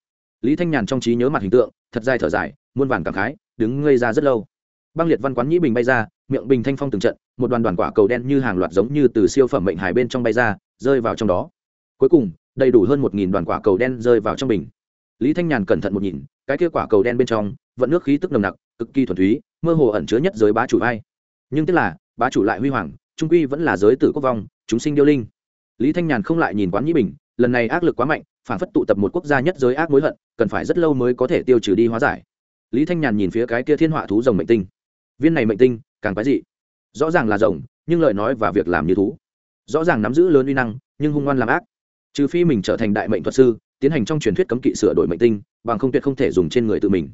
Lý thanh nhàn trong trí nhớ mặt hình tượng, thật dài thở dài, muôn vàn cảm khái, đứng ngây ra rất lâu. Băng liệt văn quán nhĩ bình bay ra, miệng bình thanh phong từng trận, một đoàn đoàn quả cầu đen như hàng loạt giống như từ siêu phẩm mệnh hải bên trong bay ra, rơi vào trong đó. Cuối cùng, đầy đủ hơn một nghìn đoàn quả cầu đen rơi vào trong bình. Lý thanh nhàn cẩn thận một nhìn, cái kia quả cầu đen bên trong vẫn nước khí tức nồng nặc, cực kỳ thuần túy, mơ hồ ẩn chứa nhất giới bá chủ vai. Nhưng tức là bá chủ lại huy hoàng, trung quy vẫn là giới tử quốc vong, chúng sinh điêu linh. Lý thanh nhàn không lại nhìn quán nhĩ bình, lần này ác lực quá mạnh, phản phất tụ tập một quốc gia nhất giới ác mối hận, cần phải rất lâu mới có thể tiêu trừ đi hóa giải. Lý thanh nhàn nhìn phía cái kia thiên họa thú rồng mệnh tinh. Viên này mệnh tinh, càng quái dị. Rõ ràng là rồng, nhưng lời nói và việc làm như thú. Rõ ràng nắm giữ lớn uy năng, nhưng hung ngoan làm ác. Trừ phi mình trở thành đại mệnh thuật sư, tiến hành trong truyền thuyết cấm kỵ sửa đổi mệnh tinh, bằng không tuyệt không thể dùng trên người tự mình.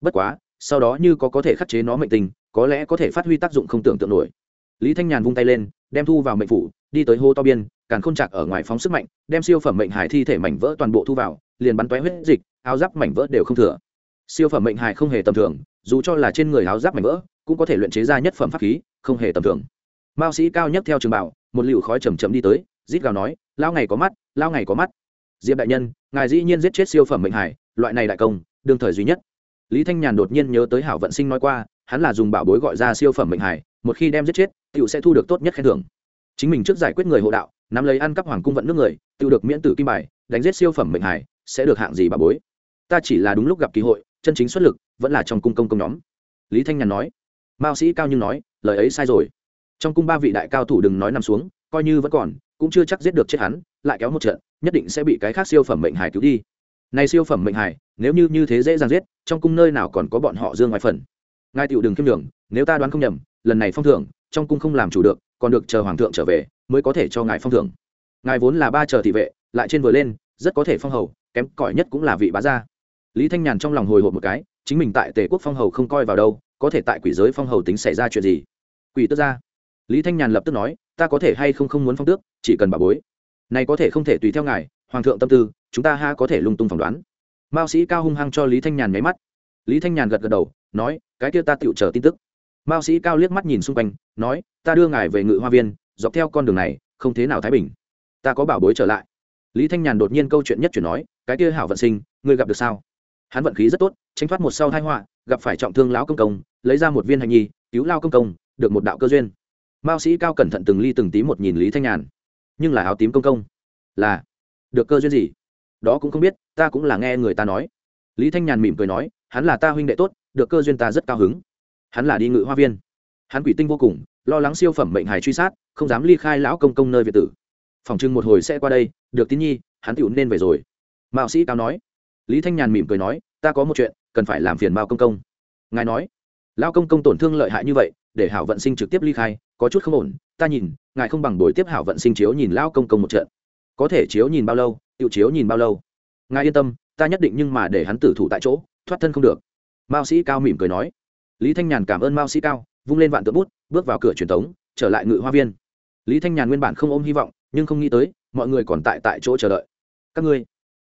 Bất quá, sau đó như có có thể khắc chế nó mệnh tinh, có lẽ có thể phát huy tác dụng không tưởng tượng nổi lý thanh nhàn vung tay lên, đem thu vào mệnh phủ, đi tới hô to biên, càn khôn chặt ở ngoài phóng sức mạnh, đem siêu phẩm mệnh hải thi thể mảnh vỡ toàn bộ thu vào, liền bắn tóe huyết dịch, áo giáp mảnh vỡ đều không thừa. Siêu phẩm mệnh hải không hề tầm thường, dù cho là trên người áo giáp mảnh vỡ, cũng có thể luyện chế ra nhất phẩm pháp khí, không hề tầm thường. Mao sĩ cao nhất theo trường bảo, một liệu khói chầm chầm đi tới, rít gào nói lao ngày có mắt lao ngày có mắt. Diệp đại nhân, ngài dĩ nhiên giết chết siêu phẩm mệnh hải loại này đại công, đương thời duy nhất. Lý thanh nhàn đột nhiên nhớ tới hảo vận sinh nói qua, hắn là dùng bảo bối gọi ra siêu phẩm mệnh hải một khi đem giết chết Tiểu sẽ thu được tốt nhất khen thưởng. Chính mình trước giải quyết người hộ đạo, nắm lấy ăn cắp hoàng cung vận nước người, Tiểu được miễn tử kim bài, đánh giết siêu phẩm mệnh hải, sẽ được hạng gì bà bối? Ta chỉ là đúng lúc gặp kỳ hội, chân chính xuất lực, vẫn là trong cung công công nhóm. Lý thanh nhàn nói. Mao sĩ cao nhưng nói, lời ấy sai rồi. Trong cung ba vị đại cao thủ đừng nói nằm xuống, coi như vẫn còn, cũng chưa chắc giết được chết hắn, lại kéo một trận, nhất định sẽ bị cái khác siêu phẩm mệnh hải cứu đi. Này siêu phẩm mệnh hải, nếu như như thế dễ dàng giết, trong cung nơi nào còn có bọn họ dương ngoài phần. Ngài tiểu đừng kiêm đường nếu ta đoán không nhầm lần này phong thưởng, trong cung không làm chủ được, còn được chờ hoàng thượng trở về, mới có thể cho ngài phong thưởng. Ngài vốn là ba chờ thị vệ, lại trên vừa lên, rất có thể phong hầu, kém cỏi nhất cũng là vị bá gia. Lý thanh nhàn trong lòng hồi hộp một cái, chính mình tại tề quốc phong hầu không coi vào đâu, có thể tại quỷ giới phong hầu tính xảy ra chuyện gì? Quỷ tước ra lý thanh nhàn lập tức nói, ta có thể hay không không muốn phong tước, chỉ cần bà bối. Này có thể không thể tùy theo ngài, hoàng thượng tâm tư, chúng ta ha có thể lung tung phỏng đoán. Mao sĩ cao hung hăng cho lý thanh nhàn nháy mắt. Lý thanh nhàn gật gật đầu, nói, cái kia ta tựu chờ tin tức mao sĩ cao liếc mắt nhìn xung quanh, nói, ta đưa ngài về ngự hoa viên, dọc theo con đường này, không thế nào thái bình. Ta có bảo bối trở lại. Lý thanh nhàn đột nhiên câu chuyện nhất chuyển nói, cái kia hảo vận sinh, ngươi gặp được sao? Hắn vận khí rất tốt, tranh thoát một sau thái họa, gặp phải trọng thương lão công công, lấy ra một viên hành nhi, cứu lao công công, được một đạo cơ duyên. Mao sĩ cao cẩn thận từng ly từng tí một nhìn lý thanh nhàn. Nhưng là áo tím công công. Là. Được cơ duyên gì? Đó cũng không biết, ta cũng là nghe người ta nói. Lý thanh nhàn mỉm cười nói, hắn là ta huynh đệ tốt, được cơ duyên ta rất cao hứng hắn là đi ngự hoa viên. Hắn quỷ tinh vô cùng, lo lắng siêu phẩm mệnh hài truy sát, không dám ly khai lão công công nơi việt tử. Phòng trưng một hồi sẽ qua đây, được tín nhi, hắn tựu nên về rồi. Mạo sĩ cao nói. Lý thanh nhàn mỉm cười nói, ta có một chuyện, cần phải làm phiền mao công công. Ngài nói, lão công công tổn thương lợi hại như vậy, để hảo vận sinh trực tiếp ly khai, có chút không ổn, ta nhìn, ngài không bằng đổi tiếp hảo vận sinh chiếu nhìn lão công công một trận. Có thể chiếu nhìn bao lâu tự chiếu nhìn bao lâu. Ngài yên tâm, ta nhất định nhưng mà để hắn tử thủ tại chỗ, thoát thân không được. Mao sĩ cao mỉm cười nói lý thanh nhàn cảm ơn mao sĩ cao, vung lên vạn tượng bút, bước vào cửa truyền thống, trở lại ngự hoa viên. Lý thanh nhàn nguyên bản không ôm hy vọng, nhưng không nghĩ tới, mọi người còn tại tại chỗ chờ đợi. Các ngươi.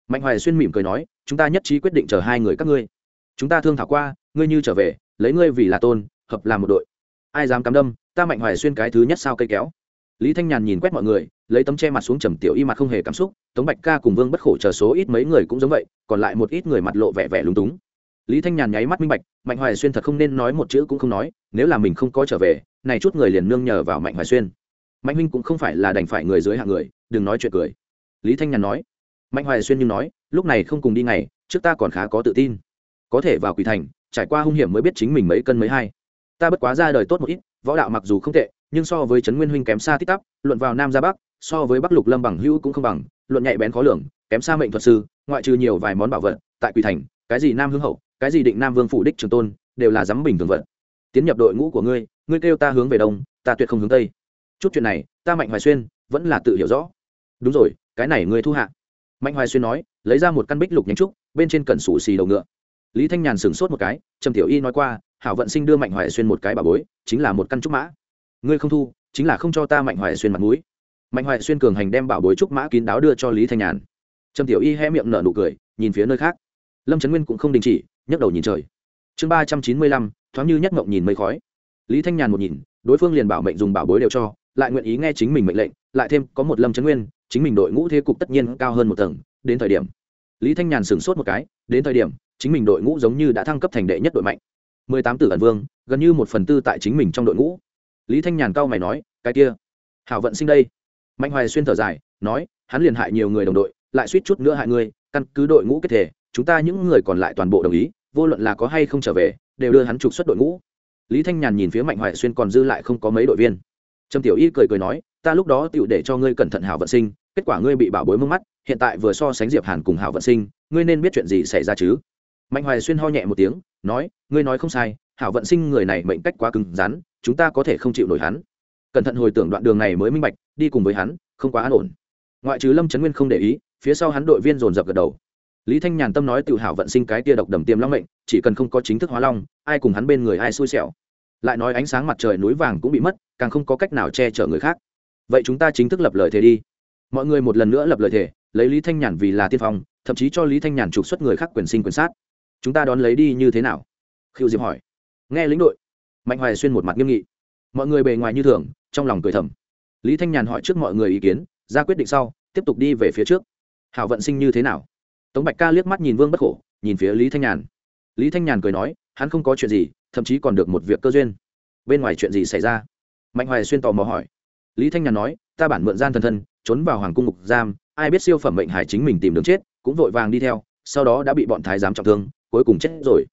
Mạnh hoài xuyên mỉm cười nói, chúng ta nhất trí quyết định chờ hai người các ngươi. Chúng ta thương thảo qua, ngươi như trở về, lấy ngươi vì là tôn, hợp làm một đội. Ai dám cắm đâm, ta mạnh hoài xuyên cái thứ nhất sao cây kéo. Lý thanh nhàn nhìn quét mọi người, lấy tấm che mặt xuống trầm tiểu y mặt không hề cảm xúc, tống bạch ca cùng vương bất khổ chờ số ít mấy người cũng giống vậy, còn lại một ít người mặt lộ vẻ vẻ lúng túng lý thanh nhàn nháy mắt minh bạch, mạnh hoài xuyên thật không nên nói một chữ cũng không nói, nếu là mình không có trở về, này chút người liền nương nhờ vào mạnh hoài xuyên. Mạnh huynh cũng không phải là đành phải người dưới hạng người, đừng nói chuyện cười. Lý thanh nhàn nói, mạnh hoài xuyên nhưng nói, lúc này không cùng đi ngày, trước ta còn khá có tự tin. Có thể vào quỷ thành, trải qua hung hiểm mới biết chính mình mấy cân mấy hai. Ta bất quá ra đời tốt một ít, võ đạo mặc dù không tệ, nhưng so với trấn nguyên huynh kém xa tích tắp, luận vào nam ra bắc, so với bắc lục lâm bằng hữu cũng không bằng, luận nhạy bén khó lường, kém xa mệnh thuật sư, ngoại trừ nhiều vài món bảo vật, tại quỷ thành, cái gì nam hương hậu cái gì định nam vương phủ đích trường tôn, đều là dám bình thường vật. Tiến nhập đội ngũ của ngươi ngươi kêu ta hướng về đông, ta tuyệt không hướng tây. Chút chuyện này, ta mạnh hoài xuyên vẫn là tự hiểu rõ. Đúng rồi, cái này ngươi thu hạ. Mạnh hoài xuyên nói, lấy ra một căn bích lục nhánh trúc, bên trên cần sủ xì đầu ngựa. Lý thanh nhàn sửng sốt một cái, trầm tiểu y nói qua, hảo vận sinh đưa mạnh hoài xuyên một cái bà bối, chính là một căn trúc mã. Ngươi không thu, chính là không cho ta mạnh hoài xuyên mặt mũi. Mạnh hoài xuyên cường hành đem bảo bối trúc mã kín đáo đưa cho lý thanh nhàn. Trầm tiểu y hé miệng nở nụ cười, nhìn phía nơi khác. Lâm trấn nguyên cũng không đình chỉ nhấc đầu nhìn trời. Chương ba trăm chín mươi lăm, thoáng như nhất ngộng nhìn mây khói. Lý thanh nhàn một nhìn, đối phương liền bảo mệnh dùng bảo bối đều cho, lại nguyện ý nghe chính mình mệnh lệnh, lại thêm có một lâm trấn nguyên, chính mình đội ngũ thế cục tất nhiên cao hơn một tầng, đến thời điểm. Lý thanh nhàn sửng sốt một cái, đến thời điểm, chính mình đội ngũ giống như đã thăng cấp thành đệ nhất đội mạnh. Mười tám tử ẩn vương, gần như một phần tư tại chính mình trong đội ngũ. Lý thanh nhàn cao mày nói, cái kia, hảo vận sinh đây. Mạnh hoài xuyên thở dài, nói, hắn liền hại nhiều người đồng đội, lại suýt chút nữa hại người căn cứ đội ngũ kết thể, chúng ta những người còn lại toàn bộ đồng ý, vô luận là có hay không trở về, đều đưa hắn trục xuất đội ngũ. Lý thanh nhàn nhìn phía mạnh hoài xuyên còn dư lại không có mấy đội viên. Trầm tiểu y cười cười nói, ta lúc đó tựu để cho ngươi cẩn thận hảo vận sinh, kết quả ngươi bị bảo bối mông mắt, hiện tại vừa so sánh diệp hàn cùng hảo vận sinh, ngươi nên biết chuyện gì xảy ra chứ? Mạnh hoài xuyên ho nhẹ một tiếng, nói, ngươi nói không sai, hảo vận sinh người này mệnh cách quá cứng rắn, chúng ta có thể không chịu nổi hắn. Cẩn thận hồi tưởng đoạn đường này mới minh bạch, đi cùng với hắn, không quá an ổn. Ngoại trừ lâm trấn nguyên không để ý phía sau hắn đội viên dồn dập gật đầu. Lý thanh nhàn tâm nói tự hảo vận sinh cái tia độc đầm tiềm long mệnh, chỉ cần không có chính thức hóa long, ai cùng hắn bên người ai xui xẻo. Lại nói ánh sáng mặt trời núi vàng cũng bị mất, càng không có cách nào che chở người khác. Vậy chúng ta chính thức lập lời thề đi. Mọi người một lần nữa lập lời thề, lấy lý thanh nhàn vì là tiên phong, thậm chí cho lý thanh nhàn trục xuất người khác quyền sinh quyền sát. Chúng ta đón lấy đi như thế nào? Khiêu diệp hỏi. Nghe lĩnh đội. Mạnh hoài xuyên một mặt nghiêm nghị. Mọi người bề ngoài như thường, trong lòng cười thầm. Lý thanh nhàn hỏi trước mọi người ý kiến, ra quyết định sau, tiếp tục đi về phía trước hảo vận sinh như thế nào? Tống bạch ca liếc mắt nhìn vương bất khổ, nhìn phía lý thanh nhàn. Lý thanh nhàn cười nói, hắn không có chuyện gì, thậm chí còn được một việc cơ duyên. Bên ngoài chuyện gì xảy ra? Mạnh hoài xuyên tò mò hỏi. Lý thanh nhàn nói, ta bản mượn gian thần thân, trốn vào hoàng cung ngục giam, ai biết siêu phẩm mệnh hải chính mình tìm đường chết, cũng vội vàng đi theo, sau đó đã bị bọn thái giám trọng thương, cuối cùng chết rồi.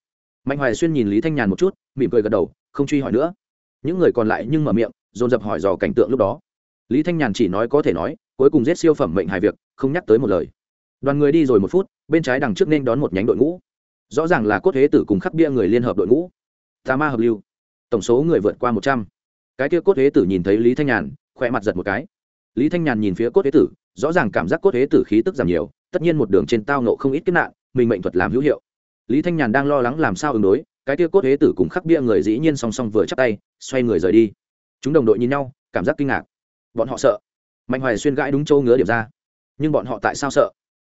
Mạnh hoài xuyên nhìn lý thanh nhàn một chút, mỉm cười gật đầu, không truy hỏi nữa. Những người còn lại nhưng mở miệng, dồn dập hỏi dò cảnh tượng lúc đó. Lý thanh nhàn chỉ nói có thể nói cuối cùng giết siêu phẩm mệnh hài việc, không nhắc tới một lời. Đoàn người đi rồi một phút, bên trái đằng trước nên đón một nhánh đội ngũ. Rõ ràng là cốt thế tử cùng khắc bia người liên hợp đội ngũ. Tà ma hợp lưu. Tổng số người vượt qua một trăm. Cái kia cốt thế tử nhìn thấy lý thanh nhàn, khỏe mặt giật một cái. Lý thanh nhàn nhìn phía cốt thế tử, rõ ràng cảm giác cốt thế tử khí tức giảm nhiều, tất nhiên một đường trên tao nộ không ít kiếp nạn, mình mệnh thuật làm hữu hiệu. Lý thanh nhàn đang lo lắng làm sao ứng đối, cái kia cốt thế tử cùng khắc bia người dĩ nhiên song song vừa chắp tay, xoay người rời đi. Chúng đồng đội nhìn nhau, cảm giác kinh ngạc. Bọn họ sợ mạnh hoài xuyên gãi đúng châu ngứa điểm ra. Nhưng bọn họ tại sao sợ?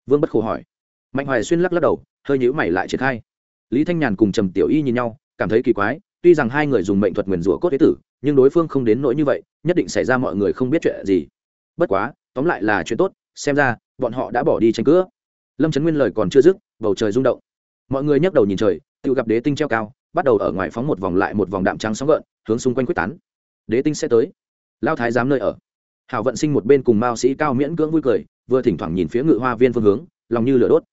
Vương bất khổ hỏi. Mạnh hoài xuyên lắc lắc đầu, hơi nhữ mày lại triển khai. Lý thanh nhàn cùng trầm tiểu y nhìn nhau, cảm thấy kỳ quái, tuy rằng hai người dùng mệnh thuật nguyền rủa cốt thế tử, nhưng đối phương không đến nỗi như vậy, nhất định xảy ra mọi người không biết chuyện gì. Bất quá, tóm lại là chuyện tốt, xem ra, bọn họ đã bỏ đi tranh cướp. lâm trấn nguyên lời còn chưa dứt, bầu trời rung động. Mọi người nhấc đầu nhìn trời, tự gặp đế tinh treo cao, bắt đầu ở ngoài phóng một vòng lại một vòng đạm trắng sóng gợn, hướng xung quanh quyết tán. Đế tinh sẽ tới. Lao thái giám nơi ở hảo vận sinh một bên cùng mao sĩ cao miễn cưỡng vui cười, vừa thỉnh thoảng nhìn phía ngự hoa viên phương hướng, lòng như lửa đốt.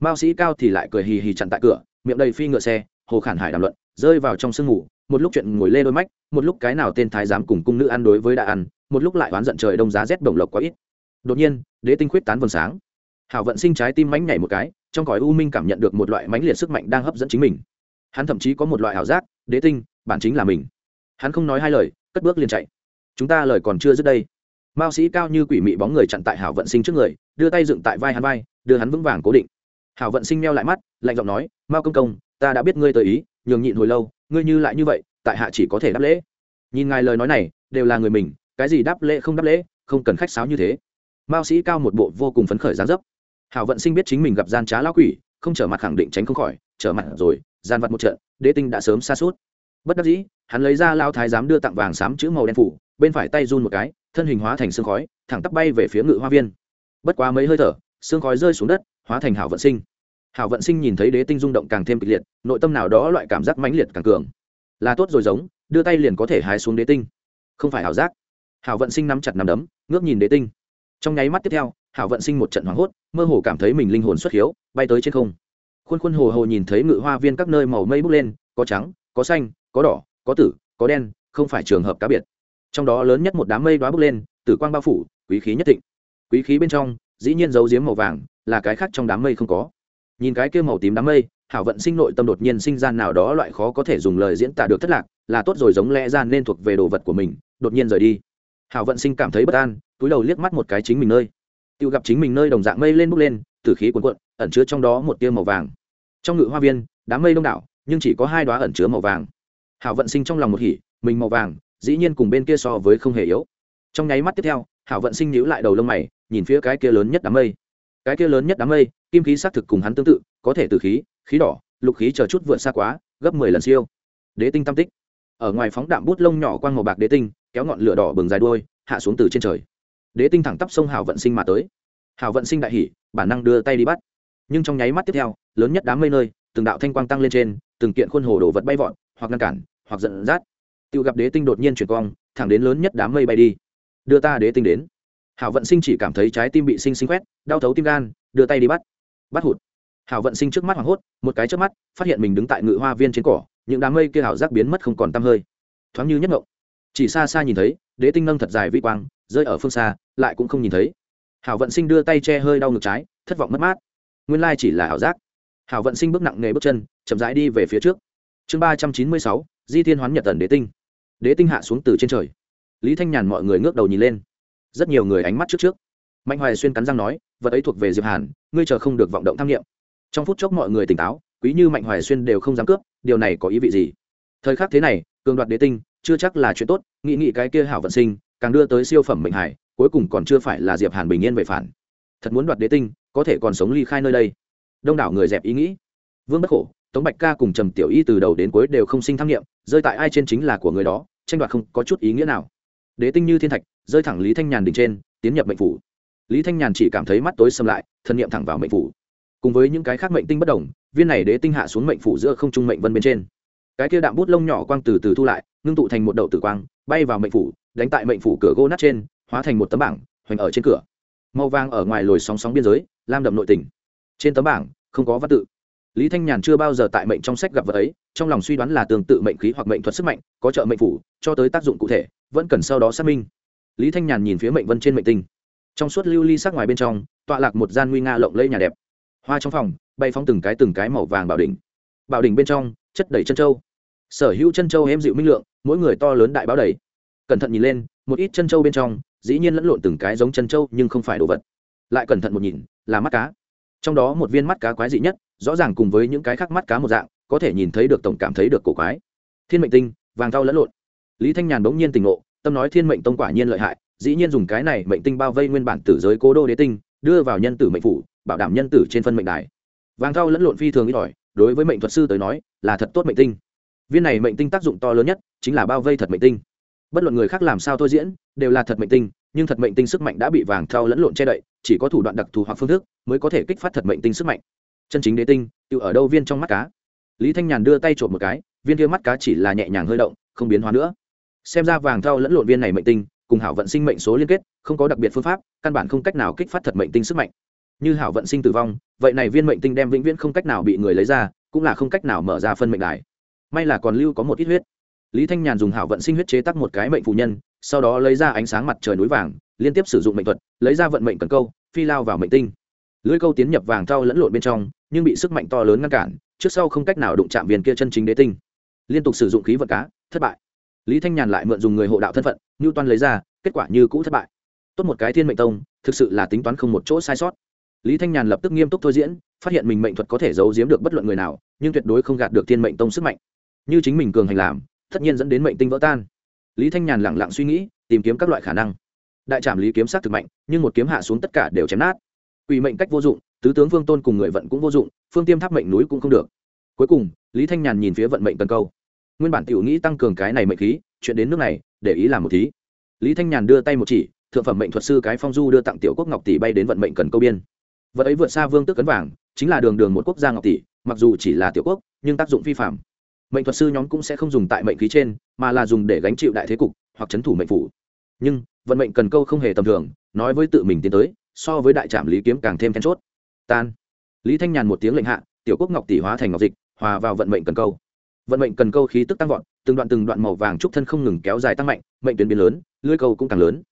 Mao sĩ cao thì lại cười hì hì chặn tại cửa, miệng đầy phi ngựa xe, hồ khản hải đàm luận, rơi vào trong sương ngủ một lúc chuyện ngồi lê đôi mách, một lúc cái nào tên thái giám cùng cung nữ ăn đối với đã ăn, một lúc lại oán giận trời đông giá rét đồng lộc quá ít. Đột nhiên, đế tinh khuyết tán vầng sáng. Hảo vận sinh trái tim mánh nhảy một cái, trong cõi u minh cảm nhận được một loại mãnh liệt sức mạnh đang hấp dẫn chính mình. Hắn thậm chí có một loại ảo giác, đế tinh, bản chính là mình. Hắn không nói hai lời, cất bước liền chạy. Chúng ta lời còn chưa dứt đây mao sĩ cao như quỷ mị bóng người chặn tại hảo vận sinh trước người, đưa tay dựng tại vai hắn vai, đưa hắn vững vàng cố định. Hảo vận sinh meo lại mắt, lạnh giọng nói, mao công công, ta đã biết ngươi tới ý, nhường nhịn hồi lâu, ngươi như lại như vậy, tại hạ chỉ có thể đáp lễ. Nhìn ngài lời nói này, đều là người mình, cái gì đáp lễ không đáp lễ, không cần khách sáo như thế. Mao sĩ cao một bộ vô cùng phấn khởi gián dấp. Hảo vận sinh biết chính mình gặp gian trá lão quỷ, không trở mặt khẳng định tránh không khỏi, trở mặt rồi, gian vặt một trận, đế tinh đã sớm xa suốt bất đắc dĩ, hắn lấy ra lao thái giám đưa tặng vàng xám chữ màu đen phủ, bên phải tay run một cái thân hình hóa thành xương khói, thẳng tắp bay về phía ngự hoa viên. Bất quá mấy hơi thở xương khói rơi xuống đất, hóa thành hảo vận sinh. Hảo vận sinh nhìn thấy đế tinh rung động càng thêm kịch liệt, nội tâm nào đó loại cảm giác mãnh liệt càng cường. Là tốt rồi giống, đưa tay liền có thể hái xuống đế tinh. Không phải hảo giác. Hảo vận sinh nắm chặt nắm đấm, ngước nhìn đế tinh. Trong nháy mắt tiếp theo, hảo vận sinh một trận hoảng hốt, mơ hồ cảm thấy mình linh hồn xuất hiếu, bay tới trên không. Khuôn khuôn hồ hồ nhìn thấy ngự hoa viên các nơi màu mây bốc lên, có trắng, có xanh, có đỏ, có tử, có đen, không phải trường hợp cá biệt trong đó lớn nhất một đám mây đoá bước lên, tử quang bao phủ, quý khí nhất định quý khí bên trong, dĩ nhiên giấu giếm màu vàng, là cái khác trong đám mây không có. Nhìn cái kia màu tím đám mây, hảo vận sinh nội tâm đột nhiên sinh ra nào đó loại khó có thể dùng lời diễn tả được thất lạc, là tốt rồi giống lẽ ra nên thuộc về đồ vật của mình, đột nhiên rời đi. Hảo vận sinh cảm thấy bất an, túi đầu liếc mắt một cái chính mình nơi. Tự gặp chính mình nơi đồng dạng mây lên bốc lên, tử khí cuồn cuộn, ẩn chứa trong đó một tia màu vàng. Trong ngự hoa viên, đám mây đông đảo, nhưng chỉ có hai đoá ẩn chứa màu vàng. Hảo vận sinh trong lòng một hỉ, mình màu vàng dĩ nhiên cùng bên kia so với không hề yếu. Trong nháy mắt tiếp theo, hảo vận sinh nhíu lại đầu lông mày, nhìn phía cái kia lớn nhất đám mây. Cái kia lớn nhất đám mây, kim khí xác thực cùng hắn tương tự, có thể từ khí khí đỏ, lục khí chờ chút vượt xa quá, gấp mười lần siêu. Đế tinh tam tích. Ở ngoài phóng đạm bút lông nhỏ quang màu bạc đế tinh, kéo ngọn lửa đỏ bừng dài đuôi, hạ xuống từ trên trời. Đế tinh thẳng tắp sông hảo vận sinh mà tới. Hảo vận sinh đại hỉ, bản năng đưa tay đi bắt. Nhưng trong nháy mắt tiếp theo, lớn nhất đám mây nơi, từng đạo thanh quang tăng lên trên, từng kiện khuôn hồ đồ vật bay vọt, hoặc ngăn cản, hoặc giận dắt tự gặp đế tinh đột nhiên chuyển cong, thẳng đến lớn nhất đám mây bay đi. Đưa ta đế tinh đến. Hảo vận sinh chỉ cảm thấy trái tim bị sinh sinh quét đau thấu tim gan, đưa tay đi bắt. Bắt hụt. Hảo vận sinh trước mắt hoảng hốt, một cái trước mắt, phát hiện mình đứng tại ngự hoa viên trên cỏ, những đám mây kia hảo giác biến mất không còn tăm hơi. Thoáng như nhất ngộng. Chỉ xa xa nhìn thấy, đế tinh nâng thật dài vi quang, rơi ở phương xa, lại cũng không nhìn thấy. Hảo vận sinh đưa tay che hơi đau ngực trái, thất vọng mất mát. Nguyên lai chỉ là ảo giác. Hảo vận sinh bước nặng nghề bước chân, chậm rãi đi về phía trước. Chương ba trăm chín mươi sáu, di thiên hoán nhật tần đế tinh đế tinh hạ xuống từ trên trời. Lý thanh nhàn mọi người ngước đầu nhìn lên. Rất nhiều người ánh mắt trước trước. Mạnh hoài xuyên cắn răng nói, vật ấy thuộc về diệp hàn, ngươi chờ không được vọng động tham nghiệm trong phút chốc mọi người tỉnh táo, quý như mạnh hoài xuyên đều không dám cướp, điều này có ý vị gì? Thời khắc thế này, cường đoạt đế tinh, chưa chắc là chuyện tốt, nghĩ nghĩ cái kia hảo vận sinh, càng đưa tới siêu phẩm mệnh hải cuối cùng còn chưa phải là diệp hàn bình yên về phản. Thật muốn đoạt đế tinh, có thể còn sống ly khai nơi đây. Đông đảo người dẹp ý nghĩ. Vương bất khổ tống bạch ca cùng trầm tiểu y từ đầu đến cuối đều không sinh tham nghiệm, rơi tại ai trên chính là của người đó, tranh đoạt không có chút ý nghĩa nào. Đế tinh như thiên thạch, rơi thẳng lý thanh nhàn đỉnh trên, tiến nhập mệnh phủ. Lý thanh nhàn chỉ cảm thấy mắt tối xâm lại, thân nhiệm thẳng vào mệnh phủ. Cùng với những cái khác mệnh tinh bất đồng, viên này đế tinh hạ xuống mệnh phủ giữa không trung mệnh vân bên trên. Cái kia đạm bút lông nhỏ quang từ từ thu lại, ngưng tụ thành một đậu tử quang, bay vào mệnh phủ, đánh tại mệnh phủ cửa gỗ nát trên, hóa thành một tấm bảng, hoành ở trên cửa. Màu vàng ở ngoài lồi sóng sóng biên giới, lam đậm nội tỉnh. trên tấm bảng, không có văn tự lý thanh nhàn chưa bao giờ tại mệnh trong sách gặp vật ấy, trong lòng suy đoán là tương tự mệnh khí hoặc mệnh thuật sức mạnh, có trợ mệnh phủ, cho tới tác dụng cụ thể, vẫn cần sau đó xác minh. Lý thanh nhàn nhìn phía mệnh vân trên mệnh tinh. Trong suốt lưu ly sắc ngoài bên trong, tọa lạc một gian nguy nga lộng lẫy nhà đẹp. Hoa trong phòng, bay phóng từng cái từng cái màu vàng bảo đỉnh. Bảo đỉnh bên trong, chất đầy chân trâu sở hữu chân trâu em dịu minh lượng, mỗi người to lớn đại báo đầy. Cẩn thận nhìn lên, một ít chân trâu bên trong, dĩ nhiên lẫn lộn từng cái giống chân trâu nhưng không phải đồ vật. Lại cẩn thận một nhìn, là mắt cá. Trong đó một viên mắt cá quái dị nhất rõ ràng cùng với những cái khác mắt cá một dạng, có thể nhìn thấy được tổng cảm thấy được cổ quái. Thiên mệnh tinh, vàng thau lẫn lộn. Lý thanh nhàn bỗng nhiên tỉnh ngộ, tâm nói thiên mệnh tông quả nhiên lợi hại, dĩ nhiên dùng cái này mệnh tinh bao vây nguyên bản tử giới cố đô đế tinh, đưa vào nhân tử mệnh phủ, bảo đảm nhân tử trên phân mệnh đài. Vàng thau lẫn lộn phi thường ít ỏi, đối với mệnh thuật sư tới nói, là thật tốt mệnh tinh. Viên này mệnh tinh tác dụng to lớn nhất, chính là bao vây thật mệnh tinh. Bất luận người khác làm sao thôi diễn, đều là thật mệnh tinh, nhưng thật mệnh tinh sức mạnh đã bị vàng thau lẫn lộn che đậy, chỉ có thủ đoạn đặc thù hoặc phương thức mới có thể kích phát thật mệnh tinh sức mạnh chân chính đế tinh, tự ở đâu viên trong mắt cá? Lý thanh nhàn đưa tay trộm một cái, viên kia mắt cá chỉ là nhẹ nhàng hơi động, không biến hóa nữa. Xem ra vàng thau lẫn lộn viên này mệnh tinh, cùng hảo vận sinh mệnh số liên kết, không có đặc biệt phương pháp, căn bản không cách nào kích phát thật mệnh tinh sức mạnh. Như hảo vận sinh tử vong, vậy này viên mệnh tinh đem vĩnh viễn không cách nào bị người lấy ra, cũng là không cách nào mở ra phân mệnh đài. May là còn lưu có một ít huyết. Lý thanh nhàn dùng hảo vận sinh huyết chế tắc một cái mệnh phù nhân, sau đó lấy ra ánh sáng mặt trời núi vàng, liên tiếp sử dụng mệnh thuật, lấy ra vận mệnh cần câu, phi lao vào mệnh tinh. Lưới câu tiến nhập vàng thau lẫn lộn bên trong nhưng bị sức mạnh to lớn ngăn cản, trước sau không cách nào đụng chạm viên kia chân chính đế tinh. Liên tục sử dụng khí vật cá, thất bại. Lý thanh nhàn lại mượn dùng người hộ đạo thân phận như toan lấy ra, kết quả như cũ thất bại. Tốt một cái thiên mệnh tông, thực sự là tính toán không một chỗ sai sót. Lý thanh nhàn lập tức nghiêm túc thôi diễn, phát hiện mình mệnh thuật có thể giấu giếm được bất luận người nào, nhưng tuyệt đối không gạt được thiên mệnh tông sức mạnh. Như chính mình cường hành làm, tất nhiên dẫn đến mệnh tinh vỡ tan. Lý thanh nhàn lẳng lặng suy nghĩ, tìm kiếm các loại khả năng. Đại trảm lý kiếm sát thực mạnh, nhưng một kiếm hạ xuống tất cả đều chém nát. Quỷ mệnh cách vô dụng tứ tướng vương tôn cùng người vận cũng vô dụng, phương tiêm tháp mệnh núi cũng không được. Cuối cùng, lý thanh nhàn nhìn phía vận mệnh cần câu. Nguyên bản tiểu nghĩ tăng cường cái này mệnh khí, chuyện đến nước này, để ý làm một thí. Lý thanh nhàn đưa tay một chỉ, thượng phẩm mệnh thuật sư cái phong du đưa tặng tiểu quốc ngọc tỷ bay đến vận mệnh cần câu biên. Vật ấy vượt xa vương tước cấn vàng, chính là đường đường một quốc gia ngọc tỷ, mặc dù chỉ là tiểu quốc, nhưng tác dụng phi phạm mệnh thuật sư nhóm cũng sẽ không dùng tại mệnh khí trên, mà là dùng để gánh chịu đại thế cục, hoặc c thủ mệnh phủ. Nhưng, vận mệnh cần câu không hề tầm thường, nói với tự mình tiến tới, so với đại trạm lý kiếm càng thêm then chốt tan. Lý thanh nhàn một tiếng lệnh hạ, tiểu quốc ngọc tỷ hóa thành ngọc dịch, hòa vào vận mệnh cần câu. Vận mệnh cần câu khí tức tăng vọt, từng đoạn từng đoạn màu vàng trúc thân không ngừng kéo dài tăng mạnh, mệnh tuyến biến lớn, lưới câu cũng càng lớn.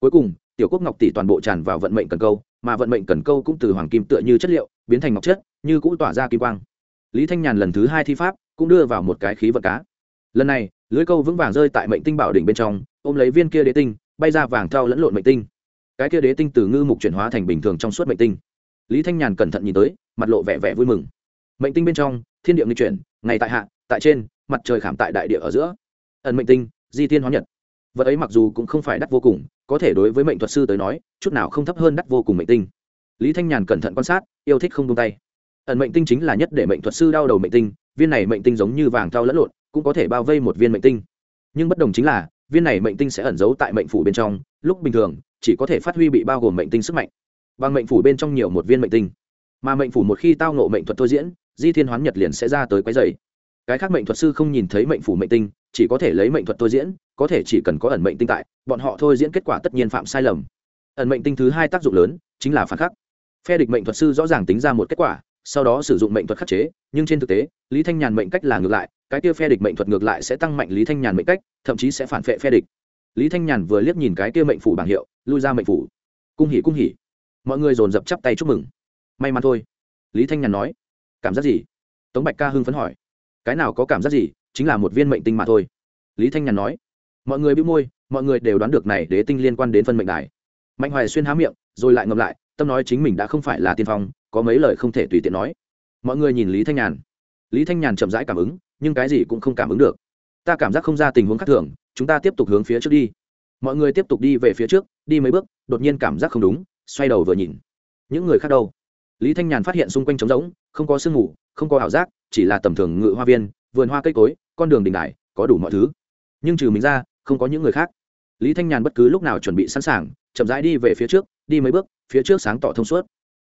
Cuối cùng, tiểu quốc ngọc tỷ toàn bộ tràn vào vận mệnh cần câu, mà vận mệnh cần câu cũng từ hoàng kim tựa như chất liệu, biến thành ngọc chất, như cũng tỏa ra kim quang. Lý thanh nhàn lần thứ hai thi pháp, cũng đưa vào một cái khí vật cá. Lần này, lưới câu vững vàng rơi tại mệnh tinh bảo đỉnh bên trong, ôm lấy viên kia đế tinh, bay ra vàng thao lẫn lộn mệnh tinh. Cái kia đế tinh từ ngư mục chuyển hóa thành bình thường trong suốt mệnh tinh lý thanh nhàn cẩn thận nhìn tới, mặt lộ vẻ vẻ vui mừng. Mệnh tinh bên trong, thiên địa nghi chuyển, ngày tại hạ, tại trên, mặt trời khảm tại đại địa ở giữa. Ẩn mệnh tinh, di thiên hóa nhật. Vật ấy mặc dù cũng không phải đắt vô cùng, có thể đối với mệnh thuật sư tới nói, chút nào không thấp hơn đắt vô cùng mệnh tinh. Lý thanh nhàn cẩn thận quan sát, yêu thích không tung tay. Ẩn mệnh tinh chính là nhất để mệnh thuật sư đau đầu mệnh tinh, viên này mệnh tinh giống như vàng thao lẫn lộn, cũng có thể bao vây một viên mệnh tinh. Nhưng bất đồng chính là, viên này mệnh tinh sẽ ẩn giấu tại mệnh phủ bên trong, lúc bình thường, chỉ có thể phát huy bị bao gồm mệnh tinh sức mạnh bằng mệnh phủ bên trong nhiều một viên mệnh tinh. Mà mệnh phủ một khi tao nộ mệnh thuật thôi diễn, di thiên hoán nhật liền sẽ ra tới quái dày cái khác mệnh thuật sư không nhìn thấy mệnh phủ mệnh tinh, chỉ có thể lấy mệnh thuật thôi diễn, có thể chỉ cần có ẩn mệnh tinh tại, bọn họ thôi diễn kết quả tất nhiên phạm sai lầm. Ẩn mệnh tinh thứ hai tác dụng lớn, chính là phản khắc. Phe địch mệnh thuật sư rõ ràng tính ra một kết quả, sau đó sử dụng mệnh thuật khắc chế, nhưng trên thực tế, lý thanh nhàn mệnh cách là ngược lại, cái kia phe địch mệnh thuật ngược lại sẽ tăng mạnh lý thanh nhàn mệnh cách, thậm chí sẽ phản vệ phe địch. Lý thanh nhàn vừa liếc nhìn cái kia mệnh phủ bảng hiệu, lui ra mệnh phủ. Cung hỉ cung hỉ mọi người dồn dập chắp tay chúc mừng. May mắn thôi. Lý thanh nhàn nói. Cảm giác gì? Tống bạch ca hưng phấn hỏi. Cái nào có cảm giác gì? Chính là một viên mệnh tinh mà thôi. Lý thanh nhàn nói. Mọi người bĩu môi, mọi người đều đoán được này đế tinh liên quan đến phân mệnh đài. Mạnh hoài xuyên há miệng, rồi lại ngậm lại, tâm nói chính mình đã không phải là tiên phong, có mấy lời không thể tùy tiện nói. Mọi người nhìn lý thanh nhàn. Lý thanh nhàn chậm rãi cảm ứng, nhưng cái gì cũng không cảm ứng được. Ta cảm giác không ra tình huống khác thường, chúng ta tiếp tục hướng phía trước đi. Mọi người tiếp tục đi về phía trước, đi mấy bước, đột nhiên cảm giác không đúng xoay đầu vừa nhìn. Những người khác đâu? Lý thanh nhàn phát hiện xung quanh trống rỗng, không có sương mù, không có ảo giác, chỉ là tầm thường ngự hoa viên, vườn hoa cây cối, con đường đình đại có đủ mọi thứ. Nhưng trừ mình ra, không có những người khác. Lý thanh nhàn bất cứ lúc nào chuẩn bị sẵn sàng, chậm rãi đi về phía trước, đi mấy bước, phía trước sáng tỏ thông suốt.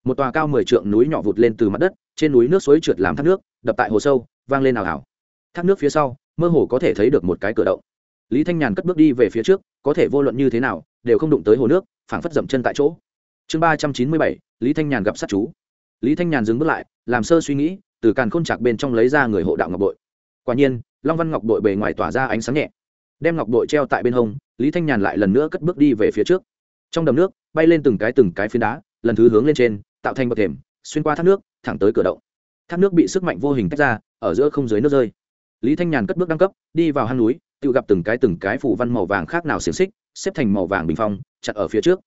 Một tòa cao mười trượng núi nhỏ vụt lên từ mặt đất, trên núi nước suối trượt làm thác nước, đập tại hồ sâu, vang lên ảo ảo thác nước phía sau, mơ hồ có thể thấy được một cái cửa động. Lý thanh nhàn cất bước đi về phía trước, có thể vô luận như thế nào, đều không đụng tới hồ nước, phảng phất dậm chân tại chỗ chương ba trăm chín mươi bảy, lý thanh nhàn gặp sát chú. Lý thanh nhàn dừng bước lại, làm sơ suy nghĩ, từ càn khôn chạc bên trong lấy ra người hộ đạo ngọc bội. Quả nhiên, long văn ngọc bội bề ngoài tỏa ra ánh sáng nhẹ. Đem ngọc bội treo tại bên hông, lý thanh nhàn lại lần nữa cất bước đi về phía trước. Trong đầm nước, bay lên từng cái từng cái phiến đá, lần thứ hướng lên trên, tạo thành bậc thềm, xuyên qua thác nước, thẳng tới cửa động. Thác nước bị sức mạnh vô hình tách ra, ở giữa không dưới nước rơi. Lý thanh nhàn cất bước đăng cấp, đi vào hang núi, tự gặp từng cái từng cái phủ văn màu vàng khác nào xiềng xích, xếp thành màu vàng bình phong, chặt ở phía trước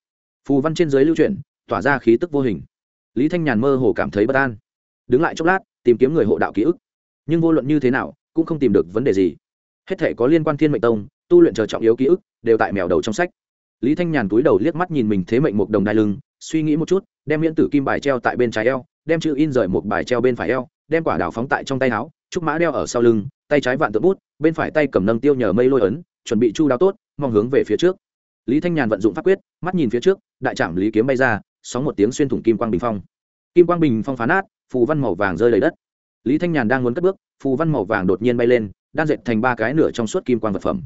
phù văn trên dưới lưu chuyển, tỏa ra khí tức vô hình. Lý thanh nhàn mơ hồ cảm thấy bất an. Đứng lại chốc lát, tìm kiếm người hộ đạo ký ức. Nhưng vô luận như thế nào, cũng không tìm được vấn đề gì. Hết thể có liên quan thiên mệnh tông, tu luyện chờ trọng yếu ký ức, đều tại mèo đầu trong sách. Lý thanh nhàn túi đầu liếc mắt nhìn mình thế mệnh một đồng đai lưng, suy nghĩ một chút, đem miễn tử kim bài treo tại bên trái eo, đem chữ in rời một bài treo bên phải eo, đem quả đào phóng tại trong tay áo, trúc mã đeo ở sau lưng, tay trái vạn tự bút, bên phải tay cầm nâng tiêu nhờ mây lôi ấn, chuẩn bị chu đáo tốt, mong hướng về phía trước lý thanh nhàn vận dụng pháp quyết, mắt nhìn phía trước, đại trạm lý kiếm bay ra, sóng một tiếng xuyên thủng kim quang bình phong. Kim quang bình phong phá nát, phù văn màu vàng rơi lấy đất. Lý thanh nhàn đang muốn cất bước, phù văn màu vàng đột nhiên bay lên, đan dệt thành ba cái nửa trong suốt kim quang vật phẩm.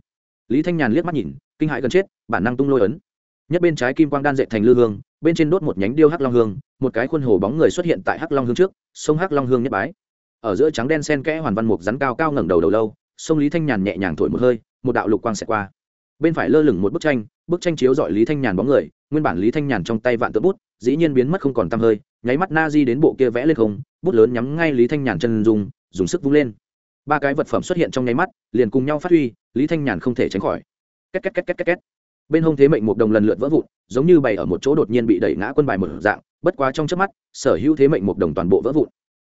Lý thanh nhàn liếc mắt nhìn, kinh hãi gần chết, bản năng tung lôi ấn. Nhất bên trái kim quang đan dệt thành lư hương, bên trên đốt một nhánh điêu hắc long hương, một cái khuôn hồ bóng người xuất hiện tại hắc long hương trước, sông hắc long hương nhất bái. Ở giữa trắng đen sen kẽ hoàn văn mục rắn cao cao ngẩng đầu đầu lâu, sông lý thanh nhàn nhẹ nhàng thổi một hơi, một đạo lục quang sẽ qua. Bên phải lơ lửng một bức tranh bức tranh chiếu dọi lý thanh nhàn bóng người, nguyên bản lý thanh nhàn trong tay vạn tự bút, dĩ nhiên biến mất không còn tăm hơi, nháy mắt na di đến bộ kia vẽ lên không, bút lớn nhắm ngay lý thanh nhàn chân dùng dùng sức vung lên. Ba cái vật phẩm xuất hiện trong nháy mắt, liền cùng nhau phát huy, lý thanh nhàn không thể tránh khỏi. Két két két két két két. Bên hông thế mệnh một đồng lần lượt vỡ vụn, giống như bày ở một chỗ đột nhiên bị đẩy ngã quân bài một dạng, bất quá trong trước mắt, sở hữu thế mệnh một đồng toàn bộ vỡ vụn.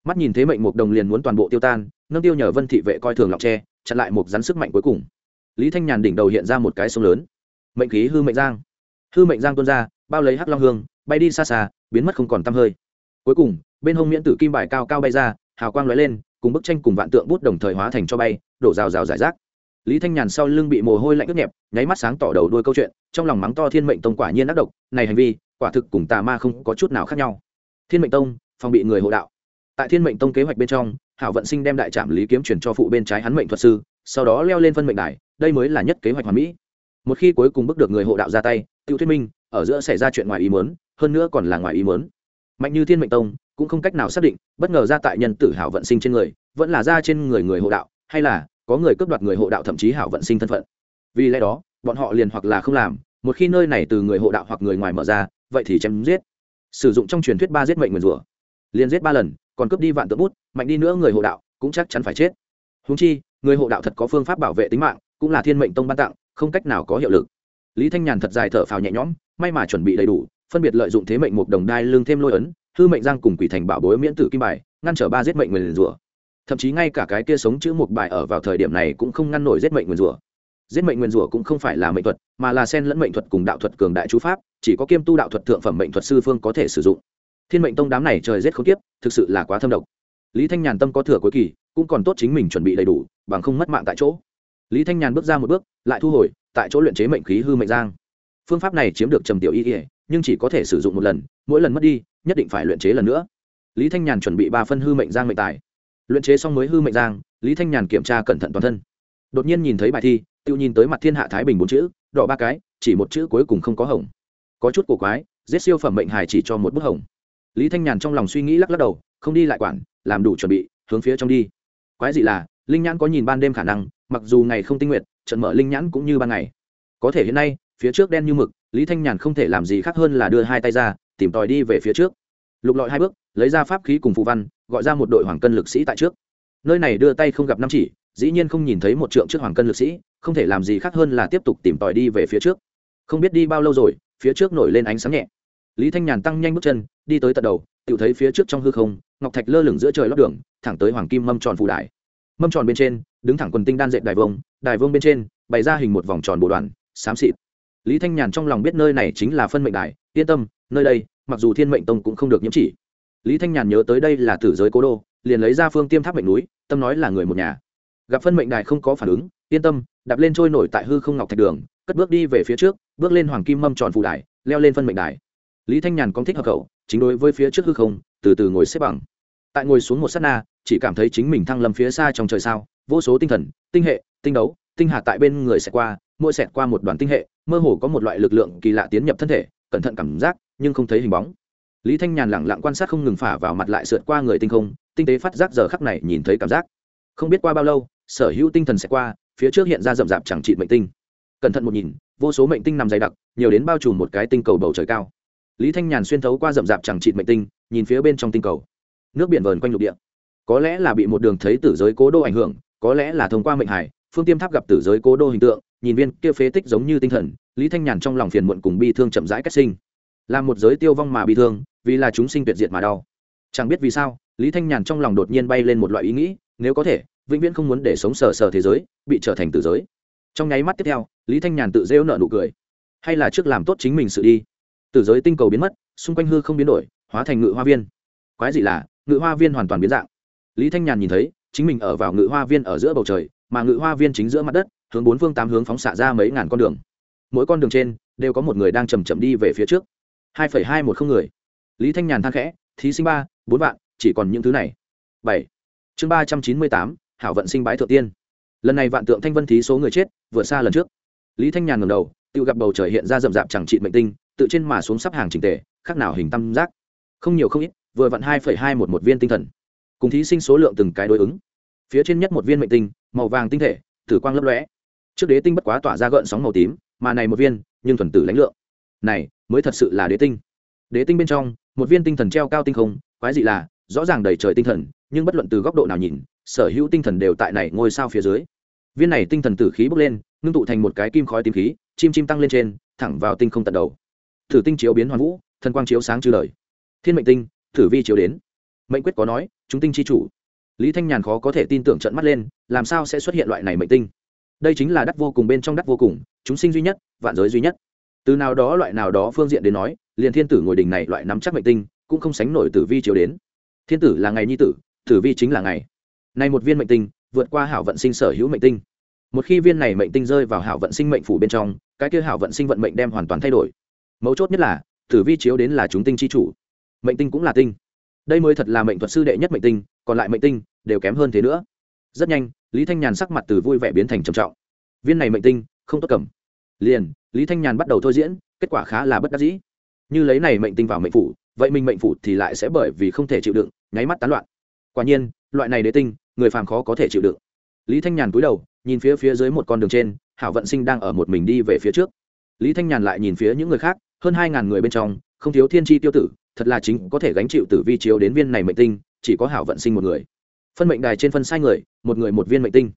Mắt nhìn thế mệnh một đồng liền muốn toàn bộ tiêu tan, nâng tiêu nhờ vân thị vệ coi thường lọc tre chặn lại một rắn sức mạnh cuối cùng. Lý thanh nhàn đỉnh đầu hiện ra một cái sông lớn mệnh khí hư mệnh giang. Hư mệnh giang tuôn ra, bao lấy hắc long hương, bay đi xa xa, biến mất không còn t hơi. Cuối cùng, bên hông miễn tử kim bài cao cao bay ra, hào quang lóe lên, cùng bức tranh cùng vạn tượng bút đồng thời hóa thành cho bay, đổ rào rào giải rác. Lý thanh nhàn sau lưng bị mồ hôi lạnh ướt nhẹp, nháy mắt sáng tỏ đầu đuôi câu chuyện, trong lòng mắng to thiên mệnh tông quả nhiên ác độc, này hành vi, quả thực cùng tà ma không có chút nào khác nhau. Thiên mệnh tông, phòng bị người hộ đạo. Tại thiên mệnh tông kế hoạch bên trong, hảo vận sinh đem đại trạm lý kiếm chuyển cho phụ bên trái hắn mệnh thuật sư, sau đó leo lên phân mệnh đài, đây mới là nhất kế hoạch hoàn mỹ một khi cuối cùng bước được người hộ đạo ra tay, tiêu thuyết minh, ở giữa xảy ra chuyện ngoài ý muốn, hơn nữa còn là ngoài ý muốn. Mạnh như thiên mệnh tông cũng không cách nào xác định, bất ngờ ra tại nhân tử hảo vận sinh trên người, vẫn là ra trên người người hộ đạo, hay là có người cướp đoạt người hộ đạo thậm chí hảo vận sinh thân phận. Vì lẽ đó, bọn họ liền hoặc là không làm, một khi nơi này từ người hộ đạo hoặc người ngoài mở ra, vậy thì chém giết. Sử dụng trong truyền thuyết ba giết mệnh nguyền rủa. Liền giết ba lần, còn cướp đi vạn tượng bút, mạnh đi nữa người hộ đạo cũng chắc chắn phải chết. Húng chi, người hộ đạo thật có phương pháp bảo vệ tính mạng, cũng là thiên mệnh tông ban tặng không cách nào có hiệu lực. Lý thanh nhàn thật dài thở phào nhẹ nhõm, may mà chuẩn bị đầy đủ, phân biệt lợi dụng thế mệnh một đồng đai lương thêm lôi ấn, hư mệnh giang cùng quỷ thành bảo bối miễn tử kim bài, ngăn trở ba giết mệnh nguyền rủa. Thậm chí ngay cả cái kia sống chữ một bài ở vào thời điểm này cũng không ngăn nổi giết mệnh nguyền rủa. Giết mệnh nguyền rủa cũng không phải là mệnh thuật, mà là sen lẫn mệnh thuật cùng đạo thuật cường đại chú pháp, chỉ có kiêm tu đạo thuật thượng phẩm mệnh thuật sư phương có thể sử dụng. Thiên mệnh tông đám này trời giết không tiếp thực sự là quá thâm độc. Lý thanh nhàn tâm có thừa cuối kỳ, cũng còn tốt chính mình chuẩn bị đầy đủ, bằng không mất mạng tại chỗ lý thanh nhàn bước ra một bước, lại thu hồi, tại chỗ luyện chế mệnh khí hư mệnh giang. Phương pháp này chiếm được trầm tiểu y ỉa nhưng chỉ có thể sử dụng một lần, mỗi lần mất đi, nhất định phải luyện chế lần nữa. Lý thanh nhàn chuẩn bị ba phân hư mệnh giang mệnh tài. Luyện chế xong mới hư mệnh giang, lý thanh nhàn kiểm tra cẩn thận toàn thân. Đột nhiên nhìn thấy bài thi tự nhìn tới mặt thiên hạ thái bình bốn chữ, đỏ ba cái, chỉ một chữ cuối cùng không có hồng. Có chút cổ quái, giết siêu phẩm mệnh hài chỉ cho một bức hồng. Lý thanh nhàn trong lòng suy nghĩ lắc lắc đầu, không đi lại quản, làm đủ chuẩn bị, hướng phía trong đi. Quái gì là linh nhãn có nhìn ban đêm khả năng, mặc dù ngày không tinh nguyện trận mở linh nhãn cũng như ban ngày. Có thể hiện nay, phía trước đen như mực, lý thanh nhàn không thể làm gì khác hơn là đưa hai tay ra, tìm tòi đi về phía trước. Lục lọi hai bước, lấy ra pháp khí cùng phù văn, gọi ra một đội hoàng cân lực sĩ tại trước. Nơi này đưa tay không gặp năm chỉ, dĩ nhiên không nhìn thấy một trượng trước hoàng cân lực sĩ, không thể làm gì khác hơn là tiếp tục tìm tòi đi về phía trước. Không biết đi bao lâu rồi, phía trước nổi lên ánh sáng nhẹ. Lý thanh nhàn tăng nhanh bước chân, đi tới tận đầu tự thấy phía trước trong hư không, ngọc thạch lơ lửng giữa trời lót đường, thẳng tới hoàng kim mâm tròn phù đài mâm tròn bên trên, đứng thẳng quần tinh đan dệt đài vông đài vông bên trên, bày ra hình một vòng tròn bộ đoàn, xám xịt. Lý thanh nhàn trong lòng biết nơi này chính là phân mệnh đài, yên tâm, nơi đây, mặc dù thiên mệnh tông cũng không được nhiễm chỉ. Lý thanh nhàn nhớ tới đây là tử giới cố đô, liền lấy ra phương tiêm tháp mệnh núi, tâm nói là người một nhà. Gặp phân mệnh đài không có phản ứng, yên tâm, đạp lên trôi nổi tại hư không ngọc thạch đường, cất bước đi về phía trước, bước lên hoàng kim mâm tròn phù đài, leo lên phân mệnh đài. Lý thanh nhàn công thích hợp khẩu, chính đối với phía trước hư không, từ từ ngồi xếp bằng. Tại ngồi xuống một s á t na chỉ cảm thấy chính mình thăng lầm phía xa trong trời sao. Vô số tinh thần, tinh hệ, tinh đấu, tinh hạt tại bên người xẹt qua, mỗi xẹt qua một đoàn tinh hệ, mơ hồ có một loại lực lượng kỳ lạ tiến nhập thân thể, cẩn thận cảm giác, nhưng không thấy hình bóng. Lý thanh nhàn lẳng lặng quan sát không ngừng phả vào mặt lại sượt qua người tinh không, tinh tế phát giác giờ khắc này nhìn thấy cảm giác. Không biết qua bao lâu, sở hữu tinh thần sẽ qua, phía trước hiện ra rậm rạp chẳng trị mệnh tinh. Cẩn thận một nhìn, vô số mệnh tinh nằm dày đặc, nhiều đến bao trùm một cái tinh cầu bầu trời cao. Lý thanh nhàn xuyên thấu qua rậm rạp chẳng trị mệnh tinh, nhìn phía bên trong tinh cầu. Nước biển vờn quanh lục địa có lẽ là bị một đường thấy tử giới cố đô ảnh hưởng, có lẽ là thông qua mệnh hải phương tiêm tháp gặp tử giới cố đô hình tượng, nhìn viên kia phế tích giống như tinh thần, lý thanh nhàn trong lòng phiền muộn cùng bi thương chậm rãi cách sinh. Làm một giới tiêu vong mà bi thương, vì là chúng sinh tuyệt diệt mà đau. Chẳng biết vì sao, lý thanh nhàn trong lòng đột nhiên bay lên một loại ý nghĩ, nếu có thể, vĩnh viễn không muốn để sống sờ sờ thế giới, bị trở thành tử giới. Trong nháy mắt tiếp theo, lý thanh nhàn tự rêu nợ nụ cười. Hay là trước làm tốt chính mình sự đi. Tử giới tinh cầu biến mất, xung quanh hư không biến đổi, hóa thành ngự hoa viên. Quái dị là, ngự hoa viên hoàn toàn biến dạng lý thanh nhàn nhìn thấy, chính mình ở vào ngự hoa viên ở giữa bầu trời, mà ngự hoa viên chính giữa mặt đất, hướng bốn phương tám hướng phóng xạ ra mấy ngàn con đường. Mỗi con đường trên, đều có một người đang chầm chậm đi về phía trước. Hai phẩy hai một không người. Lý thanh nhàn than khẽ, thí sinh ba, bốn vạn, chỉ còn những thứ này. Bảy. Chương ba trăm chín mươi tám, hảo vận sinh bái thượng tiên. Lần này vạn tượng thanh vân thí số người chết vượt xa lần trước. Lý thanh nhàn ngầm đầu, tự gặp bầu trời hiện ra rậm rạp chẳng trị mệnh tinh, tự trên mà xuống sắp hàng trình tề, khác nào hình tam giác. Không nhiều không ít, vừa vặn hai phẩy hai một một viên tinh thần cùng thí sinh số lượng từng cái đối ứng. Phía trên nhất một viên mệnh tinh, màu vàng tinh thể, tử quang lấp lóe. Trước đế tinh bất quá tỏa ra gợn sóng màu tím, mà này một viên, nhưng thuần tử lãnh lượng. Này, mới thật sự là đế tinh. Đế tinh bên trong, một viên tinh thần treo cao tinh không, quái dị là, rõ ràng đầy trời tinh thần, nhưng bất luận từ góc độ nào nhìn, sở hữu tinh thần đều tại này ngôi sao phía dưới. Viên này tinh thần tử khí bốc lên, ngưng tụ thành một cái kim khói tím khí, chim chim tăng lên trên, thẳng vào tinh không tận đầu. Thử tinh chiếu biến hoàn vũ, thần quang chiếu sáng chư lời thiên mệnh tinh, thử vi chiếu đến. Mệnh quyết có nói chúng tinh chi chủ. Lý thanh nhàn khó có thể tin tưởng trận mắt lên, làm sao sẽ xuất hiện loại này mệnh tinh? Đây chính là đắc vô cùng bên trong đắc vô cùng, chúng sinh duy nhất, vạn giới duy nhất. Từ nào đó loại nào đó phương diện đến nói, liền thiên tử ngồi đình này loại nắm chắc mệnh tinh, cũng không sánh nổi tử vi chiếu đến. Thiên tử là ngày nhi tử tử vi chính là ngày. Nay một viên mệnh tinh, vượt qua hảo vận sinh sở hữu mệnh tinh. Một khi viên này mệnh tinh rơi vào hảo vận sinh mệnh phủ bên trong, cái kia hảo vận sinh vận mệnh đem hoàn toàn thay đổi. Mấu chốt nhất là, tử vi chiếu đến là chúng tinh chi chủ. Mệnh tinh cũng là tinh đây mới thật là mệnh thuật sư đệ nhất mệnh tinh, còn lại mệnh tinh đều kém hơn thế nữa. Rất nhanh, lý thanh nhàn sắc mặt từ vui vẻ biến thành trầm trọng. Viên này mệnh tinh, không tốt cầm. Liền, lý thanh nhàn bắt đầu thôi diễn, kết quả khá là bất đắc dĩ. Như lấy này mệnh tinh vào mệnh phủ, vậy mình mệnh phủ thì lại sẽ bởi vì không thể chịu đựng, nháy mắt tán loạn. Quả nhiên, loại này đế tinh, người phàm khó có thể chịu đựng. Lý thanh nhàn cúi đầu, nhìn phía phía dưới một con đường trên, hảo vận sinh đang ở một mình đi về phía trước. Lý thanh nhàn lại nhìn phía những người khác, hơn hai ngàn người bên trong, không thiếu thiên tri tiêu tử thật là chính có thể gánh chịu tử vi chiếu đến viên này mệnh tinh, chỉ có hảo vận sinh một người. Phân mệnh đài trên phân sai người, một người một viên mệnh tinh.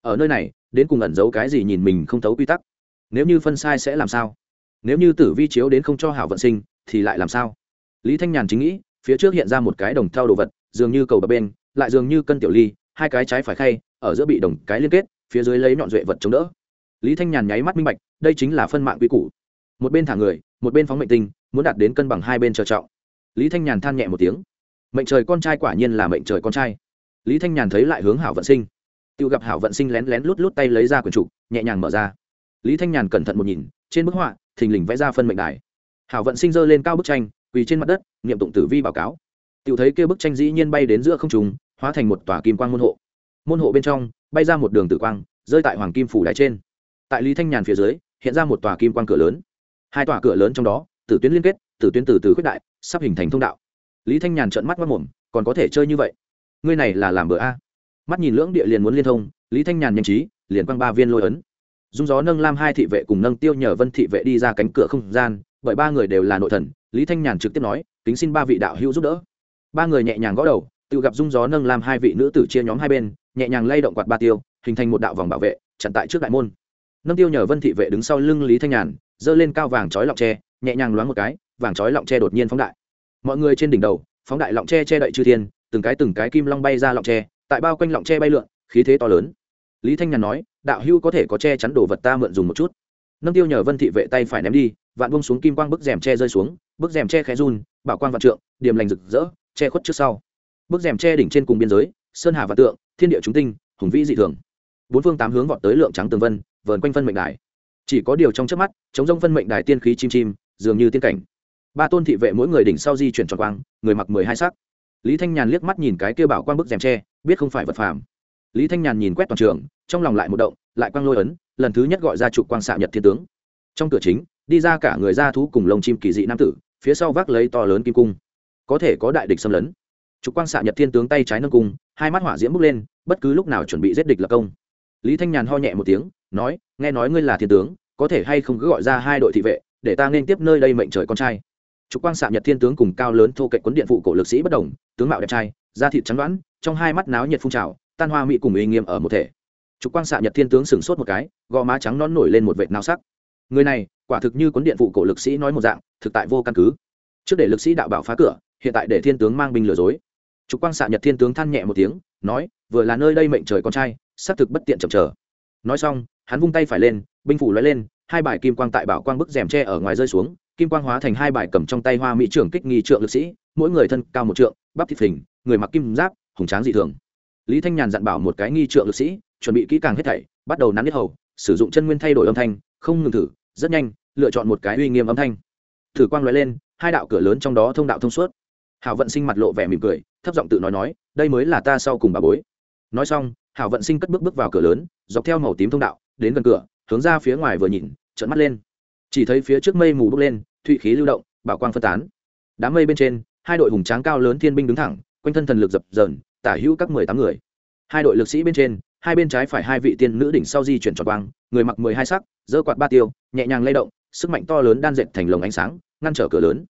Ở nơi này, đến cùng ẩn giấu cái gì nhìn mình không thấu quy tắc? Nếu như phân sai sẽ làm sao? Nếu như tử vi chiếu đến không cho hảo vận sinh, thì lại làm sao? Lý thanh nhàn chính nghĩ, phía trước hiện ra một cái đồng thau đồ vật, dường như cầu bập bên, lại dường như cân tiểu ly, hai cái trái phải khay, ở giữa bị đồng cái liên kết, phía dưới lấy nhọn duệ vật chống đỡ. Lý thanh nhàn nháy mắt minh bạch, đây chính là phân mạng quy củ. Một bên thả người, một bên phóng mệnh tinh, muốn đạt đến cân bằng hai bên chờ trọng lý thanh nhàn than nhẹ một tiếng. Mệnh trời con trai quả nhiên là mệnh trời con trai. Lý thanh nhàn thấy lại hướng hảo vận sinh. Tự gặp hảo vận sinh lén lén lút lút tay lấy ra quyển trục, nhẹ nhàng mở ra. Lý thanh nhàn cẩn thận một nhìn, trên bức họa, thình lình vẽ ra phân mệnh đài. Hảo vận sinh giơ lên cao bức tranh, quỳ trên mặt đất nghiệm tụng tử vi báo cáo. Tự thấy kêu bức tranh dĩ nhiên bay đến giữa không trùng hóa thành một tòa kim quang môn hộ. Môn hộ bên trong, bay ra một đường tử quang, rơi tại hoàng kim phủ đài trên. Tại lý thanh nhàn phía dưới, hiện ra một tòa kim quang cửa lớn. Hai tòa cửa lớn trong đó, tử tuyến liên kết tử tuyến từ từ khuyết đại, sắp hình thành thông đạo. Lý thanh nhàn trợn mắt mất mồm, còn có thể chơi như vậy? Ngươi này là làm bữa a? Mắt nhìn lưỡng địa liền muốn liên thông, lý thanh nhàn nhanh trí, liền quăng ba viên lôi ấn. Dung gió nâng lam hai thị vệ cùng nâng tiêu nhờ vân thị vệ đi ra cánh cửa không gian, bởi ba người đều là nội thần, lý thanh nhàn trực tiếp nói, kính xin ba vị đạo hữu giúp đỡ. Ba người nhẹ nhàng gõ đầu, tự gặp dung gió nâng lam hai vị nữ tử chia nhóm hai bên, nhẹ nhàng lay động quạt ba tiêu, hình thành một đạo vòng bảo vệ, chặn tại trước đại môn. Nâng tiêu nhờ vân thị vệ đứng sau lưng lý thanh nhàn, giơ lên cao vàng trói lọc tre, nhẹ nhàng loáng một cái vàng chói lọng tre đột nhiên phóng đại. Mọi người trên đỉnh đầu, phóng đại lọng tre che đậy chư thiên, từng cái từng cái kim long bay ra lọng tre, tại bao quanh lọng tre bay lượn, khí thế to lớn. Lý thanh nhàn nói, đạo hưu có thể có che chắn đồ vật ta mượn dùng một chút. Nâng tiêu nhờ vân thị vệ tay phải ném đi, vạn bông xuống kim quang bức rèm tre rơi xuống, bức rèm tre khẽ run, bảo quang vạn trượng điểm lành rực rỡ, che khuất trước sau. Bức rèm tre đỉnh trên cùng biên giới, sơn hà vạn tượng, thiên địa chúng tinh, hùng vĩ dị thường. Bốn phương tám hướng vọt tới lượng trắng tường vân, vờn quanh phân mệnh đài. Chỉ có điều trong trước mắt, chống rông phân mệnh đài tiên khí chim chim, dường như tiên cảnh ba tôn thị vệ mỗi người đỉnh sau di chuyển tròn quang, người mặc mười hai sắc. Lý thanh nhàn liếc mắt nhìn cái kêu bảo quang bức rèm tre, biết không phải vật phàm. Lý thanh nhàn nhìn quét toàn trường, trong lòng lại một động, lại quang lôi ấn, lần thứ nhất gọi ra trục quang xạ nhật thiên tướng. Trong cửa chính, đi ra cả người ra thú cùng lông chim kỳ dị nam tử, phía sau vác lấy to lớn kim cung. Có thể có đại địch xâm lấn. Trục quang xạ nhật thiên tướng tay trái nâng cung, hai mắt hỏa diễm bước lên, bất cứ lúc nào chuẩn bị giết địch lập công. Lý thanh nhàn ho nhẹ một tiếng, nói, nghe nói ngươi là thiên tướng, có thể hay không cứ gọi ra hai đội thị vệ, để ta nên tiếp nơi đây mệnh trời con trai trục quang xạ nhật thiên tướng cùng cao lớn thô cạnh quấn điện phụ cổ lực sĩ bất đồng, tướng mạo đẹp trai, da thịt trắng đoán trong hai mắt náo nhiệt phun trào, tan hoa mỹ cùng uy nghiêm ở một thể. Trục quang xạ nhật thiên tướng sửng sốt một cái, gò má trắng non nổi lên một vệt nao sắc. Người này, quả thực như quấn điện phụ cổ lực sĩ nói một dạng, thực tại vô căn cứ. Trước để lực sĩ đạo bảo phá cửa, hiện tại để thiên tướng mang binh lừa dối. Trục quang xạ nhật thiên tướng than nhẹ một tiếng, nói, vừa là nơi đây mệnh trời con trai, xác thực bất tiện chậm chờ. Nói xong, hắn vung tay phải lên, binh phủ lóe lên, hai bài kim quang tại bảo quang bức rèm tre ở ngoài rơi xuống kim quang hóa thành hai bài cầm trong tay hoa mỹ trưởng kích nghi trượng lực sĩ, mỗi người thân cao một trượng, bắp thịt phình người mặc kim giáp, hùng tráng dị thường. Lý thanh nhàn dặn bảo một cái nghi trượng lực sĩ, chuẩn bị kỹ càng hết thảy, bắt đầu nắn hết hầu, sử dụng chân nguyên thay đổi âm thanh, không ngừng thử, rất nhanh, lựa chọn một cái uy nghiêm âm thanh. Thử quang lóe lên, hai đạo cửa lớn trong đó thông đạo thông suốt. Hảo vận sinh mặt lộ vẻ mỉm cười, thấp giọng tự nói nói, đây mới là ta sau cùng bà bối. Nói xong, hảo vận sinh cất bước bước vào cửa lớn, dọc theo màu tím thông đạo, đến gần cửa, hướng ra phía ngoài vừa nhìn, trợn mắt lên chỉ thấy phía trước mây mù bốc lên, thụy khí lưu động, bảo quang phân tán. Đám mây bên trên, hai đội hùng tráng cao lớn thiên binh đứng thẳng, quanh thân thần lực dập dờn, tả hữu các mười tám người. Hai đội lực sĩ bên trên, hai bên trái phải hai vị tiên nữ đỉnh sau di chuyển tròn quang, người mặc mười hai sắc dơ quạt ba tiêu, nhẹ nhàng lay động, sức mạnh to lớn đan dệt thành lồng ánh sáng, ngăn trở cửa lớn.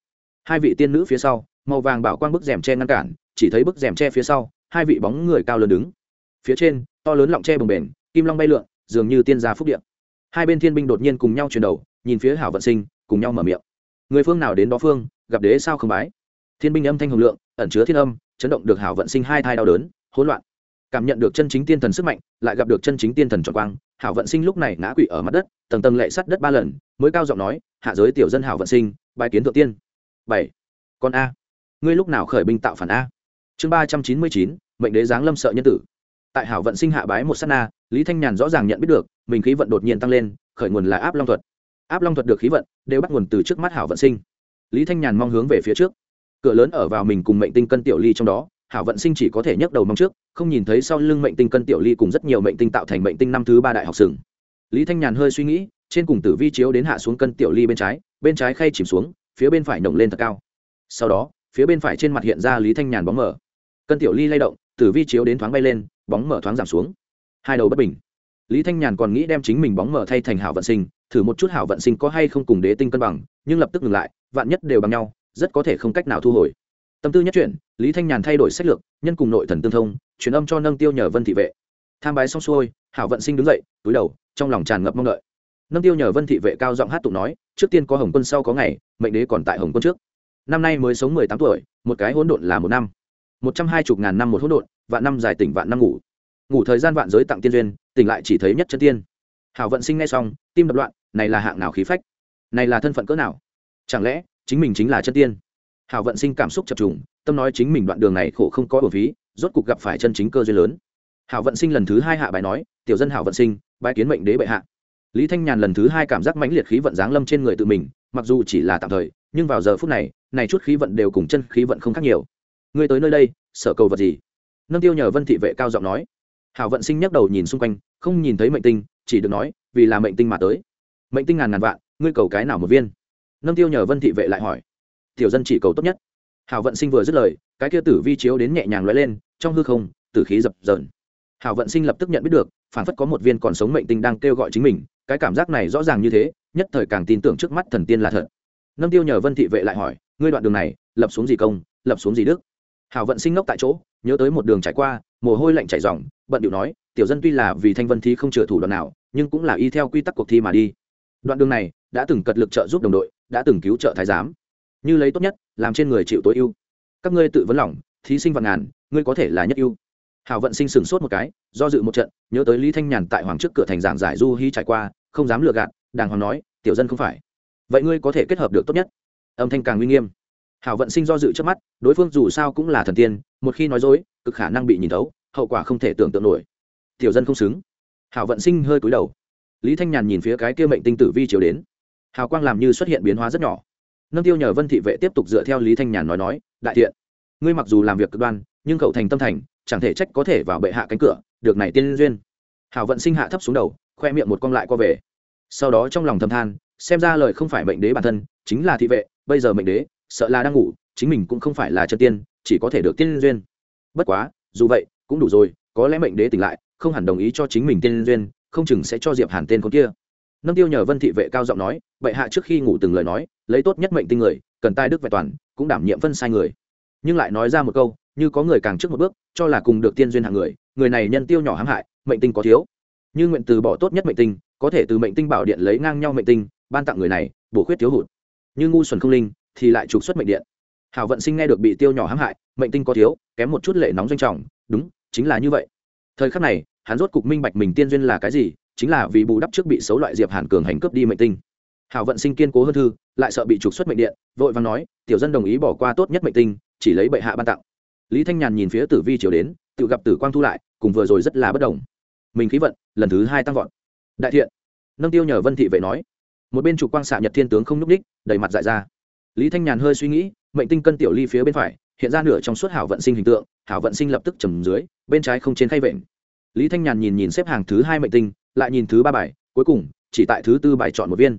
Hai vị tiên nữ phía sau, màu vàng bảo quang bức rèm tre ngăn cản, chỉ thấy bức rèm tre phía sau, hai vị bóng người cao lớn đứng. Phía trên, to lớn lọng tre bồng bềnh, kim long bay lượn, dường như tiên gia phúc điện hai bên thiên binh đột nhiên cùng nhau chuyển đầu nhìn phía hảo vận sinh, cùng nhau mở miệng. Người phương nào đến đó phương, gặp đế sao không bái? Thiên binh âm thanh hồng lượng, ẩn chứa thiên âm, chấn động được hảo vận sinh hai thai đau đớn, hỗn loạn. Cảm nhận được chân chính tiên thần sức mạnh, lại gặp được chân chính tiên thần trọn quang, hảo vận sinh lúc này ngã quỵ ở mặt đất, tầng tầng lệ sắt đất ba lần, mới cao giọng nói, hạ giới tiểu dân hảo vận sinh bài kiến thượng tiên. Bảy. Con a. Ngươi lúc nào khởi binh tạo phản a? Chương ba trăm chín mươi chín, mệnh đế giáng lâm sợ nhân tử. Tại hảo vận sinh hạ bái một s á t na, lý thanh nhàn rõ ràng nhận biết được, mình khí vận đột nhiên tăng lên, khởi nguồn là áp long thuật áp long thuật được khí vận, đều bắt nguồn từ trước mắt hảo vận sinh. Lý thanh nhàn mong hướng về phía trước. Cửa lớn ở vào mình cùng mệnh tinh cân tiểu ly trong đó, hảo vận sinh chỉ có thể nhấc đầu mong trước, không nhìn thấy sau lưng mệnh tinh cân tiểu ly cùng rất nhiều mệnh tinh tạo thành mệnh tinh năm thứ ba đại học sừng. Lý thanh nhàn hơi suy nghĩ, trên cùng tử vi chiếu đến hạ xuống cân tiểu ly bên trái bên trái khay chìm xuống, phía bên phải nồng lên thật cao. Sau đó, phía bên phải trên mặt hiện ra lý thanh nhàn bóng mở. Cân tiểu ly lay động, tử vi chiếu đến thoáng bay lên, bóng mở thoáng giảm xuống. Hai đầu bất bình. Lý thanh nhàn còn nghĩ đem chính mình bóng mở thay thành hảo vận sinh thử một chút hảo vận sinh có hay không cùng đế tinh cân bằng, nhưng lập tức ngừng lại, vạn nhất đều bằng nhau, rất có thể không cách nào thu hồi. Tâm tư nhất chuyển, lý thanh nhàn thay đổi sách lược, nhân cùng nội thần tương thông, truyền âm cho nâng tiêu nhờ vân thị vệ. Tham bái xong xuôi, hảo vận sinh đứng dậy, túi đầu, trong lòng tràn ngập mong đợi. Nâng tiêu nhờ vân thị vệ cao giọng hát tụng nói, trước tiên có hồng quân sau có ngày, mệnh đế còn tại hồng quân trước. Năm nay mới sống mười tám tuổi, một cái hỗn độn là một năm. Một trăm hai mươi ngàn năm một hỗn độn, vạn năm dài tỉnh vạn năm ngủ. Ngủ thời gian vạn giới tặng tiên duyên, tỉnh lại chỉ thấy nhất chân tiên hảo vận sinh nghe xong, tim đập loạn, này là hạng nào khí phách? Này là thân phận cỡ nào? Chẳng lẽ, chính mình chính là chân tiên? Hảo vận sinh cảm xúc chập trùng, tâm nói chính mình đoạn đường này khổ không có bổ phí, rốt cục gặp phải chân chính cơ duyên lớn. Hảo vận sinh lần thứ hai hạ bài nói, tiểu dân hảo vận sinh bài kiến mệnh đế bệ hạ. Lý thanh nhàn lần thứ hai cảm giác mãnh liệt khí vận giáng lâm trên người tự mình, mặc dù chỉ là tạm thời, nhưng vào giờ phút này này chút khí vận đều cùng chân khí vận không khác nhiều. Ngươi tới nơi đây, sợ cầu vật gì? Nâng tiêu nhờ vân thị vệ cao giọng nói. Hảo vận sinh nhắc đầu nhìn xung quanh, không nhìn thấy mệnh tinh chỉ được nói, vì là mệnh tinh mà tới. Mệnh tinh ngàn ngàn vạn, ngươi cầu cái nào một viên? Nâng tiêu nhờ vân thị vệ lại hỏi. Tiểu dân chỉ cầu tốt nhất. Hảo vận sinh vừa dứt lời, cái kia tử vi chiếu đến nhẹ nhàng lóe lên, trong hư không, tử khí dập dờn. Hảo vận sinh lập tức nhận biết được, phản phất có một viên còn sống mệnh tinh đang kêu gọi chính mình, cái cảm giác này rõ ràng như thế, nhất thời càng tin tưởng trước mắt thần tiên là thật. Nâng tiêu nhờ vân thị vệ lại hỏi, ngươi đoạn đường này, lập xuống gì công, lập xuống gì đức? Hảo vận sinh ngốc tại chỗ, nhớ tới một đường trải qua, mồ hôi lạnh chảy ròng, bận điệu nói, tiểu dân tuy là vì thanh vân thi không chừa thủ đoạn nào nhưng cũng là y theo quy tắc cuộc thi mà đi. Đoạn đường này đã từng cật lực trợ giúp đồng đội, đã từng cứu trợ thái giám. Như lấy tốt nhất, làm trên người chịu tối ưu. Các ngươi tự vấn lòng, thí sinh vạn ngàn, ngươi có thể là nhất ưu. Hảo vận sinh sửng sốt một cái, do dự một trận, nhớ tới lý thanh nhàn tại hoàng trước cửa thành giảng giải du hy trải qua, không dám lừa gạt, đàng hoàng nói, tiểu dân không phải. Vậy ngươi có thể kết hợp được tốt nhất. Âm thanh càng uy nghiêm. Hảo vận sinh do dự trước mắt, đối phương dù sao cũng là thần tiên, một khi nói dối, cực khả năng bị nhìn thấu, hậu quả không thể tưởng tượng nổi. Tiểu dân không xứng hảo vận sinh hơi cúi đầu. Lý thanh nhàn nhìn phía cái kia mệnh tinh tử vi chiếu đến. Hào quang làm như xuất hiện biến hóa rất nhỏ. Nâng tiêu nhờ vân thị vệ tiếp tục dựa theo lý thanh nhàn nói nói, đại thiện, ngươi mặc dù làm việc cực đoan, nhưng cậu thành tâm thành, chẳng thể trách có thể vào bệ hạ cánh cửa, được này tiên duyên. Hảo vận sinh hạ thấp xuống đầu, khoe miệng một con lại qua về. Sau đó trong lòng thầm than, xem ra lời không phải mệnh đế bản thân, chính là thị vệ, bây giờ mệnh đế, sợ là đang ngủ, chính mình cũng không phải là chân tiên, chỉ có thể được tiên duyên. Bất quá, dù vậy, cũng đủ rồi, có lẽ mệnh đế tỉnh lại không hẳn đồng ý cho chính mình tiên duyên, không chừng sẽ cho diệp hàn tên con kia. Nâng tiêu nhờ vân thị vệ cao giọng nói, bệ hạ trước khi ngủ từng lời nói, lấy tốt nhất mệnh tinh người, cần tai đức vẹn toàn, cũng đảm nhiệm phân sai người. Nhưng lại nói ra một câu, như có người càng trước một bước, cho là cùng được tiên duyên hạng người người này nhân tiêu nhỏ hãm hại, mệnh tinh có thiếu. Như nguyện từ bỏ tốt nhất mệnh tinh, có thể từ mệnh tinh bảo điện lấy ngang nhau mệnh tinh, ban tặng người này, bổ khuyết thiếu hụt. Như ngu xuẩn không linh, thì lại trục xuất mệnh điện. Hảo vận sinh nghe được bị tiêu nhỏ hãm hại, mệnh tinh có thiếu, kém một chút lệ nóng doanh trọng, đúng, chính là như vậy thời khắc này, hắn rốt cục minh bạch mình tiên duyên là cái gì, chính là vì bù đắp trước bị xấu loại diệp hàn cường hành cướp đi mệnh tinh. Hảo vận sinh kiên cố hơn thư, lại sợ bị trục xuất mệnh điện, vội vàng nói, tiểu dân đồng ý bỏ qua tốt nhất mệnh tinh, chỉ lấy bệ hạ ban tặng. Lý thanh nhàn nhìn phía tử vi chiều đến, tự gặp tử quang thu lại, cùng vừa rồi rất là bất đồng. Mình khí vận, lần thứ hai tăng vọt. Đại thiện. Nâng tiêu nhờ vân thị vệ nói. Một bên trục quang xạ nhật thiên tướng không nhúc đích đầy mặt dại ra. Lý thanh nhàn hơi suy nghĩ, mệnh tinh cân tiểu ly phía bên phải hiện ra nửa trong suốt hảo vận sinh hình tượng, hảo vận sinh lập tức trầm dưới, bên trái không trên khay vện. Lý thanh nhàn nhìn nhìn xếp hàng thứ hai mệnh tinh, lại nhìn thứ ba bài, cuối cùng, chỉ tại thứ tư bài chọn một viên.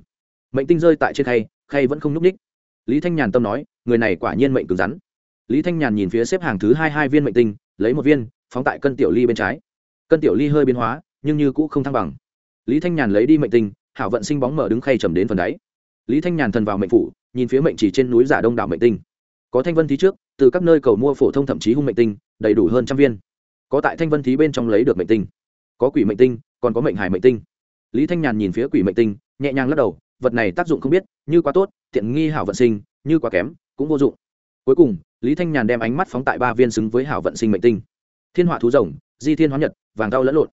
Mệnh tinh rơi tại trên khay khay vẫn không nhúc ních lý thanh nhàn tâm nói, người này quả nhiên mệnh cứng rắn. Lý thanh nhàn nhìn phía xếp hàng thứ hai hai viên mệnh tinh, lấy một viên, phóng tại cân tiểu ly bên trái. Cân tiểu ly hơi biến hóa, nhưng như cũ không thăng bằng. Lý thanh nhàn lấy đi mệnh tinh, hảo vận sinh bóng mở đứng khay trầm đến phần đáy. Lý thanh nhàn thần vào mệnh phủ, nhìn phía mệnh chỉ trên núi giả đông đảo mệnh tinh. Có thanh vân thí trước từ các nơi cầu mua phổ thông thậm chí hung mệnh tinh, đầy đủ hơn trăm viên. Có tại thanh vân thí bên trong lấy được mệnh tinh. Có quỷ mệnh tinh, còn có mệnh hải mệnh tinh. Lý thanh nhàn nhìn phía quỷ mệnh tinh, nhẹ nhàng lắc đầu, vật này tác dụng không biết, như quá tốt, tiện nghi hảo vận sinh, như quá kém, cũng vô dụng. Cuối cùng, lý thanh nhàn đem ánh mắt phóng tại ba viên xứng với hảo vận sinh mệnh tinh. Thiên họa thú rồng, di thiên hoán nhật, vàng cao lẫn lộn.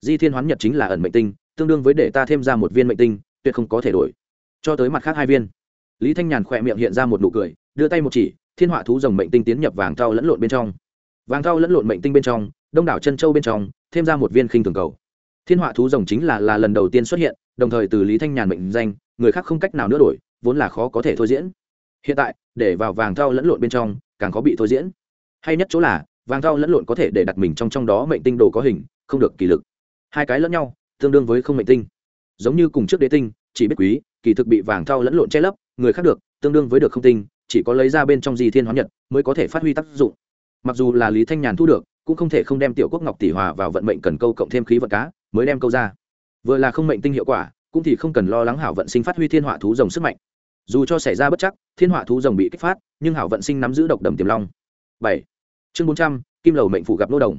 Di thiên hoán nhật chính là ẩn mệnh tinh, tương đương với để ta thêm ra một viên mệnh tinh, tuyệt không có thể đổi. Cho tới mặt khác hai viên. Lý thanh nhàn khỏe miệng hiện ra một nụ cười đưa tay một chỉ, thiên họa thú rồng mệnh tinh tiến nhập vàng thau lẫn lộn bên trong. Vàng thau lẫn lộn mệnh tinh bên trong, đông đảo chân châu bên trong, thêm ra một viên khinh thường cầu. Thiên họa thú rồng chính là là lần đầu tiên xuất hiện, đồng thời từ lý thanh nhàn mệnh danh, người khác không cách nào nữa đổi, vốn là khó có thể thôi diễn. Hiện tại, để vào vàng thau lẫn lộn bên trong, càng khó bị thôi diễn. Hay nhất chỗ là, vàng thau lẫn lộn có thể để đặt mình trong trong đó mệnh tinh đồ có hình, không được kỳ lực. Hai cái lẫn nhau, tương đương với không mệnh tinh. Giống như cùng trước đế tinh, chỉ biết quý, kỳ thực bị vàng thau lẫn lộn che lấp, người khác được, tương đương với được không tinh chỉ có lấy ra bên trong di thiên hóa nhật mới có thể phát huy tác dụng. Mặc dù là lý thanh nhàn thu được, cũng không thể không đem tiểu quốc ngọc tỷ hòa vào vận mệnh cần câu cộng thêm khí vận cá, mới đem câu ra. Vừa là không mệnh tinh hiệu quả, cũng thì không cần lo lắng hảo vận sinh phát huy thiên họa thú rồng sức mạnh. Dù cho xảy ra bất chắc, thiên họa thú rồng bị kích phát, nhưng hảo vận sinh nắm giữ độc đầm tiềm long. Bảy. Chương bốn trăm, kim lầu mệnh phụ gặp lô đồng.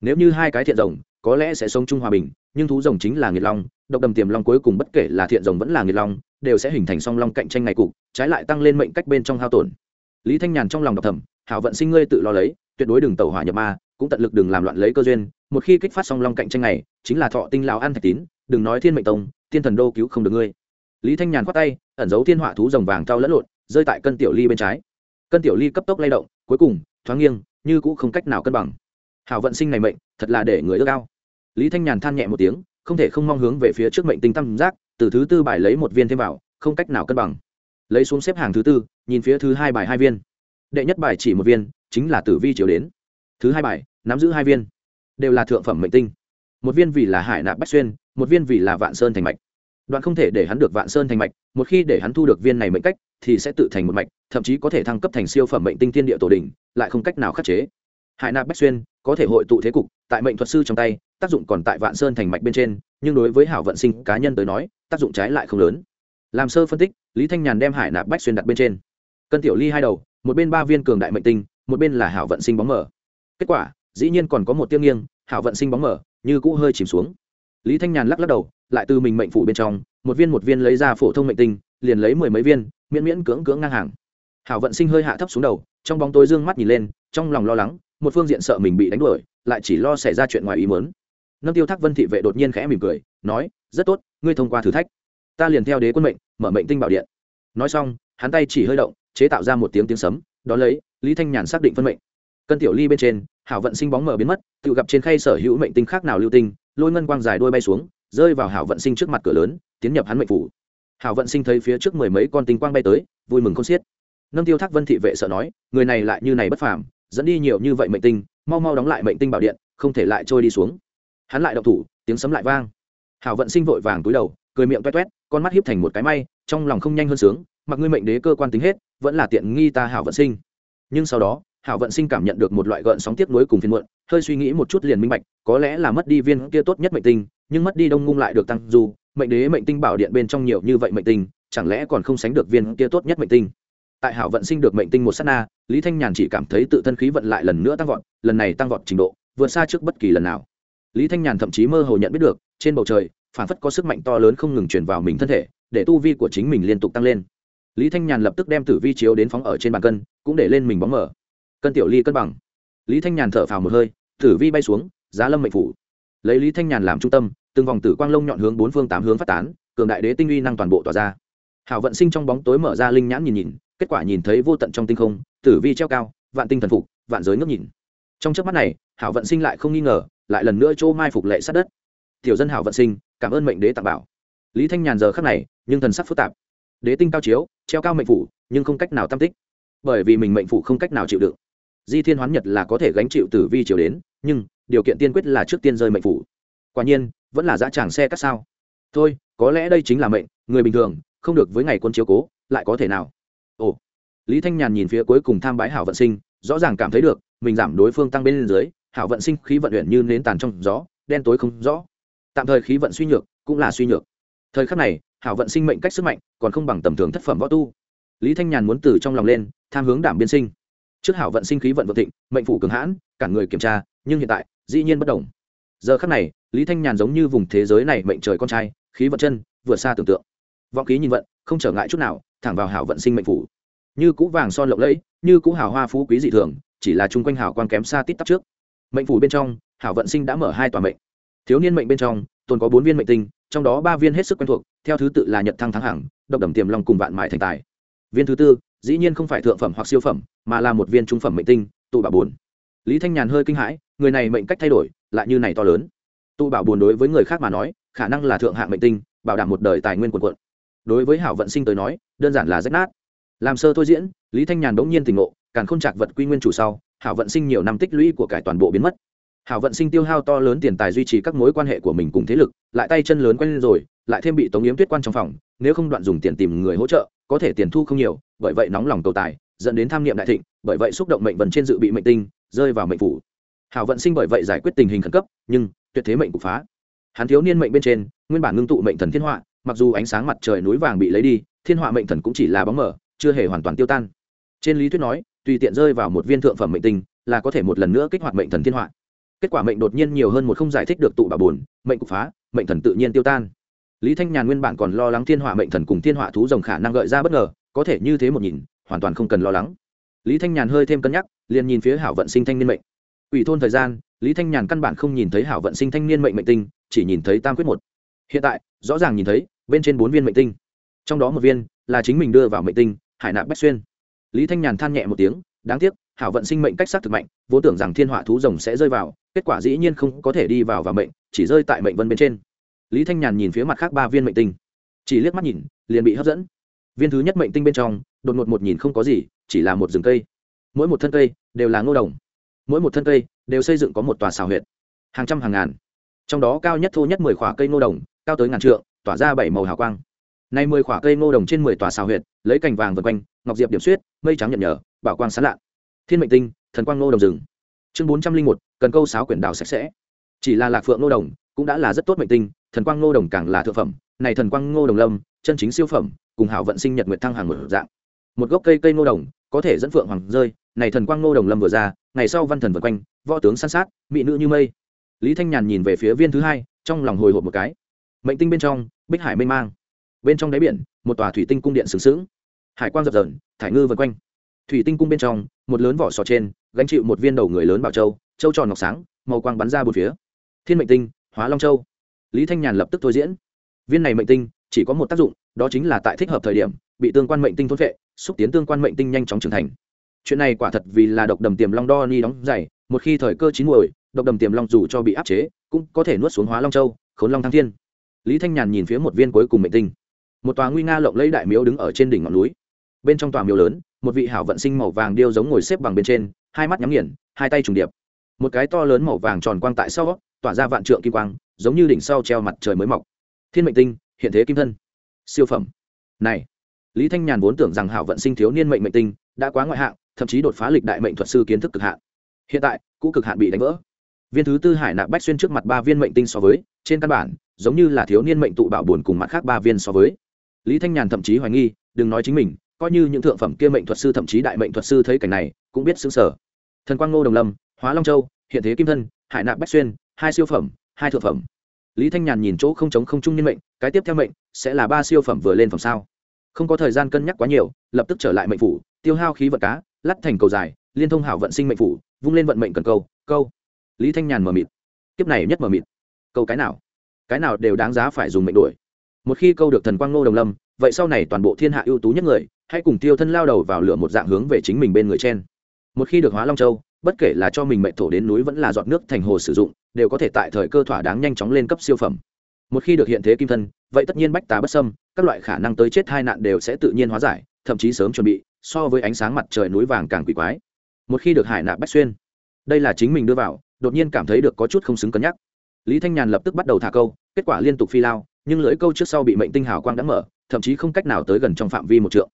Nếu như hai cái thiện rồng có lẽ sẽ sống chung hòa bình, nhưng thú rồng chính là nghiệt long, độc đầm tiềm long cuối cùng bất kể là thiện rồng vẫn là nghiệt long, đều sẽ hình thành song long cạnh tranh ngày cục, trái lại tăng lên mệnh cách bên trong hao tổn. Lý thanh nhàn trong lòng độc thầm, hảo vận sinh ngươi tự lo lấy, tuyệt đối đừng tẩu hỏa nhập ma, cũng tận lực đừng làm loạn lấy cơ duyên, một khi kích phát song long cạnh tranh này, chính là thọ tinh lão ăn thạch tín, đừng nói thiên mệnh tông, thiên thần đô cứu không được ngươi. Lý thanh nhàn khoát tay, ẩn giấu thiên họa thú rồng vàng cao lẫn lộn, rơi tại cân tiểu ly bên trái. Cân tiểu ly cấp tốc lay động, cuối cùng, thoáng nghiêng, như cũ không cách nào cân bằng hảo vận sinh này mệnh, thật là để người ước ao. Lý thanh nhàn than nhẹ một tiếng, không thể không mong hướng về phía trước mệnh tinh tam giác, từ thứ tư bài lấy một viên thêm vào, không cách nào cân bằng. Lấy xuống xếp hàng thứ tư, nhìn phía thứ hai bài hai viên. Đệ nhất bài chỉ một viên, chính là tử vi chiều đến. Thứ hai bài, nắm giữ hai viên. Đều là thượng phẩm mệnh tinh. Một viên vì là hải nạp bách xuyên, một viên vì là vạn sơn thành mạch. Đoạn không thể để hắn được vạn sơn thành mạch, một khi để hắn thu được viên này mệnh cách, thì sẽ tự thành một mạch, thậm chí có thể thăng cấp thành siêu phẩm mệnh tinh thiên địa tổ đình lại không cách nào khắc chế. Hải nạp bách xuyên có thể hội tụ thế cục, tại mệnh thuật sư trong tay, tác dụng còn tại vạn sơn thành mạch bên trên, nhưng đối với hảo vận sinh cá nhân tới nói, tác dụng trái lại không lớn. Làm sơ phân tích, lý thanh nhàn đem hải nạp bách xuyên đặt bên trên. Cân tiểu ly hai đầu, một bên ba viên cường đại mệnh tinh, một bên là hảo vận sinh bóng mở. Kết quả, dĩ nhiên còn có một tiêu nghiêng, hảo vận sinh bóng mở, như cũ hơi chìm xuống. Lý thanh nhàn lắc lắc đầu, lại từ mình mệnh phủ bên trong, một viên một viên lấy ra phổ thông mệnh tinh, liền lấy mười mấy viên, miễn miễn cưỡng cưỡng ngang hàng. Hảo vận sinh hơi hạ thấp xuống đầu, trong bóng tối dương mắt nhìn lên, trong lòng lo lắng một phương diện sợ mình bị đánh đuổi, lại chỉ lo xảy ra chuyện ngoài ý muốn. nâng tiêu thác vân thị vệ đột nhiên khẽ mỉm cười, nói, rất tốt, ngươi thông qua thử thách. Ta liền theo đế quân mệnh, mở mệnh tinh bảo điện. Nói xong, hắn tay chỉ hơi động, chế tạo ra một tiếng tiếng sấm, đó lấy, lý thanh nhàn xác định phân mệnh. Cân tiểu ly bên trên, hảo vận sinh bóng mở biến mất, tự gặp trên khay sở hữu mệnh tinh khác nào lưu tinh, lôi ngân quang dài đôi bay xuống, rơi vào hảo vận sinh trước mặt cửa lớn, tiến nhập hắn mệnh phủ. Hảo vận sinh thấy phía trước mười mấy con tinh quang bay tới, vui mừng không xiết. Nâng tiêu thác vân thị vệ sợ nói, người này lại như này bất phàm dẫn đi nhiều như vậy mệnh tinh, mau mau đóng lại mệnh tinh bảo điện, không thể lại trôi đi xuống. Hắn lại đậu thủ, tiếng sấm lại vang. Hảo vận sinh vội vàng túi đầu, cười miệng toét toét con mắt hiếp thành một cái may, trong lòng không nhanh hơn sướng, mặc ngươi mệnh đế cơ quan tính hết, vẫn là tiện nghi ta hảo vận sinh. Nhưng sau đó, hảo vận sinh cảm nhận được một loại gợn sóng tiếp nối cùng phiên muộn, hơi suy nghĩ một chút liền minh bạch, có lẽ là mất đi viên kia tốt nhất mệnh tinh, nhưng mất đi đông ngung lại được tăng dù, mệnh đế mệnh tinh bảo điện bên trong nhiều như vậy mệnh tinh, chẳng lẽ còn không sánh được viên kia tốt nhất mệnh tinh? Tại hảo vận sinh được mệnh tinh một s á t na, lý thanh nhàn chỉ cảm thấy tự thân khí vận lại lần nữa tăng vọt, lần này tăng vọt trình độ, vượt xa trước bất kỳ lần nào. Lý thanh nhàn thậm chí mơ hồ nhận biết được, trên bầu trời phản phất có sức mạnh to lớn không ngừng chuyển vào mình thân thể, để tu vi của chính mình liên tục tăng lên. Lý thanh nhàn lập tức đem tử vi chiếu đến phóng ở trên bàn cân, cũng để lên mình bóng mở. Cân tiểu ly cân bằng. Lý thanh nhàn thở phào một hơi, tử vi bay xuống, giá lâm mệnh phủ. Lấy lý thanh nhàn làm trung tâm, từng vòng tử quang lông nhọn hướng bốn phương tám hướng phát tán, cường đại đế tinh uy năng toàn bộ tỏa ra. Hảo vận sinh trong bóng tối mở ra linh nhãn nhìn nhìn kết quả nhìn thấy vô tận trong tinh không, tử vi treo cao, vạn tinh thần phục, vạn giới ngước nhìn. Trong trước mắt này, hảo vận sinh lại không nghi ngờ, lại lần nữa chỗ mai phục lệ sát đất. Tiểu dân hảo vận sinh, cảm ơn mệnh đế tặng bảo. Lý thanh nhàn giờ khắc này, nhưng thần sắc phức tạp. Đế tinh cao chiếu, treo cao mệnh phủ, nhưng không cách nào tam tích. Bởi vì mình mệnh phủ không cách nào chịu đựng. Di thiên hoán nhật là có thể gánh chịu tử vi chiều đến, nhưng điều kiện tiên quyết là trước tiên rơi mệnh phủ. Quả nhiên, vẫn là dã tràng xe cắt sao. Thôi, có lẽ đây chính là mệnh, người bình thường, không được với ngày quân chiếu cố, lại có thể nào? Ồ. Lý thanh nhàn nhìn phía cuối cùng tham bái hảo vận sinh, rõ ràng cảm thấy được, mình giảm đối phương tăng bên dưới, hảo vận sinh khí vận luyện như nến tàn trong gió, đen tối không rõ. Tạm thời khí vận suy nhược, cũng là suy nhược. Thời khắc này, hảo vận sinh mệnh cách sức mạnh, còn không bằng tầm thường thất phẩm võ tu. Lý thanh nhàn muốn từ trong lòng lên, tham hướng đảm biên sinh. Trước hảo vận sinh khí vận vận thịnh, mệnh phủ cường hãn, cả người kiểm tra, nhưng hiện tại, dĩ nhiên bất đồng. Giờ khắc này, lý thanh nhàn giống như vùng thế giới này mệnh trời con trai, khí vận chân, vượt xa tưởng tượng. Vọng khí nhìn vận, không trở ngại chút nào thẳng vào hảo vận sinh mệnh phủ. Như cũ vàng son lộng lẫy, như cũ hào hoa phú quý dị thường, chỉ là chung quanh hảo quan kém xa tít tắp trước. Mệnh phủ bên trong, hảo vận sinh đã mở hai tòa mệnh. Thiếu niên mệnh bên trong, tồn có bốn viên mệnh tinh, trong đó ba viên hết sức quen thuộc, theo thứ tự là nhật thăng thắng hẳn độc đầm tiềm long cùng vạn mại thành tài. Viên thứ tư, dĩ nhiên không phải thượng phẩm hoặc siêu phẩm, mà là một viên trung phẩm mệnh tinh, tụ bà bồn. Lý thanh nhàn hơi kinh hãi, người này mệnh cách thay đổi, lại như này to lớn. Tụ bảo buồn đối với người khác mà nói, khả năng là thượng hạng mệnh tinh, bảo đảm một đời tài nguyên quần quận đối với hảo vận sinh tới nói, đơn giản là rách nát. Làm sơ thôi diễn, lý thanh nhàn bỗng nhiên tỉnh ngộ càng không chạc vật quy nguyên chủ sau, hảo vận sinh nhiều năm tích lũy của cải toàn bộ biến mất. Hảo vận sinh tiêu hao to lớn tiền tài duy trì các mối quan hệ của mình cùng thế lực, lại tay chân lớn quen lên rồi, lại thêm bị tống yếm tuyết quan trong phòng, nếu không đoạn dùng tiền tìm người hỗ trợ, có thể tiền thu không nhiều, bởi vậy nóng lòng cầu tài, dẫn đến tham niệm đại thịnh, bởi vậy xúc động mệnh vần trên dự bị mệnh tinh, rơi vào mệnh phủ. Hảo vận sinh bởi vậy giải quyết tình hình khẩn cấp, nhưng tuyệt thế mệnh cục phá. Hắn thiếu niên mệnh bên trên, nguyên bản ngưng tụ mệnh thần thiên họa mặc dù ánh sáng mặt trời núi vàng bị lấy đi, thiên họa mệnh thần cũng chỉ là bóng mở chưa hề hoàn toàn tiêu tan. Trên lý thuyết nói, tùy tiện rơi vào một viên thượng phẩm mệnh tinh, là có thể một lần nữa kích hoạt mệnh thần thiên họa. Kết quả mệnh đột nhiên nhiều hơn một không giải thích được tụ bà bồn mệnh cục phá, mệnh thần tự nhiên tiêu tan. Lý thanh nhàn nguyên bản còn lo lắng thiên họa mệnh thần cùng thiên họa thú rồng khả năng gợi ra bất ngờ, có thể như thế một nhìn, hoàn toàn không cần lo lắng. Lý thanh nhàn hơi thêm cân nhắc, liền nhìn phía hảo vận sinh thanh niên mệnh. Ủy thôn thời gian, lý thanh nhàn căn bản không nhìn thấy hảo vận sinh thanh niên mệnh mệnh tinh, chỉ nhìn thấy tam quyết một. Hiện tại, rõ ràng nhìn thấy bên trên bốn viên mệnh tinh. Trong đó một viên là chính mình đưa vào mệnh tinh, hải nạp bách xuyên. Lý thanh nhàn than nhẹ một tiếng, đáng tiếc, hảo vận sinh mệnh cách xác thực mạnh, vốn tưởng rằng thiên họa thú rồng sẽ rơi vào, kết quả dĩ nhiên không có thể đi vào và mệnh, chỉ rơi tại mệnh vân bên trên. Lý thanh nhàn nhìn phía mặt khác ba viên mệnh tinh, chỉ liếc mắt nhìn, liền bị hấp dẫn. Viên thứ nhất mệnh tinh bên trong, đột ngột một nhìn không có gì, chỉ là một rừng cây. Mỗi một thân cây đều là ngô đồng. Mỗi một thân cây đều xây dựng có một tòa xào huyệt, hàng trăm hàng ngàn. Trong đó cao nhất thô nhất mười khỏa cây ngô đồng, cao tới ngàn trượng tỏa ra bảy màu hào quang. Nay mười khỏa cây ngô đồng trên mười tòa xào huyệt, lấy cành vàng vân quanh, ngọc diệp điểm suyết mây trắng nhận nhở bảo quang sán lạ thiên mệnh tinh, thần quang ngô đồng rừng. Chương bốn trăm linh một, cần câu sáo quyển đảo sạch sẽ. Chỉ là lạc phượng ngô đồng, cũng đã là rất tốt mệnh tinh, thần quang ngô đồng càng là thượng phẩm, này thần quang ngô đồng lâm, chân chính siêu phẩm, cùng hảo vận sinh nhật nguyệt thăng hàng một dạng. Một gốc cây cây ngô đồng, có thể dẫn phượng hoàng rơi, này thần quang ngô đồng lâm vừa ra, ngày sau văn thần vượt quanh, võ tướng san sát, mỹ nữ như mây. Lý thanh nhàn nhìn về phía viên thứ hai, trong lòng hồi hộp một cái mệnh tinh bên trong, bích hải mênh mang. Bên trong đáy biển, một tòa thủy tinh cung điện sừng sững. Hải quang dập dờn, thải ngư vân quanh. Thủy tinh cung bên trong, một lớn vỏ sò trên, gánh chịu một viên đầu người lớn bảo châu châu tròn ngọc sáng, màu quang bắn ra bốn phía. Thiên mệnh tinh, hóa long châu. Lý thanh nhàn lập tức thôi diễn. Viên này mệnh tinh, chỉ có một tác dụng, đó chính là tại thích hợp thời điểm, bị tương quan mệnh tinh thốt vệ xúc tiến tương quan mệnh tinh nhanh chóng trưởng thành. Chuyện này quả thật vì là độc đầm tiềm long đo ni đóng dày, một khi thời cơ chín muồi, độc đầm tiềm long dù cho bị áp chế, cũng có thể nuốt xuống hóa long châu, khốn long thăng thiên lý thanh nhàn nhìn phía một viên cuối cùng mệnh tinh. Một tòa nguy nga lộng lấy đại miếu đứng ở trên đỉnh ngọn núi. Bên trong tòa miếu lớn, một vị hảo vận sinh màu vàng điêu giống ngồi xếp bằng bên trên, hai mắt nhắm nghiền, hai tay trùng điệp. Một cái to lớn màu vàng tròn quang tại sau, tỏa ra vạn trượng kim quang, giống như đỉnh sau treo mặt trời mới mọc. Thiên mệnh tinh, hiện thế kim thân. Siêu phẩm. Này, lý thanh nhàn vốn tưởng rằng hảo vận sinh thiếu niên mệnh mệnh tinh đã quá ngoại hạng, thậm chí đột phá lịch đại mệnh thuật sư kiến thức cực hạn. Hiện tại, cũ cực hạn bị đánh vỡ. Viên thứ tư hải nạp bách xuyên trước mặt ba viên mệnh tinh so với, trên căn bản giống như là thiếu niên mệnh tụ bảo buồn cùng mặt khác ba viên so với. Lý thanh nhàn thậm chí hoài nghi, đừng nói chính mình, coi như những thượng phẩm kia mệnh thuật sư thậm chí đại mệnh thuật sư thấy cảnh này, cũng biết xứng sở. Thần quang ngô đồng lâm, hóa long châu, hiện thế kim thân, hải nạp bách xuyên, hai siêu phẩm, hai thượng phẩm. Lý thanh nhàn nhìn chỗ không chống không trung niên mệnh, cái tiếp theo mệnh sẽ là ba siêu phẩm vừa lên phẩm sao? Không có thời gian cân nhắc quá nhiều, lập tức trở lại mệnh phủ, tiêu hao khí vận cá, lắt thành cầu dài, liên thông hảo vận sinh mệnh phủ, vung lên vận mệnh cần câu câu. Lý thanh nhàn mờ mịt. Kiếp này nhất mờ mịt. Câu cái nào? Cái nào đều đáng giá phải dùng mệnh đuổi. Một khi câu được thần quang nô đồng lâm, vậy sau này toàn bộ thiên hạ ưu tú nhất người, hãy cùng tiêu thân lao đầu vào lửa một dạng hướng về chính mình bên người trên một khi được hóa long châu, bất kể là cho mình mệnh thổ đến núi vẫn là giọt nước thành hồ sử dụng, đều có thể tại thời cơ thỏa đáng nhanh chóng lên cấp siêu phẩm. Một khi được hiện thế kim thân, vậy tất nhiên bách tá bất sâm các loại khả năng tới chết hai nạn đều sẽ tự nhiên hóa giải, thậm chí sớm chuẩn bị, so với ánh sáng mặt trời núi vàng càng quỷ quái. Một khi được hải nạp bách xuyên, đây là chính mình đưa vào, đột nhiên cảm thấy được có chút không xứng cân nhắc lý thanh nhàn lập tức bắt đầu thả câu, kết quả liên tục phi lao, nhưng lưỡi câu trước sau bị mệnh tinh hào quang đã mở, thậm chí không cách nào tới gần trong phạm vi một trượng.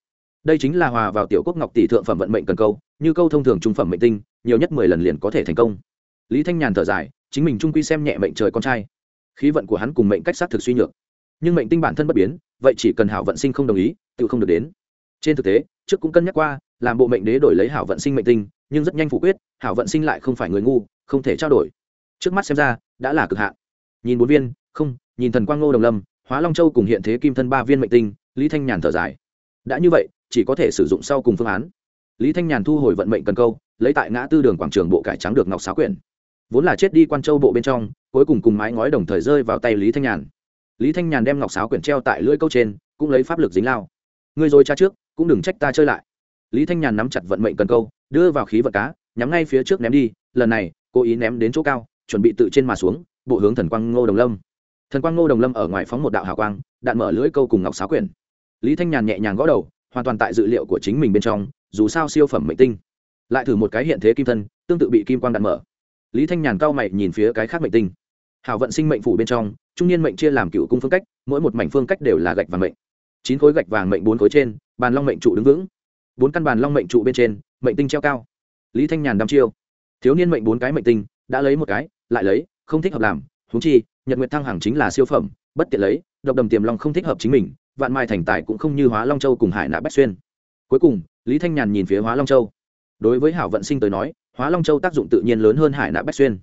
Đây chính là hòa vào tiểu quốc ngọc tỷ thượng phẩm vận mệnh cần câu, như câu thông thường trung phẩm mệnh tinh, nhiều nhất mười lần liền có thể thành công. Lý thanh nhàn thở dài, chính mình trung quy xem nhẹ mệnh trời con trai. Khí vận của hắn cùng mệnh cách sát thực suy nhược. Nhưng mệnh tinh bản thân bất biến, vậy chỉ cần hảo vận sinh không đồng ý tự không được đến. Trên thực tế, trước cũng cân nhắc qua, làm bộ mệnh đế đổi lấy hảo vận sinh mệnh tinh, nhưng rất nhanh phủ quyết, hảo vận sinh lại không phải người ngu, không thể trao đổi trước mắt xem ra, đã là cực hạn. Nhìn bốn viên, không, nhìn thần quang ngô đồng lâm, hóa long châu cùng hiện thế kim thân ba viên mệnh tinh, lý thanh nhàn thở dài. Đã như vậy, chỉ có thể sử dụng sau cùng phương án. Lý thanh nhàn thu hồi vận mệnh cần câu, lấy tại ngã tư đường quảng trường bộ cải trắng được ngọc xá quyển. Vốn là chết đi quan châu bộ bên trong, cuối cùng cùng mái ngói đồng thời rơi vào tay lý thanh nhàn. Lý thanh nhàn đem ngọc sáo quyển treo tại lưỡi câu trên, cũng lấy pháp lực dính lao. Ngươi rồi cha trước, cũng đừng trách ta chơi lại. Lý thanh nhàn nắm chặt vận mệnh cần câu, đưa vào khí vật cá, nhắm ngay phía trước ném đi, lần này, cố ý ném đến chỗ cao chuẩn bị tự trên mà xuống, bộ hướng thần quang ngô đồng lâm. Thần quang ngô đồng lâm ở ngoài phóng một đạo hào quang, đạn mở lưỡi câu cùng ngọc xá quyển. Lý thanh nhàn nhẹ nhàng gõ đầu, hoàn toàn tại dự liệu của chính mình bên trong, dù sao siêu phẩm mệnh tinh. Lại thử một cái hiện thế kim thân, tương tự bị kim quang đạn mở. Lý thanh nhàn cao mày nhìn phía cái khác mệnh tinh. Hảo vận sinh mệnh phủ bên trong, trung niên mệnh chia làm cựu cung phương cách, mỗi một mảnh phương cách đều là gạch vàng mệnh. Chín khối gạch vàng mệnh bốn khối trên, bàn long mệnh trụ đứng vững. Bốn căn bàn long mệnh trụ bên trên, mệnh tinh treo cao. Lý thanh nhàn đăm chiêu. Thiếu niên mệnh bốn cái mệnh tinh, đã lấy một cái lại lấy, không thích hợp làm húng chi, nhật nguyệt thăng hàng chính là siêu phẩm, bất tiện lấy, độc đầm tiềm long không thích hợp chính mình, vạn mai thành tài cũng không như hóa long châu cùng hải nạ bách xuyên. Cuối cùng, lý thanh nhàn nhìn phía hóa long châu. Đối với hảo vận sinh tới nói, hóa long châu tác dụng tự nhiên lớn hơn hải nạ bách xuyên.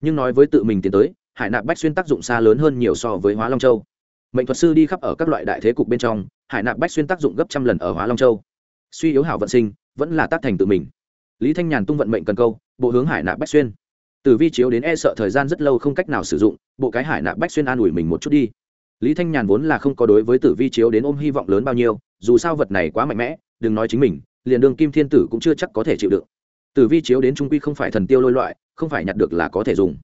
Nhưng nói với tự mình tiến tới, hải nạ bách xuyên tác dụng xa lớn hơn nhiều so với hóa long châu. Mệnh thuật sư đi khắp ở các loại đại thế cục bên trong, hải nạ bách xuyên tác dụng gấp trăm lần ở hóa long châu. Suy yếu hảo vận sinh, vẫn là tác thành tự mình. Lý thanh nhàn tung vận mệnh cần câu, bộ hướng hải nạ bách xuyên từ vi chiếu đến e sợ thời gian rất lâu không cách nào sử dụng, bộ cái hải nạp bách xuyên an ủi mình một chút đi. Lý thanh nhàn vốn là không có đối với tử vi chiếu đến ôm hy vọng lớn bao nhiêu, dù sao vật này quá mạnh mẽ, đừng nói chính mình, liền đương kim thiên tử cũng chưa chắc có thể chịu đựng. Tử vi chiếu đến trung quy không phải thần tiêu lôi loại, không phải nhặt được là có thể dùng.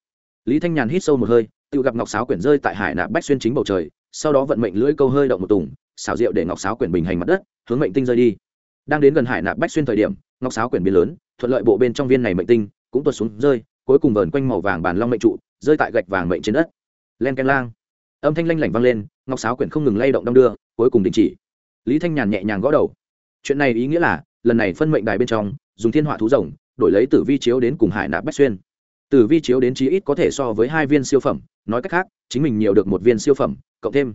Lý thanh nhàn hít sâu một hơi, tự gặp ngọc sáo quyển rơi tại hải nạp bách xuyên chính bầu trời, sau đó vận mệnh lưỡi câu hơi động một tùng, xảo diệu để ngọc sáo quyển bình hành mặt đất, hướng mệnh tinh rơi đi. Đang đến gần hải nạp bách xuyên thời điểm, ngọc sáo quyển biến lớn, thuận lợi bộ bên trong viên này mệnh tinh cũng tuột xuống rơi cuối cùng vờn quanh màu vàng bàn long mệnh trụ, rơi tại gạch vàng mệnh trên đất. Len canh lang. Âm thanh lanh lảnh vang lên, ngọc sáo quyển không ngừng lay động đong đưa, cuối cùng đình chỉ. Lý thanh nhàn nhẹ nhàng gõ đầu. Chuyện này ý nghĩa là, lần này phân mệnh đài bên trong, dùng thiên họa thú rồng, đổi lấy tử vi chiếu đến cùng hải nạp bách xuyên. Tử vi chiếu đến chí ít có thể so với hai viên siêu phẩm, nói cách khác, chính mình nhiều được một viên siêu phẩm, cộng thêm.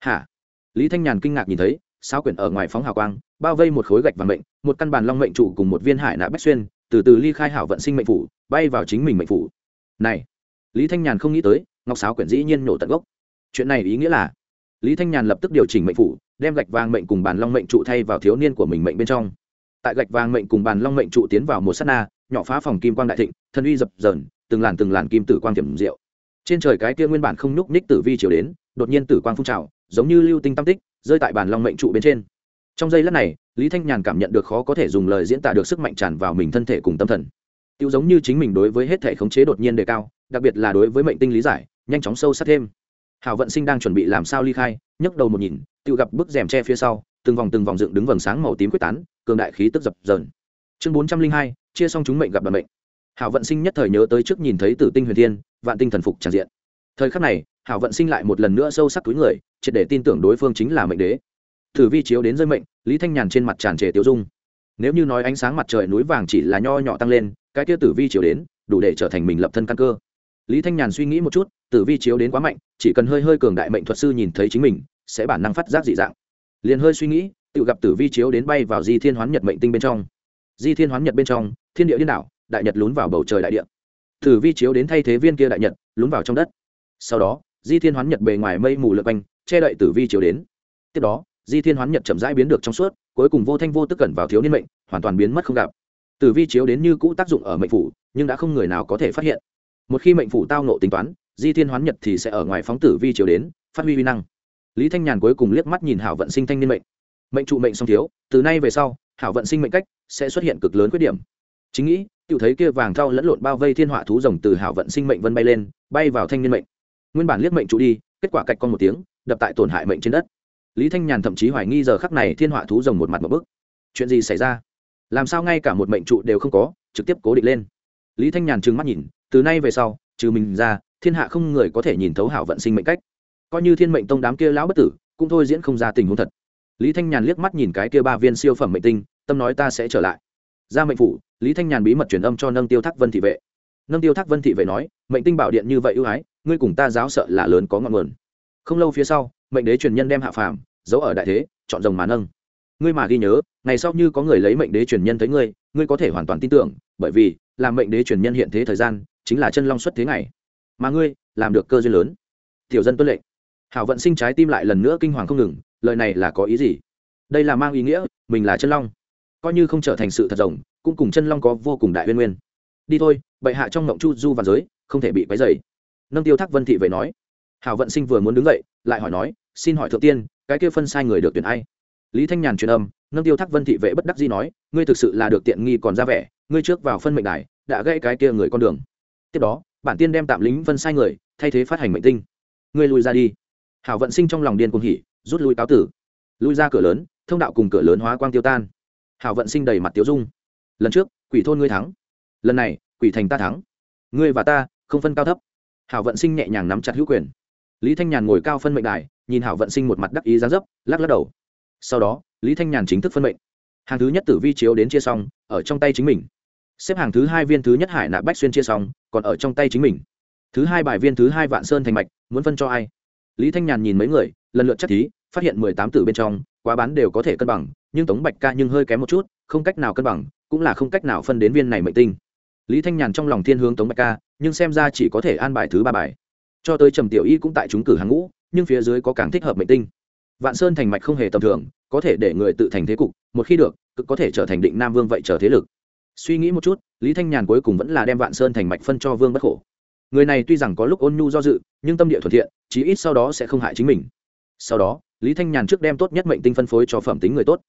Hả? Lý thanh nhàn kinh ngạc nhìn thấy sao quyển ở ngoài phóng hào quang, bao vây một khối gạch và mệnh, một căn bàn long mệnh trụ cùng một viên hải nạ bách xuyên từ từ ly khai hảo vận sinh mệnh phủ, bay vào chính mình mệnh phủ. Này, lý thanh nhàn không nghĩ tới, ngọc sáo quyển dĩ nhiên nổ tận gốc. Chuyện này ý nghĩa là, lý thanh nhàn lập tức điều chỉnh mệnh phủ, đem gạch vàng mệnh cùng bàn long mệnh trụ thay vào thiếu niên của mình mệnh bên trong. Tại gạch vàng mệnh cùng bàn long mệnh trụ tiến vào một s á t na, nhỏ phá phòng kim quang đại thịnh thân uy dập dờn, từng làn từng làn kim tử quang tiềm diệu. Trên trời cái kia nguyên bản không nhúc ních tử vi chiều đến, đột nhiên tử quang phun trào, giống như lưu tinh tam tích, rơi tại bàn long mệnh trụ bên trên. Trong giây lát này lý thanh nhàn cảm nhận được khó có thể dùng lời diễn tả được sức mạnh tràn vào mình thân thể cùng tâm thần. Tiêu giống như chính mình đối với hết thể khống chế đột nhiên đề cao, đặc biệt là đối với mệnh tinh lý giải, nhanh chóng sâu sắc thêm. Hảo vận sinh đang chuẩn bị làm sao ly khai, nhấc đầu một nhìn tự gặp bức rèm tre phía sau, từng vòng từng vòng dựng đứng vầng sáng màu tím quyết tán, cường đại khí tức dập dờn. Chương bốn trăm linh hai, chia xong chúng mệnh gặp đoàn mệnh. Hảo vận sinh nhất thời nhớ tới trước nhìn thấy tử tinh huyền thiên, vạn tinh thần phục tràn diện. Thời khắc này, hảo vận sinh lại một lần nữa sâu sắc túi người, triệt để tin tưởng đối phương chính là mệnh đế thử vi chiếu đến rơi mệnh, lý thanh nhàn trên mặt tràn trề tiêu dung. Nếu như nói ánh sáng mặt trời núi vàng chỉ là nho nhỏ tăng lên, cái kia tử vi chiếu đến, đủ để trở thành mình lập thân căn cơ. Lý thanh nhàn suy nghĩ một chút, tử vi chiếu đến quá mạnh, chỉ cần hơi hơi cường đại mệnh thuật sư nhìn thấy chính mình, sẽ bản năng phát giác dị dạng. Liền hơi suy nghĩ, tự gặp tử vi chiếu đến bay vào di thiên hoán nhật mệnh tinh bên trong. Di thiên hoán nhật bên trong, thiên địa điên đảo, đại nhật lún vào bầu trời đại địa. Tử vi chiếu đến thay thế viên kia đại nhật, lún vào trong đất. Sau đó, di thiên hoán nhật bề ngoài mây mù lượt quanh, che đậy tử vi chiếu đến. Tiếp đó di thiên hoán nhật chậm rãi biến được trong suốt, cuối cùng vô thanh vô tức cẩn vào thiếu niên mệnh, hoàn toàn biến mất không gặp. Tử vi chiếu đến như cũ tác dụng ở mệnh phủ, nhưng đã không người nào có thể phát hiện. Một khi mệnh phủ tao nộ tính toán, di thiên hoán nhật thì sẽ ở ngoài phóng tử vi chiếu đến, phát huy vi năng. Lý thanh nhàn cuối cùng liếc mắt nhìn hảo vận sinh thanh niên mệnh. Mệnh trụ mệnh song thiếu, từ nay về sau, hảo vận sinh mệnh cách sẽ xuất hiện cực lớn khuyết điểm. Chính nghĩ tự thấy kia vàng thau lẫn lộn bao vây thiên họa thú rồng từ hảo vận sinh mệnh vân bay lên, bay vào thanh niên mệnh. Nguyên bản liếc mệnh trụ đi, kết quả cạch con một tiếng, đập tại tổn hại mệnh trên đất lý thanh nhàn thậm chí hoài nghi giờ khắc này thiên họa thú rồng một mặt một bức. Chuyện gì xảy ra? Làm sao ngay cả một mệnh trụ đều không có, trực tiếp cố định lên. Lý thanh nhàn trừng mắt nhìn, từ nay về sau, trừ mình ra, thiên hạ không người có thể nhìn thấu hảo vận sinh mệnh cách. Coi như thiên mệnh tông đám kia lão bất tử, cũng thôi diễn không ra tình huống thật. Lý thanh nhàn liếc mắt nhìn cái kia ba viên siêu phẩm mệnh tinh, tâm nói ta sẽ trở lại. Ra mệnh phủ, lý thanh nhàn bí mật truyền âm cho nâng tiêu thác vân thị vệ. Nâng tiêu thác vân thị vệ nói, mệnh tinh bảo điện như vậy ưu ái, ngươi cùng ta giáo sợ là lớn có ngọn nguồn. Không lâu phía sau mệnh đế truyền nhân đem hạ phàm, giấu ở đại thế, chọn rồng mà nâng. Ngươi mà ghi nhớ, ngày sau như có người lấy mệnh đế truyền nhân tới ngươi ngươi có thể hoàn toàn tin tưởng, bởi vì, làm mệnh đế truyền nhân hiện thế thời gian, chính là chân long xuất thế ngày. Mà ngươi, làm được cơ duyên lớn. Tiểu dân tuân lệnh. Hảo vận sinh trái tim lại lần nữa kinh hoàng không ngừng, lời này là có ý gì? Đây là mang ý nghĩa, mình là chân long. Coi như không trở thành sự thật rồng, cũng cùng chân long có vô cùng đại nguyên nguyên. Đi thôi, bệ hạ trong ngộng chu du và giới, không thể bị quấy dày nâng tiêu thác vân thị về nói. Hảo vận sinh vừa muốn đứng dậy, lại hỏi nói xin hỏi thượng tiên, cái kia phân sai người được tuyển ai? Lý thanh nhàn truyền âm nâng tiêu thác vân thị vệ bất đắc dĩ nói, ngươi thực sự là được tiện nghi còn ra vẻ, ngươi trước vào phân mệnh đài, đã gãy cái kia người con đường. Tiếp đó, bản tiên đem tạm lính phân sai người, thay thế phát hành mệnh tinh. Ngươi lui ra đi. Hảo vận sinh trong lòng điên cuồng hỉ, rút lui cáo tử. Lui ra cửa lớn, thông đạo cùng cửa lớn hóa quang tiêu tan. Hảo vận sinh đầy mặt tiêu dung. Lần trước, quỷ thôn ngươi thắng. Lần này, quỷ thành ta thắng. Ngươi và ta, không phân cao thấp. Hảo vận sinh nhẹ nhàng nắm chặt hữu quyền. Lý thanh nhàn ngồi cao phân mệnh đài nhìn hảo vận sinh một mặt đắc ý dáng dấp, lắc lắc đầu. Sau đó, lý thanh nhàn chính thức phân mệnh. Hàng thứ nhất tử vi chiếu đến chia xong, ở trong tay chính mình. Xếp hàng thứ hai viên thứ nhất hải nạp bách xuyên chia xong, còn ở trong tay chính mình. Thứ hai bài viên thứ hai vạn sơn thành mạch, muốn phân cho ai? Lý thanh nhàn nhìn mấy người, lần lượt chắc thí, phát hiện mười tám tử bên trong, quá bán đều có thể cân bằng, nhưng tống bạch ca nhưng hơi kém một chút, không cách nào cân bằng, cũng là không cách nào phân đến viên này mệnh tinh. Lý thanh nhàn trong lòng thiên hướng tống bạch ca, nhưng xem ra chỉ có thể an bài thứ ba bài. Cho tới trầm tiểu y cũng tại chúng cử hàng ngũ nhưng phía dưới có càng thích hợp mệnh tinh. Vạn sơn thành mạch không hề tầm thường, có thể để người tự thành thế cục, một khi được, cực có thể trở thành định nam vương vậy trở thế lực. Suy nghĩ một chút, lý thanh nhàn cuối cùng vẫn là đem vạn sơn thành mạch phân cho vương bất khổ. Người này tuy rằng có lúc ôn nhu do dự, nhưng tâm địa thuận thiện, chí ít sau đó sẽ không hại chính mình. Sau đó, lý thanh nhàn trước đem tốt nhất mệnh tinh phân phối cho phẩm tính người tốt.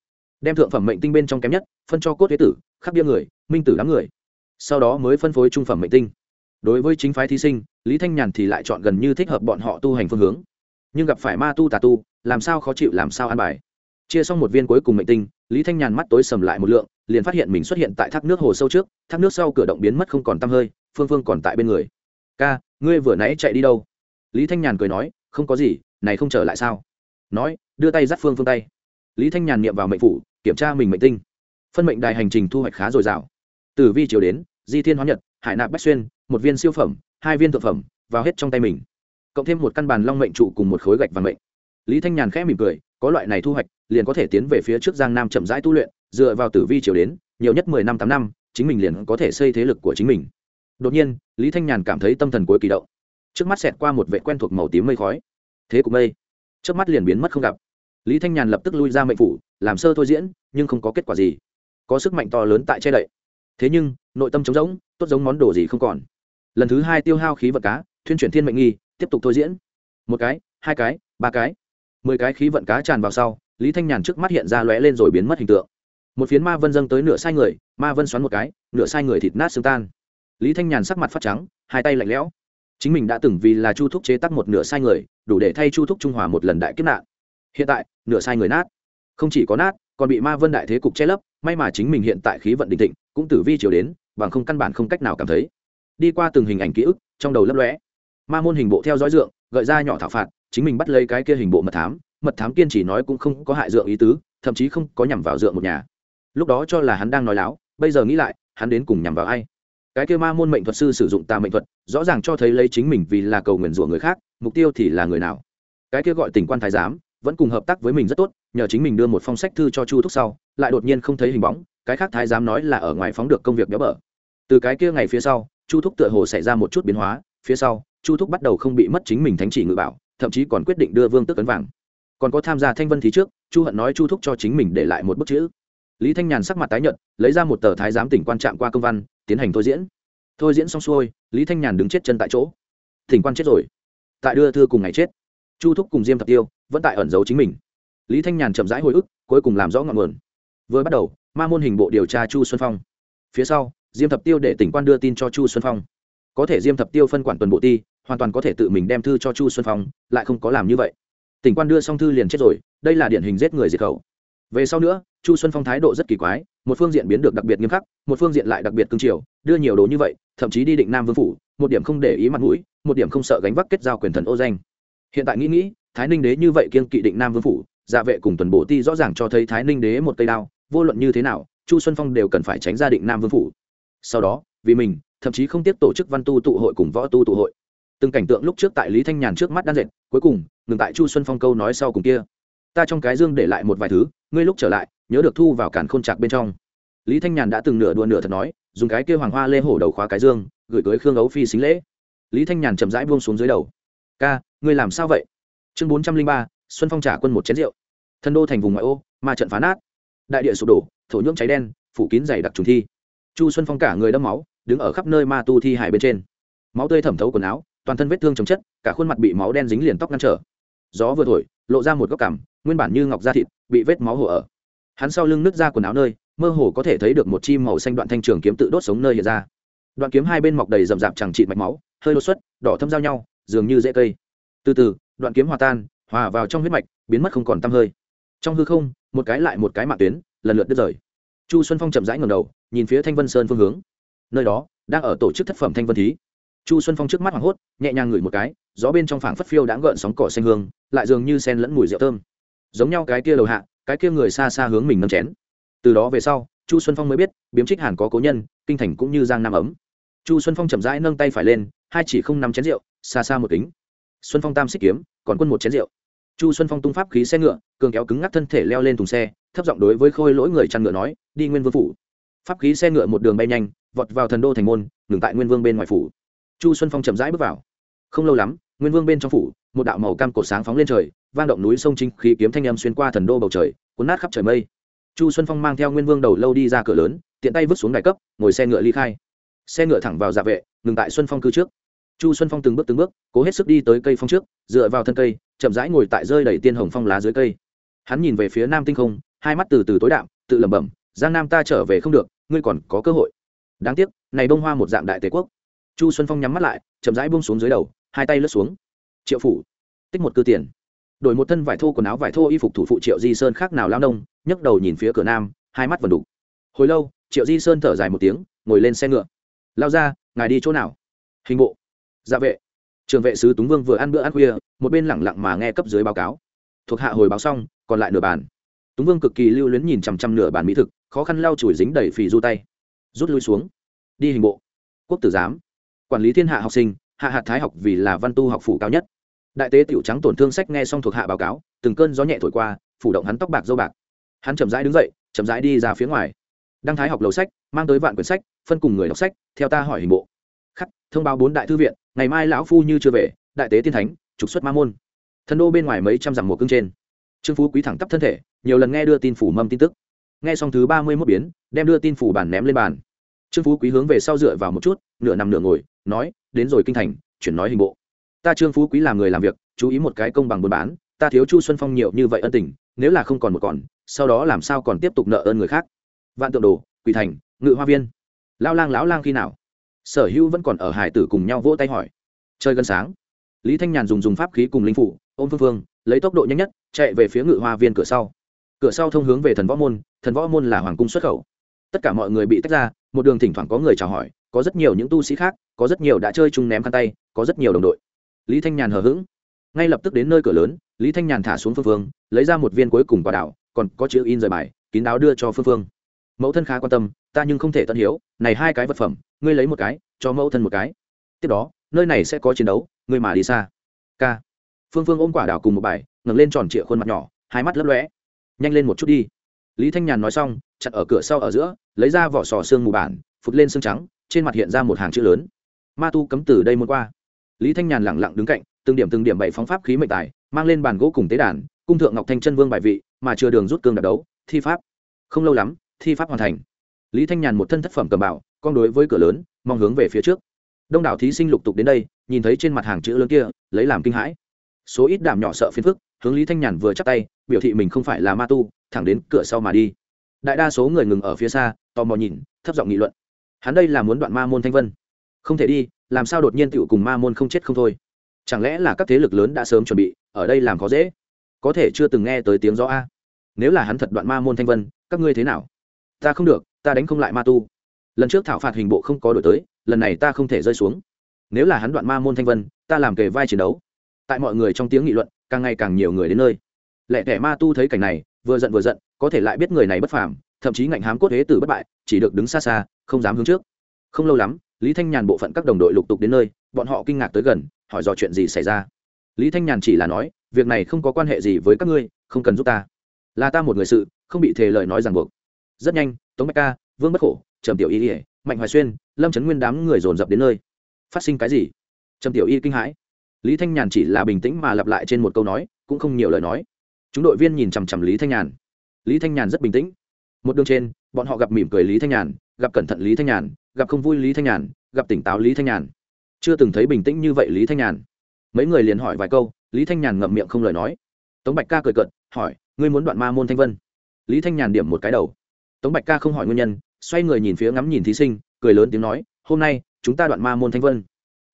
Đem thượng phẩm mệnh tinh bên trong kém nhất, phân cho cốt thế tử, khắc bia người, minh tử đám người. Sau đó mới phân phối trung phẩm mệnh tinh. Đối với chính phái thí sinh, lý thanh nhàn thì lại chọn gần như thích hợp bọn họ tu hành phương hướng nhưng gặp phải ma tu tà tu, làm sao khó chịu, làm sao an bài. Chia xong một viên cuối cùng mệnh tinh, lý thanh nhàn mắt tối sầm lại một lượng, liền phát hiện mình xuất hiện tại thác nước hồ sâu trước, thác nước sau cửa động biến mất không còn t hơi, phương phương còn tại bên người. Ca, ngươi vừa nãy chạy đi đâu? Lý thanh nhàn cười nói, không có gì, này không trở lại sao? Nói, đưa tay dắt phương phương tay. Lý thanh nhàn niệm vào mệnh phủ, kiểm tra mình mệnh tinh. Phân mệnh đài hành trình thu hoạch khá dồi dào. Từ vi chiều đến, di thiên hóa nhật, hải nạp bách xuyên, một viên siêu phẩm, hai viên thực phẩm, vào hết trong tay mình cộng thêm một căn bàn long mệnh trụ cùng một khối gạch vàng mệnh. Lý thanh nhàn khẽ mỉm cười, có loại này thu hoạch, liền có thể tiến về phía trước giang nam chậm rãi tu luyện, dựa vào tử vi chiều đến, nhiều nhất mười năm tám năm, chính mình liền có thể xây thế lực của chính mình. Đột nhiên, lý thanh nhàn cảm thấy tâm thần cuối kỳ động. Trước mắt xẹt qua một vệ quen thuộc màu tím mây khói. Thế cục mây. Trước mắt liền biến mất không gặp. Lý thanh nhàn lập tức lui ra mệnh phủ, làm sơ thôi diễn, nhưng không có kết quả gì. Có sức mạnh to lớn tại che đậy. Thế nhưng, nội tâm trống rỗng, tốt giống món đồ gì không còn. Lần thứ hai tiêu hao khí vật cá, thuyên chuyển thiên mệnh nghi tiếp tục thôi diễn. Một cái, hai cái, ba cái. Mười cái khí vận cá tràn vào sau, lý thanh nhàn trước mắt hiện ra lóe lên rồi biến mất hình tượng. Một phiến ma vân dâng tới nửa sai người, ma vân xoắn một cái, nửa sai người thịt nát xương tan. Lý thanh nhàn sắc mặt phát trắng, hai tay lạnh lẽo. Chính mình đã từng vì là chu thúc chế tắc một nửa sai người, đủ để thay chu thúc trung hòa một lần đại kiếp nạn. Hiện tại, nửa sai người nát. Không chỉ có nát, còn bị ma vân đại thế cục che lấp, may mà chính mình hiện tại khí vận đình thịnh, cũng tử vi chiều đến, bằng không căn bản không cách nào cảm thấy. Đi qua từng hình ảnh ký ức, trong đầu lấp lóe ma môn hình bộ theo dõi dượng, gợi ra nhỏ thảo phạt, chính mình bắt lấy cái kia hình bộ mật thám mật thám kiên chỉ nói cũng không có hại dượng ý tứ, thậm chí không có nhằm vào dượng một nhà. Lúc đó cho là hắn đang nói láo, bây giờ nghĩ lại, hắn đến cùng nhằm vào ai? Cái kia ma môn mệnh thuật sư sử dụng tà mệnh thuật, rõ ràng cho thấy lấy chính mình vì là cầu nguyền rủa người khác, mục tiêu thì là người nào. Cái kia gọi tỉnh quan thái giám, vẫn cùng hợp tác với mình rất tốt, nhờ chính mình đưa một phong sách thư cho chu thúc sau, lại đột nhiên không thấy hình bóng, cái khác thái giám nói là ở ngoài phóng được công việc béo bở. Từ cái kia ngày phía sau, chu thúc tựa hồ xảy ra một chút biến hóa, phía sau chu thúc bắt đầu không bị mất chính mình thánh chỉ ngự bảo, thậm chí còn quyết định đưa vương tức ấn vàng. Còn có tham gia thanh vân thí trước, chu hận nói chu thúc cho chính mình để lại một bức chữ. Lý thanh nhàn sắc mặt tái nhợt, lấy ra một tờ thái giám tỉnh quan trạm qua công văn, tiến hành thôi diễn. Thôi diễn xong xuôi, lý thanh nhàn đứng chết chân tại chỗ. Thỉnh quan chết rồi. Tại đưa thư cùng ngày chết. Chu thúc cùng diêm thập tiêu vẫn tại ẩn giấu chính mình. Lý thanh nhàn chậm rãi hồi ức, cuối cùng làm rõ ngọn nguồn. Vừa bắt đầu, ma môn hình bộ điều tra chu xuân phong. Phía sau, diêm thập tiêu để tỉnh quan đưa tin cho chu xuân phong. Có thể diêm thập tiêu phân quản tuần bộ ti hoàn toàn có thể tự mình đem thư cho chu xuân phong, lại không có làm như vậy. Tỉnh quan đưa xong thư liền chết rồi, đây là điển hình giết người diệt khẩu. Về sau nữa, chu xuân phong thái độ rất kỳ quái, một phương diện biến được đặc biệt nghiêm khắc, một phương diện lại đặc biệt cương triều, đưa nhiều đồ như vậy, thậm chí đi định nam vương phủ, một điểm không để ý mặt mũi, một điểm không sợ gánh vác kết giao quyền thần ô danh. Hiện tại nghĩ nghĩ, thái ninh đế như vậy kiên kỵ định nam vương phủ dạ vệ cùng tuần bổ ti rõ ràng cho thấy thái ninh đế một cây đao, vô luận như thế nào, chu xuân phong đều cần phải tránh ra định nam vương phủ. Sau đó, vì mình, thậm chí không tiếp tổ chức văn tu tụ hội cùng võ tu tụ hội từng cảnh tượng lúc trước tại lý thanh nhàn trước mắt đan dệt, cuối cùng, ngừng tại chu xuân phong câu nói sau cùng kia. Ta trong cái dương để lại một vài thứ, ngươi lúc trở lại, nhớ được thu vào cản khôn chạc bên trong. Lý thanh nhàn đã từng nửa đùa nửa thật nói, dùng cái kia hoàng hoa lê hổ đầu khóa cái dương, gửi tới khương ấu phi xính lễ. Lý thanh nhàn chậm rãi buông xuống dưới đầu. Ca, ngươi làm sao vậy? Chương bốn trăm linh ba, xuân phong trả quân một chén rượu. Thân đô thành vùng ngoại ô, ma trận phá nát. Đại địa sụp đổ, thổ nhưỡng cháy đen, phủ kín dày đặc trùng thi. Chu xuân phong cả người đâm máu, đứng ở khắp nơi ma tu thi hải bên trên. Máu tươi thẩm thấu quần áo toàn thân vết thương chống chất, cả khuôn mặt bị máu đen dính liền tóc ngăn trở. Gió vừa thổi, lộ ra một góc cằm, nguyên bản như ngọc da thịt, bị vết máu hồ ở. Hắn sau lưng nứt ra quần áo nơi, mơ hồ có thể thấy được một chim màu xanh đoạn thanh trường kiếm tự đốt sống nơi hiện ra. Đoạn kiếm hai bên mọc đầy rậm rạp chẳng trị mạch máu, hơi đột xuất, đỏ thâm giao nhau, dường như dễ cây. Từ từ, đoạn kiếm hòa tan, hòa vào trong huyết mạch, biến mất không còn tăm hơi. Trong hư không, một cái lại một cái mạng tuyến, lần lượt đứt rời. Chu xuân phong chậm rãi ngầm đầu, nhìn phía thanh vân sơn phương hướng. Nơi đó, đang ở tổ chức thất phẩm thanh vân thí chu xuân phong trước mắt hoảng hốt, nhẹ nhàng ngửi một cái, gió bên trong phảng phất phiêu đã gợn sóng cỏ xanh hương, lại dường như sen lẫn mùi rượu thơm. Giống nhau cái kia đầu hạ, cái kia người xa xa hướng mình nâm chén. Từ đó về sau, chu xuân phong mới biết, biếm trích hàn có cố nhân, kinh thành cũng như giang nam ấm. Chu xuân phong chậm rãi nâng tay phải lên, hai chỉ không nắm chén rượu, xa xa một kính. Xuân phong tam xích kiếm, còn quân một chén rượu. Chu xuân phong tung pháp khí xe ngựa, cường kéo cứng ngắc thân thể leo lên thùng xe, thấp giọng đối với khôi lỗi người chăn ngựa nói, đi nguyên vương phủ. Pháp khí xe ngựa một đường bay nhanh, vọt vào thần đô thành môn, ngừng tại nguyên vương bên ngoài phủ chu xuân phong chậm rãi bước vào. Không lâu lắm, nguyên vương bên trong phủ, một đạo màu cam cổ sáng phóng lên trời, vang động núi sông chính khí kiếm thanh âm xuyên qua thần đô bầu trời, cuốn nát khắp trời mây. Chu xuân phong mang theo nguyên vương đầu lâu đi ra cửa lớn, tiện tay vứt xuống đại cấp, ngồi xe ngựa ly khai. Xe ngựa thẳng vào dạ vệ, ngừng tại xuân phong cư trước. Chu xuân phong từng bước từng bước, cố hết sức đi tới cây phong trước, dựa vào thân cây, chậm rãi ngồi tại rơi đầy tiên hồng phong lá dưới cây. Hắn nhìn về phía nam tinh không, hai mắt từ từ tối đạm, tự lẩm bẩm, giang nam ta trở về không được, ngươi còn có cơ hội. Đáng tiếc, này bông hoa một dạng đại tề quốc chu xuân phong nhắm mắt lại, chậm rãi buông xuống dưới đầu, hai tay lướt xuống. Triệu phủ, tích một cư tiền. Đổi một thân vải thô quần áo, vải thô y phục thủ phụ triệu di sơn khác nào lao nông, nhấc đầu nhìn phía cửa nam, hai mắt vần đục. Hồi lâu, triệu di sơn thở dài một tiếng, ngồi lên xe ngựa. Lao ra, ngài đi chỗ nào? Hình bộ. Dạ vệ. Trường vệ sứ túng vương vừa ăn bữa ăn khuya, một bên lẳng lặng mà nghe cấp dưới báo cáo. Thuộc hạ hồi báo xong, còn lại nửa bàn. Túng vương cực kỳ lưu luyến nhìn chằm chằm nửa bàn mỹ thực, khó khăn lau chùi dính đầy phì du tay. Rút lui xuống. Đi hình bộ. Quốc tử giám quản lý thiên hạ học sinh, hạ hạt thái học vì là văn tu học phủ cao nhất. Đại tế tiểu trắng tổn thương sách nghe xong thuộc hạ báo cáo, từng cơn gió nhẹ thổi qua, phủ động hắn tóc bạc dâu bạc. Hắn chậm rãi đứng dậy, chậm rãi đi ra phía ngoài. Đăng thái học lầu sách, mang tới vạn quyển sách, phân cùng người đọc sách, theo ta hỏi hình bộ. Khắc, thông báo bốn đại thư viện, ngày mai lão phu như chưa về, đại tế tiên thánh, trục xuất ma môn. Thần đô bên ngoài mấy trăm dặm mùa cưng trên. Trương phú quý thẳng tắp thân thể, nhiều lần nghe đưa tin phủ mâm tin tức. Nghe xong thứ ba mươi mốt biến, đem đưa tin phủ bản ném lên bàn. Trương phú quý hướng về sau dựa vào một chút, nửa nằm nửa ngồi nói, đến rồi kinh thành, chuyển nói hình bộ. Ta trương phú quý làm người làm việc, chú ý một cái công bằng buôn bán, ta thiếu chu xuân phong nhiều như vậy ân tình, nếu là không còn một còn, sau đó làm sao còn tiếp tục nợ ơn người khác? Vạn tượng đồ quỳ thành, ngự hoa viên. Lao lang, lão lang khi nào? Sở hữu vẫn còn ở hải tử cùng nhau vỗ tay hỏi. Chơi gần sáng. Lý thanh nhàn dùng dùng pháp khí cùng linh phủ, ôm phương phương, lấy tốc độ nhanh nhất, chạy về phía ngự hoa viên cửa sau. Cửa sau thông hướng về thần võ môn, thần võ môn là hoàng cung xuất khẩu. Tất cả mọi người bị tách ra, một đường thỉnh thoảng có người chào hỏi có rất nhiều những tu sĩ khác, có rất nhiều đã chơi chung ném khăn tay, có rất nhiều đồng đội. Lý thanh nhàn hờ hững. Ngay lập tức đến nơi cửa lớn, lý thanh nhàn thả xuống phương phương, lấy ra một viên cuối cùng quả đảo, còn có chữ in rời bài, kín đáo đưa cho phương phương. Mẫu thân khá quan tâm, ta nhưng không thể tận hiếu, này hai cái vật phẩm, ngươi lấy một cái, cho mẫu thân một cái. Tiếp đó, nơi này sẽ có chiến đấu, ngươi mà đi xa. K phương phương ôm quả đảo cùng một bài, ngẩng lên tròn trịa khuôn mặt nhỏ, hai mắt lấp lóe. Nhanh lên một chút đi. Lý thanh nhàn nói xong, chặn ở cửa sau ở giữa, lấy ra vỏ sò xương mù bản, phụt lên xương trắng trên mặt hiện ra một hàng chữ lớn. Ma tu cấm từ đây muốn qua. Lý thanh nhàn lẳng lặng đứng cạnh, từng điểm từng điểm bảy phóng pháp khí mệnh tài, mang lên bàn gỗ cùng tế đàn, cung thượng ngọc thanh chân vương bài vị, mà chưa đường rút cương đạp đấu, thi pháp. Không lâu lắm, thi pháp hoàn thành. Lý thanh nhàn một thân thất phẩm cầm bảo, con đối với cửa lớn, mong hướng về phía trước. Đông đảo thí sinh lục tục đến đây, nhìn thấy trên mặt hàng chữ lớn kia, lấy làm kinh hãi. Số ít đảm nhỏ sợ phiền phức, hướng lý thanh nhàn vừa chắc tay, biểu thị mình không phải là ma tu, thẳng đến cửa sau mà đi. Đại đa số người ngừng ở phía xa, tò mò nhìn, thấp giọng nghị luận hắn đây là muốn đoạn ma môn thanh vân. Không thể đi, làm sao đột nhiên tựu cùng ma môn không chết không thôi? Chẳng lẽ là các thế lực lớn đã sớm chuẩn bị, ở đây làm khó dễ? Có thể chưa từng nghe tới tiếng gió a. Nếu là hắn thật đoạn ma môn thanh vân, các ngươi thế nào? Ta không được, ta đánh không lại ma tu. Lần trước thảo phạt hình bộ không có đổi tới, lần này ta không thể rơi xuống. Nếu là hắn đoạn ma môn thanh vân, ta làm kề vai chiến đấu. Tại mọi người trong tiếng nghị luận, càng ngày càng nhiều người đến nơi. Lẽ kẻ ma tu thấy cảnh này, vừa giận vừa giận, có thể lại biết người này bất phàm, thậm chí ngạnh hám cốt thế tử bất bại, chỉ được đứng xa xa không dám hướng trước. Không lâu lắm, lý thanh nhàn bộ phận các đồng đội lục tục đến nơi, bọn họ kinh ngạc tới gần, hỏi dò chuyện gì xảy ra. Lý thanh nhàn chỉ là nói, việc này không có quan hệ gì với các ngươi, không cần giúp ta. Là ta một người sự, không bị thề lời nói ràng buộc. Rất nhanh, tống bạch ca, vương bất khổ, trầm tiểu y ỉa mạnh hoài xuyên, lâm trấn nguyên đám người dồn dập đến nơi. Phát sinh cái gì? Trầm tiểu y kinh hãi. Lý thanh nhàn chỉ là bình tĩnh mà lặp lại trên một câu nói, cũng không nhiều lời nói. Chúng đội viên nhìn chằm chằm lý thanh nhàn. Lý thanh nhàn rất bình tĩnh. Một đường trên, bọn họ gặp mỉm cười lý thanh nhàn gặp cẩn thận lý thanh nhàn gặp không vui lý thanh nhàn gặp tỉnh táo lý thanh nhàn. Chưa từng thấy bình tĩnh như vậy lý thanh nhàn. Mấy người liền hỏi vài câu lý thanh nhàn ngậm miệng không lời nói. Tống bạch ca cười cợt, hỏi ngươi muốn đoạn ma môn thanh vân? Lý thanh nhàn điểm một cái đầu. Tống bạch ca không hỏi nguyên nhân xoay người nhìn phía ngắm nhìn thí sinh cười lớn tiếng nói hôm nay chúng ta đoạn ma môn thanh vân.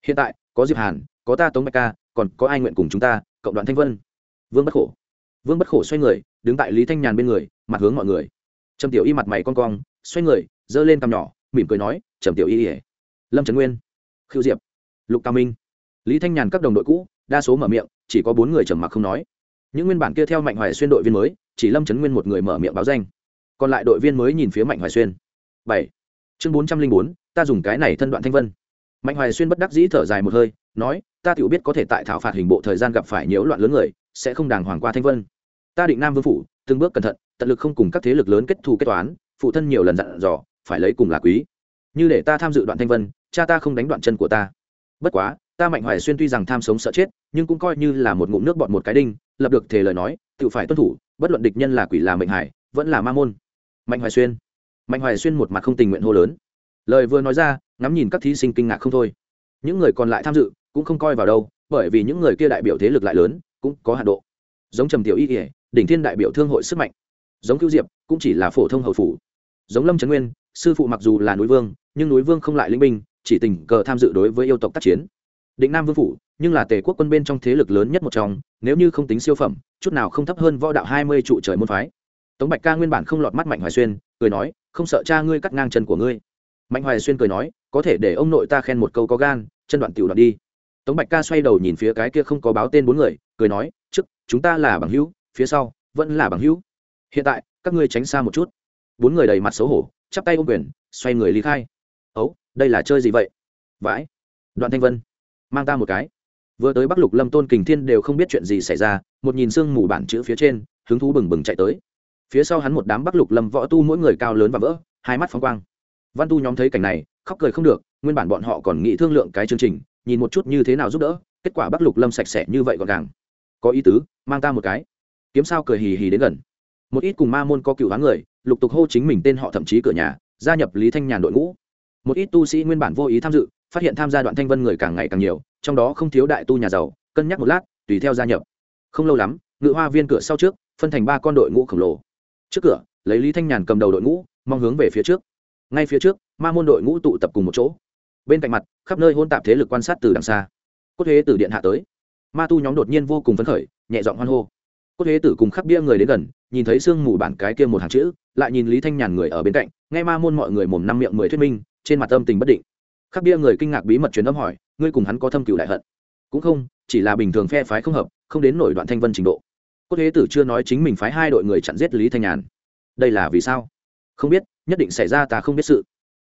Hiện tại có diệp hàn có ta tống bạch ca còn có ai nguyện cùng chúng ta cộng đoạn thanh vân? Vương bất khổ. Vương bất khổ xoay người đứng tại lý thanh nhàn bên người mặt hướng mọi người. Trầm tiểu y mặt mày con cong xoay người giơ lên cằm nhỏ, mỉm cười nói, trầm tiểu y ỉa lâm trấn nguyên, khưu diệp, lục cao minh, lý thanh nhàn các đồng đội cũ, đa số mở miệng, chỉ có bốn người trầm mặc không nói. Những nguyên bản kia theo mạnh hoài xuyên đội viên mới, chỉ lâm trấn nguyên một người mở miệng báo danh. Còn lại đội viên mới nhìn phía mạnh hoài xuyên. Bảy. Chương bốn trăm linh bốn, ta dùng cái này thân đoạn thanh vân. Mạnh hoài xuyên bất đắc dĩ thở dài một hơi, nói, ta tự biết có thể tại thảo phạt hình bộ thời gian gặp phải nhiễu loạn lớn người, sẽ không đàng hoàng qua thanh vân. Ta định nam vương phủ, từng bước cẩn thận, tận lực không cùng các thế lực lớn kết thù kết toán, phụ thân nhiều lần dặn dò phải lấy cùng là quý. Như để ta tham dự đoạn thanh vân, cha ta không đánh đoạn chân của ta. Bất quá, ta mạnh hoài xuyên tuy rằng tham sống sợ chết, nhưng cũng coi như là một ngụm nước bọt một cái đinh, lập được thể lời nói, tự phải tuân thủ, bất luận địch nhân là quỷ là mệnh hải, vẫn là ma môn. Mạnh hoài xuyên. Mạnh hoài xuyên một mặt không tình nguyện hô lớn. Lời vừa nói ra, ngắm nhìn các thí sinh kinh ngạc không thôi. Những người còn lại tham dự, cũng không coi vào đâu, bởi vì những người kia đại biểu thế lực lại lớn, cũng có hạn độ. Giống trầm tiểu y ỉa đỉnh thiên đại biểu thương hội sức mạnh. Giống cứu diệp, cũng chỉ là phổ thông hậu phủ. Giống lâm trấn nguyên sư phụ mặc dù là núi vương, nhưng núi vương không lại linh binh, chỉ tình cờ tham dự đối với yêu tộc tác chiến. Định nam vương phủ, nhưng là tề quốc quân bên trong thế lực lớn nhất một trong, nếu như không tính siêu phẩm, chút nào không thấp hơn võ đạo hai mươi trụ trời môn phái. Tống bạch ca nguyên bản không lọt mắt mạnh hoài xuyên, cười nói, không sợ cha ngươi cắt ngang chân của ngươi. Mạnh hoài xuyên cười nói, có thể để ông nội ta khen một câu có gan, chân đoạn tiểu đoạn đi. Tống bạch ca xoay đầu nhìn phía cái kia không có báo tên bốn người, cười nói, trước, chúng ta là bằng hữu, phía sau, vẫn là bằng hữu. Hiện tại, các ngươi tránh xa một chút. Bốn người đầy mặt xấu hổ chắp tay ôm quyền, xoay người lý khai. Ấu, đây là chơi gì vậy? Vãi. Đoạn thanh vân, mang ta một cái. Vừa tới bắc lục lâm tôn kình thiên đều không biết chuyện gì xảy ra, một nhìn sương mù bản chữ phía trên, hứng thú bừng bừng chạy tới. Phía sau hắn một đám bắc lục lâm võ tu mỗi người cao lớn và vỡ, hai mắt phóng quang. Văn tu nhóm thấy cảnh này, khóc cười không được, nguyên bản bọn họ còn nghĩ thương lượng cái chương trình, nhìn một chút như thế nào giúp đỡ, kết quả bắc lục lâm sạch sẽ như vậy gọn gàng. Có ý tứ, mang ta một cái. Kiếm sao cười hì hì đến gần một ít cùng ma môn có cựu hán người, lục tục hô chính mình tên họ thậm chí cửa nhà, gia nhập lý thanh nhàn đội ngũ. Một ít tu sĩ nguyên bản vô ý tham dự, phát hiện tham gia đoạn thanh vân người càng ngày càng nhiều, trong đó không thiếu đại tu nhà giàu, cân nhắc một lát, tùy theo gia nhập. Không lâu lắm, ngự hoa viên cửa sau trước, phân thành ba con đội ngũ khổng lồ. Trước cửa, lấy lý thanh nhàn cầm đầu đội ngũ, mong hướng về phía trước. Ngay phía trước, ma môn đội ngũ tụ tập cùng một chỗ. Bên cạnh mặt, khắp nơi hôn tạp thế lực quan sát từ đằng xa. Cốt huế từ điện hạ tới. Ma tu nhóm đột nhiên vô cùng phấn khởi, nhẹ giọng hoan hô cốt thế tử cùng khắc bia người đến gần, nhìn thấy sương mù bản cái kia một hàng chữ, lại nhìn lý thanh nhàn người ở bên cạnh, nghe ma môn mọi người mồm năm miệng mười thuyết minh, trên mặt âm tình bất định. Khắc bia người kinh ngạc bí mật truyền âm hỏi, ngươi cùng hắn có thâm cựu đại hận? Cũng không, chỉ là bình thường phe phái không hợp, không đến nổi đoạn thanh vân trình độ. Cốt thế tử chưa nói chính mình phái hai đội người chặn giết lý thanh nhàn. Đây là vì sao? Không biết, nhất định xảy ra ta không biết sự.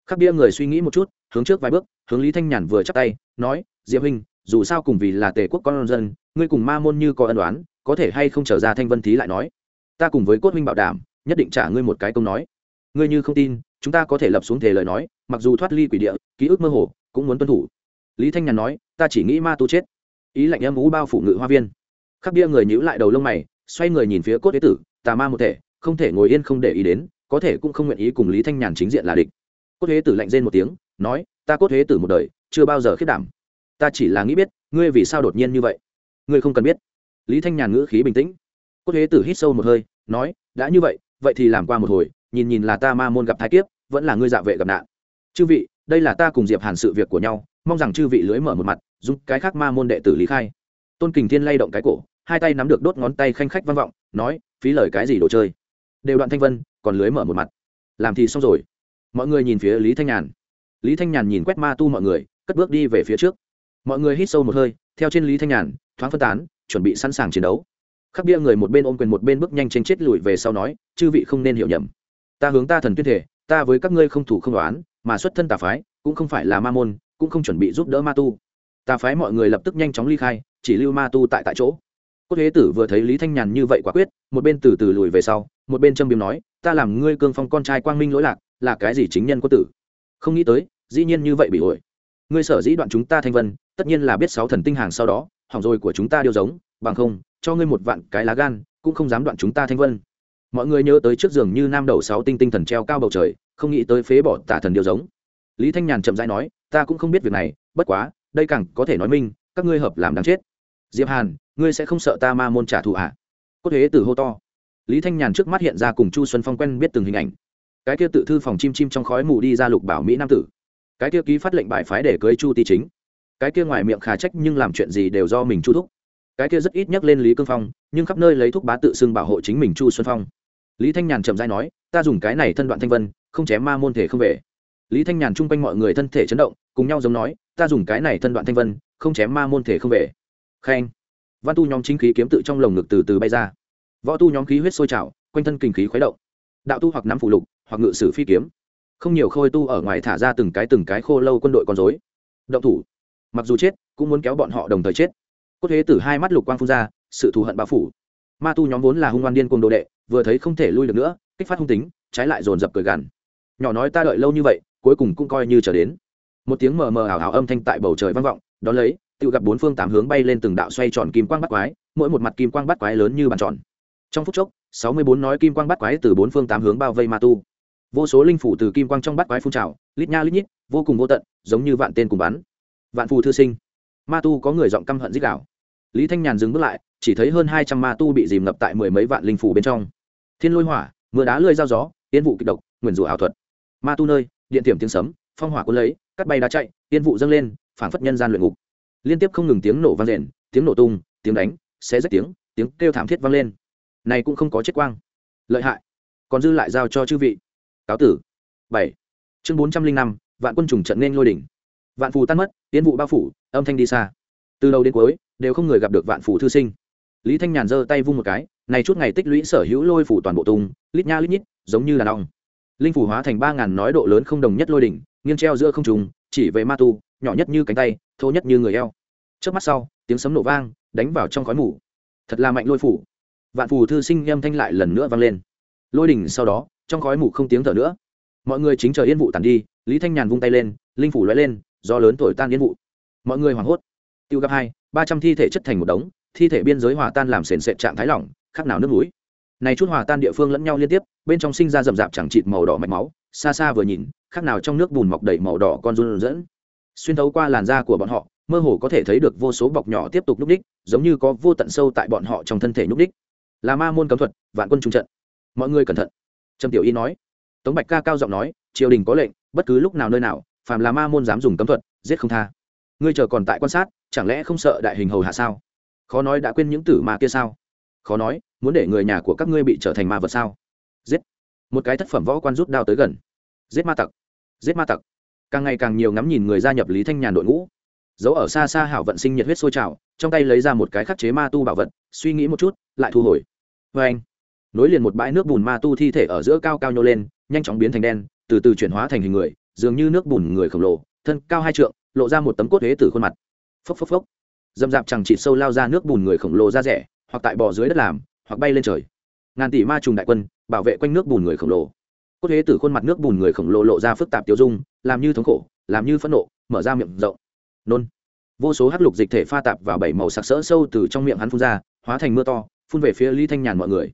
Khắc bia người suy nghĩ một chút, hướng trước vài bước, hướng lý thanh nhàn vừa chắc tay, nói, diệp huynh, dù sao cùng vì là tề quốc con dân, ngươi cùng ma môn như có ân đoán có thể hay không trở ra thanh vân thí lại nói. Ta cùng với cốt minh bảo đảm, nhất định trả ngươi một cái công nói. Ngươi như không tin, chúng ta có thể lập xuống thể lời nói, mặc dù thoát ly quỷ địa, ký ức mơ hồ, cũng muốn tuân thủ. Lý thanh nhàn nói, ta chỉ nghĩ ma tu chết. Ý lạnh em ú bao phủ ngự hoa viên. Khắc bia người nhíu lại đầu lông mày, xoay người nhìn phía cốt đế tử, tà ma một thể, không thể ngồi yên không để ý đến, có thể cũng không nguyện ý cùng lý thanh nhàn chính diện là địch. Cốt thế tử lạnh rên một tiếng, nói, ta cốt thế tử một đời, chưa bao giờ khiết đảm. Ta chỉ là nghĩ biết, ngươi vì sao đột nhiên như vậy? Ngươi không cần biết lý thanh nhàn ngữ khí bình tĩnh. Cốt thế tử hít sâu một hơi, nói, đã như vậy vậy thì làm qua một hồi, nhìn nhìn là ta ma môn gặp thái kiếp, vẫn là ngươi dạ vệ gặp nạn. Chư vị, đây là ta cùng diệp hàn sự việc của nhau, mong rằng chư vị lưỡi mở một mặt, dùng cái khác ma môn đệ tử lý khai. Tôn kình thiên lay động cái cổ, hai tay nắm được đốt ngón tay khanh khách vang vọng, nói, phí lời cái gì đồ chơi? Đều đoạn thanh vân, còn lưới mở một mặt. Làm thì xong rồi. Mọi người nhìn phía lý thanh nhàn. Lý thanh nhàn nhìn quét ma tu mọi người, cất bước đi về phía trước. Mọi người hít sâu một hơi, theo trên lý thanh nhàn, thoáng phân tán chuẩn bị sẵn sàng chiến đấu. Khắc bia người một bên ôm quyền một bên bước nhanh trên chết lùi về sau nói, chư vị không nên hiểu nhầm. Ta hướng ta thần tuyên thể, ta với các ngươi không thủ không đoán mà xuất thân tà phái, cũng không phải là ma môn, cũng không chuẩn bị giúp đỡ ma tu. Tà phái mọi người lập tức nhanh chóng ly khai, chỉ lưu ma tu tại tại chỗ. Cốt thế tử vừa thấy lý thanh nhàn như vậy quả quyết, một bên từ từ lùi về sau, một bên châm biếm nói, ta làm ngươi cương phong con trai quang minh lỗi lạc, là cái gì chính nhân có tử? Không nghĩ tới, dĩ nhiên như vậy bị ổi ngươi sở dĩ đoạn chúng ta thanh vân, tất nhiên là biết sáu thần tinh hàng sau đó hỏng rồi của chúng ta đều giống, bằng không, cho ngươi một vạn cái lá gan, cũng không dám đoạn chúng ta thanh vân. Mọi người nhớ tới trước giường như nam đầu sáu tinh tinh thần treo cao bầu trời, không nghĩ tới phế bỏ tả thần điều giống. Lý thanh nhàn chậm rãi nói, ta cũng không biết việc này, bất quá, đây càng có thể nói minh, các ngươi hợp làm đáng chết. Diệp hàn, ngươi sẽ không sợ ta ma môn trả thù ạ à? cốt thế tử hô to. Lý thanh nhàn trước mắt hiện ra cùng chu xuân phong quen biết từng hình ảnh. Cái kia tự thư phòng chim chim trong khói mù đi ra lục bảo mỹ nam tử. Cái kia ký phát lệnh bài phái để cưới chu ti chính cái kia ngoài miệng khà trách nhưng làm chuyện gì đều do mình chu thúc. Cái kia rất ít nhắc lên lý cương phong, nhưng khắp nơi lấy thuốc bá tự xưng bảo hộ chính mình chu xuân phong. Lý thanh nhàn chậm dai nói, ta dùng cái này thân đoạn thanh vân, không chém ma môn thể không về. Lý thanh nhàn chung quanh mọi người thân thể chấn động, cùng nhau giống nói, ta dùng cái này thân đoạn thanh vân, không chém ma môn thể không về. Khen. Văn tu nhóm chính khí kiếm tự trong lồng ngực từ từ bay ra. Võ tu nhóm khí huyết sôi trào, quanh thân kinh khí khuấy động. Đạo tu hoặc nắm phụ lục, hoặc ngự sử phi kiếm. Không nhiều khôi tu ở ngoài thả ra từng cái từng cái khô lâu quân đội con dối động thủ mặc dù chết, cũng muốn kéo bọn họ đồng thời chết. Cốt thế tử hai mắt lục quang phun ra, sự thù hận bao phủ. Ma tu nhóm vốn là hung oan điên cùng đồ đệ, vừa thấy không thể lui được nữa, kích phát hung tính, trái lại dồn dập cười gằn. Nhỏ nói ta đợi lâu như vậy, cuối cùng cũng coi như trở đến. Một tiếng mờ mờ ảo ảo âm thanh tại bầu trời vang vọng, đón lấy, tự gặp bốn phương tám hướng bay lên từng đạo xoay tròn kim quang bắt quái, mỗi một mặt kim quang bắt quái lớn như bàn tròn. Trong phút chốc, sáu mươi bốn nói kim quang bắt quái từ bốn phương tám hướng bao vây ma tu. Vô số linh phủ từ kim quang trong bắt quái phun trào, lít nha lít nhít, vô cùng vô tận, giống như vạn tên cùng bắn vạn phù thư sinh. Ma tu có người giọng căm hận dích đạo lý thanh nhàn dừng bước lại, chỉ thấy hơn hai trăm ma tu bị dìm ngập tại mười mấy vạn linh phủ bên trong. Thiên lôi hỏa, mưa đá lơi dao gió, yên vụ kịch độc, nguyền rủa ảo thuật. Ma tu nơi, điện tiềm tiếng sấm, phong hỏa cuốn lấy, cắt bay đá chạy, yên vụ dâng lên phản phất nhân gian luyện ngục. Liên tiếp không ngừng tiếng nổ vang rền, tiếng nổ tung, tiếng đánh, xé rách tiếng tiếng kêu thảm thiết vang lên. Này cũng không có chết quang. Lợi hại. Còn dư lại giao cho chư vị. Cáo tử. Bảy. Chương bốn trăm linh năm, vạn quân trùng trận nên lôi đỉnh vạn phù tan mất tiến vụ bao phủ, âm thanh đi xa. Từ đầu đến cuối, đều không người gặp được vạn phù thư sinh. Lý thanh nhàn giơ tay vung một cái, này chút ngày tích lũy sở hữu lôi phủ toàn bộ tung, lít nha lít nhít, giống như là nong linh phủ hóa thành ba ngàn nói độ lớn không đồng nhất lôi đỉnh, nghiêng treo giữa không trùng chỉ về ma tu, nhỏ nhất như cánh tay, thô nhất như người eo. Trước mắt sau, tiếng sấm nổ vang, đánh vào trong khói mù. Thật là mạnh lôi phủ. Vạn phù thư sinh âm thanh lại lần nữa vang lên. Lôi đỉnh sau đó, trong khói mù không tiếng thở nữa. Mọi người chính chờ yên vụ tàn đi, lý thanh nhàn vung tay lên, linh phủ lóe lên do lớn thổi tan yên vụ. Mọi người hoảng hốt. Tiêu gặp hai, ba trăm thi thể chất thành một đống, thi thể biên giới hòa tan làm sền sệt trạng thái lỏng khác nào nước núi này chút hòa tan địa phương lẫn nhau liên tiếp, bên trong sinh ra rậm rạp chẳng chịt màu đỏ mạch máu, xa xa vừa nhìn khác nào trong nước bùn mọc đầy màu đỏ con run dẫn xuyên thấu qua làn da của bọn họ, mơ hồ có thể thấy được vô số bọc nhỏ tiếp tục nhúc đích giống như có vô tận sâu tại bọn họ trong thân thể nhúc đích là ma môn cấm thuật, vạn quân trung trận. Mọi người cẩn thận. Trầm tiểu y nói. Tống bạch ca cao giọng nói, triều đình có lệnh, bất cứ lúc nào nơi nào phàm là ma môn dám dùng cấm thuật, giết không tha. Ngươi chờ còn tại quan sát, chẳng lẽ không sợ đại hình hầu hạ sao? Khó nói đã quên những tử ma kia sao? Khó nói, muốn để người nhà của các ngươi bị trở thành ma vật sao? Giết. Một cái thất phẩm võ quan rút đao tới gần. Giết ma tặc. Giết ma tặc. Càng ngày càng nhiều ngắm nhìn người gia nhập lý thanh nhàn đội ngũ. Dấu ở xa xa hảo vận sinh nhiệt huyết sôi trào, trong tay lấy ra một cái khắc chế ma tu bảo vật, suy nghĩ một chút, lại thu hồi. Vê anh, nối liền một bãi nước bùn ma tu thi thể ở giữa cao cao nhô lên, nhanh chóng biến thành đen, từ từ chuyển hóa thành hình người dường như nước bùn người khổng lồ, thân cao hai trượng, lộ ra một tấm cốt huế từ khuôn mặt. Phốc phốc phốc. Dầm dạp chẳng chịt sâu lao ra nước bùn người khổng lồ ra rẻ, hoặc tại bò dưới đất làm, hoặc bay lên trời. Ngàn tỷ ma trùng đại quân, bảo vệ quanh nước bùn người khổng lồ. Cốt huế từ khuôn mặt nước bùn người khổng lồ lộ ra phức tạp tiêu dung, làm như thống khổ, làm như phẫn nộ, mở ra miệng rộng. Nôn. Vô số hắc lục dịch thể pha tạp vào bảy màu sặc sỡ sâu từ trong miệng hắn phun ra, hóa thành mưa to, phun về phía ly thanh nhàn mọi người.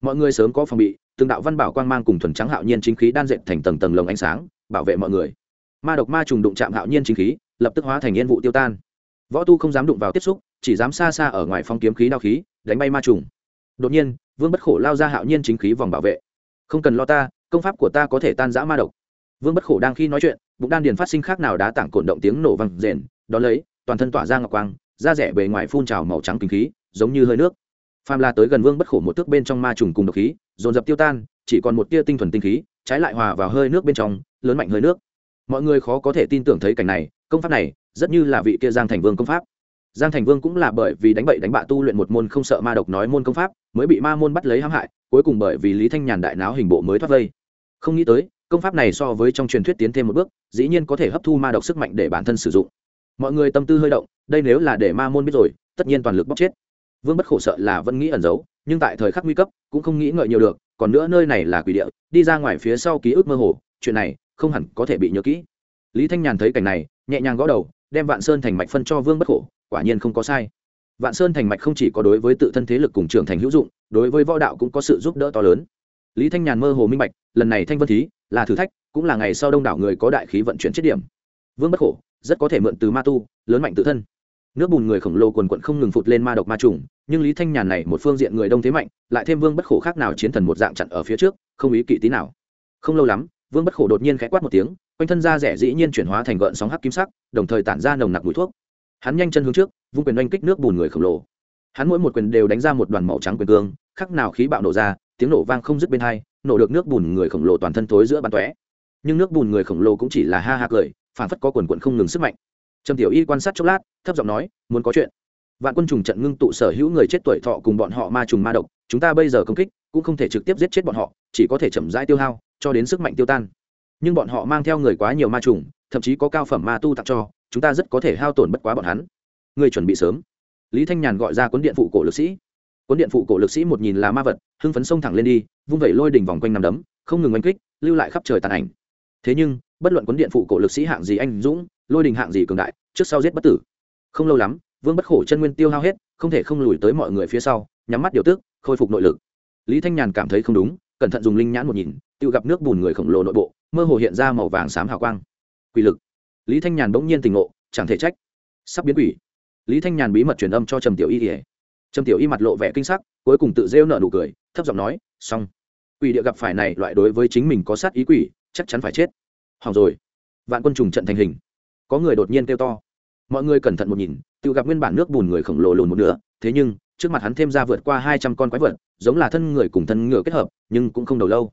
Mọi người sớm có phòng bị, từng đạo văn bảo quang mang cùng thuần trắng hạo nhiên chính khí đan dệt thành tầng tầng lồng ánh sáng bảo vệ mọi người. Ma độc ma trùng đụng chạm hạo nhiên chính khí, lập tức hóa thành yên vụ tiêu tan. Võ tu không dám đụng vào tiếp xúc, chỉ dám xa xa ở ngoài phong kiếm khí đao khí, đánh bay ma trùng. Đột nhiên, vương bất khổ lao ra hạo nhiên chính khí vòng bảo vệ. Không cần lo ta, công pháp của ta có thể tan giã ma độc. Vương bất khổ đang khi nói chuyện, bụng đan điền phát sinh khác nào đá tảng cổn động tiếng nổ văng rền đ ó lấy, toàn thân tỏa ra ngọc quang, da rẻ bề ngoài phun trào màu trắng kinh khí, giống như hơi nước. Phàm la tới gần vương bất khổ một thước bên trong ma trùng cùng độc khí, dồn dập tiêu tan, chỉ còn một tia tinh thuần tinh khí trái lại hòa vào hơi nước bên trong, lớn mạnh hơi nước. Mọi người khó có thể tin tưởng thấy cảnh này, công pháp này, rất như là vị kia giang thành vương công pháp. Giang thành vương cũng là bởi vì đánh bậy đánh bạ tu luyện một môn không sợ ma độc nói môn công pháp, mới bị ma môn bắt lấy hãm hại, cuối cùng bởi vì lý thanh nhàn đại náo hình bộ mới thoát vây. Không nghĩ tới, công pháp này so với trong truyền thuyết tiến thêm một bước, dĩ nhiên có thể hấp thu ma độc sức mạnh để bản thân sử dụng. Mọi người tâm tư hơi động, đây nếu là để ma môn biết rồi, tất nhiên toàn lực bóc chết. Vương bất khổ sợ là vẫn nghĩ ẩn giấu, nhưng tại thời khắc nguy cấp, cũng không nghĩ ngợi nhiều được còn nữa nơi này là quỷ địa, đi ra ngoài phía sau ký ức mơ hồ, chuyện này không hẳn có thể bị nhớ kỹ. Lý thanh nhàn thấy cảnh này, nhẹ nhàng gõ đầu, đem vạn sơn thành mạch phân cho vương bất khổ, quả nhiên không có sai. Vạn sơn thành mạch không chỉ có đối với tự thân thế lực cùng trưởng thành hữu dụng, đối với võ đạo cũng có sự giúp đỡ to lớn. Lý thanh nhàn mơ hồ minh bạch, lần này thanh vân thí, là thử thách, cũng là ngày sau đông đảo người có đại khí vận chuyển chết điểm. Vương bất khổ, rất có thể mượn từ ma tu, lớn mạnh tự thân. Nước bùn người khổng lồ quần quận không ngừng phụt lên ma độc ma trùng nhưng lý thanh nhàn này một phương diện người đông thế mạnh, lại thêm vương bất khổ khác nào chiến thần một dạng chặn ở phía trước, không ý kỵ tí nào. Không lâu lắm, vương bất khổ đột nhiên khẽ quát một tiếng, quanh thân da rẻ dĩ nhiên chuyển hóa thành gợn sóng hắc kim sắc, đồng thời tản ra nồng nặc mùi thuốc. Hắn nhanh chân hướng trước, vung quyền oanh kích nước bùn người khổng lồ. Hắn mỗi một quyền đều đánh ra một đoàn màu trắng quyền cương, khắc nào khí bạo nổ ra, tiếng nổ vang không dứt bên hai, nổ được nước bùn người khổng lồ toàn thân tối giữa bàn tóe. Nhưng nước bùn người khổng lồ cũng chỉ là ha ha cười phản phất có quần quận không ngừng sức mạnh. Trầm tiểu y quan sát chốc lát, thấp giọng nói, muốn có chuyện vạn quân trùng trận ngưng tụ sở hữu người chết tuổi thọ cùng bọn họ ma trùng ma độc, chúng ta bây giờ công kích, cũng không thể trực tiếp giết chết bọn họ, chỉ có thể chậm rãi tiêu hao, cho đến sức mạnh tiêu tan. Nhưng bọn họ mang theo người quá nhiều ma trùng, thậm chí có cao phẩm ma tu tặng cho, chúng ta rất có thể hao tổn bất quá bọn hắn. Người chuẩn bị sớm. Lý thanh nhàn gọi ra cuốn điện phụ cổ lực sĩ. Cuốn điện phụ cổ lực sĩ một nhìn là ma vật, hưng phấn sông thẳng lên đi, vung vẩy lôi đỉnh vòng quanh nằm đấm, không ngừng oanh kích, lưu lại khắp trời tàn ảnh. Thế nhưng, bất luận cuốn điện phụ cổ lực sĩ hạng gì anh dũng, lôi đình hạng gì cường đại, trước sau giết bất tử. Không lâu lắm vương bất khổ chân nguyên tiêu hao hết, không thể không lùi tới mọi người phía sau, nhắm mắt điều tức, khôi phục nội lực. Lý thanh nhàn cảm thấy không đúng, cẩn thận dùng linh nhãn một nhìn tự gặp nước bùn người khổng lồ nội bộ, mơ hồ hiện ra màu vàng xám hào quang. Quỷ lực. Lý thanh nhàn bỗng nhiên tình ngộ, chẳng thể trách. Sắp biến quỷ. Lý thanh nhàn bí mật truyền âm cho trầm tiểu y ỉa trầm tiểu y mặt lộ vẻ kinh sắc, cuối cùng tự rêu nợ nụ cười, thấp giọng nói, xong. Quỷ địa gặp phải này loại đối với chính mình có sát ý quỷ, chắc chắn phải chết. Hỏng rồi. Vạn quân trùng trận thành hình. Có người đột nhiên kêu to mọi người cẩn thận một nhìn, tự gặp nguyên bản nước bùn người khổng lồ lùn một nửa, thế nhưng, trước mặt hắn thêm ra vượt qua hai trăm con quái vật, giống là thân người cùng thân ngựa kết hợp, nhưng cũng không đầu lâu.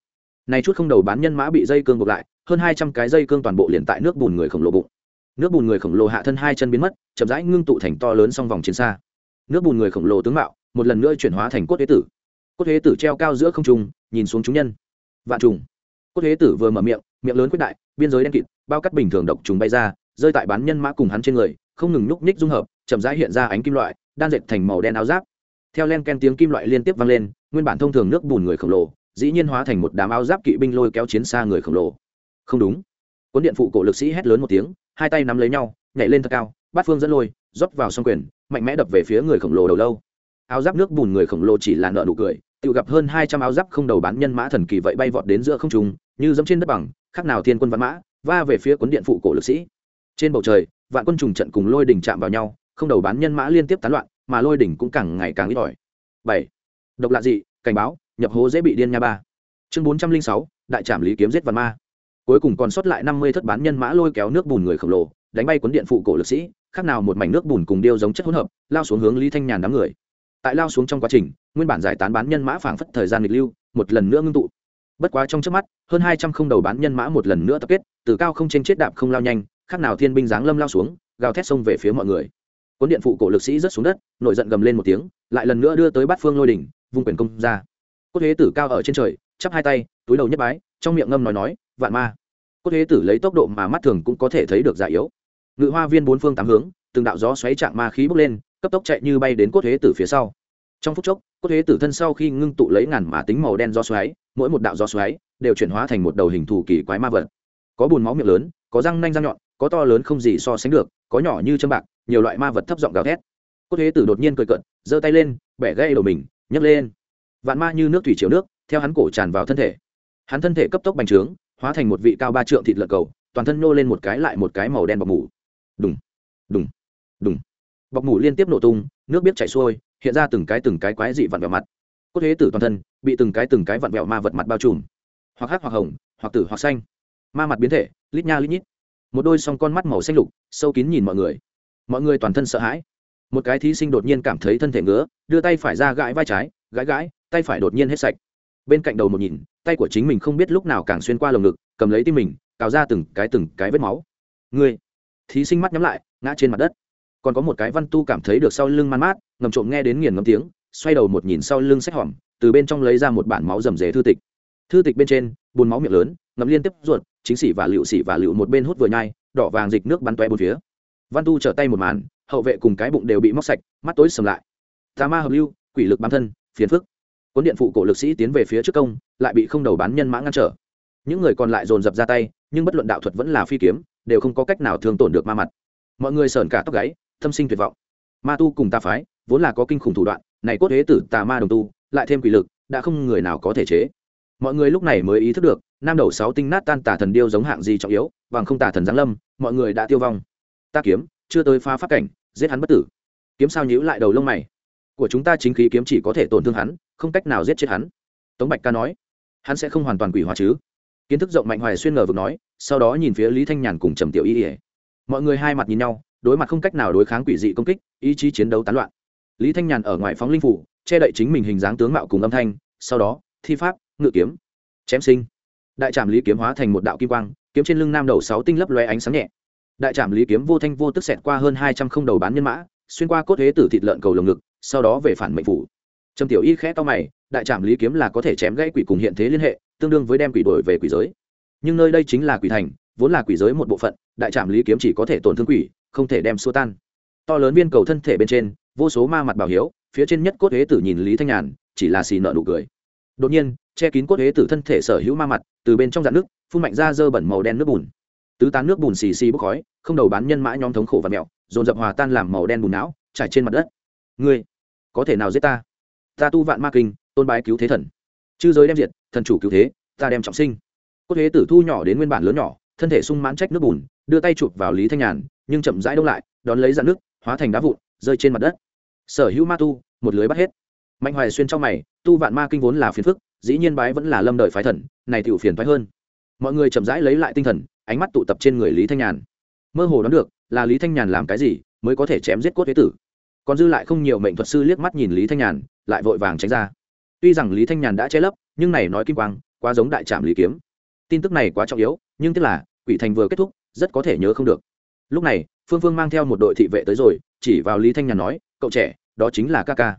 Này chút không đầu bán nhân mã bị dây cương buộc lại, hơn hai trăm cái dây cương toàn bộ liền tại nước bùn người khổng lồ bụng. Nước bùn người khổng lồ hạ thân hai chân biến mất, chậm rãi ngưng tụ thành to lớn song vòng chiến xa. Nước bùn người khổng lồ tướng mạo, một lần nữa chuyển hóa thành cốt thế tử. Cốt thế tử treo cao giữa không trung, nhìn xuống chúng nhân. Vạn trùng. Cốt thế tử vừa mở miệng miệng lớn quyết đại, biên giới đen kịt, bao cắt bình thường độc trùng bay ra, rơi tại bán nhân mã cùng hắn trên người không ngừng nhúc nhích dung hợp, chậm rãi hiện ra ánh kim loại, đan dệt thành màu đen áo giáp. Theo len ken tiếng kim loại liên tiếp vang lên, nguyên bản thông thường nước bùn người khổng lồ, dĩ nhiên hóa thành một đám áo giáp kỵ binh lôi kéo chiến xa người khổng lồ. Không đúng. Cuốn điện phụ cổ lực sĩ hét lớn một tiếng, hai tay nắm lấy nhau, nhảy lên thật cao, bát phương dẫn lôi, rót vào song quyền, mạnh mẽ đập về phía người khổng lồ đầu lâu. Áo giáp nước bùn người khổng lồ chỉ là nợ nụ cười, tự gặp hơn hai trăm áo giáp không đầu bán nhân mã thần kỳ vậy bay vọt đến giữa không trung, như dẫm trên đất bằng, khác nào thiên quân văn mã, va về phía cuốn điện phụ cổ lực sĩ. Trên bầu trời vạn quân trùng trận cùng lôi đỉnh chạm vào nhau, không đầu bán nhân mã liên tiếp tán loạn, mà lôi đỉnh cũng càng ngày càng ít ỏi. Bảy. Độc lạ dị, cảnh báo, nhập hố dễ bị điên nha ba. Chương bốn trăm linh sáu, đại trảm lý kiếm giết văn ma. Cuối cùng còn sót lại năm mươi thất bán nhân mã lôi kéo nước bùn người khổng lồ, đánh bay cuốn điện phụ cổ lực sĩ, khác nào một mảnh nước bùn cùng điêu giống chất hỗn hợp, lao xuống hướng lý thanh nhàn đám người. Tại lao xuống trong quá trình, nguyên bản giải tán bán nhân mã phảng phất thời gian nghịch lưu, một lần nữa ngưng tụ. Bất quá trong trước mắt, hơn hai trăm không đầu bán nhân mã một lần nữa tập kết, từ cao không trên chết đạp không lao nhanh khác nào thiên binh giáng lâm lao xuống, gào thét xông về phía mọi người. Cuốn điện phụ cổ lực sĩ rớt xuống đất, nổi giận gầm lên một tiếng, lại lần nữa đưa tới bát phương lôi đỉnh, vung quyền công ra. Cốt huế tử cao ở trên trời, chắp hai tay, túi đầu nhất bái, trong miệng ngâm nói nói, vạn ma. Cốt huế tử lấy tốc độ mà mắt thường cũng có thể thấy được già yếu. Ngự hoa viên bốn phương tám hướng, từng đạo gió xoáy trạng ma khí bốc lên, cấp tốc chạy như bay đến cốt huế tử phía sau. Trong phút chốc, cốt huế tử thân sau khi ngưng tụ lấy ngàn mã tính màu đen gió xoáy, mỗi một đạo gió xoáy đều chuyển hóa thành một đầu hình thù kỳ quái ma vật. Có bùn máu miệng lớn, có răng nanh răng nhọn có to lớn không gì so sánh được, có nhỏ như châm bạc, nhiều loại ma vật thấp giọng gào thét. Cốt thế tử đột nhiên cười cận giơ tay lên, bẻ gãy đầu mình, nhấc lên. Vạn ma như nước thủy chiều nước, theo hắn cổ tràn vào thân thể. Hắn thân thể cấp tốc bành trướng, hóa thành một vị cao ba trượng thịt lợn cầu, toàn thân nô lên một cái lại một cái màu đen bọc mủ. Đùng đùng đùng. Bọc mủ liên tiếp nổ tung, nước biết chảy xuôi, hiện ra từng cái từng cái quái dị vặn vẹo mặt. Cốt thế tử toàn thân bị từng cái từng cái vặn vẹo ma vật mặt bao trùm. Hoặc hắc hoặc hồng, hoặc tử hoặc xanh. Ma mặt biến thể, lít nha lít nhít một đôi song con mắt màu xanh lục, sâu kín nhìn mọi người. Mọi người toàn thân sợ hãi. Một cái thí sinh đột nhiên cảm thấy thân thể ngứa, đưa tay phải ra gãi vai trái, gãi gãi, tay phải đột nhiên hết sạch. Bên cạnh đầu một nhìn, tay của chính mình không biết lúc nào càng xuyên qua lồng ngực, cầm lấy tim mình, cào ra từng cái từng cái vết máu. Người thí sinh mắt nhắm lại, ngã trên mặt đất. Còn có một cái văn tu cảm thấy được sau lưng man mát, ngầm trộm nghe đến nghiền ngấm tiếng, xoay đầu một nhìn sau lưng sách hỏm từ bên trong lấy ra một bản máu rầm rề thư tịch. Thư tịch bên trên bùn máu miệng lớn, ngậm liên tiếp ruột chính xỉ và liệu xỉ và liệu một bên hút vừa nhai, đỏ vàng dịch nước bắn toe bốn phía. Văn tu trở tay một màn, hậu vệ cùng cái bụng đều bị móc sạch, mắt tối sầm lại. Tà ma hợp lưu, quỷ lực bám thân, phiền phức. Cuốn điện phụ cổ lực sĩ tiến về phía trước công, lại bị không đầu bán nhân mã ngăn trở. Những người còn lại dồn dập ra tay, nhưng bất luận đạo thuật vẫn là phi kiếm, đều không có cách nào thương tổn được ma mặt. Mọi người sờn cả tóc gáy, thâm sinh tuyệt vọng. Ma tu cùng ta phái, vốn là có kinh khủng thủ đoạn, này cốt thế tử tà ma đồng tu, lại thêm quỷ lực, đã không người nào có thể chế mọi người lúc này mới ý thức được, nam đầu sáu tinh nát tan tà thần điêu giống hạng gì trọng yếu, bằng không tà thần giáng lâm, mọi người đã tiêu vong. Ta kiếm, chưa tới pha phát cảnh, giết hắn bất tử. Kiếm sao nhíu lại đầu lông mày. Của chúng ta chính khí kiếm chỉ có thể tổn thương hắn, không cách nào giết chết hắn. Tống bạch ca nói, hắn sẽ không hoàn toàn quỷ hóa chứ? Kiến thức rộng mạnh hoài xuyên ngờ vực nói, sau đó nhìn phía lý thanh nhàn cùng trầm tiểu y ỉa mọi người hai mặt nhìn nhau, đối mặt không cách nào đối kháng quỷ dị công kích, ý chí chiến đấu tán loạn. Lý thanh nhàn ở ngoài phóng linh phủ, che đậy chính mình hình dáng tướng mạo cùng âm thanh, sau đó, thi pháp ngự kiếm, chém sinh. Đại trạm lý kiếm hóa thành một đạo kim quang, kiếm trên lưng nam đầu sáu tinh lấp loe ánh sáng nhẹ. Đại trạm lý kiếm vô thanh vô tức xẹt qua hơn hai trăm không đầu bán nhân mã, xuyên qua cốt thế tử thịt lợn cầu lồng ngực, sau đó về phản mệnh phủ. Trầm tiểu y khẽ to mày, đại trạm lý kiếm là có thể chém gãy quỷ cùng hiện thế liên hệ, tương đương với đem quỷ đổi về quỷ giới. Nhưng nơi đây chính là quỷ thành, vốn là quỷ giới một bộ phận, đại trạm lý kiếm chỉ có thể tổn thương quỷ, không thể đem xua tan. To lớn viên cầu thân thể bên trên, vô số ma mặt bảo hiếu, phía trên nhất cốt thế tử nhìn lý thanh nhàn, chỉ là xì nợ nụ cười đột nhiên, che kín cốt huế tử thân thể sở hữu ma mặt, từ bên trong dạn nước, phun mạnh ra dơ bẩn màu đen nước bùn. Tứ tán nước bùn xì xì bốc khói, không đầu bán nhân mã nhóm thống khổ và mẹo, dồn dập hòa tan làm màu đen bùn não, trải trên mặt đất. Ngươi, có thể nào giết ta? Ta tu vạn ma kinh, tôn bái cứu thế thần. Chư giới đem diệt, thần chủ cứu thế, ta đem trọng sinh. Cốt huế tử thu nhỏ đến nguyên bản lớn nhỏ, thân thể sung mãn trách nước bùn, đưa tay chụp vào lý thanh nhàn, nhưng chậm rãi đông lại, đón lấy dạn nước, hóa thành đá vụn, rơi trên mặt đất. Sở hữu ma tu, một lưới bắt hết mạnh hoài xuyên trong mày, tu vạn ma kinh vốn là phiền phức, dĩ nhiên bái vẫn là lâm đời phái thần, này tựu phiền thoái hơn. Mọi người chậm rãi lấy lại tinh thần, ánh mắt tụ tập trên người lý thanh nhàn. Mơ hồ đoán được, là lý thanh nhàn làm cái gì, mới có thể chém giết cốt thế tử. Còn dư lại không nhiều mệnh thuật sư liếc mắt nhìn lý thanh nhàn, lại vội vàng tránh ra. Tuy rằng lý thanh nhàn đã che lấp, nhưng này nói kim quang, quá giống đại trạm lý kiếm. Tin tức này quá trọng yếu, nhưng tức là, quỷ thành vừa kết thúc, rất có thể nhớ không được. Lúc này, phương phương mang theo một đội thị vệ tới rồi, chỉ vào lý thanh nhàn nói, cậu trẻ, đó chính là ca ca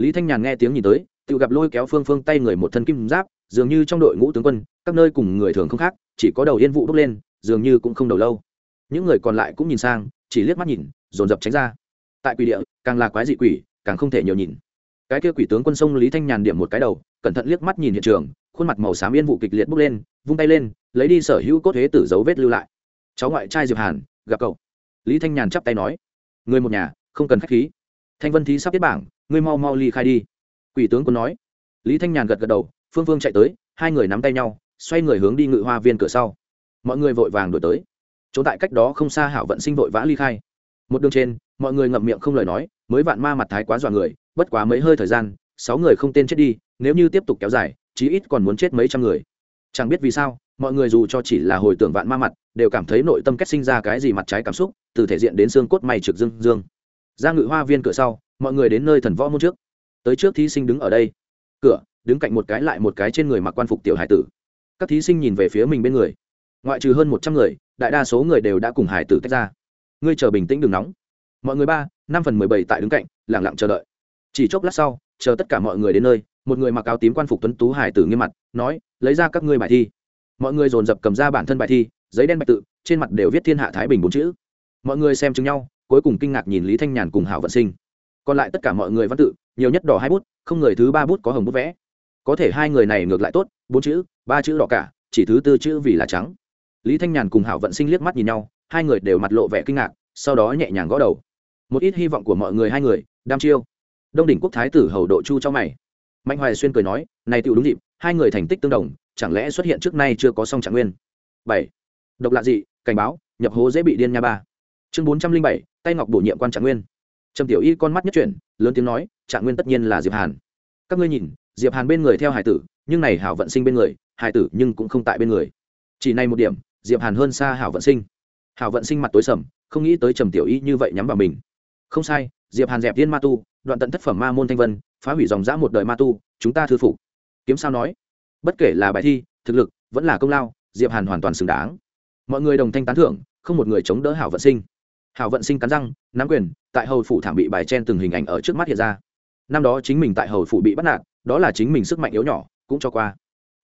lý thanh nhàn nghe tiếng nhìn tới, tự gặp lôi kéo phương phương tay người một thân kim giáp, dường như trong đội ngũ tướng quân, các nơi cùng người thường không khác, chỉ có đầu yên vụ đúc lên, dường như cũng không đầu lâu. Những người còn lại cũng nhìn sang, chỉ liếc mắt nhìn, dồn dập tránh ra. Tại quỷ địa, càng là quái dị quỷ, càng không thể nhiều nhìn. Cái kia quỷ tướng quân sông lý thanh nhàn điểm một cái đầu, cẩn thận liếc mắt nhìn hiện trường, khuôn mặt màu xám yên vụ kịch liệt bốc lên, vung tay lên, lấy đi sở hữu cốt thế tử dấu vết lưu lại. Cháu ngoại trai diệp hàn, gặp cậu. Lý thanh nhàn chắp tay nói, người một nhà, không cần khách khí thanh vân thí sắp biết bảng, ngươi mau mau ly khai đi. Quỷ tướng quân nói. Lý thanh nhàn gật gật đầu, phương phương chạy tới, hai người nắm tay nhau, xoay người hướng đi ngự hoa viên cửa sau. Mọi người vội vàng đổi tới. Chỗ tại cách đó không xa hảo vận sinh vội vã ly khai. Một đường trên, mọi người ngậm miệng không lời nói, mới vạn ma mặt thái quá dọa người, bất quá mấy hơi thời gian, sáu người không tên chết đi, nếu như tiếp tục kéo dài, chí ít còn muốn chết mấy trăm người. Chẳng biết vì sao, mọi người dù cho chỉ là hồi tưởng vạn ma mặt, đều cảm thấy nội tâm kết sinh ra cái gì mặt trái cảm xúc, từ thể diện đến xương cốt may trực dương dương ra ngự hoa viên cửa sau, mọi người đến nơi thần võ môn trước. Tới trước thí sinh đứng ở đây. Cửa, đứng cạnh một cái lại một cái trên người mặc quan phục tiểu hải tử. Các thí sinh nhìn về phía mình bên người. Ngoại trừ hơn một trăm người, đại đa số người đều đã cùng hải tử tách ra. Ngươi chờ bình tĩnh đừng nóng. Mọi người ba, năm phần mười bảy tại đứng cạnh lẳng lặng chờ đợi. Chỉ chốc lát sau, chờ tất cả mọi người đến nơi, một người mặc áo tím quan phục tuấn tú hải tử nghiêm mặt, nói, lấy ra các ngươi bài thi. Mọi người dồn dập cầm ra bản thân bài thi, giấy đen bạch tự, trên mặt đều viết thiên hạ thái bình bốn chữ. Mọi người xem chứng nhau cuối cùng kinh ngạc nhìn lý thanh nhàn cùng hảo vận sinh. Còn lại tất cả mọi người văn tự, nhiều nhất đỏ hai bút, không người thứ ba bút có hồng bút vẽ. Có thể hai người này ngược lại tốt, bốn chữ, ba chữ đỏ cả, chỉ thứ tư chữ vì là trắng. Lý thanh nhàn cùng hảo vận sinh liếc mắt nhìn nhau, hai người đều mặt lộ vẻ kinh ngạc, sau đó nhẹ nhàng gõ đầu. Một ít hy vọng của mọi người hai người, đam chiêu. Đông đỉnh quốc thái tử hầu độ chu cho mày. Mạnh hoài xuyên cười nói, này tựu đúng dịp, hai người thành tích tương đồng, chẳng lẽ xuất hiện trước nay chưa có song trạng nguyên? Bảy. Độc lạ dị, cảnh báo, nhập hố dễ bị điên nha ba chương bốn trăm linh bảy, tay ngọc bổ nhiệm quan trạng nguyên. Trầm tiểu y con mắt nhất chuyển, lớn tiếng nói, trạng nguyên tất nhiên là diệp hàn. Các ngươi nhìn, diệp hàn bên người theo hải tử, nhưng này hảo vận sinh bên người, hải tử nhưng cũng không tại bên người. Chỉ này một điểm, diệp hàn hơn xa hảo vận sinh. Hảo vận sinh mặt tối sầm, không nghĩ tới trầm tiểu y như vậy nhắm vào mình. Không sai, diệp hàn dẹp tiên ma tu, đoạn tận thất phẩm ma môn thanh vân, phá hủy dòng dã một đời ma tu, chúng ta thư phục. Kiếm sao nói, bất kể là bài thi, thực lực, vẫn là công lao, diệp hàn hoàn toàn xứng đáng. Mọi người đồng thanh tán thưởng, không một người chống đỡ hảo vận sinh hảo vận sinh cắn răng, nắm quyền, tại hầu phủ thảm bị bài chen từng hình ảnh ở trước mắt hiện ra. Năm đó chính mình tại hầu phủ bị bắt nạt, đó là chính mình sức mạnh yếu nhỏ, cũng cho qua.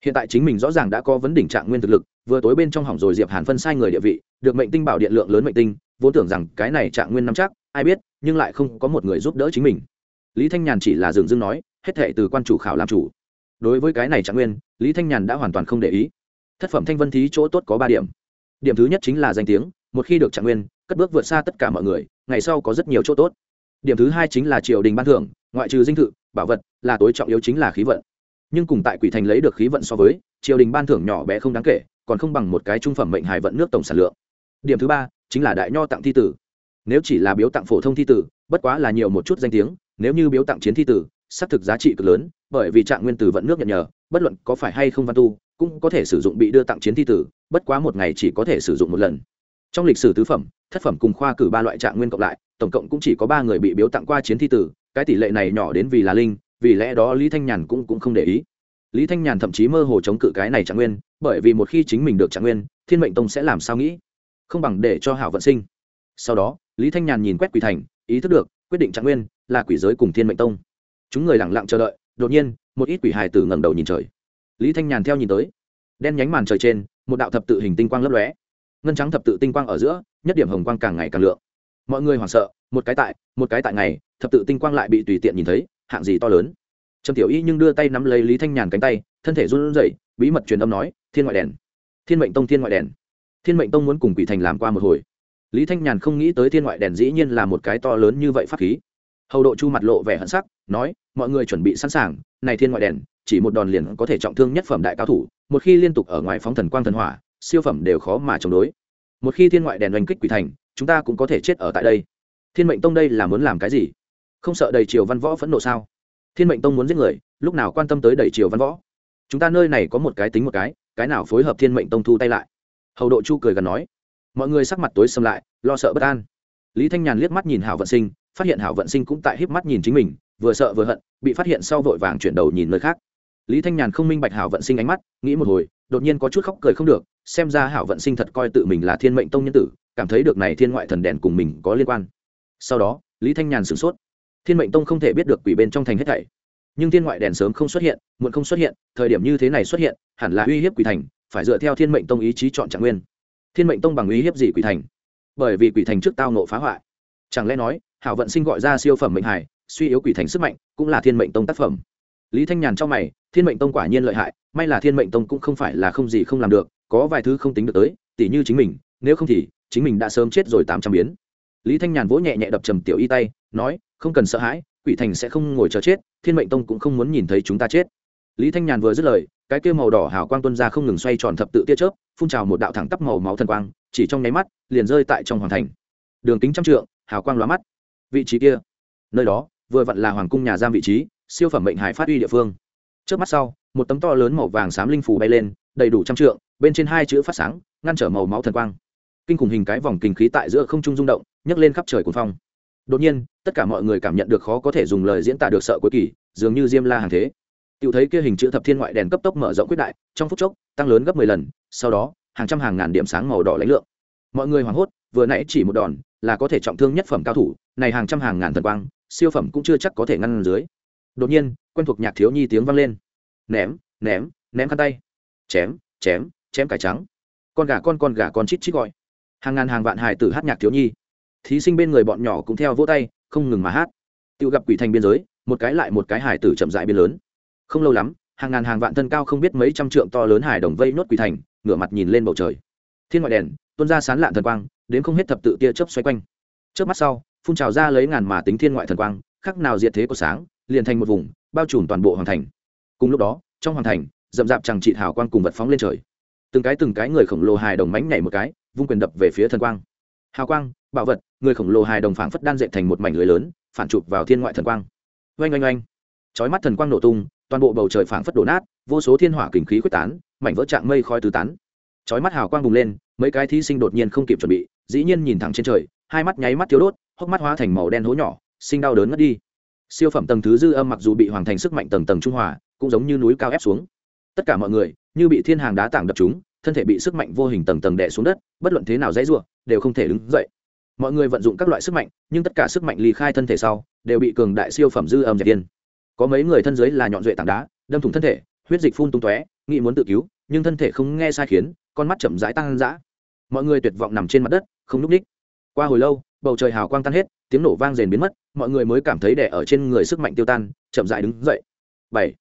Hiện tại chính mình rõ ràng đã có vấn đỉnh trạng nguyên thực lực, vừa tối bên trong hỏng rồi diệp hàn phân sai người địa vị, được mệnh tinh bảo điện lượng lớn mệnh tinh, vốn tưởng rằng cái này trạng nguyên nắm chắc, ai biết, nhưng lại không có một người giúp đỡ chính mình. Lý thanh nhàn chỉ là dường dưng nói, hết thệ từ quan chủ khảo làm chủ. Đối với cái này trạng nguyên, lý thanh nhàn đã hoàn toàn không để ý. Thất phẩm thanh vân thí chỗ tốt có ba điểm. Điểm thứ nhất chính là danh tiếng, một khi được trạng nguyên cất bước vượt xa tất cả mọi người, ngày sau có rất nhiều chỗ tốt. Điểm thứ hai chính là triều đình ban thưởng, ngoại trừ dinh thự, bảo vật, là tối trọng yếu chính là khí vận. Nhưng cùng tại quỷ thành lấy được khí vận so với, triều đình ban thưởng nhỏ bé không đáng kể, còn không bằng một cái trung phẩm mệnh hài vận nước tổng sản lượng. Điểm thứ ba chính là đại nho tặng thi tử. Nếu chỉ là biếu tặng phổ thông thi tử, bất quá là nhiều một chút danh tiếng, nếu như biếu tặng chiến thi tử, xác thực giá trị cực lớn, bởi vì trạng nguyên tử vận nước nhận nhờ, bất luận có phải hay không văn tu, cũng có thể sử dụng bị đưa tặng chiến thi tử, bất quá một ngày chỉ có thể sử dụng một lần. Trong lịch sử tứ phẩm thất phẩm cùng khoa cử ba loại trạng nguyên cộng lại, tổng cộng cũng chỉ có ba người bị biếu tặng qua chiến thi tử, cái tỷ lệ này nhỏ đến vì là linh, vì lẽ đó lý thanh nhàn cũng cũng không để ý. Lý thanh nhàn thậm chí mơ hồ chống cự cái này trạng nguyên, bởi vì một khi chính mình được trạng nguyên, thiên mệnh tông sẽ làm sao nghĩ? Không bằng để cho hảo vận sinh. Sau đó, lý thanh nhàn nhìn quét quỷ thành, ý thức được, quyết định trạng nguyên là quỷ giới cùng thiên mệnh tông. Chúng người lẳng lặng chờ đợi, đột nhiên, một ít quỷ hài tử ngẩng đầu nhìn trời. Lý thanh nhàn theo nhìn tới. Đen nhánh màn trời trên, một đạo thập tự hình tinh quang lấp lóe. Ngân trắng thập tự tinh quang ở giữa nhất điểm hồng quang càng ngày càng lượng. Mọi người hoảng sợ, một cái tại, một cái tại ngày, thập tự tinh quang lại bị tùy tiện nhìn thấy, hạng gì to lớn. Trầm tiểu y nhưng đưa tay nắm lấy lý thanh nhàn cánh tay, thân thể run rẩy, bí mật truyền âm nói, thiên ngoại đèn, thiên mệnh tông thiên ngoại đèn. Thiên mệnh tông muốn cùng quỷ thành làm qua một hồi. Lý thanh nhàn không nghĩ tới thiên ngoại đèn dĩ nhiên là một cái to lớn như vậy pháp khí. Hầu độ chu mặt lộ vẻ hận sắc, nói, mọi người chuẩn bị sẵn sàng, này thiên ngoại đèn, chỉ một đòn liền có thể trọng thương nhất phẩm đại cao thủ, một khi liên tục ở ngoài phóng thần quang thần hỏa, siêu phẩm đều khó mà chống đối một khi thiên ngoại đèn oanh kích quỷ thành, chúng ta cũng có thể chết ở tại đây. Thiên mệnh tông đây là muốn làm cái gì? Không sợ đầy triều văn võ phẫn nộ sao? Thiên mệnh tông muốn giết người, lúc nào quan tâm tới đầy triều văn võ? Chúng ta nơi này có một cái tính một cái cái nào phối hợp thiên mệnh tông thu tay lại? Hầu độ chu cười gần nói. Mọi người sắc mặt tối xâm lại, lo sợ bất an. Lý thanh nhàn liếc mắt nhìn hảo vận sinh, phát hiện hảo vận sinh cũng tại híp mắt nhìn chính mình, vừa sợ vừa hận, bị phát hiện sau vội vàng chuyển đầu nhìn nơi khác. Lý thanh nhàn không minh bạch hảo vận sinh ánh mắt, nghĩ một hồi đột nhiên có chút khóc cười không được, xem ra hảo vận sinh thật coi tự mình là thiên mệnh tông nhân tử, cảm thấy được này thiên ngoại thần đèn cùng mình có liên quan. Sau đó, lý thanh nhàn sửng sốt. Thiên mệnh tông không thể biết được quỷ bên trong thành hết thảy. Nhưng thiên ngoại đèn sớm không xuất hiện, muộn không xuất hiện, thời điểm như thế này xuất hiện, hẳn là uy hiếp quỷ thành, phải dựa theo thiên mệnh tông ý chí chọn trạng nguyên. Thiên mệnh tông bằng uy hiếp gì quỷ thành? Bởi vì quỷ thành trước tao nộ phá hoại. Chẳng lẽ nói, hảo vận sinh gọi ra siêu phẩm mệnh hải suy yếu quỷ thành sức mạnh, cũng là thiên mệnh tông tác phẩm? Lý thanh nhàn trong mày, thiên mệnh tông quả nhiên lợi hại, may là thiên mệnh tông cũng không phải là không gì không làm được, có vài thứ không tính được tới, tỉ như chính mình, nếu không thì, chính mình đã sớm chết rồi tám trăm biến. Lý thanh nhàn vỗ nhẹ nhẹ đập trầm tiểu y tay, nói, không cần sợ hãi, quỷ thành sẽ không ngồi chờ chết, thiên mệnh tông cũng không muốn nhìn thấy chúng ta chết. Lý thanh nhàn vừa dứt lời, cái kia màu đỏ hào quang tuân ra không ngừng xoay tròn thập tự tia chớp, phun trào một đạo thẳng tắp màu máu thần quang, chỉ trong nháy mắt, liền rơi tại trong hoàng thành. Đường kính trăm trượng, hào quang lóa mắt. Vị trí kia, nơi đó, vừa vặn là hoàng cung nhà giam vị trí siêu phẩm mệnh hải phát uy địa phương. Trước mắt sau, một tấm to lớn màu vàng xám linh phủ bay lên, đầy đủ trăm trượng, bên trên hai chữ phát sáng, ngăn trở màu máu thần quang. Kinh khủng hình cái vòng kinh khí tại giữa không trung rung động, nhấc lên khắp trời cuồng phong. Đột nhiên, tất cả mọi người cảm nhận được khó có thể dùng lời diễn tả được sợ cuối kỳ, dường như diêm la hàng thế. Tiểu thấy kia hình chữ thập thiên ngoại đèn cấp tốc mở rộng quyết đại, trong phút chốc, tăng lớn gấp mười lần, sau đó, hàng trăm hàng ngàn điểm sáng màu đỏ lãnh lượng. Mọi người hoảng hốt, vừa nãy chỉ một đòn, là có thể trọng thương nhất phẩm cao thủ, này hàng trăm hàng ngàn thần quang, siêu phẩm cũng chưa chắc có thể ngăn dưới đột nhiên, quen thuộc nhạc thiếu nhi tiếng vang lên. Ném ném ném khăn tay. Chém chém chém cải trắng. Con gà con con gà con chít chít gọi. Hàng ngàn hàng vạn hài tử hát nhạc thiếu nhi. Thí sinh bên người bọn nhỏ cũng theo vỗ tay, không ngừng mà hát. Tự gặp quỷ thành biên giới, một cái lại một cái hài tử chậm dại biên lớn. Không lâu lắm, hàng ngàn hàng vạn thân cao không biết mấy trăm trượng to lớn hài đồng vây nốt quỷ thành, ngửa mặt nhìn lên bầu trời. Thiên ngoại đèn, tuôn ra sán lạn thần quang, đến không hết thập tự tia chớp xoay quanh. Trước mắt sau, phun trào ra lấy ngàn mà tính thiên ngoại thần quang, khắc nào diệt thế của sáng liền thành một vùng, bao trùm toàn bộ hoàng thành. Cùng lúc đó, trong hoàng thành, rậm rạp chẳng trị hào quang cùng vật phóng lên trời. Từng cái từng cái người khổng lồ hài đồng mánh nhảy một cái, vung quyền đập về phía thần quang. Hào quang bảo vật, người khổng lồ hài đồng phảng phất đan dệt thành một mảnh lưới lớn, phản chụp vào thiên ngoại thần quang. Oanh oanh oanh. Chói mắt thần quang nổ tung, toàn bộ bầu trời phảng phất đổ nát, vô số thiên hỏa kình khí quyết tán, mảnh vỡ trạng mây khói tứ tán. Chói mắt hào quang bùng lên, mấy cái thí sinh đột nhiên không kịp chuẩn bị, dĩ nhiên nhìn thẳng trên trời, hai mắt nháy mắt thiếu đốt, hốc mắt hóa thành màu đen hố nhỏ, sinh đau đớn ngất đi siêu phẩm tầng thứ dư âm mặc dù bị hoàn thành sức mạnh tầng tầng trung hòa, cũng giống như núi cao ép xuống. Tất cả mọi người, như bị thiên hàng đá tảng đập chúng, thân thể bị sức mạnh vô hình tầng tầng đè xuống đất, bất luận thế nào dãy ruộng đều không thể đứng dậy. Mọi người vận dụng các loại sức mạnh, nhưng tất cả sức mạnh ly khai thân thể sau, đều bị cường đại siêu phẩm dư âm dẹp yên có mấy người thân dưới là nhọn duệ tảng đá, đâm thủng thân thể, huyết dịch phun tung tóe, nghĩ muốn tự cứu, nhưng thân thể không nghe sai khiến, con mắt chậm rãi tăng dã. Mọi người tuyệt vọng nằm trên mặt đất, không núp ních. Qua hồi lâu bầu trời hào quang tan hết, tiếng nổ vang rền biến mất, mọi người mới cảm thấy đẻ ở trên người sức mạnh tiêu tan, chậm rãi đứng dậy. Bảy,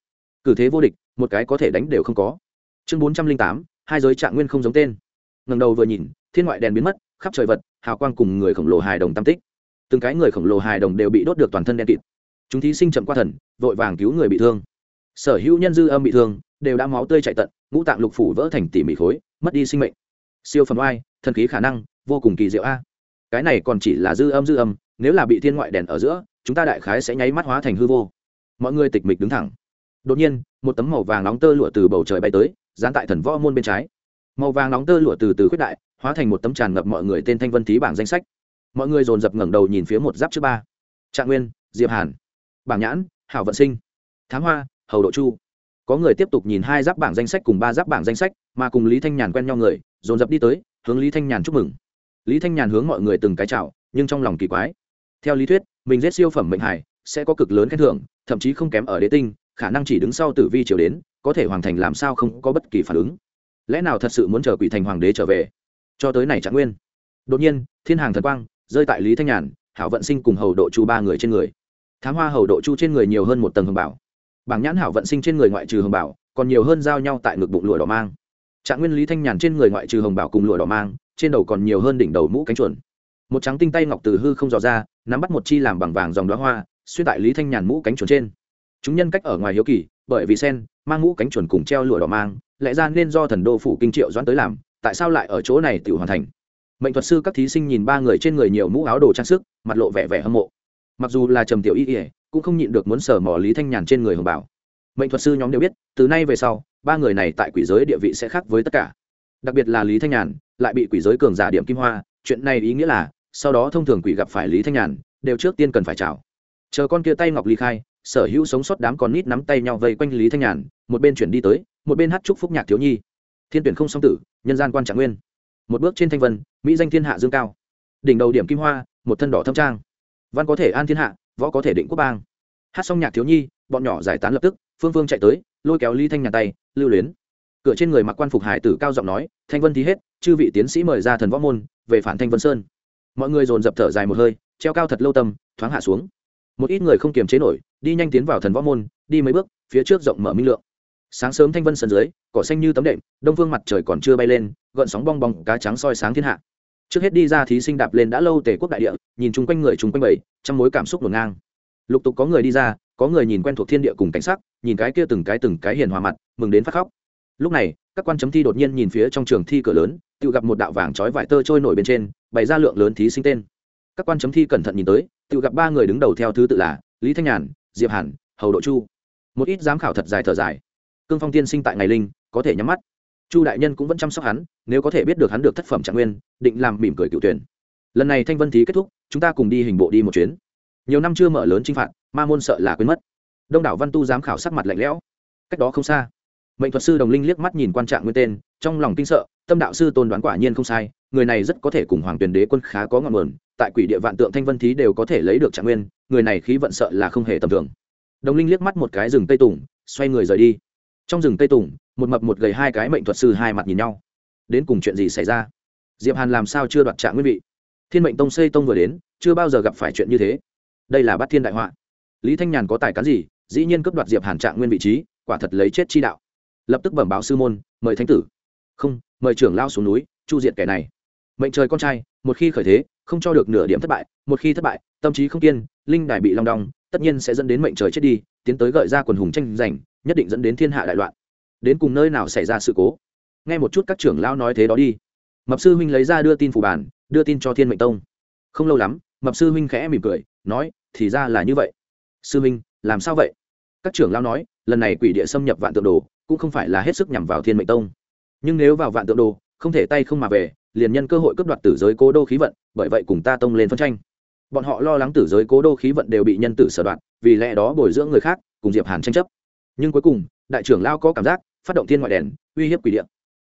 cử thế vô địch, một cái có thể đánh đều không có. Chương bốn trăm linh tám, hai giới trạng nguyên không giống tên. Ngầm đầu vừa nhìn, thiên ngoại đèn biến mất, khắp trời vật, hào quang cùng người khổng lồ hài đồng tam tích. Từng cái người khổng lồ hài đồng đều bị đốt được toàn thân đen kịt. Chúng thí sinh chậm qua thần, vội vàng cứu người bị thương. Sở hữu nhân dư âm bị thương, đều đã máu tươi chạy tận, ngũ tạng lục phủ vỡ thành tỉ mỉ khối, mất đi sinh mệnh. Siêu phẩm oai, thần khí khả năng, vô cùng kỳ diệu a cái này còn chỉ là dư âm dư âm, nếu là bị thiên ngoại đèn ở giữa, chúng ta đại khái sẽ nháy mắt hóa thành hư vô. Mọi người tịch mịch đứng thẳng. Đột nhiên, một tấm màu vàng nóng tơ lụa từ bầu trời bay tới, dán tại thần võ môn bên trái. Màu vàng nóng tơ lụa từ từ khuyết đại, hóa thành một tấm tràn ngập mọi người tên thanh vân thí bảng danh sách. Mọi người dồn dập ngẩng đầu nhìn phía một giáp trước ba. Trạng nguyên, diệp hàn, bảng nhãn, hảo vận sinh, thám hoa, hầu độ chu. Có người tiếp tục nhìn hai giáp bảng danh sách cùng ba giáp bảng danh sách, mà cùng lý thanh nhàn quen nhau người, dồn dập đi tới, hướng lý thanh nhàn chúc mừng lý thanh nhàn hướng mọi người từng cái chào, nhưng trong lòng kỳ quái. Theo lý thuyết, mình giết siêu phẩm mệnh hải, sẽ có cực lớn khen thưởng, thậm chí không kém ở đế tinh, khả năng chỉ đứng sau tử vi triều đến, có thể hoàn thành làm sao không có bất kỳ phản ứng. Lẽ nào thật sự muốn chờ quỷ thành hoàng đế trở về? Cho tới này trạng nguyên. Đột nhiên, thiên hàng thần quang, rơi tại lý thanh nhàn, hảo vận sinh cùng hầu độ chu ba người trên người. Thám hoa hầu độ chu trên người nhiều hơn một tầng hồng bảo. Bảng nhãn hảo vận sinh trên người ngoại trừ hồng bảo, còn nhiều hơn giao nhau tại ngực bụng lụa đỏ mang. Trạng nguyên lý thanh nhàn trên người ngoại trừ hồng bảo cùng lụa đỏ mang trên đầu còn nhiều hơn đỉnh đầu mũ cánh chuồn. Một trắng tinh tay ngọc từ hư không dò ra, nắm bắt một chi làm bằng vàng dòng đoá hoa, xuyên tại lý thanh nhàn mũ cánh chuồn trên. Chúng nhân cách ở ngoài hiếu kỳ, bởi vì sen, mang mũ cánh chuồn cùng treo lụa đỏ mang, lẽ ra nên do thần đô phủ kinh triệu doãn tới làm, tại sao lại ở chỗ này tự hoàn thành? Mệnh thuật sư các thí sinh nhìn ba người trên người nhiều mũ áo đồ trang sức, mặt lộ vẻ vẻ hâm mộ. Mặc dù là trầm tiểu y ỉa cũng không nhịn được muốn sở mỏ lý thanh nhàn trên người hồng bảo. Mệnh thuật sư nhóm đều biết, từ nay về sau, ba người này tại quỷ giới địa vị sẽ khác với tất cả. Đặc biệt là lý thanh nhàn lại bị quỷ giới cường giả điểm kim hoa, chuyện này ý nghĩa là, sau đó thông thường quỷ gặp phải lý thanh nhàn, đều trước tiên cần phải chào. Chờ con kia tay ngọc ly khai, sở hữu sống sót đám con nít nắm tay nhau vây quanh lý thanh nhàn, một bên chuyển đi tới, một bên hát chúc phúc nhạc thiếu nhi. Thiên tuyển không song tử, nhân gian quan trạng nguyên. Một bước trên thanh vân, mỹ danh thiên hạ dương cao. Đỉnh đầu điểm kim hoa, một thân đỏ thâm trang. Văn có thể an thiên hạ, võ có thể định quốc bang. Hát xong nhạc thiếu nhi, bọn nhỏ giải tán lập tức, phương phương chạy tới, lôi kéo ly thanh nhàn tay, lưu luyến. Cửa trên người mặc quan phục hải tử cao giọng nói, thanh vân thì hết chư vị tiến sĩ mời ra thần võ môn, về phản thanh vân sơn. Mọi người dồn dập thở dài một hơi, treo cao thật lâu tâm, thoáng hạ xuống. Một ít người không kiềm chế nổi, đi nhanh tiến vào thần võ môn, đi mấy bước, phía trước rộng mở minh lượng. Sáng sớm thanh vân sơn dưới, cỏ xanh như tấm đệm, đông phương mặt trời còn chưa bay lên, gợn sóng bong bong cá trắng soi sáng thiên hạ. Trước hết đi ra thí sinh đạp lên đã lâu tề quốc đại địa, nhìn chung quanh người chung quanh bảy trong mối cảm xúc ngổn ngang. Lục tục có người đi ra, có người nhìn quen thuộc thiên địa cùng cảnh sắc, nhìn cái kia từng cái từng cái hiền hòa mặt, mừng đến phát khóc. Lúc này, các quan chấm thi đột nhiên nhìn phía trong trường thi cửa lớn tự gặp một đạo vàng trói vải tơ trôi nổi bên trên, bày ra lượng lớn thí sinh tên. Các quan chấm thi cẩn thận nhìn tới, tự gặp ba người đứng đầu theo thứ tự là lý thanh nhàn, diệp hàn, hầu độ chu. Một ít giám khảo thật dài thở dài. Cương phong tiên sinh tại ngày linh, có thể nhắm mắt. Chu đại nhân cũng vẫn chăm sóc hắn, nếu có thể biết được hắn được thất phẩm trạng nguyên, định làm mỉm cười cựu tuyển. Lần này thanh vân thí kết thúc, chúng ta cùng đi hình bộ đi một chuyến. Nhiều năm chưa mở lớn chinh phạt, ma môn sợ là quên mất. Đông đảo văn tu giám khảo sắc mặt lạnh lẽo. Cách đó không xa, mệnh thuật sư đồng linh liếc mắt nhìn quan trạng nguyên tên, trong lòng kinh sợ tâm đạo sư tôn đoán quả nhiên không sai, người này rất có thể cùng hoàng tuyền đế quân khá có ngọn nguồn, tại quỷ địa vạn tượng thanh vân thí đều có thể lấy được trạng nguyên, người này khí vận sợ là không hề tầm thường. Đồng linh liếc mắt một cái rừng tây tùng, xoay người rời đi. Trong rừng tây tùng, một mập một gầy hai cái mệnh thuật sư hai mặt nhìn nhau. Đến cùng chuyện gì xảy ra? Diệp hàn làm sao chưa đoạt trạng nguyên vị? Thiên mệnh tông xây tông vừa đến, chưa bao giờ gặp phải chuyện như thế. Đây là bát thiên đại họa. Lý thanh nhàn có tài cán gì, dĩ nhiên cướp đoạt diệp hàn trạng nguyên vị trí, quả thật lấy chết chi đạo. Lập tức bẩm báo sư môn, mời thánh tử. Không mời trưởng lao xuống núi, chu diện kẻ này. Mệnh trời con trai, một khi khởi thế, không cho được nửa điểm thất bại, một khi thất bại, tâm trí không kiên, linh đài bị long đong, tất nhiên sẽ dẫn đến mệnh trời chết đi, tiến tới gợi ra quần hùng tranh giành, nhất định dẫn đến thiên hạ đại loạn. Đến cùng nơi nào xảy ra sự cố? Nghe một chút các trưởng lao nói thế đó đi. Mập sư huynh lấy ra đưa tin phủ bản, đưa tin cho thiên mệnh tông. Không lâu lắm, mập sư huynh khẽ mỉm cười, nói, thì ra là như vậy. Sư huynh, làm sao vậy? Các trưởng lao nói, lần này quỷ địa xâm nhập vạn tượng đồ, cũng không phải là hết sức nhằm vào thiên mệnh tông nhưng nếu vào vạn tượng đồ, không thể tay không mà về, liền nhân cơ hội cướp đoạt tử giới cố đô khí vận, bởi vậy cùng ta tông lên phân tranh. Bọn họ lo lắng tử giới cố đô khí vận đều bị nhân tử sở đoạt, vì lẽ đó bồi dưỡng người khác, cùng diệp hàn tranh chấp. Nhưng cuối cùng, đại trưởng lao có cảm giác, phát động thiên ngoại đèn, uy hiếp quỷ địa.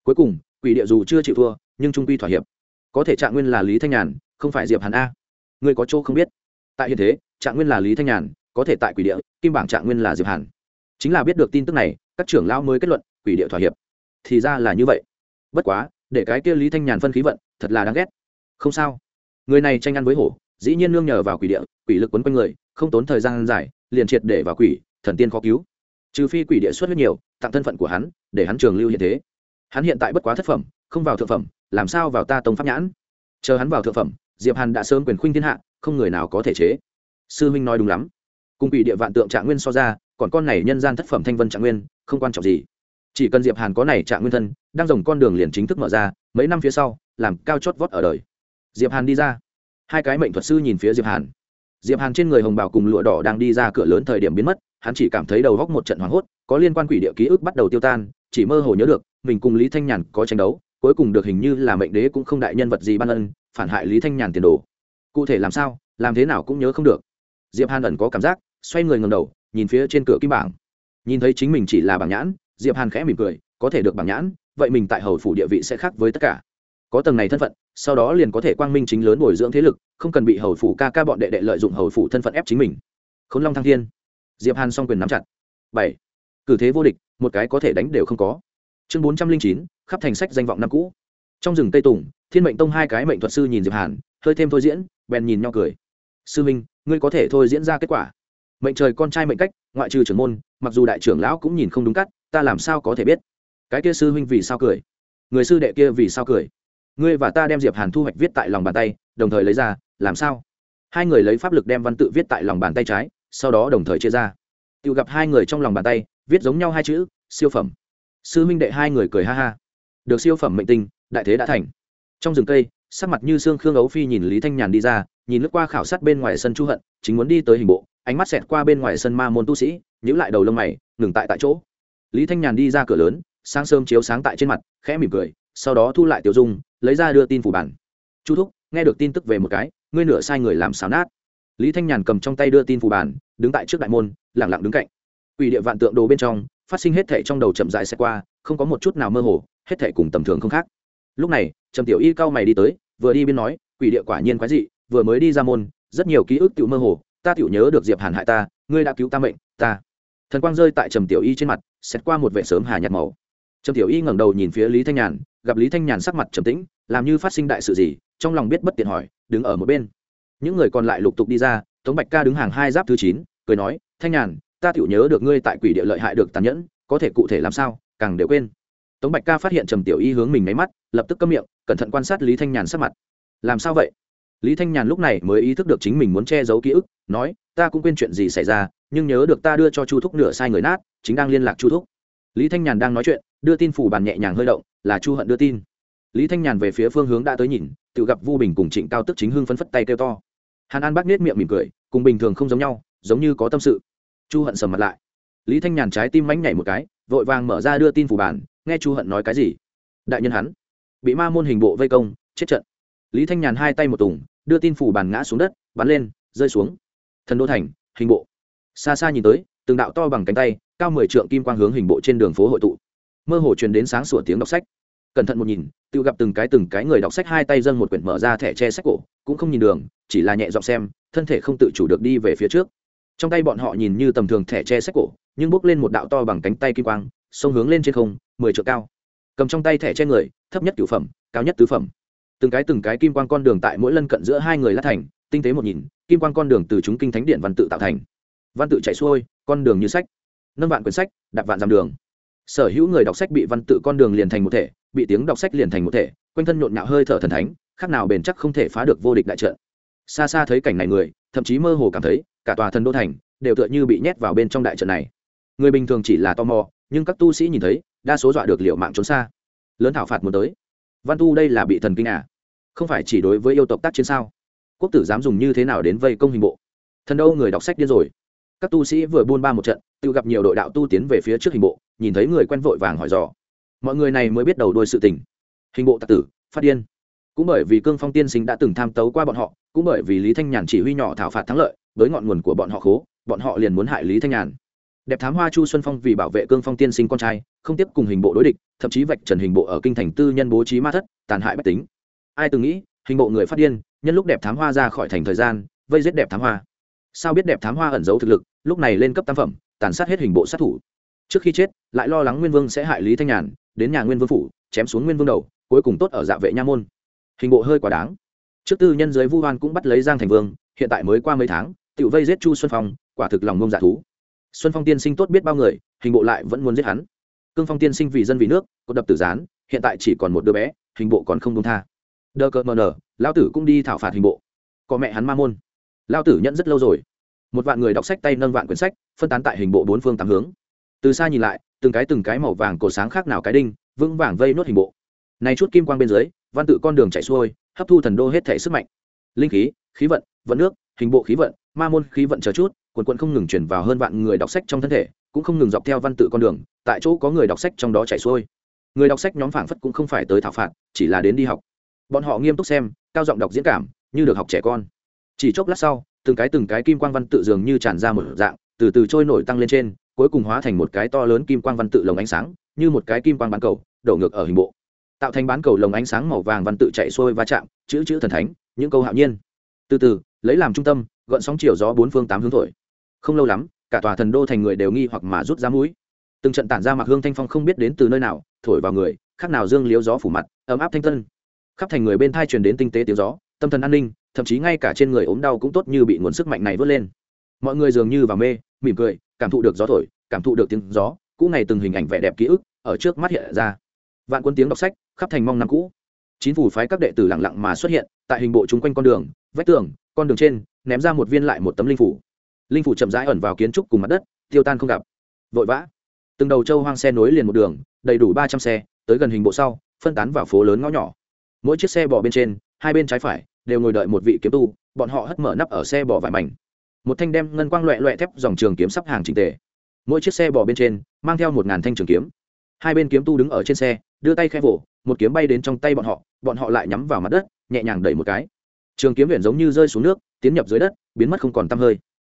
Cuối cùng, quỷ địa dù chưa chịu thua, nhưng trung quy thỏa hiệp. Có thể trạng nguyên là lý thanh nhàn, không phải diệp hàn a. Người có chỗ không biết. Tại hiện thế, trạng nguyên là lý thanh nhàn, có thể tại quỷ địa, kim bảng trạng nguyên là diệp hàn. Chính là biết được tin tức này, các trưởng lao mới kết luận, quỷ địa thỏa hiệp thì ra là như vậy. Bất quá, để cái kia lý thanh nhàn phân khí vận, thật là đáng ghét. Không sao. Người này tranh ăn với hổ, dĩ nhiên nương nhờ vào quỷ địa, quỷ lực quấn quanh người, không tốn thời gian dài, liền triệt để vào quỷ, thần tiên khó cứu. Trừ phi quỷ địa xuất huyết nhiều, tặng thân phận của hắn, để hắn trường lưu hiện thế. Hắn hiện tại bất quá thất phẩm, không vào thượng phẩm, làm sao vào ta tông pháp nhãn? Chờ hắn vào thượng phẩm, diệp hàn đã sớm quyền khuynh thiên hạ, không người nào có thể chế. Sư huynh nói đúng lắm. Cùng quỷ địa vạn tượng trạng nguyên so ra, còn con này nhân gian thất phẩm thanh vân trạng nguyên, không quan trọng gì chỉ cần diệp hàn có này trạng nguyên thân, đang dòng con đường liền chính thức mở ra, mấy năm phía sau, làm cao chót vót ở đời. Diệp hàn đi ra. Hai cái mệnh thuật sư nhìn phía diệp hàn. Diệp hàn trên người hồng bào cùng lụa đỏ đang đi ra cửa lớn thời điểm biến mất, hắn chỉ cảm thấy đầu góc một trận hoảng hốt, có liên quan quỷ địa ký ức bắt đầu tiêu tan, chỉ mơ hồ nhớ được, mình cùng lý thanh nhàn có tranh đấu, cuối cùng được hình như là mệnh đế cũng không đại nhân vật gì ban ân, phản hại lý thanh nhàn tiền đồ. Cụ thể làm sao, làm thế nào cũng nhớ không được. Diệp hàn ẩn có cảm giác, xoay người ngầm đầu, nhìn phía trên cửa kim bảng. Nhìn thấy chính mình chỉ là bảng nhãn diệp hàn khẽ mỉm cười, có thể được bảng nhãn, vậy mình tại hầu phủ địa vị sẽ khác với tất cả. Có tầng này thân phận, sau đó liền có thể quang minh chính lớn bồi dưỡng thế lực, không cần bị hầu phủ ca ca bọn đệ đệ lợi dụng hầu phủ thân phận ép chính mình. Khốn long thăng thiên. Diệp hàn song quyền nắm chặt. Bảy. Cử thế vô địch, một cái có thể đánh đều không có. Chương bốn trăm linh chín, khắp thành sách danh vọng năm cũ. Trong rừng tây tùng, thiên mệnh tông hai cái mệnh thuật sư nhìn diệp hàn, hơi thêm thôi diễn, bèn nhìn nhau cười. Sư minh, ngươi có thể thôi diễn ra kết quả. Mệnh trời con trai mệnh cách, ngoại trừ trưởng môn, mặc dù đại trưởng lão cũng nhìn không đúng cắt ta làm sao có thể biết? Cái kia sư huynh vì sao cười? Người sư đệ kia vì sao cười? Ngươi và ta đem diệp hàn thu hoạch viết tại lòng bàn tay, đồng thời lấy ra, làm sao? Hai người lấy pháp lực đem văn tự viết tại lòng bàn tay trái, sau đó đồng thời chia ra. Tự gặp hai người trong lòng bàn tay, viết giống nhau hai chữ, siêu phẩm. Sư huynh đệ hai người cười ha ha. Được siêu phẩm mệnh tinh, đại thế đã thành. Trong rừng cây, sắc mặt như xương khương ấu phi nhìn lý thanh nhàn đi ra, nhìn lướt qua khảo sát bên ngoài sân chu hận, chính muốn đi tới hình bộ, ánh mắt xẹt qua bên ngoài sân ma môn tu sĩ nhữ lại đầu lông mày, ngừng tại tại chỗ lý thanh nhàn đi ra cửa lớn, sáng sớm chiếu sáng tại trên mặt, khẽ mỉm cười, sau đó thu lại tiểu dung, lấy ra đưa tin phủ bản. Chu thúc, nghe được tin tức về một cái, ngươi nửa sai người làm xáo nát. Lý thanh nhàn cầm trong tay đưa tin phủ bản, đứng tại trước đại môn lẳng lặng đứng cạnh. Ủy địa vạn tượng đồ bên trong, phát sinh hết thể trong đầu chậm dại xe qua, không có một chút nào mơ hồ, hết thể cùng tầm thường không khác. Lúc này, trầm tiểu y cao mày đi tới, vừa đi biên nói, quỷ địa quả nhiên quái dị, vừa mới đi ra môn, rất nhiều ký ức tiểu mơ hồ, ta tiểu nhớ được diệp hàn hại ta, ngươi đã cứu ta mệnh, ta. Thần quang rơi tại trầm tiểu y trên mặt xét qua một vệ sớm hà nhạt màu. Trầm tiểu y ngẩng đầu nhìn phía lý thanh nhàn, gặp lý thanh nhàn sắc mặt trầm tĩnh, làm như phát sinh đại sự gì, trong lòng biết bất tiện hỏi, đứng ở một bên. Những người còn lại lục tục đi ra, tống bạch ca đứng hàng hai giáp thứ chín, cười nói, thanh nhàn, ta tiểu nhớ được ngươi tại quỷ địa lợi hại được tàn nhẫn, có thể cụ thể làm sao, càng đều quên. Tống bạch ca phát hiện trầm tiểu y hướng mình máy mắt, lập tức câm miệng, cẩn thận quan sát lý thanh nhàn sắc mặt. Làm sao vậy? Lý thanh nhàn lúc này mới ý thức được chính mình muốn che giấu ký ức, nói, ta cũng quên chuyện gì xảy ra, nhưng nhớ được ta đưa cho chu thúc nửa sai người nát, chính đang liên lạc chu thúc. Lý thanh nhàn đang nói chuyện, đưa tin phủ bàn nhẹ nhàng hơi động, là chu hận đưa tin. Lý thanh nhàn về phía phương hướng đã tới nhìn, tự gặp vu bình cùng trịnh cao tức chính hưng phấn phất tay kêu to. Hàn an bác nết miệng mỉm cười, cùng bình thường không giống nhau, giống như có tâm sự. Chu hận sầm mặt lại. Lý thanh nhàn trái tim mánh nhảy một cái, vội vàng mở ra đưa tin phủ bàn, nghe chu hận nói cái gì. Đại nhân hắn, bị ma môn hình bộ vây công, chết trận. Lý thanh nhàn hai tay một tùng đưa tin phủ bàn ngã xuống đất, bắn lên, rơi xuống. Thần đô thành, hình bộ. Xa xa nhìn tới, từng đạo to bằng cánh tay, cao mười trượng kim quang hướng hình bộ trên đường phố hội tụ. Mơ hồ truyền đến sáng sủa tiếng đọc sách. Cẩn thận một nhìn, tự gặp từng cái từng cái người đọc sách hai tay dâng một quyển mở ra thẻ che sách cổ, cũng không nhìn đường, chỉ là nhẹ dọc xem, thân thể không tự chủ được đi về phía trước. Trong tay bọn họ nhìn như tầm thường thẻ che sách cổ, nhưng bốc lên một đạo to bằng cánh tay kim quang sông hướng lên trên không, mười trượng cao. Cầm trong tay thẻ che người, thấp nhất cửu phẩm, cao nhất tứ phẩm từng cái từng cái kim quang con đường tại mỗi lân cận giữa hai người lát thành, tinh tế một nhìn, kim quang con đường từ chúng kinh thánh điện văn tự tạo thành. Văn tự chạy xuôi, con đường như sách. Nâng vạn quyển sách đặt vạn dặm đường. Sở hữu người đọc sách bị văn tự con đường liền thành một thể, bị tiếng đọc sách liền thành một thể, quanh thân nhộn nhạo hơi thở thần thánh, khác nào bền chắc không thể phá được vô địch đại trận. Xa xa thấy cảnh này người, thậm chí mơ hồ cảm thấy, cả tòa thần đô thành đều tựa như bị nhét vào bên trong đại trận này. Người bình thường chỉ là tò mò, nhưng các tu sĩ nhìn thấy, đa số dọa được liệu mạng trốn xa. Lớn thảo phạt muốn tới. Văn tu đây là bị thần kinh à? Không phải chỉ đối với yêu tộc tác chiến sao? Quốc tử dám dùng như thế nào đến vây công hình bộ? Thần đâu người đọc sách điên rồi. Các tu sĩ vừa buôn ba một trận, tự gặp nhiều đội đạo tu tiến về phía trước hình bộ, nhìn thấy người quen vội vàng hỏi dò. Mọi người này mới biết đầu đôi sự tình. Hình bộ tạc tử, phát điên. Cũng bởi vì cương phong tiên sinh đã từng tham tấu qua bọn họ, cũng bởi vì lý thanh nhàn chỉ huy nhỏ thảo phạt thắng lợi với ngọn nguồn của bọn họ khố, bọn họ liền muốn hại lý thanh nhàn. Đẹp thám hoa chu xuân phong vì bảo vệ cương phong tiên sinh con trai, không tiếp cùng hình bộ đối địch, thậm chí vạch trần hình bộ ở kinh thành tư nhân bố trí ma thất, tàn hại bách tính ai từng nghĩ, hình bộ người phát điên, nhân lúc đẹp thám hoa ra khỏi thành thời gian, vây giết đẹp thám hoa. Sao biết đẹp thám hoa ẩn giấu thực lực, lúc này lên cấp tam phẩm, tàn sát hết hình bộ sát thủ. Trước khi chết, lại lo lắng nguyên vương sẽ hại lý thanh nhàn, đến nhà nguyên vương phủ, chém xuống nguyên vương đầu, cuối cùng tốt ở dạ vệ nha môn. Hình bộ hơi quá đáng. Trước tư nhân giới vu hoan cũng bắt lấy giang thành vương, hiện tại mới qua mấy tháng, tự vây giết chu xuân phong, quả thực lòng ngông dạ thú. Xuân phong tiên sinh tốt biết bao người, hình bộ lại vẫn muốn giết hắn. Cương phong tiên sinh vì dân vì nước, có đập tử gián, hiện tại chỉ còn một đứa bé, hình bộ còn không công tha đờ cờ mờ nờ lão tử cũng đi thảo phạt hình bộ. Có mẹ hắn ma môn. Lão tử nhận rất lâu rồi. Một vạn người đọc sách tay nâng vạn quyển sách, phân tán tại hình bộ bốn phương tám hướng. Từ xa nhìn lại, từng cái từng cái màu vàng cổ sáng khác nào cái đinh, vững vàng vây nốt hình bộ. Này chút kim quang bên dưới, văn tự con đường chạy xuôi, hấp thu thần đô hết thể sức mạnh. Linh khí khí vận vận nước, hình bộ khí vận, ma môn khí vận chờ chút, quần quận không ngừng chuyển vào hơn vạn người đọc sách trong thân thể, cũng không ngừng dọc theo văn tự con đường, tại chỗ có người đọc sách trong đó chạy xuôi. Người đọc sách nhóm phảng phất cũng không phải tới thảo phạt, chỉ là đến đi học bọn họ nghiêm túc xem, cao giọng đọc diễn cảm, như được học trẻ con. Chỉ chốc lát sau, từng cái từng cái kim quang văn tự dường như tràn ra một dạng, từ từ trôi nổi tăng lên trên, cuối cùng hóa thành một cái to lớn kim quang văn tự lồng ánh sáng, như một cái kim quang bán cầu, đổ ngược ở hình bộ. Tạo thành bán cầu lồng ánh sáng màu vàng văn tự chạy xuôi va chạm, chữ chữ thần thánh, những câu hạo nhiên. Từ từ, lấy làm trung tâm gợn sóng chiều gió bốn phương tám hướng thổi. Không lâu lắm, cả tòa thần đô thành người đều nghi hoặc mà rút ra mũi. Từng trận tản ra mặc hương thanh phong không biết đến từ nơi nào, thổi vào người, khác nào dương liếu gió phủ mặt, ấm áp thanh tân khắp thành người bên thai truyền đến tinh tế tiếng gió, tâm thần an ninh, thậm chí ngay cả trên người ốm đau cũng tốt như bị nguồn sức mạnh này vớt lên. Mọi người dường như vào mê, mỉm cười, cảm thụ được gió thổi, cảm thụ được tiếng gió, cũ ngày từng hình ảnh vẻ đẹp ký ức ở trước mắt hiện ra. Vạn quân tiếng đọc sách, khắp thành mong năm cũ. Chín phủ phái các đệ tử lặng lặng mà xuất hiện, tại hình bộ chung quanh con đường, vách tường, con đường trên, ném ra một viên lại một tấm linh phủ. Linh phủ chậm rãi ẩn vào kiến trúc cùng mặt đất, tiêu tan không gặp. Vội vã. Từng đầu châu hoang xe nối liền một đường, đầy đủ ba trăm xe, tới gần hình bộ sau, phân tán vào phố lớn ngõ nhỏ mỗi chiếc xe bò bên trên, hai bên trái phải đều ngồi đợi một vị kiếm tu, bọn họ hất mở nắp ở xe bò vải mảnh. Một thanh đem ngân quang loẹ loẹ thép dòng trường kiếm sắp hàng trình tề. Mỗi chiếc xe bò bên trên mang theo một ngàn thanh trường kiếm. Hai bên kiếm tu đứng ở trên xe, đưa tay khai vỗ, một kiếm bay đến trong tay bọn họ bọn họ lại nhắm vào mặt đất, nhẹ nhàng đẩy một cái. Trường kiếm viện giống như rơi xuống nước, tiến nhập dưới đất, biến mất không còn tăm hơi.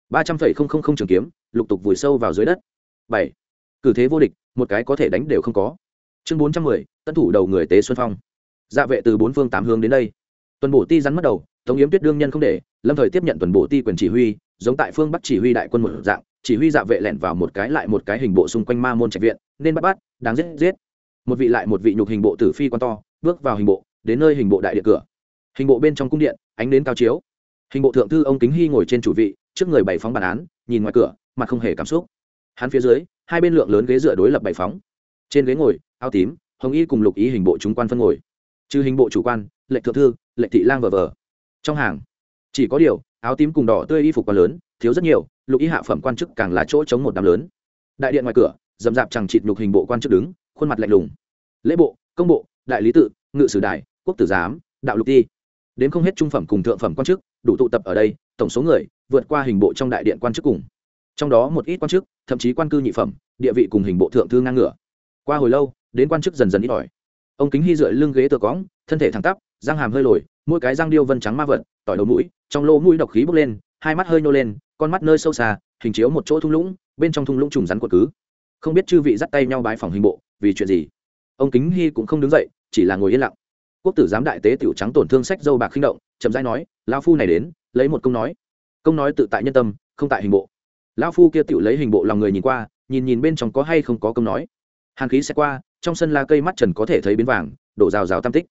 Ba trăm phẩy không không không trường kiếm, lục tục vùi sâu vào dưới đất. Bảy. Cử thế vô địch, một cái có thể đánh đều không có. Chương bốn trăm mười, tân thủ đầu người tế xuân phong dạ vệ từ bốn phương tám hướng đến đây. Tuần bổ ti rắn mất đầu, tống yếm tuyết đương nhân không để, lâm thời tiếp nhận tuần bổ ti quyền chỉ huy, giống tại phương bắc chỉ huy đại quân một dạng, chỉ huy dạ vệ lẻn vào một cái lại một cái hình bộ xung quanh ma môn trạch viện, nên bắt bắt, đáng giết giết. Một vị lại một vị nhục hình bộ tử phi quan to, bước vào hình bộ, đến nơi hình bộ đại điện cửa. Hình bộ bên trong cung điện, ánh đến cao chiếu. Hình bộ thượng thư ông kính hy ngồi trên chủ vị, trước người bày phóng bản án, nhìn ngoài cửa, mặt không hề cảm xúc. Hắn phía dưới, hai bên lượng lớn ghế dựa đối lập bày phóng. Trên ghế ngồi, áo tím, hồng y cùng lục ý hình bộ chúng quan phân ngồi trừ hình bộ chủ quan lệnh thượng thư lệnh thị lang vờ vờ. Trong hàng, chỉ có điều, áo tím cùng đỏ tươi y phục quá lớn, thiếu rất nhiều, lục y hạ phẩm quan chức càng là chỗ chống một đám lớn. Đại điện ngoài cửa dầm dạp chẳng chịt nhục hình bộ quan chức đứng, khuôn mặt lạnh lùng. Lễ bộ, công bộ, đại lý tự, ngự sử đài, quốc tử giám, đạo lục ti. Đến không hết trung phẩm cùng thượng phẩm quan chức, đủ tụ tập ở đây, tổng số người vượt qua hình bộ trong đại điện quan chức cùng. Trong đó một ít quan chức, thậm chí quan cư nhị phẩm, địa vị cùng hình bộ thượng thư ngang ngửa. Qua hồi lâu, đến quan chức dần dần ít ỏi ông kính hy dựa lưng ghế tờ cóng thân thể thẳng tắp, răng hàm hơi lồi, mỗi cái răng điêu vân trắng ma vật, tỏi đầu mũi, trong lỗ mũi độc khí bốc lên, hai mắt hơi nô lên, con mắt nơi sâu xa, hình chiếu một chỗ thung lũng, bên trong thung lũng trùng rắn quật cứ. Không biết chư vị dắt tay nhau bái phòng hình bộ, vì chuyện gì? Ông kính hy cũng không đứng dậy, chỉ là ngồi yên lặng. Quốc tử giám đại tế tiểu trắng tổn thương sách dâu bạc khinh động, chậm rãi nói lao phu này đến, lấy một công nói. Công nói tự tại nhân tâm, không tại hình bộ. Lão phu kia tiểu lấy hình bộ lòng người nhìn qua, nhìn nhìn bên trong có hay không có công nói. Hàn khí sẽ qua trong sân la cây mắt trần có thể thấy biến vàng, đổ rào rào tam tích.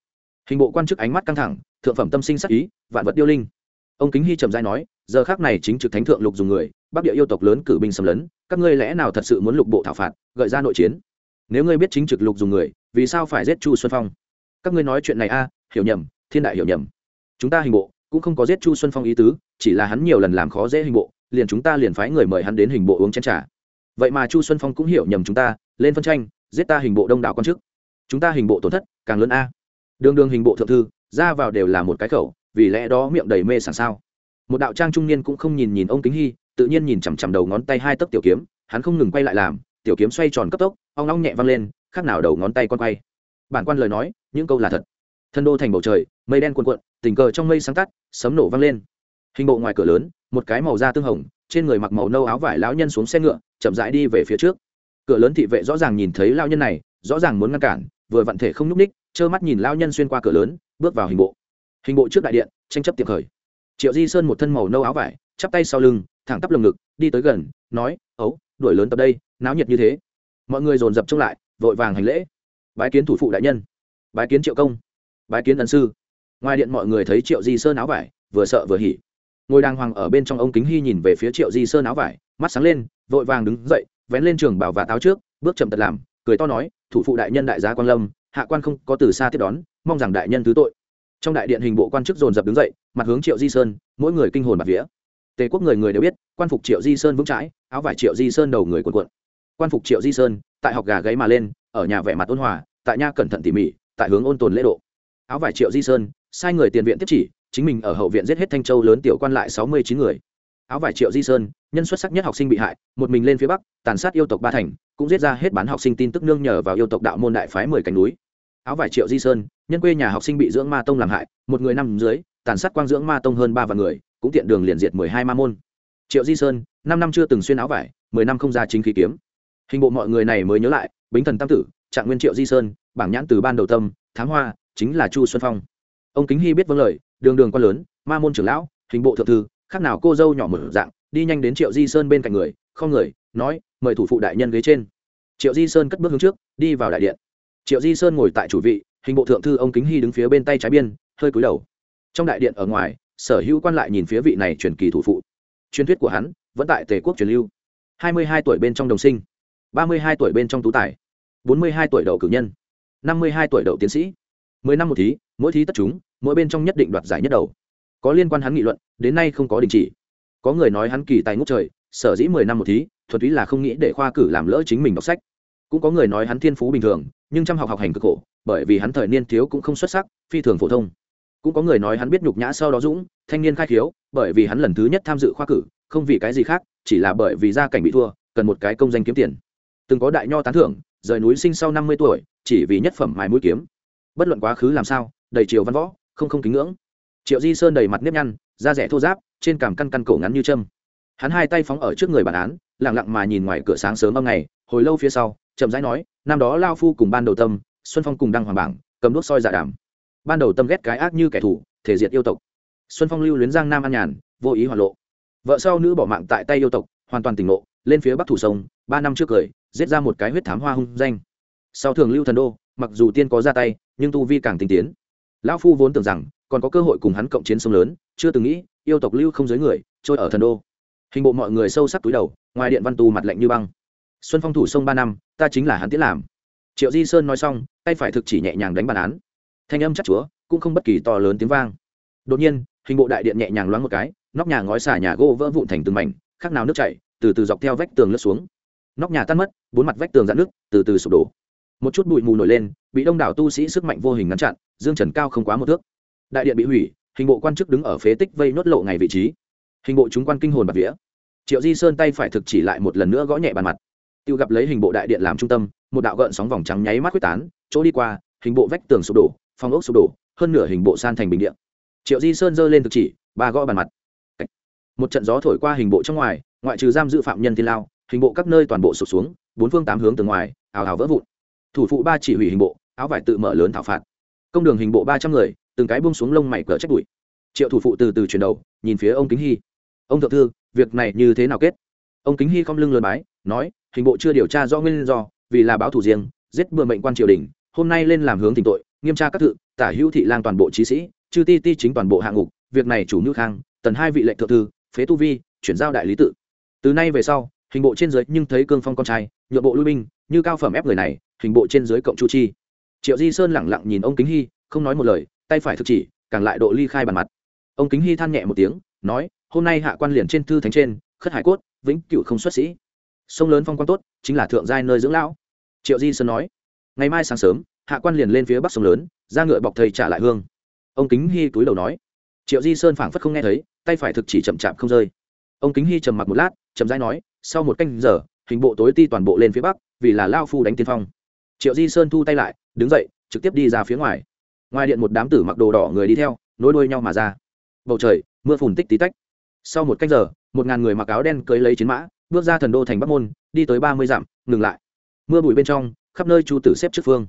Hình bộ quan chức ánh mắt căng thẳng, thượng phẩm tâm sinh sắc ý, vạn vật điêu linh. Ông kính hy trầm dai nói, giờ khác này chính trực thánh thượng lục dùng người, bắc địa yêu tộc lớn cử binh xâm lấn, các ngươi lẽ nào thật sự muốn lục bộ thảo phạt, gợi ra nội chiến? Nếu ngươi biết chính trực lục dùng người, vì sao phải giết chu xuân phong? Các ngươi nói chuyện này a, hiểu nhầm, thiên đại hiểu nhầm. Chúng ta hình bộ cũng không có giết chu xuân phong ý tứ, chỉ là hắn nhiều lần làm khó dễ hình bộ, liền chúng ta liền phái người mời hắn đến hình bộ uống chén trà. Vậy mà chu xuân phong cũng hiểu nhầm chúng ta, lên phân tranh giết ta hình bộ đông đảo quan chức. Chúng ta hình bộ tổn thất, càng lớn a. Đường đường hình bộ thượng thư, ra vào đều là một cái khẩu, vì lẽ đó miệng đầy mê sảng sao. Một đạo trang trung niên cũng không nhìn nhìn ông kính hy, tự nhiên nhìn chằm chằm đầu ngón tay hai tấc tiểu kiếm, hắn không ngừng quay lại làm, tiểu kiếm xoay tròn cấp tốc, ong long nhẹ văng lên, khác nào đầu ngón tay con quay. Bản quan lời nói, những câu là thật. Thân đô thành bầu trời, mây đen cuộn cuộn, tình cờ trong mây sáng tắt, sấm nổ văng lên. Hình bộ ngoài cửa lớn, một cái màu da tương hồng, trên người mặc màu nâu áo vải lão nhân xuống xe ngựa, chậm rãi đi về phía trước cửa lớn thị vệ rõ ràng nhìn thấy lao nhân này, rõ ràng muốn ngăn cản, vừa vặn thể không nhúc ních trơ mắt nhìn lao nhân xuyên qua cửa lớn, bước vào hình bộ. Hình bộ trước đại điện, tranh chấp tiệm khởi. Triệu di sơn một thân màu nâu áo vải, chắp tay sau lưng, thẳng tắp lồng ngực, đi tới gần, nói, ấu, đuổi lớn tập đây, náo nhiệt như thế. Mọi người dồn dập trông lại, vội vàng hành lễ. Bái kiến thủ phụ đại nhân. Bái kiến triệu công. Bái kiến ân sư. Ngoài điện mọi người thấy triệu di sơn áo vải, vừa sợ vừa hỉ. Ngồi đàng hoàng ở bên trong ông kính hy nhìn về phía triệu di sơn áo vải, mắt sáng lên, vội vàng đứng dậy vén lên trường bảo và táo trước, bước chậm tật làm, cười to nói, thủ phụ đại nhân đại gia quan lâm, hạ quan không có từ xa tiếp đón, mong rằng đại nhân thứ tội. Trong đại điện hình bộ quan chức dồn dập đứng dậy, mặt hướng triệu di sơn, mỗi người kinh hồn mặt vía. Tề quốc người người đều biết, quan phục triệu di sơn vững chãi, áo vải triệu di sơn đầu người quần quận quan phục triệu di sơn, tại học gà gáy mà lên, ở nhà vẻ mặt ôn hòa, tại nha cẩn thận tỉ mỉ, tại hướng ôn tồn lễ độ. Áo vải triệu di sơn, sai người tiền viện tiếp chỉ, chính mình ở hậu viện giết hết thanh châu lớn tiểu quan lại sáu mươi chín người áo vải triệu di sơn, nhân xuất sắc nhất học sinh bị hại, một mình lên phía bắc, tàn sát yêu tộc ba thành, cũng giết ra hết bán học sinh tin tức nương nhờ vào yêu tộc đạo môn đại phái mười cánh núi. Áo vải triệu di sơn, nhân quê nhà học sinh bị dưỡng ma tông làm hại, một người năm dưới, tàn sát quang dưỡng ma tông hơn ba vạn người, cũng tiện đường liền diệt mười hai ma môn. Triệu di sơn, năm năm chưa từng xuyên áo vải, mười năm không ra chính khí kiếm. Hình bộ mọi người này mới nhớ lại, bính thần tam tử, trạng nguyên triệu di sơn, bảng nhãn từ ban đầu tâm, thám hoa, chính là chu xuân phong. Ông kính hy biết vâng lời, đường đường quan lớn, ma môn trưởng lão, hình bộ thượng thư khác nào cô dâu nhỏ mở dạng, đi nhanh đến triệu di sơn bên cạnh người, không người, nói, mời thủ phụ đại nhân ghế trên. Triệu di sơn cất bước hướng trước, đi vào đại điện. Triệu di sơn ngồi tại chủ vị, hình bộ thượng thư ông kính hy đứng phía bên tay trái biên, hơi cúi đầu. Trong đại điện ở ngoài, sở hữu quan lại nhìn phía vị này truyền kỳ thủ phụ. Truyền thuyết của hắn vẫn tại tề quốc truyền lưu. Hai mươi hai tuổi bên trong đồng sinh, ba mươi hai tuổi bên trong tú tài, bốn mươi hai tuổi đậu cử nhân, năm mươi hai tuổi đậu tiến sĩ. Mười năm một thí, mỗi thí tất chúng, mỗi bên trong nhất định đoạt giải nhất đầu. Có liên quan hắn nghị luận đến nay không có đình chỉ. Có người nói hắn kỳ tài ngốc trời, sở dĩ mười năm một thí, thuần túy là không nghĩ để khoa cử làm lỡ chính mình đọc sách. Cũng có người nói hắn thiên phú bình thường, nhưng chăm học học hành cực khổ, bởi vì hắn thời niên thiếu cũng không xuất sắc, phi thường phổ thông. Cũng có người nói hắn biết nhục nhã sau đó dũng, thanh niên khai khiếu, bởi vì hắn lần thứ nhất tham dự khoa cử, không vì cái gì khác, chỉ là bởi vì gia cảnh bị thua, cần một cái công danh kiếm tiền. Từng có đại nho tán thưởng, rời núi sinh sau năm mươi tuổi, chỉ vì nhất phẩm mài mũi kiếm. Bất luận quá khứ làm sao, đầy triều văn võ, không không kính ngưỡng. Triệu di sơn đầy mặt nếp nhăn da rẻ thô giáp, trên cằm căn căn cổ ngắn như trâm hắn hai tay phóng ở trước người bản án lẳng lặng mà nhìn ngoài cửa sáng sớm âm ngày, hồi lâu phía sau, chậm rãi nói, năm đó lao phu cùng ban đầu tâm, xuân phong cùng đăng hoàng bảng, cầm đuốc soi dạ đàm. Ban đầu tâm ghét cái ác như kẻ thù, thể diệt yêu tộc. Xuân phong lưu luyến giang nam an nhàn, vô ý hoàn lộ. Vợ sau nữ bỏ mạng tại tay yêu tộc, hoàn toàn tỉnh lộ lên phía bắc thủ sông, ba năm trước cười, giết ra một cái huyết thám hoa hung danh. Sau thường lưu thần đô, mặc dù tiên có ra tay, nhưng tu vi càng tinh tiến. Lão phu vốn tưởng rằng còn có cơ hội cùng hắn cộng chiến sông lớn, chưa từng nghĩ, yêu tộc lưu không giới người, trôi ở thần đô. Hình bộ mọi người sâu sắc túi đầu, ngoài điện văn tu mặt lạnh như băng. Xuân phong thủ sông ba năm, ta chính là hắn tiết làm. Triệu di sơn nói xong, tay phải thực chỉ nhẹ nhàng đánh bàn án. Thanh âm chắc chúa, cũng không bất kỳ to lớn tiếng vang. Đột nhiên, hình bộ đại điện nhẹ nhàng loáng một cái, nóc nhà ngói xả nhà gỗ vỡ vụn thành từng mảnh, khác nào nước chảy, từ từ dọc theo vách tường lướt xuống. Nóc nhà tan mất, bốn mặt vách tường dạn nước từ từ sụp đổ. Một chút bụi mù nổi lên, bị đông đảo tu sĩ sức mạnh vô hình ngăn chặn, dương trần cao không quá một thước đại điện bị hủy, hình bộ quan chức đứng ở phế tích vây nốt lộ ngày vị trí. Hình bộ chúng quan kinh hồn bạc vía. Triệu di sơn tay phải thực chỉ lại một lần nữa gõ nhẹ bàn mặt. Tiêu gặp lấy hình bộ đại điện làm trung tâm, một đạo gợn sóng vòng trắng nháy mắt quyết tán, chỗ đi qua, hình bộ vách tường sụp đổ, phòng ốc sụp đổ, hơn nửa hình bộ san thành bình điện. Triệu di sơn giơ lên thực chỉ, ba gõ bàn mặt. Một trận gió thổi qua hình bộ trong ngoài, ngoại trừ giam giữ phạm nhân thiên lao, hình bộ các nơi toàn bộ sụp xuống, bốn phương tám hướng từ ngoài, ào ào vỡ vụn. Thủ phụ ba chỉ hủy hình bộ, áo vải tự mở lớn thảo phạt. Công đường hình bộ ba trăm người từng cái buông xuống lông mày cỡ trách bụi. Triệu thủ phụ từ từ chuyển đầu, nhìn phía ông kính hy. Ông thượng thư, việc này như thế nào kết? Ông kính hy không lưng lớn bái, nói, hình bộ chưa điều tra do nguyên do, vì là báo thủ riêng, giết bừa mệnh quan triều đình, hôm nay lên làm hướng tình tội, nghiêm tra các thự, tả hữu thị lang toàn bộ trí sĩ, chư ti ti chính toàn bộ hạng ngục. việc này chủ như khang, tần hai vị lệnh thượng thư, phế tu vi, chuyển giao đại lý tự. Từ nay về sau, hình bộ trên dưới nhưng thấy cương phong con trai, nhượng bộ lui binh, như cao phẩm ép người này, hình bộ trên dưới cộng chu chi. Triệu di sơn lẳng lặng nhìn ông kính hy, không nói một lời tay phải thực chỉ, càng lại độ ly khai bàn mặt. Ông kính hy than nhẹ một tiếng, nói, hôm nay hạ quan liền trên thư thánh trên, khất hải cốt, vĩnh cựu không xuất sĩ. Sông lớn phong quan tốt, chính là thượng giai nơi dưỡng lão. Triệu di sơn nói, ngày mai sáng sớm, hạ quan liền lên phía bắc sông lớn, ra ngựa bọc thầy trả lại hương. Ông kính hy túi đầu nói. Triệu di sơn phảng phất không nghe thấy, tay phải thực chỉ chậm chạp không rơi. Ông kính hy trầm mặc một lát, chậm rãi nói, sau một canh giờ, hình bộ tối ti toàn bộ lên phía bắc, vì là lao phu đánh tiên phong. Triệu di sơn thu tay lại, đứng dậy, trực tiếp đi ra phía ngoài ngoài điện một đám tử mặc đồ đỏ người đi theo, nối đuôi nhau mà ra. Bầu trời, mưa phùn tích tí tách. Sau một cách giờ, một ngàn người mặc áo đen cưới lấy chiến mã, bước ra thần đô thành bắc môn, đi tới ba mươi dặm, ngừng lại. Mưa bụi bên trong, khắp nơi chu tử xếp trước phương.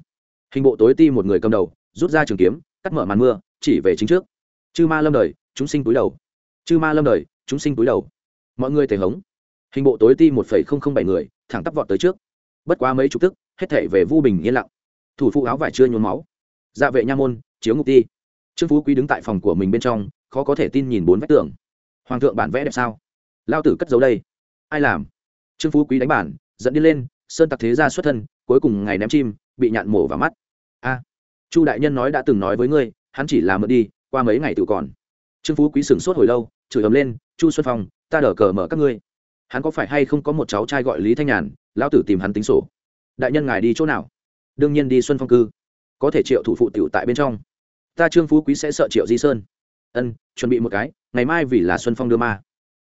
Hình bộ tối ti một người cầm đầu, rút ra trường kiếm, cắt mở màn mưa, chỉ về chính trước. Chư ma lâm đời, chúng sinh túi đầu. Chư ma lâm đời, chúng sinh túi đầu. Mọi người thể hống. Hình bộ tối ti một phẩy không không bảy người, thẳng tắp vọt tới trước. Bất quá mấy chục tức, hết thể về vu bình yên lặng. Thủ phụ áo vải chưa nhuốm máu dạ vệ nha môn, chiếu ngục ti. Trương phú quý đứng tại phòng của mình bên trong, khó có thể tin nhìn bốn vách tường. Hoàng thượng bản vẽ đẹp sao? Lao tử cất giấu đây. Ai làm? Trương phú quý đánh bản dẫn đi lên, sơn tặc thế ra xuất thân, cuối cùng ngày ném chim, bị nhạn mổ vào mắt. A, chu đại nhân nói đã từng nói với ngươi, hắn chỉ làm mượn đi, qua mấy ngày tự còn. Trương phú quý sửng sốt hồi lâu, chửi ấm lên, chu xuân phong, ta đỡ cờ mở các ngươi. Hắn có phải hay không có một cháu trai gọi lý thanh nhàn? Lão tử tìm hắn tính sổ. Đại nhân ngài đi chỗ nào? Đương nhiên đi xuân phong cư có thể triệu thủ phụ tiểu tại bên trong. Ta trương phú quý sẽ sợ triệu di sơn. Ân, chuẩn bị một cái, ngày mai vì là xuân phong đưa ma.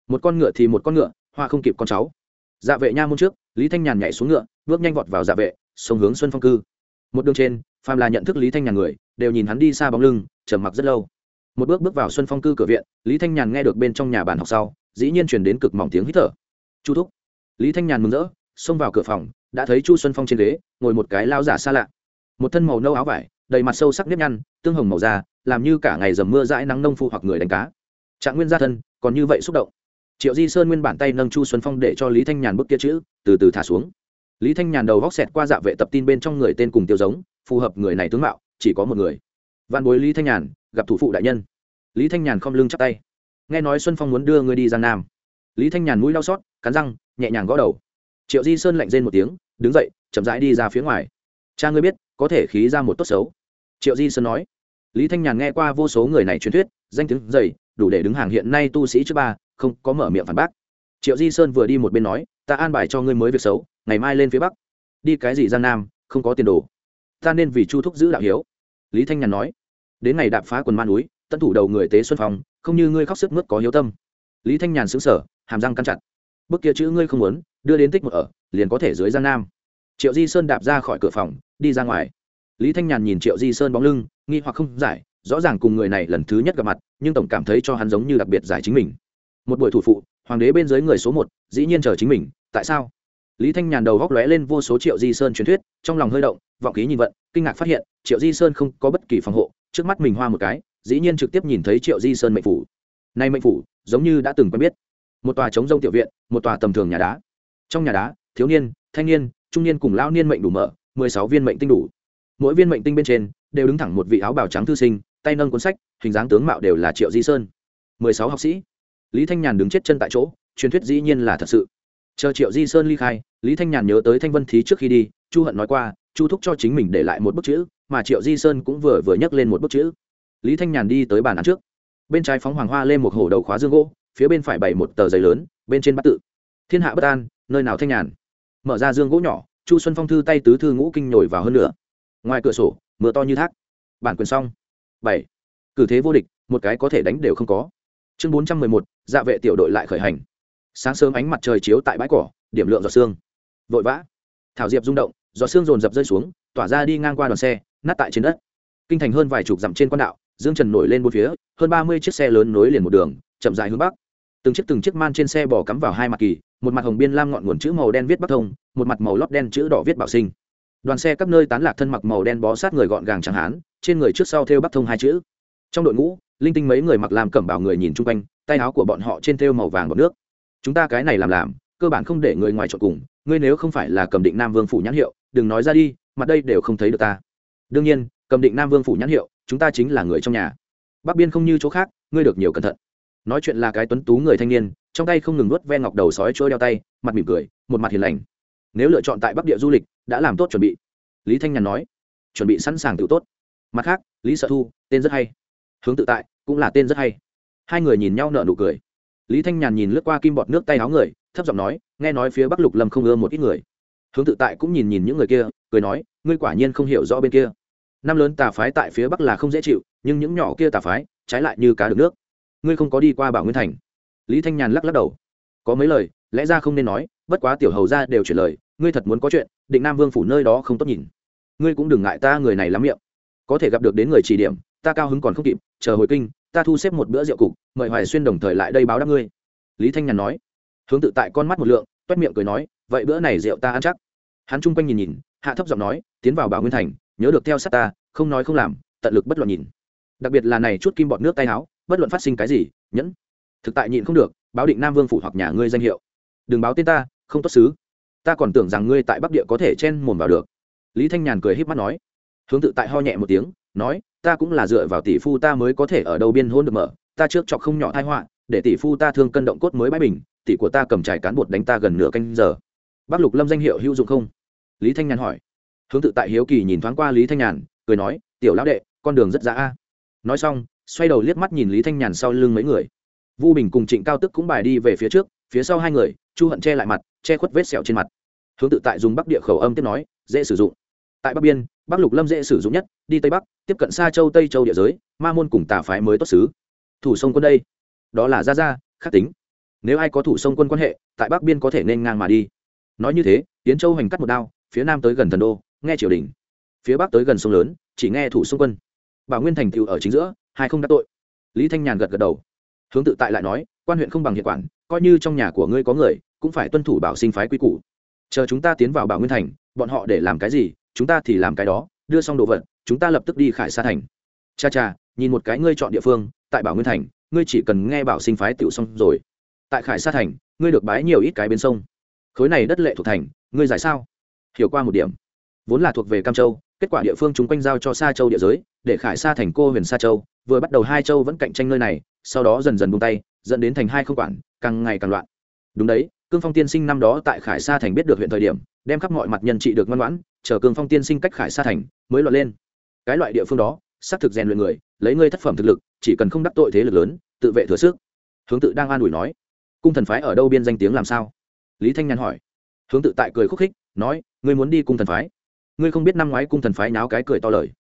Một con ngựa thì một con ngựa, hoa không kịp con cháu. Dạ vệ nha môn trước, lý thanh nhàn nhảy xuống ngựa, bước nhanh vọt vào dạ vệ sông hướng xuân phong cư. Một đường trên, phàm là nhận thức lý thanh nhàn người, đều nhìn hắn đi xa bóng lưng, trầm mặc rất lâu. Một bước bước vào xuân phong cư cửa viện, lý thanh nhàn nghe được bên trong nhà bàn học sau, dĩ nhiên chuyển đến cực mỏng tiếng hít thở. Chu thúc. Lý thanh nhàn mừng rỡ, xông vào cửa phòng, đã thấy chu xuân phong trên ghế, ngồi một cái lao giả xa lạ một thân màu nâu áo vải, đầy mặt sâu sắc nếp nhăn, tương hồng màu da, làm như cả ngày dầm mưa dãi nắng nông phu hoặc người đánh cá. Trạng nguyên gia thân, còn như vậy xúc động. Triệu di sơn nguyên bản tay nâng chu xuân phong để cho lý thanh nhàn bức kia chữ, từ từ thả xuống. Lý thanh nhàn đầu góc xẹt qua dạ vệ tập tin bên trong người tên cùng tiêu giống, phù hợp người này tướng mạo, chỉ có một người. Văn bối lý thanh nhàn, gặp thủ phụ đại nhân. Lý thanh nhàn không lưng chắp tay. Nghe nói xuân phong muốn đưa người đi giang nam. Lý thanh nhàn mũi đau xót, cắn răng, nhẹ nhàng gõ đầu. Triệu di sơn lạnh rên một tiếng, đứng dậy, chậm rãi đi ra phía ngoài. Cha ngươi biết có thể khí ra một tốt xấu. Triệu di sơn nói. Lý thanh nhàn nghe qua vô số người này truyền thuyết danh tiếng dày đủ để đứng hàng hiện nay tu sĩ trước ba không có mở miệng phản bác. Triệu di sơn vừa đi một bên nói ta an bài cho ngươi mới việc xấu ngày mai lên phía bắc. Đi cái gì giang nam không có tiền đồ. Ta nên vì chu thúc giữ đạo hiếu. Lý thanh nhàn nói. Đến ngày đạp phá quần man núi tận thủ đầu người tế xuân phòng, không như ngươi khóc sức mướt có hiếu tâm. Lý thanh nhàn xứng sở hàm răng căn chặt. Bức kia chữ ngươi không muốn đưa đến tích một ở liền có thể dưới giang nam. Triệu di sơn đạp ra khỏi cửa phòng đi ra ngoài. Lý thanh nhàn nhìn triệu di sơn bóng lưng, nghi hoặc không giải, rõ ràng cùng người này lần thứ nhất gặp mặt, nhưng tổng cảm thấy cho hắn giống như đặc biệt giải chính mình. Một buổi thủ phụ, hoàng đế bên dưới người số một, dĩ nhiên chờ chính mình, tại sao? Lý thanh nhàn đầu góc lóe lên vô số triệu di sơn truyền thuyết, trong lòng hơi động, vọng khí nhìn vận, kinh ngạc phát hiện, triệu di sơn không có bất kỳ phòng hộ, trước mắt mình hoa một cái, dĩ nhiên trực tiếp nhìn thấy triệu di sơn mệnh phủ. Nay mệnh phủ, giống như đã từng quen biết. Một tòa chống rông tiểu viện, một tòa tầm thường nhà đá. Trong nhà đá, thiếu niên, thanh niên, trung niên cùng lao niên mệnh đủ mở mười sáu viên mệnh tinh đủ. Mỗi viên mệnh tinh bên trên đều đứng thẳng một vị áo bào trắng thư sinh, tay nâng cuốn sách, hình dáng tướng mạo đều là triệu di sơn. Mười sáu học sĩ. Lý thanh nhàn đứng chết chân tại chỗ, truyền thuyết dĩ nhiên là thật sự. Chờ triệu di sơn ly khai, lý thanh nhàn nhớ tới thanh vân thí trước khi đi, chu hận nói qua, chu thúc cho chính mình để lại một bức chữ, mà triệu di sơn cũng vừa vừa nhắc lên một bức chữ. Lý thanh nhàn đi tới bàn án trước. Bên trái phóng hoàng hoa lên một hổ đầu khóa dương gỗ, phía bên phải bày một tờ giấy lớn, bên trên bắt tự. Thiên hạ bất an, nơi nào thanh nhàn? Mở ra dương gỗ nhỏ chu xuân phong thư tay tứ thư ngũ kinh nhồi vào hơn nữa ngoài cửa sổ, mưa to như thác. Bản quyền xong. Bảy. Cử thế vô địch, một cái có thể đánh đều không có. Chương bốn trăm mười một dạ vệ tiểu đội lại khởi hành. Sáng sớm ánh mặt trời chiếu tại bãi cỏ, điểm lượng giọt xương vội vã. Thảo diệp rung động, giọt xương rồn rập rơi xuống, tỏa ra đi ngang qua đoàn xe, nát tại trên đất. Kinh thành hơn vài chục dặm trên quan đạo, dương trần nổi lên bốn phía, hơn ba mươi chiếc xe lớn nối liền một đường, chậm dài hướng bắc từng chiếc từng chiếc man trên xe bò cắm vào hai mặt kỳ, một mặt hồng biên lam ngọn nguồn chữ màu đen viết bắc thông, một mặt màu lót đen chữ đỏ viết bảo sinh. Đoàn xe các nơi tán lạc thân mặc màu đen bó sát người gọn gàng chẳng hán trên người trước sau thêu bắc thông hai chữ. Trong đội ngũ, linh tinh mấy người mặc làm cẩm bảo người nhìn chung quanh, tay áo của bọn họ trên thêu màu vàng bọc nước. Chúng ta cái này làm làm, cơ bản không để người ngoài chọn cùng, ngươi nếu không phải là cầm định nam vương phủ nhãn hiệu, đừng nói ra đi, mặt đây đều không thấy được ta. Đương nhiên, cầm định nam vương phủ nhãn hiệu, chúng ta chính là người trong nhà. Bắc biên không như chỗ khác, ngươi được nhiều cẩn thận nói chuyện là cái tuấn tú người thanh niên, trong tay không ngừng nuốt ve ngọc đầu sói trôi đeo tay, mặt mỉm cười, một mặt hiền lành. Nếu lựa chọn tại bắc địa du lịch, đã làm tốt chuẩn bị. Lý thanh nhàn nói, chuẩn bị sẵn sàng tự tốt. Mặt khác, lý sợ thu, tên rất hay. Hướng tự tại, cũng là tên rất hay. Hai người nhìn nhau nợ nụ cười. Lý thanh nhàn nhìn lướt qua kim bọt nước tay áo người, thấp giọng nói, nghe nói phía bắc lục lâm không ưa một ít người. Hướng tự tại cũng nhìn nhìn những người kia, cười nói, ngươi quả nhiên không hiểu rõ bên kia. Năm lớn tà phái tại phía bắc là không dễ chịu, nhưng những nhỏ kia tà phái, trái lại như cá được nước ngươi không có đi qua bảo nguyên thành. Lý thanh nhàn lắc lắc đầu. Có mấy lời, lẽ ra không nên nói, bất quá tiểu hầu ra đều chuyển lời, ngươi thật muốn có chuyện, định nam vương phủ nơi đó không tốt nhìn. Ngươi cũng đừng ngại ta người này lắm miệng. Có thể gặp được đến người chỉ điểm, ta cao hứng còn không kịp, chờ hồi kinh, ta thu xếp một bữa rượu cục, mời hoài xuyên đồng thời lại đây báo đáp ngươi. Lý thanh nhàn nói. Hướng tự tại con mắt một lượng, toét miệng cười nói, vậy bữa này rượu ta ăn chắc. Hắn chung quanh nhìn nhìn, hạ thấp giọng nói, tiến vào bảo nguyên thành, nhớ được theo sát ta, không nói không làm, tận lực bất luận nhìn. Đặc biệt là này chút kim bọt nước tay áo bất luận phát sinh cái gì, nhẫn. Thực tại nhịn không được, báo định nam vương phủ hoặc nhà ngươi danh hiệu. Đừng báo tên ta, không tốt xứ. Ta còn tưởng rằng ngươi tại bắc địa có thể chen mồm vào được. Lý thanh nhàn cười h í p mắt nói. Hướng tự tại ho nhẹ một tiếng, nói, ta cũng là dựa vào tỷ phu ta mới có thể ở đâu biên hôn được mở. Ta trước chọc không nhỏ thai họa, để tỷ phu ta thương cân động cốt mới bãi bình, tỷ của ta cầm trải cán bột đánh ta gần nửa canh giờ. Bác lục lâm danh hiệu hữu dụng không? Lý thanh nhàn hỏi. Hướng tự tại hiếu kỳ nhìn thoáng qua lý thanh nhàn, cười nói, tiểu lão đệ, con đường rất dã a. Nói xong xoay đầu liếc mắt nhìn lý thanh nhàn sau lưng mấy người. Vu bình cùng trịnh cao tức cũng bài đi về phía trước, phía sau hai người, chu hận che lại mặt, che khuất vết sẹo trên mặt. Hướng tự tại dùng bắc địa khẩu âm tiếp nói, dễ sử dụng. Tại bắc biên, bắc lục lâm dễ sử dụng nhất, đi tây bắc, tiếp cận xa châu, tây châu địa giới, ma môn cùng tà phái mới tốt xứ. Thủ sông quân đây, đó là gia gia, khắc tính. Nếu ai có thủ sông quân quan hệ, tại bắc biên có thể nên ngang mà đi. Nói như thế tiến châu hành cắt một đao, phía nam tới gần thần đô, nghe triều đình. Phía bắc tới gần sông lớn, chỉ nghe thủ sông quân. Bảo nguyên thành tựu ở chính giữa hai không đắc tội. Lý thanh nhàn gật gật đầu. Hướng tự tại lại nói, quan huyện không bằng hiện quản, coi như trong nhà của ngươi có người, cũng phải tuân thủ bảo sinh phái quy củ. Chờ chúng ta tiến vào bảo nguyên thành, bọn họ để làm cái gì, chúng ta thì làm cái đó, đưa xong đồ vật, chúng ta lập tức đi khải sa thành. Cha cha, nhìn một cái ngươi chọn địa phương, tại bảo nguyên thành, ngươi chỉ cần nghe bảo sinh phái tựu xong rồi. Tại khải sa thành, ngươi được bái nhiều ít cái bên sông. Khối này đất lệ thuộc thành, ngươi giải sao? Hiểu qua một điểm. Vốn là thuộc về cam châu kết quả địa phương chúng quanh giao cho sa châu địa giới, để khải sa thành cô huyền sa châu, vừa bắt đầu hai châu vẫn cạnh tranh nơi này, sau đó dần dần buông tay, dẫn đến thành hai không quản, càng ngày càng loạn. Đúng đấy, cương phong tiên sinh năm đó tại khải sa thành biết được huyện thời điểm, đem khắp mọi mặt nhân trị được ngoan ngoãn, chờ cương phong tiên sinh cách khải sa thành mới loạn lên. Cái loại địa phương đó, xác thực rèn luyện người, lấy ngươi thất phẩm thực lực, chỉ cần không đắc tội thế lực lớn, tự vệ thừa sức. Hướng tự đang an ủi nói, cung thần phái ở đâu biên danh tiếng làm sao? Lý thanh nhàn hỏi. Hướng tự tại cười khúc khích, nói, ngươi muốn đi cung thần phái? Ngươi không biết năm ngoái cung thần phái náo cái cười to lời.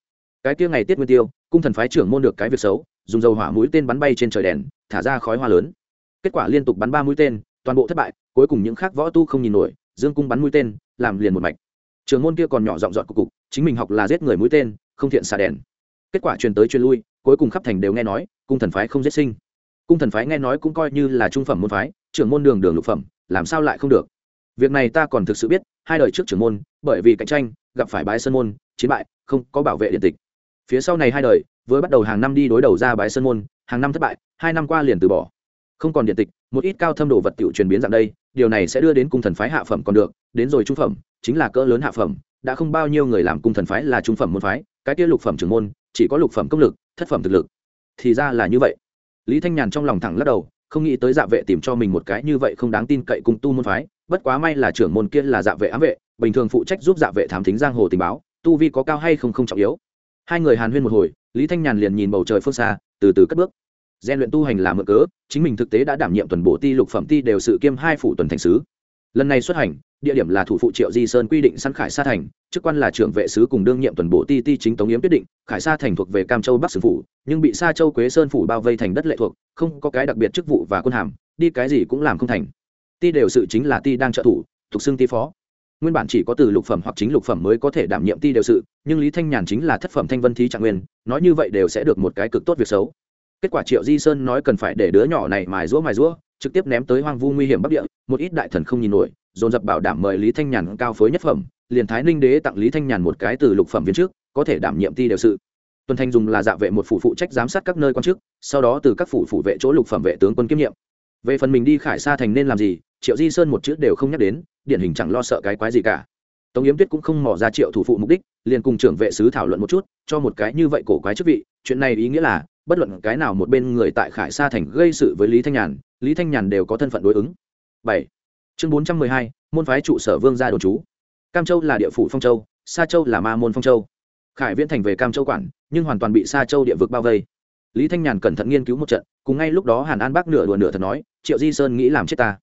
Cái kia ngày tiết nguyên tiêu, cung thần phái trưởng môn được cái việc xấu, dùng dầu hỏa mũi tên bắn bay trên trời đèn, thả ra khói hoa lớn. Kết quả liên tục bắn ba mũi tên, toàn bộ thất bại, cuối cùng những khác võ tu không nhìn nổi, dương cung bắn mũi tên, làm liền một mạch. Trường môn kia còn nhỏ giọng dọn cục cục, chính mình học là giết người mũi tên, không thiện xả đèn. Kết quả truyền tới truyền lui, cuối cùng khắp thành đều nghe nói, cung thần phái không giết sinh. Cung thần phái nghe nói cũng coi như là trung phẩm môn phái, trưởng môn đường đường lục phẩm, làm sao lại không được? Việc này ta còn thực sự biết, hai đời trước trưởng môn, bởi vì cạnh tranh gặp phải bái sơn môn, chiến bại, không có bảo vệ điện tịch. Phía sau này hai đời với bắt đầu hàng năm đi đối đầu ra bái sơn môn, hàng năm thất bại, hai năm qua liền từ bỏ. Không còn điện tịch, một ít cao thâm đồ vật tiểu truyền biến dạng đây, điều này sẽ đưa đến cung thần phái hạ phẩm còn được, đến rồi trung phẩm, chính là cỡ lớn hạ phẩm, đã không bao nhiêu người làm cung thần phái là trung phẩm môn phái, cái kia lục phẩm trưởng môn, chỉ có lục phẩm công lực, thất phẩm thực lực. Thì ra là như vậy. Lý thanh nhàn trong lòng thẳng lắc đầu, không nghĩ tới dạ vệ tìm cho mình một cái như vậy không đáng tin cậy cung tu môn phái, bất quá may là trưởng môn kia là dạ vệ ám vệ bình thường phụ trách giúp dạ vệ thám thính giang hồ tình báo, tu vi có cao hay không không trọng yếu. Hai người hàn huyên một hồi, lý thanh nhàn liền nhìn bầu trời phương xa, từ từ cất bước. Gian luyện tu hành là mượn cớ, chính mình thực tế đã đảm nhiệm tuần bộ ti lục phẩm ti đều sự kiêm hai phủ tuần thành sứ. Lần này xuất hành, địa điểm là thủ phụ triệu di sơn quy định săn khải sa thành, chức quan là trưởng vệ sứ cùng đương nhiệm tuần bộ ti ti chính tống yếm quyết định, khải sa thành thuộc về cam châu bắc sử phủ, nhưng bị sa châu quế sơn phủ bao vây thành đất lệ thuộc, không có cái đặc biệt chức vụ và quân hàm, đi cái gì cũng làm không thành. Ti đều sự chính là ti đang trợ thủ, thuộc xưng ti phó nguyên bản chỉ có từ lục phẩm hoặc chính lục phẩm mới có thể đảm nhiệm ti đều sự, nhưng lý thanh nhàn chính là thất phẩm thanh vân thí trạng nguyên, nói như vậy đều sẽ được một cái cực tốt việc xấu. Kết quả triệu di sơn nói cần phải để đứa nhỏ này mài rũa mài rũa, trực tiếp ném tới hoang vu nguy hiểm bắc địa, một ít đại thần không nhìn nổi, dồn dập bảo đảm mời lý thanh nhàn cao phối nhất phẩm, liền thái ninh đế tặng lý thanh nhàn một cái từ lục phẩm viên trước, có thể đảm nhiệm ti đều sự. Tuần thanh dùng là dạ vệ một phủ phụ trách giám sát các nơi quan chức, sau đó từ các phủ phụ vệ chỗ lục phẩm vệ tướng quân kiêm nhiệm. Về phần mình đi khải sa thành nên làm gì triệu di sơn một chữ đều không nhắc đến, điển hình chẳng lo sợ cái quái gì cả. Tống yếm tuyết cũng không mỏ ra triệu thủ phụ mục đích, liền cùng trưởng vệ sứ thảo luận một chút, cho một cái như vậy cổ quái chức vị, chuyện này ý nghĩa là, bất luận cái nào một bên người tại khải sa thành gây sự với lý thanh nhàn, lý thanh nhàn đều có thân phận đối ứng. Bảy. Chương bốn trăm mười hai, môn phái trụ sở vương gia đồn trú. Cam châu là địa phủ phong châu, sa châu là ma môn phong châu. Khải viễn thành về cam châu quản, nhưng hoàn toàn bị sa châu địa vực bao vây. Lý thanh nhàn cẩn thận nghiên cứu một trận, cùng ngay lúc đó hàn an bác nửa đùa nửa thật nói, triệu di sơn nghĩ làm chết ta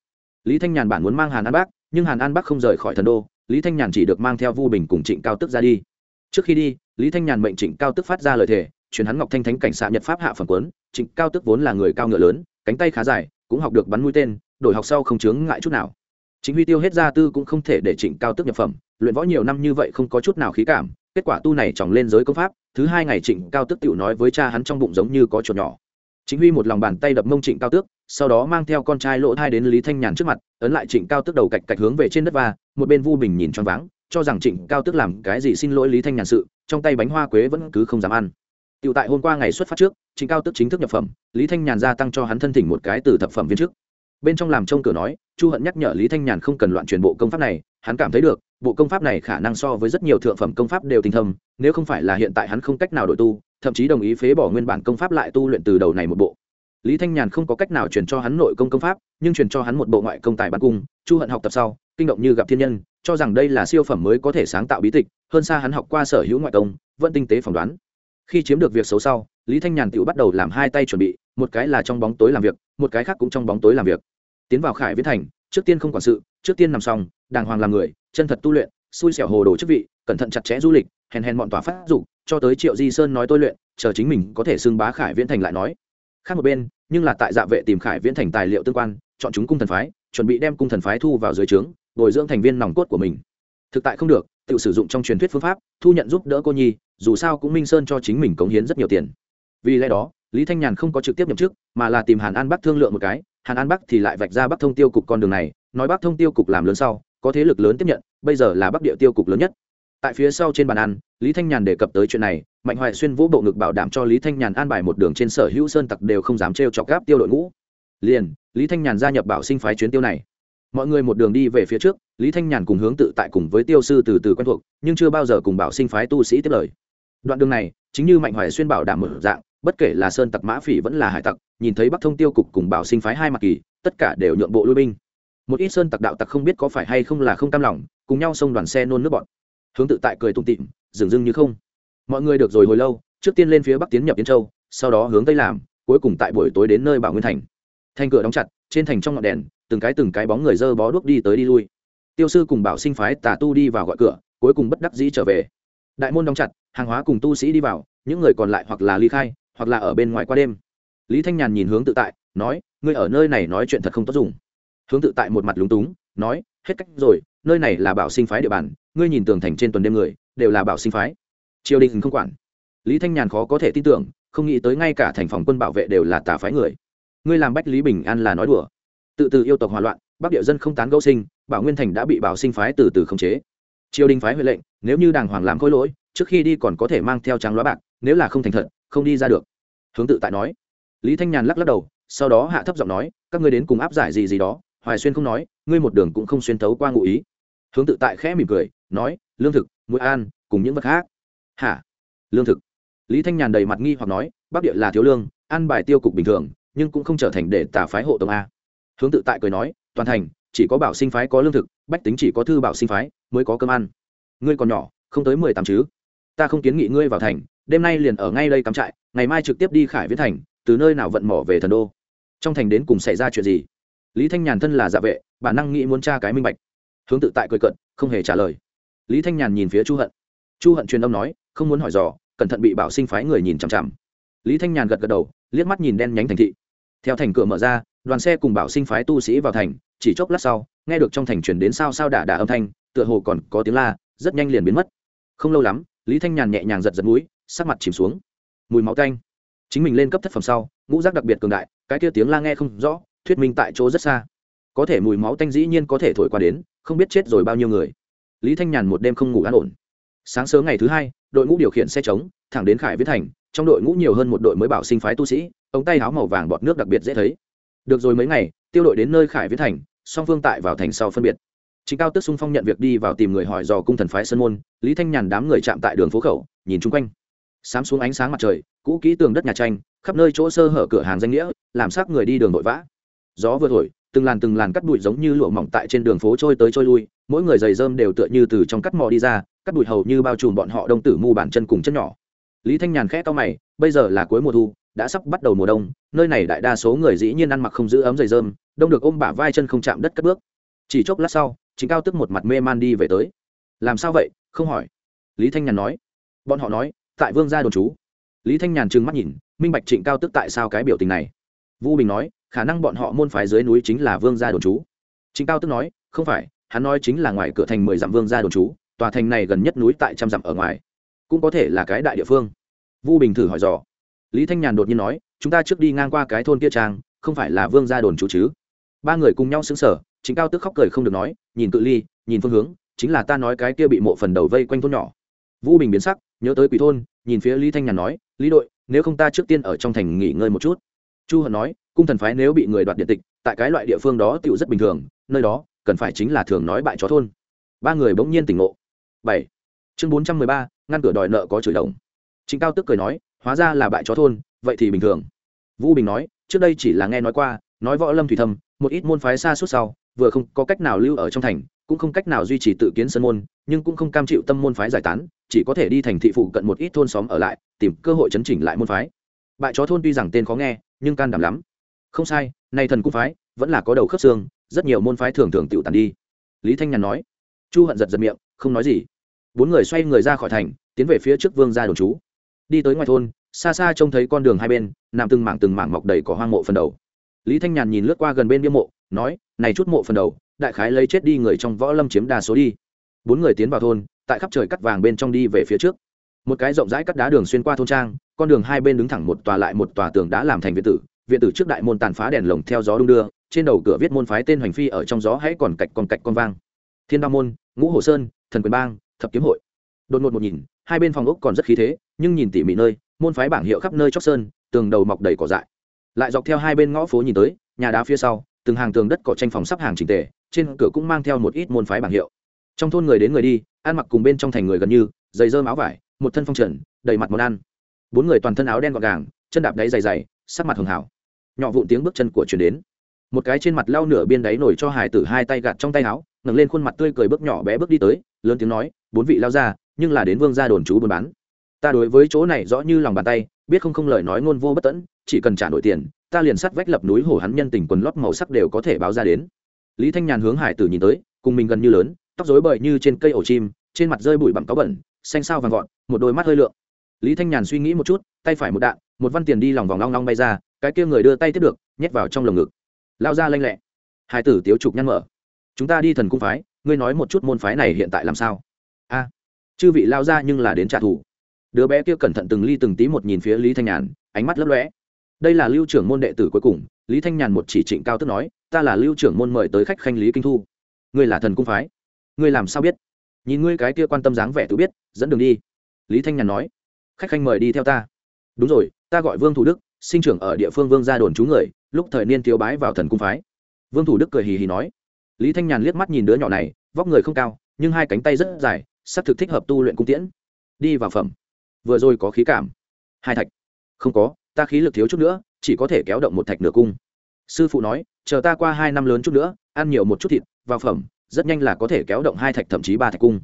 lý thanh nhàn bản muốn mang hàn an Bắc, nhưng hàn an Bắc không rời khỏi thần đô lý thanh nhàn chỉ được mang theo vu bình cùng trịnh cao tức ra đi. Trước khi đi lý thanh nhàn mệnh trịnh cao tức phát ra lời thề truyền hắn ngọc thanh thánh cảnh xạ nhật pháp hạ phẩm quấn trịnh cao tức vốn là người cao ngựa lớn cánh tay khá dài cũng học được bắn mũi tên đổi học sau không chướng ngại chút nào. Chính huy tiêu hết gia tư cũng không thể để trịnh cao tức nhập phẩm luyện võ nhiều năm như vậy không có chút nào khí cảm kết quả tu này tròng lên giới công pháp thứ hai ngày trịnh cao tức tiểu nói với cha hắn trong bụng giống như có chuột nhỏ chính huy một lòng bàn tay đập mông trịnh cao tước sau đó mang theo con trai lỗ thai đến lý thanh nhàn trước mặt ấn lại trịnh cao tước đầu cạch cạch hướng về trên đất va một bên vu bình nhìn choáng váng cho rằng trịnh cao tước làm cái gì xin lỗi lý thanh nhàn sự trong tay bánh hoa quế vẫn cứ không dám ăn Tiểu tại hôm qua ngày xuất phát trước, Trịnh Cao Tức chính thức nhập phẩm, Lý Thanh Nhàn gia tăng cho hắn thân thỉnh một cái từ thập phẩm viên trước. Bên trong làm trông cửa nói, Chu Hận nhắc nhở Lý Thanh Nhàn không cần loạn truyền bộ công pháp này, hắn cảm thấy được, bộ công pháp này khả năng so với rất nhiều thượng phẩm công pháp đều tinh thâm, nếu không phải là hiện tại hắn không cách nào đổi tu, thậm chí đồng ý phế bỏ nguyên bản công pháp lại tu luyện từ đầu này một bộ. Lý Thanh Nhàn không có cách nào truyền cho hắn nội công công pháp, nhưng truyền cho hắn một bộ ngoại công tài bắn cung, Chu Hận học tập sau, kinh động như gặp thiên nhân, cho rằng đây là siêu phẩm mới có thể sáng tạo bí tịch, hơn xa hắn học qua sở hữu ngoại công, vẫn tinh tế phỏng đoán khi chiếm được việc xấu sau lý thanh nhàn tự bắt đầu làm hai tay chuẩn bị một cái là trong bóng tối làm việc một cái khác cũng trong bóng tối làm việc tiến vào khải viễn thành trước tiên không quản sự trước tiên nằm xong đàng hoàng làm người chân thật tu luyện xui xẻo hồ đồ chức vị cẩn thận chặt chẽ du lịch hèn hèn bọn tỏa phát dục cho tới triệu di sơn nói tôi luyện, chờ chính mình có thể xưng bá khải viễn thành lại nói. Khác một bên, nhưng là tại dạ vệ tìm khải viễn thành tài liệu tương quan, chọn chúng cung thần phái, chuẩn bị đem cung thần phái thu vào dưới trướng, bồi dưỡng thành viên nòng cốt của mình. Thực tại không được, tự sử dụng trong truyền thuyết phương pháp, thu nhận giúp đỡ cô nhi, dù sao cũng minh sơn cho chính mình cống hiến rất nhiều tiền. Vì lẽ đó, lý thanh nhàn không có trực tiếp nhậm chức, mà là tìm hàn an bắc thương lượng một cái, hàn an bắc thì lại vạch ra bắc thông tiêu cục con đường này, nói bắc thông tiêu cục làm lớn sau, có thế lực lớn tiếp nhận, bây giờ là bắc địa tiêu cục lớn nhất tại phía sau trên bàn ăn, lý thanh nhàn đề cập tới chuyện này, mạnh hoài xuyên vũ bộ ngực bảo đảm cho lý thanh nhàn an bài một đường trên sở hữu sơn tặc đều không dám trêu chọc gáp tiêu đội ngũ. Liền, lý thanh nhàn gia nhập bảo sinh phái chuyến tiêu này. Mọi người một đường đi về phía trước, lý thanh nhàn cùng hướng tự tại cùng với tiêu sư từ từ quen thuộc, nhưng chưa bao giờ cùng bảo sinh phái tu sĩ tiếp lời. Đoạn đường này, chính như mạnh hoài xuyên bảo đảm một dạng, bất kể là sơn tặc mã phỉ vẫn là hải tặc, nhìn thấy bắc thông tiêu cục cùng bảo sinh phái hai mặt kỳ, tất cả đều nhượng bộ lui binh. Một ít sơn tặc đạo tặc không biết có phải hay không là không cam lòng, cùng nhau xông đoàn xe nôn nước bọn hướng tự tại cười tủm tịm dường dưng như không. Mọi người được rồi hồi lâu, trước tiên lên phía bắc tiến nhập Yên châu, sau đó hướng tây làm, cuối cùng tại buổi tối đến nơi bảo nguyên thành. Thành cửa đóng chặt, trên thành trong ngọn đèn, từng cái từng cái bóng người dơ bó đuốc đi tới đi lui. Tiêu sư cùng bảo sinh phái tà tu đi vào gọi cửa, cuối cùng bất đắc dĩ trở về. Đại môn đóng chặt, hàng hóa cùng tu sĩ đi vào, những người còn lại hoặc là ly khai, hoặc là ở bên ngoài qua đêm. Lý thanh nhàn nhìn hướng tự tại, nói, ngươi ở nơi này nói chuyện thật không tốt dùng. Hướng tự tại một mặt lúng túng, nói, hết cách rồi nơi này là bảo sinh phái địa bàn, ngươi nhìn tường thành trên tuần đêm người, đều là bảo sinh phái. Triều đình không quản. Lý thanh nhàn khó có thể tin tưởng, không nghĩ tới ngay cả thành phòng quân bảo vệ đều là tà phái người. Ngươi làm bách lý bình an là nói đùa. Tự từ yêu tộc hòa loạn, bắc địa dân không tán gẫu sinh, bảo nguyên thành đã bị bảo sinh phái từ từ khống chế. Triều đình phái huệ lệnh, nếu như đàng hoàng làm khôi lỗi, trước khi đi còn có thể mang theo trắng loá bạc, nếu là không thành thật, không đi ra được. Hướng tự tại nói. Lý thanh nhàn lắc lắc đầu, sau đó hạ thấp giọng nói, các ngươi đến cùng áp giải gì gì đó hoài xuyên không nói, ngươi một đường cũng không xuyên thấu qua ngụ ý. Hướng tự tại khẽ mỉm cười, nói, lương thực mũi an, cùng những vật khác. Hả? Lương thực. Lý thanh nhàn đầy mặt nghi hoặc nói, bắc địa là thiếu lương, ăn bài tiêu cục bình thường, nhưng cũng không trở thành để tả phái hộ tông a. Hướng tự tại cười nói, toàn thành, chỉ có bảo sinh phái có lương thực, bách tính chỉ có thư bảo sinh phái mới có cơm ăn. Ngươi còn nhỏ, không tới mười tám chứ? Ta không kiến nghị ngươi vào thành, đêm nay liền ở ngay đây cắm trại, ngày mai trực tiếp đi khải viễn thành, từ nơi nào vận mỏ về thần đô? Trong thành đến cùng xảy ra chuyện gì? Lý thanh nhàn thân là dạ vệ, bản năng nghĩ muốn tra cái minh bạch. Hướng tự tại cười cận không hề trả lời. Lý thanh nhàn nhìn phía chu hận. Chu hận truyền âm nói, không muốn hỏi dò, cẩn thận bị bảo sinh phái người nhìn chằm chằm. Lý thanh nhàn gật gật đầu, liếc mắt nhìn đen nhánh thành thị. Theo thành cửa mở ra, đoàn xe cùng bảo sinh phái tu sĩ vào thành, chỉ chốc lát sau, nghe được trong thành chuyển đến sao sao đả đả âm thanh, tựa hồ còn có tiếng la, rất nhanh liền biến mất. Không lâu lắm, lý thanh nhàn nhẹ nhàng giật giật mũi, sắc mặt chìm xuống. Mùi máu canh chính mình lên cấp thất phẩm sau, ngũ rác đặc biệt cường đại, cái kia tiếng la nghe không rõ thuyết minh tại chỗ rất xa. Có thể mùi máu tanh dĩ nhiên có thể thổi qua đến, không biết chết rồi bao nhiêu người. Lý thanh nhàn một đêm không ngủ an ổn. Sáng sớm ngày thứ hai, đội ngũ điều khiển xe trống, thẳng đến khải viết thành, trong đội ngũ nhiều hơn một đội mới bảo sinh phái tu sĩ, ống tay áo màu vàng bọt nước đặc biệt dễ thấy. Được rồi mấy ngày, tiêu đội đến nơi khải viết thành, song phương tại vào thành sau phân biệt. Chính cao tức xung phong nhận việc đi vào tìm người hỏi dò cung thần phái sơn môn, lý thanh nhàn đám người chạm tại đường phố khẩu, nhìn chung quanh. Sám xuống ánh sáng mặt trời, cũ kỹ tường đất nhà tranh, khắp nơi chỗ sơ hở cửa hàng danh nghĩa, làm sắc người đi đường vội vã gió vừa thổi, từng làn từng làn cắt bụi giống như lụa mỏng tại trên đường phố trôi tới trôi lui, mỗi người giày rơm đều tựa như từ trong cắt mò đi ra, cắt bụi hầu như bao trùm bọn họ đông tử mu bàn chân cùng chân nhỏ. Lý thanh nhàn khẽ to mày, bây giờ là cuối mùa thu, đã sắp bắt đầu mùa đông, nơi này đại đa số người dĩ nhiên ăn mặc không giữ ấm giày rơm, đông được ôm bả vai chân không chạm đất cất bước. Chỉ chốc lát sau, chính cao tức một mặt mê man đi về tới. Làm sao vậy? không hỏi. Lý thanh nhàn nói. Bọn họ nói, tại vương gia đồn trú. Lý thanh nhàn trừng mắt nhìn, minh bạch trịnh cao tức tại sao cái biểu tình này? Vu bình nói khả năng bọn họ môn phái dưới núi chính là vương gia đồn trú. Chính cao tức nói, không phải, hắn nói chính là ngoài cửa thành mười dặm vương gia đồn trú, tòa thành này gần nhất núi tại trăm dặm ở ngoài. Cũng có thể là cái đại địa phương. Vu bình thử hỏi dò. Lý thanh nhàn đột nhiên nói, chúng ta trước đi ngang qua cái thôn kia trang, không phải là vương gia đồn trú chứ? Ba người cùng nhau xứng sở chính cao tức khóc cười không được nói, nhìn cự ly, nhìn phương hướng, chính là ta nói cái kia bị mộ phần đầu vây quanh thôn nhỏ. Vũ bình biến sắc, nhớ tới quỷ thôn, nhìn phía lý thanh nhàn nói, lý đội, nếu không ta trước tiên ở trong thành nghỉ ngơi một chút. Chu hận nói cung thần phái nếu bị người đoạt điện tịch, tại cái loại địa phương đó tựu rất bình thường, nơi đó cần phải chính là thường nói bại chó thôn. Ba người bỗng nhiên tỉnh ngộ. Bảy. Chương bốn trăm mười ba, ngăn cửa đòi nợ có chửi đồng. Chính cao tức cười nói, hóa ra là bại chó thôn, vậy thì bình thường. Vũ bình nói, trước đây chỉ là nghe nói qua, nói võ lâm thủy thâm, một ít môn phái xa suốt sau, vừa không có cách nào lưu ở trong thành, cũng không cách nào duy trì tự kiến sân môn, nhưng cũng không cam chịu tâm môn phái giải tán, chỉ có thể đi thành thị phụ cận một ít thôn xóm ở lại, tìm cơ hội chấn chỉnh lại môn phái. Bại chó thôn tuy rằng tên khó nghe, nhưng can đảm lắm không sai, nay thần cung phái vẫn là có đầu khớp xương, rất nhiều môn phái thường thường tự tàn đi. Lý thanh nhàn nói. Chu hận giật giật miệng, không nói gì. Bốn người xoay người ra khỏi thành, tiến về phía trước vương gia đồn trú. Đi tới ngoài thôn, xa xa trông thấy con đường hai bên, nằm từng mảng từng mảng mọc đầy cỏ hoang mộ phần đầu. Lý thanh nhàn nhìn lướt qua gần bên bia mộ, nói, này chút mộ phần đầu, đại khái lấy chết đi người trong võ lâm chiếm đa số đi. Bốn người tiến vào thôn, tại khắp trời cắt vàng bên trong đi về phía trước. Một cái rộng rãi cắt đá đường xuyên qua thôn trang, con đường hai bên đứng thẳng một tòa lại một tòa tường đá làm thành viện tử viện tử trước đại môn tàn phá đèn lồng theo gió đung đưa, trên đầu cửa viết môn phái tên hoành phi ở trong gió hãy còn cạch còn cạch con vang. Thiên đao môn, ngũ hồ sơn, thần quyền bang, thập kiếm hội. Đột ngột một nhìn, hai bên phòng ốc còn rất khí thế, nhưng nhìn tỉ mỉ nơi, môn phái bảng hiệu khắp nơi chóc sơn, tường đầu mọc đầy cỏ dại. Lại dọc theo hai bên ngõ phố nhìn tới, nhà đá phía sau, từng hàng tường đất cỏ tranh phòng sắp hàng trình tề, trên cửa cũng mang theo một ít môn phái bảng hiệu. Trong thôn người đến người đi, ăn mặc cùng bên trong thành người gần như, giày dơm áo vải, một thân phong trần, đầy mặt món ăn. Bốn người toàn thân áo đen gọn gàng, chân đạp đáy dày dày, sắc mặt hường hảo nhỏ vụn tiếng bước chân của chuyển đến. Một cái trên mặt lau nửa biên đáy nổi cho hải tử hai tay gạt trong tay áo, ngẩng lên khuôn mặt tươi cười bước nhỏ bé bước đi tới, lớn tiếng nói, bốn vị lao ra nhưng là đến vương gia đồn chú buôn bán. Ta đối với chỗ này rõ như lòng bàn tay, biết không không lời nói ngôn vô bất tẫn, chỉ cần trả nổi tiền, ta liền sắt vách lập núi hổ hắn nhân tình quần lót màu sắc đều có thể báo ra đến. Lý thanh nhàn hướng hải tử nhìn tới, cùng mình gần như lớn, tóc rối bời như trên cây ổ chim, trên mặt rơi bụi bặm cáo bẩn, xanh sao vàng gọn một đôi mắt hơi lượng. Lý thanh nhàn suy nghĩ một chút, tay phải một đạn, một văn tiền đi lòng vòng long long bay ra cái kia người đưa tay tiếp được, nhét vào trong lồng ngực. Lao ra lanh lẹ. Hai tử tiếu trục nhăn mở. Chúng ta đi thần cung phái, ngươi nói một chút môn phái này hiện tại làm sao? A. Chư vị lao ra nhưng là đến trả thù. Đứa bé kia cẩn thận từng ly từng tí một nhìn phía lý thanh nhàn, ánh mắt lấp lóe. Đây là lưu trưởng môn đệ tử cuối cùng, lý thanh nhàn một chỉ trịnh cao tức nói, ta là lưu trưởng môn mời tới khách khanh lý kinh thu. Ngươi là thần cung phái. Ngươi làm sao biết? Nhìn ngươi cái kia quan tâm dáng vẻ tự biết, dẫn đường đi. Lý thanh nhàn nói, khách khanh mời đi theo ta. Đúng rồi, ta gọi vương thủ đức sinh trưởng ở địa phương vương gia đồn trú người, lúc thời niên thiếu bái vào thần cung phái. Vương thủ đức cười hì hì nói. Lý thanh nhàn liếc mắt nhìn đứa nhỏ này, vóc người không cao, nhưng hai cánh tay rất dài sắp thực thích hợp tu luyện cung tiễn. Đi vào phẩm. Vừa rồi có khí cảm. Hai thạch. Không có, ta khí lực thiếu chút nữa, chỉ có thể kéo động một thạch nửa cung. Sư phụ nói, chờ ta qua hai năm lớn chút nữa, ăn nhiều một chút thịt, vào phẩm, rất nhanh là có thể kéo động hai thạch thậm chí ba thạch cung.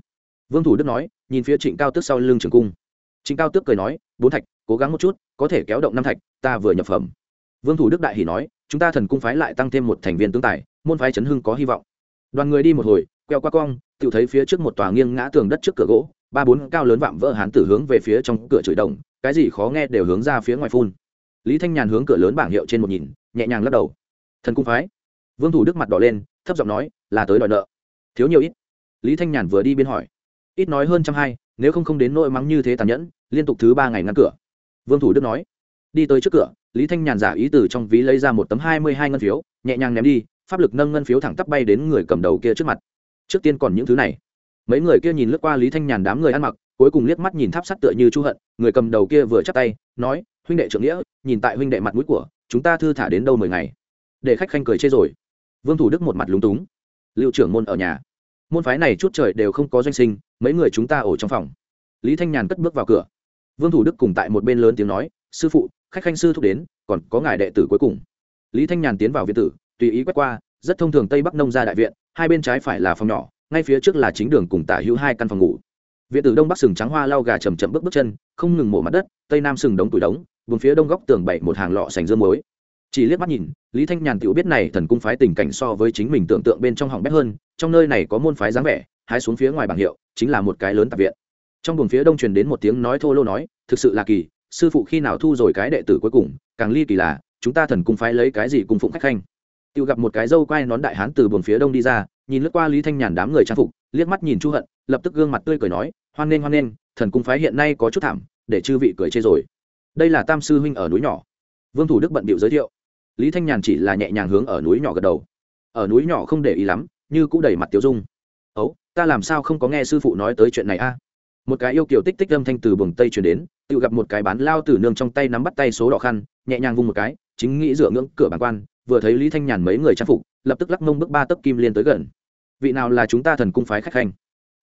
Vương thủ đức nói, nhìn phía trịnh cao tước sau lưng trường cung. Trình cao tước cười nói, bốn thạch, cố gắng một chút, có thể kéo động năm thạch, ta vừa nhập phẩm. Vương thủ đức đại hỷ nói, chúng ta thần cung phái lại tăng thêm một thành viên tướng tài, môn phái chấn hưng có hy vọng. Đoàn người đi một hồi queo qua cong tự thấy phía trước một tòa nghiêng ngã tường đất trước cửa gỗ, ba bốn cao lớn vạm vỡ hán tử hướng về phía trong cửa chửi đồng cái gì khó nghe đều hướng ra phía ngoài phun. Lý thanh nhàn hướng cửa lớn bảng hiệu trên một nhìn, nhẹ nhàng lắc đầu. Thần cung phái? Vương thủ đức mặt đỏ lên, thấp giọng nói, là tới đòi nợ. Thiếu nhiều ít. Lý thanh nhàn vừa đi biên hỏi. Ít nói hơn trăm hai nếu không không đến nỗi mắng như thế tàn nhẫn, liên tục thứ ba ngày ngăn cửa. Vương thủ đức nói, đi tới trước cửa, lý thanh nhàn giả ý từ trong ví lấy ra một tấm hai mươi hai ngân phiếu, nhẹ nhàng ném đi, pháp lực nâng ngân phiếu thẳng tắp bay đến người cầm đầu kia trước mặt. Trước tiên còn những thứ này. Mấy người kia nhìn lướt qua lý thanh nhàn đám người ăn mặc, cuối cùng liếc mắt nhìn tháp sắt tựa như chu hận, người cầm đầu kia vừa chắp tay, nói, huynh đệ trưởng nghĩa, nhìn tại huynh đệ mặt mũi của chúng ta thư thả đến đâu mười ngày. Để khách khanh cười chê rồi. Vương thủ đức một mặt lúng túng. Liệu trưởng môn ở nhà. Môn phái này chút trời đều không có doanh sinh mấy người chúng ta ở trong phòng. Lý thanh nhàn cất bước vào cửa. Vương thủ đức cùng tại một bên lớn tiếng nói, sư phụ, khách khanh sư thúc đến, còn có ngài đệ tử cuối cùng. Lý thanh nhàn tiến vào viện tử, tùy ý quét qua, rất thông thường tây bắc nông ra đại viện, hai bên trái phải là phòng nhỏ, ngay phía trước là chính đường cùng tả hữu hai căn phòng ngủ. Viện tử đông bắc sừng trắng hoa lau gà chầm chậm bước bước chân, không ngừng mổ mặt đất, tây nam sừng đống tuổi đống, vùng phía đông góc tường bảy một hàng lọ sành dương muối. Chỉ liếc mắt nhìn, lý thanh nhàn tự biết này thần cung phái tình cảnh so với chính mình tưởng tượng bên trong hỏng bét hơn, trong nơi này có môn phái dáng vẻ hái xuống phía ngoài bảng hiệu, chính là một cái lớn tạp viện. Trong buồng phía đông truyền đến một tiếng nói thô lô nói, thực sự là kỳ, sư phụ khi nào thu rồi cái đệ tử cuối cùng, càng ly kỳ là, chúng ta thần cung phái lấy cái gì cùng phụng khách khanh? Tự gặp một cái dâu quai nón đại hán từ buồng phía đông đi ra, nhìn lướt qua lý thanh nhàn đám người trang phục, liếc mắt nhìn chu hận, lập tức gương mặt tươi cười nói, hoan nghênh hoan nghênh, thần cung phái hiện nay có chút thảm, để chư vị cười chê rồi. Đây là tam sư huynh ở núi nhỏ. Vương thủ đức bận bịu giới thiệu. Lý thanh nhàn chỉ là nhẹ nhàng hướng ở núi nhỏ gật đầu. Ở núi nhỏ không để ý lắm, như cũng đầy mặt tiêu dung. Ấu ta làm sao không có nghe sư phụ nói tới chuyện này a? Một cái yêu kiểu tích tích âm thanh từ buồng tây chuyển đến, tự gặp một cái bán lao tử nương trong tay nắm bắt tay số đỏ khăn, nhẹ nhàng vung một cái, chính nghĩ dựa ngưỡng cửa bàn quan, vừa thấy lý thanh nhàn mấy người trang phục, lập tức lắc mông bước ba tấc kim liên tới gần. Vị nào là chúng ta thần cung phái khách khanh?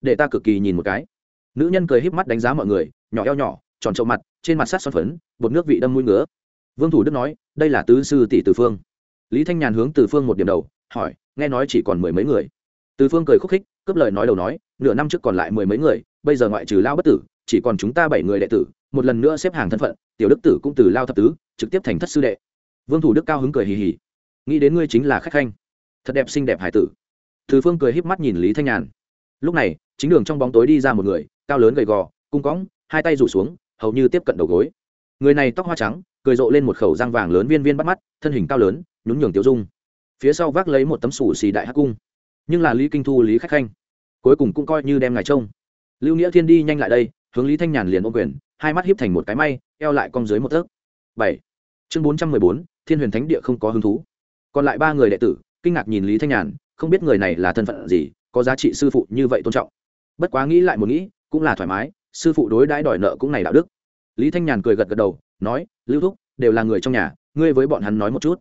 Để ta cực kỳ nhìn một cái. Nữ nhân cười híp mắt đánh giá mọi người, nhỏ eo nhỏ, tròn trậu mặt, trên mặt sát son phấn, bột nước vị đâm mũi ngứa. Vương thủ đức nói, đây là tứ sư tỷ từ phương. Lý thanh nhàn hướng từ phương một điểm đầu, hỏi, nghe nói chỉ còn mười mấy người từ phương cười khúc khích, cướp lời nói đầu nói, nửa năm trước còn lại mười mấy người, bây giờ ngoại trừ lao bất tử, chỉ còn chúng ta bảy người đệ tử, một lần nữa xếp hàng thân phận, tiểu đức tử cũng từ lao thập tứ, trực tiếp thành thất sư đệ. Vương thủ đức cao hứng cười hì hì. Nghĩ đến ngươi chính là khách khanh. Thật đẹp xinh đẹp hải tử. Từ phương cười híp mắt nhìn lý thanh nhàn. Lúc này, chính đường trong bóng tối đi ra một người, cao lớn gầy gò, cung cõng, hai tay rủ xuống, hầu như tiếp cận đầu gối. Người này tóc hoa trắng, cười rộ lên một khẩu răng vàng lớn viên viên bắt mắt, thân hình cao lớn, nhún nhường tiêu dung. Phía sau vác lấy một tấm sủ xì đại hắc cung nhưng là lý kinh thu, lý khách khanh, cuối cùng cũng coi như đem ngài trông. Lưu nghĩa thiên đi nhanh lại đây, hướng lý thanh nhàn liền ôm quyền, hai mắt hiếp thành một cái may, eo lại cong dưới một tấc. Bảy. Chương bốn trăm mười bốn, thiên huyền thánh địa không có hứng thú. Còn lại ba người đệ tử, kinh ngạc nhìn lý thanh nhàn, không biết người này là thân phận gì, có giá trị sư phụ như vậy tôn trọng. Bất quá nghĩ lại một nghĩ, cũng là thoải mái, sư phụ đối đãi đòi nợ cũng này đạo đức. Lý thanh nhàn cười gật gật đầu, nói, lưu thúc, đều là người trong nhà, ngươi với bọn hắn nói một chút.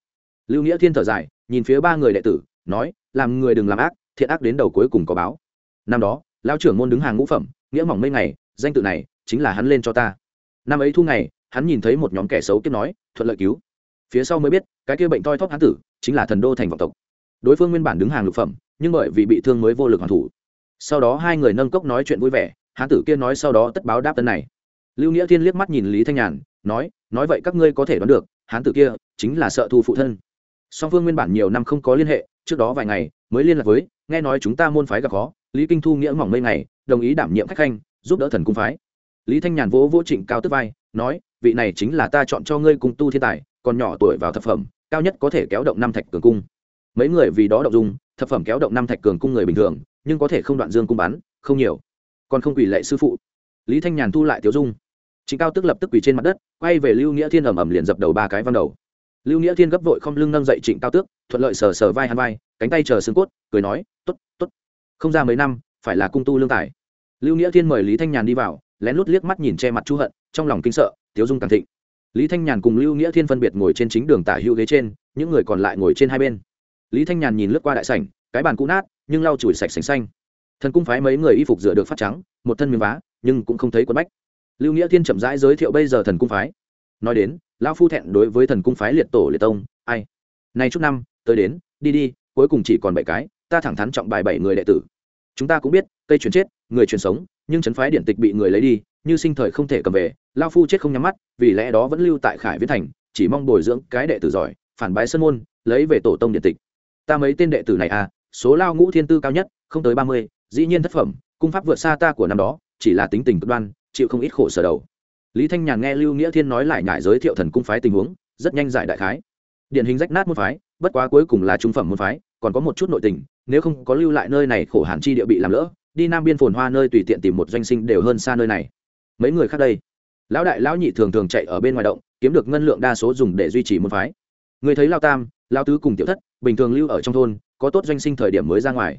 Lưu nghĩa thiên thở dài, nhìn phía ba người đệ tử, nói làm người đừng làm ác, thiện ác đến đầu cuối cùng có báo. Năm đó lao trưởng môn đứng hàng ngũ phẩm, nghĩa mỏng mấy ngày, danh tự này chính là hắn lên cho ta. Năm ấy thu ngày, hắn nhìn thấy một nhóm kẻ xấu kiếp nói, thuận lợi cứu. Phía sau mới biết, cái kia bệnh toi thóp hán tử chính là thần đô thành vọng tộc. Đối phương nguyên bản đứng hàng lục phẩm, nhưng bởi vì bị thương mới vô lực hoàn thủ. Sau đó hai người nâng cốc nói chuyện vui vẻ, hán tử kia nói sau đó tất báo đáp tân này. Lưu nghĩa thiên liếc mắt nhìn lý thanh nhàn, nói nói vậy các ngươi có thể đoán được, hán tử kia chính là sợ thu phụ thân. Song phương nguyên bản nhiều năm không có liên hệ trước đó vài ngày, mới liên lạc với, nghe nói chúng ta môn phái gặp khó, lý kinh thu nghĩa mỏng mây ngày, đồng ý đảm nhiệm khách khanh, giúp đỡ thần cung phái. Lý thanh nhàn vỗ vỗ trịnh cao tức vai, nói, vị này chính là ta chọn cho ngươi cung tu thiên tài, còn nhỏ tuổi vào thập phẩm, cao nhất có thể kéo động năm thạch cường cung. Mấy người vì đó động dung, thập phẩm kéo động năm thạch cường cung người bình thường, nhưng có thể không đoạn dương cung bắn không nhiều. Còn không quỷ lệ sư phụ. Lý thanh nhàn thu lại tiểu dung. Trịnh cao tức lập tức quỳ trên mặt đất, quay về lưu nghĩa thiên ẩm ẩm liền dập đầu ba cái văn đầu lưu nghĩa thiên gấp vội không lưng nâng dậy trịnh cao tước, thuận lợi sờ sờ vai hắn vai, cánh tay chờ xương cốt, cười nói t ố t t ố t không ra mấy năm, phải là cung tu lương tài. Lưu nghĩa thiên mời lý thanh nhàn đi vào, lén lút liếc mắt nhìn che mặt chú hận, trong lòng kinh sợ, tiếu dung càng thịnh. Lý thanh nhàn cùng lưu nghĩa thiên phân biệt ngồi trên chính đường tả hữu ghế trên, những người còn lại ngồi trên hai bên. Lý thanh nhàn nhìn lướt qua đại sảnh, cái bàn cũ nát, nhưng lau chùi sạch sành xanh. Thần cung phái mấy người y phục rửa được phát trắng, một thân miếng vá, nhưng cũng không thấy quần bách. Lưu nghĩa thiên chậm rãi giới thiệu bây giờ thần cung phái. Nói đến lão phu thẹn đối với thần cung phái liệt tổ liệt tông, ai? Nay chút năm, tới đến, đi đi, cuối cùng chỉ còn bảy cái, ta thẳng thắn trọng bài bảy người đệ tử. Chúng ta cũng biết, cây chuyển chết, người chuyển sống, nhưng trấn phái điện tịch bị người lấy đi, như sinh thời không thể cầm về lao phu chết không nhắm mắt, vì lẽ đó vẫn lưu tại khải viễn thành, chỉ mong bồi dưỡng cái đệ tử giỏi, phản bái sân môn, lấy về tổ tông điện tịch. Ta mấy tên đệ tử này à số lao ngũ thiên tư cao nhất, không tới ba mươi, dĩ nhiên thất phẩm, cung pháp vượt xa ta của năm đó, chỉ là tính tình cực đoan, chịu không ít khổ sở đầu lý thanh nhàn nghe lưu nghĩa thiên nói lại nhải giới thiệu thần cung phái tình huống, rất nhanh giải đại khái. Điển hình rách nát môn phái, bất quá cuối cùng là trung phẩm môn phái, còn có một chút nội tình, nếu không có lưu lại nơi này khổ hàn chi địa bị làm lỡ, đi nam biên phồn hoa nơi tùy tiện tìm một doanh sinh đều hơn xa nơi này. Mấy người khác đây? Lão đại, lão nhị thường thường chạy ở bên ngoài động, kiếm được ngân lượng đa số dùng để duy trì môn phái. Người thấy lao tam, lao tứ cùng tiểu thất, bình thường lưu ở trong thôn, có tốt doanh sinh thời điểm mới ra ngoài.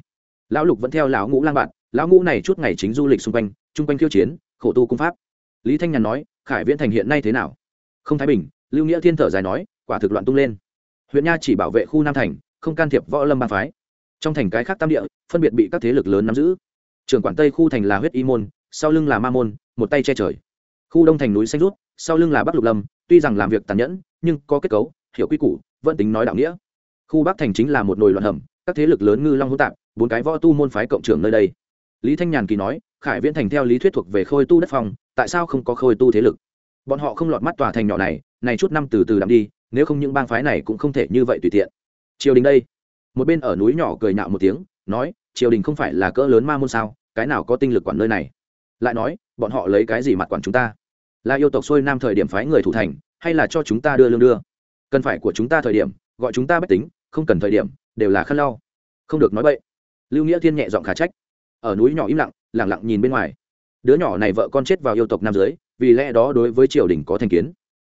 Lão lục vẫn theo lão ngũ lang bạn, lão ngũ này chút ngày chính du lịch xung quanh, chung quanh khiêu chiến, khổ tu cung pháp lý thanh nhàn nói, khải viễn thành hiện nay thế nào? Không thái bình, lưu nghĩa thiên thở dài nói, quả thực loạn tung lên. Huyện nha chỉ bảo vệ khu nam thành, không can thiệp võ lâm ba phái. Trong thành cái khác tam địa, phân biệt bị các thế lực lớn nắm giữ. Trường quản tây khu thành là huyết y môn, sau lưng là ma môn, một tay che trời. Khu đông thành núi xanh rút, sau lưng là bắc lục lâm, tuy rằng làm việc tàn nhẫn, nhưng có kết cấu, hiểu quy củ, vẫn tính nói đạo nghĩa. Khu bắc thành chính là một nồi loạn hầm, các thế lực lớn ngư long hữu tạp, bốn cái võ tu môn phái cộng trưởng nơi đây lý thanh nhàn kỳ nói, khải viễn thành theo lý thuyết thuộc về khôi tu đất phòng tại sao không có khôi tu thế lực? Bọn họ không lọt mắt tòa thành nhỏ này này chút năm từ từ đắm đi, nếu không những bang phái này cũng không thể như vậy tùy tiện. Triều đình đây. Một bên ở núi nhỏ cười nhạo một tiếng, nói, triều đình không phải là cỡ lớn ma môn sao, cái nào có tinh lực quản nơi này? Lại nói, bọn họ lấy cái gì mặt quản chúng ta? Là yêu tộc xuôi nam thời điểm phái người thủ thành, hay là cho chúng ta đưa lương đưa? Cần phải của chúng ta thời điểm, gọi chúng ta bách tính, không cần thời điểm, đều là khăn lau. Không được nói vậy lưu nghĩa thiên nhẹ giọng khả trách ở núi nhỏ im lặng lẳng lặng nhìn bên ngoài. Đứa nhỏ này vợ con chết vào yêu tộc nam giới, vì lẽ đó đối với triều đình có thành kiến.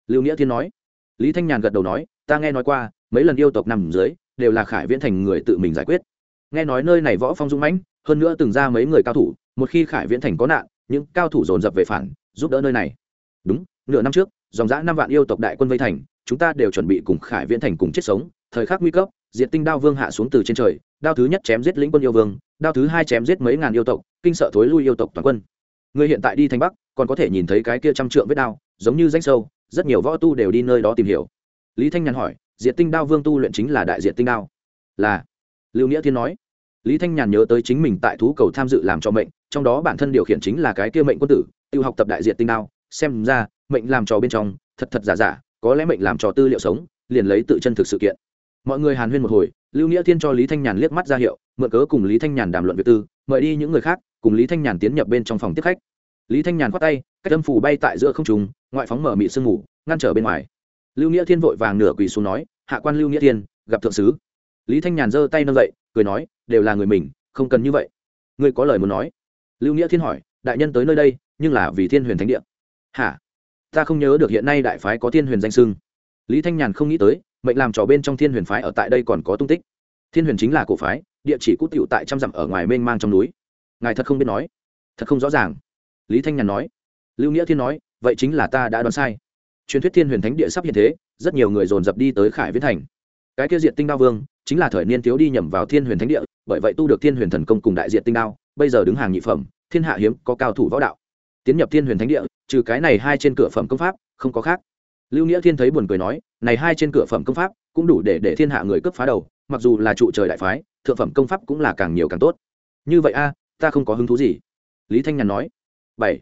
Lưu nghĩa thiên nói. Lý thanh nhàn gật đầu nói, ta nghe nói qua, mấy lần yêu tộc nằm dưới đều là khải viễn thành người tự mình giải quyết. Nghe nói nơi này võ phong dung mãnh, hơn nữa từng ra mấy người cao thủ, một khi khải viễn thành có nạn, những cao thủ dồn dập về phản, giúp đỡ nơi này. Đúng, nửa năm trước, dòng dã năm vạn yêu tộc đại quân vây thành, chúng ta đều chuẩn bị cùng khải viễn thành cùng chết sống, thời khắc nguy cấp, diệt tinh đao vương hạ xuống từ trên trời đao thứ nhất chém giết lĩnh quân yêu vương, đao thứ hai chém giết mấy ngàn yêu tộc, kinh sợ thối lui yêu tộc toàn quân. Người hiện tại đi thành bắc, còn có thể nhìn thấy cái kia trăm trượng vết đao, giống như danh sâu, rất nhiều võ tu đều đi nơi đó tìm hiểu. Lý thanh nhàn hỏi, diệt tinh đao vương tu luyện chính là đại diệt tinh đao? Là. Lưu nghĩa thiên nói. Lý thanh nhàn nhớ tới chính mình tại thú cầu tham dự làm cho mệnh, trong đó bản thân điều khiển chính là cái kia mệnh quân tử, tự học tập đại diệt tinh đao, xem ra, mệnh làm trò bên trong, thật thật giả giả, có lẽ mệnh làm trò tư liệu sống, liền lấy tự chân thực sự kiện. Mọi người hàn huyên một hồi lưu nghĩa thiên cho lý thanh nhàn liếc mắt ra hiệu, mượn cớ cùng lý thanh nhàn đàm luận việc tư, mời đi những người khác, cùng lý thanh nhàn tiến nhập bên trong phòng tiếp khách. Lý thanh nhàn khoát tay, cách âm phủ bay tại giữa không trùng ngoại phóng mở mị sương ngủ ngăn trở bên ngoài. Lưu nghĩa thiên vội vàng nửa quỳ xuống nói, hạ quan lưu nghĩa thiên, gặp thượng sứ. Lý thanh nhàn giơ tay nâng dậy, cười nói, đều là người mình, không cần như vậy. Ngươi có lời muốn nói. Lưu nghĩa thiên hỏi, đại nhân tới nơi đây, nhưng là vì thiên huyền thánh địa. Hả? Ta không nhớ được hiện nay đại phái có thiên huyền danh sưng lý thanh nhàn không nghĩ tới mệnh làm trò bên trong thiên huyền phái ở tại đây còn có tung tích. Thiên huyền chính là cổ phái, địa chỉ cũ tiểu tại trăm dặm ở ngoài mênh mang trong núi. Ngài thật không biết nói, thật không rõ ràng. Lý thanh nhàn nói. Lưu nghĩa thiên nói, vậy chính là ta đã đoán sai. Truyền thuyết thiên huyền thánh địa sắp hiện thế, rất nhiều người dồn dập đi tới khải viễn thành. Cái kia diện tinh đao vương, chính là thời niên thiếu đi nhầm vào thiên huyền thánh địa, bởi vậy tu được thiên huyền thần công cùng đại diện tinh đao, bây giờ đứng hàng nhị phẩm, thiên hạ hiếm có cao thủ võ đạo. Tiến nhập thiên huyền thánh địa, trừ cái này hai trên cửa phẩm công pháp, không có khác lưu nghĩa thiên thấy buồn cười nói, này hai trên cửa phẩm công pháp cũng đủ để để thiên hạ người cướp phá đầu, mặc dù là trụ trời đại phái, thượng phẩm công pháp cũng là càng nhiều càng tốt. Như vậy a, ta không có hứng thú gì. Lý thanh nhàn nói. Bảy.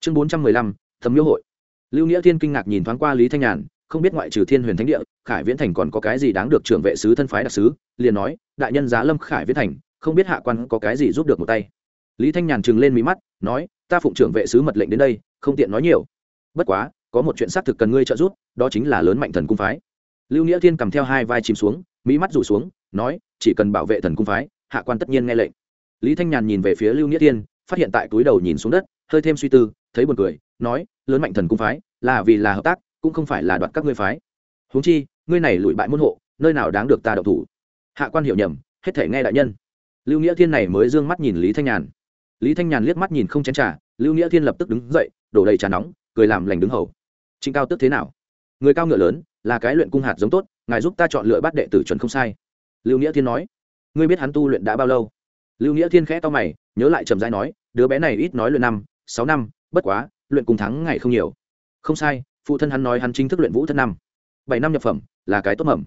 Chương bốn trăm mười lăm thấm miếu hội. Lưu nghĩa thiên kinh ngạc nhìn thoáng qua lý thanh nhàn, không biết ngoại trừ thiên huyền thánh địa, khải viễn thành còn có cái gì đáng được trưởng vệ sứ thân phái đặc sứ, liền nói, đại nhân giá lâm khải viễn thành, không biết hạ quan có cái gì giúp được một tay. Lý thanh nhàn trừng lên mí mắt, nói, ta phụng trưởng vệ sứ mật lệnh đến đây, không tiện nói nhiều. Bất quá có một chuyện xác thực cần ngươi trợ giúp, đó chính là lớn mạnh thần cung phái. Lưu nghĩa thiên cầm theo hai vai chìm xuống, mỹ mắt rủ xuống, nói, chỉ cần bảo vệ thần cung phái, hạ quan tất nhiên nghe lệnh. Lý thanh nhàn nhìn về phía lưu nghĩa thiên, phát hiện tại túi đầu nhìn xuống đất, hơi thêm suy tư, thấy buồn cười, nói, lớn mạnh thần cung phái, là vì là hợp tác, cũng không phải là đoạt các ngươi phái. Huống chi, ngươi này lụi bại môn hộ, nơi nào đáng được ta đậu thủ? Hạ quan hiểu nhầm, hết thể nghe đại nhân. Lưu nghĩa thiên này mới d ư ơ n g mắt nhìn lý thanh nhàn. Lý thanh nhàn liếc mắt nhìn không chén t r à lưu nghĩa thiên lập tức đứng dậy, đổ đầy trà nóng, cười làm lành đứng hầu trịnh cao tức thế nào? Người cao ngựa lớn, là cái luyện cung hạt giống tốt, ngài giúp ta chọn lựa bắt đệ tử chuẩn không sai. Lưu nghĩa thiên nói. Ngươi biết hắn tu luyện đã bao lâu? Lưu nghĩa thiên khẽ to mày, nhớ lại trầm dai nói, đứa bé này ít nói luyện năm, sáu năm, bất quá, luyện cùng thắng ngày không nhiều. Không sai, phụ thân hắn nói hắn chính thức luyện vũ thân năm. Bảy năm nhập phẩm, là cái tốt mầm.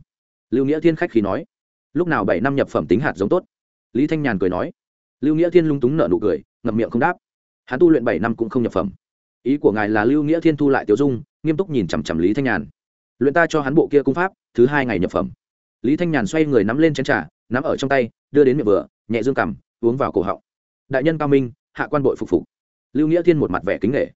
Lưu nghĩa thiên khách khi nói. Lúc nào bảy năm nhập phẩm tính hạt giống tốt? Lý thanh nhàn cười nói. Lưu nghĩa thiên lung túng nợ nụ cười, ngậm miệng không đáp. Hắn tu luyện bảy năm cũng không nhập phẩm. Ý của ngài là lưu nghĩa thiên thu lại tiểu dung nghiêm túc nhìn chằm chằm lý thanh nhàn. Luyện ta cho hắn bộ kia cung pháp, thứ hai ngày nhập phẩm. Lý thanh nhàn xoay người nắm lên chén t r à nắm ở trong tay, đưa đến miệng vừa, nhẹ dương cằm, uống vào cổ họng. Đại nhân cao minh, hạ quan bội phục phục. Lưu nghĩa thiên một mặt vẻ kính nghệ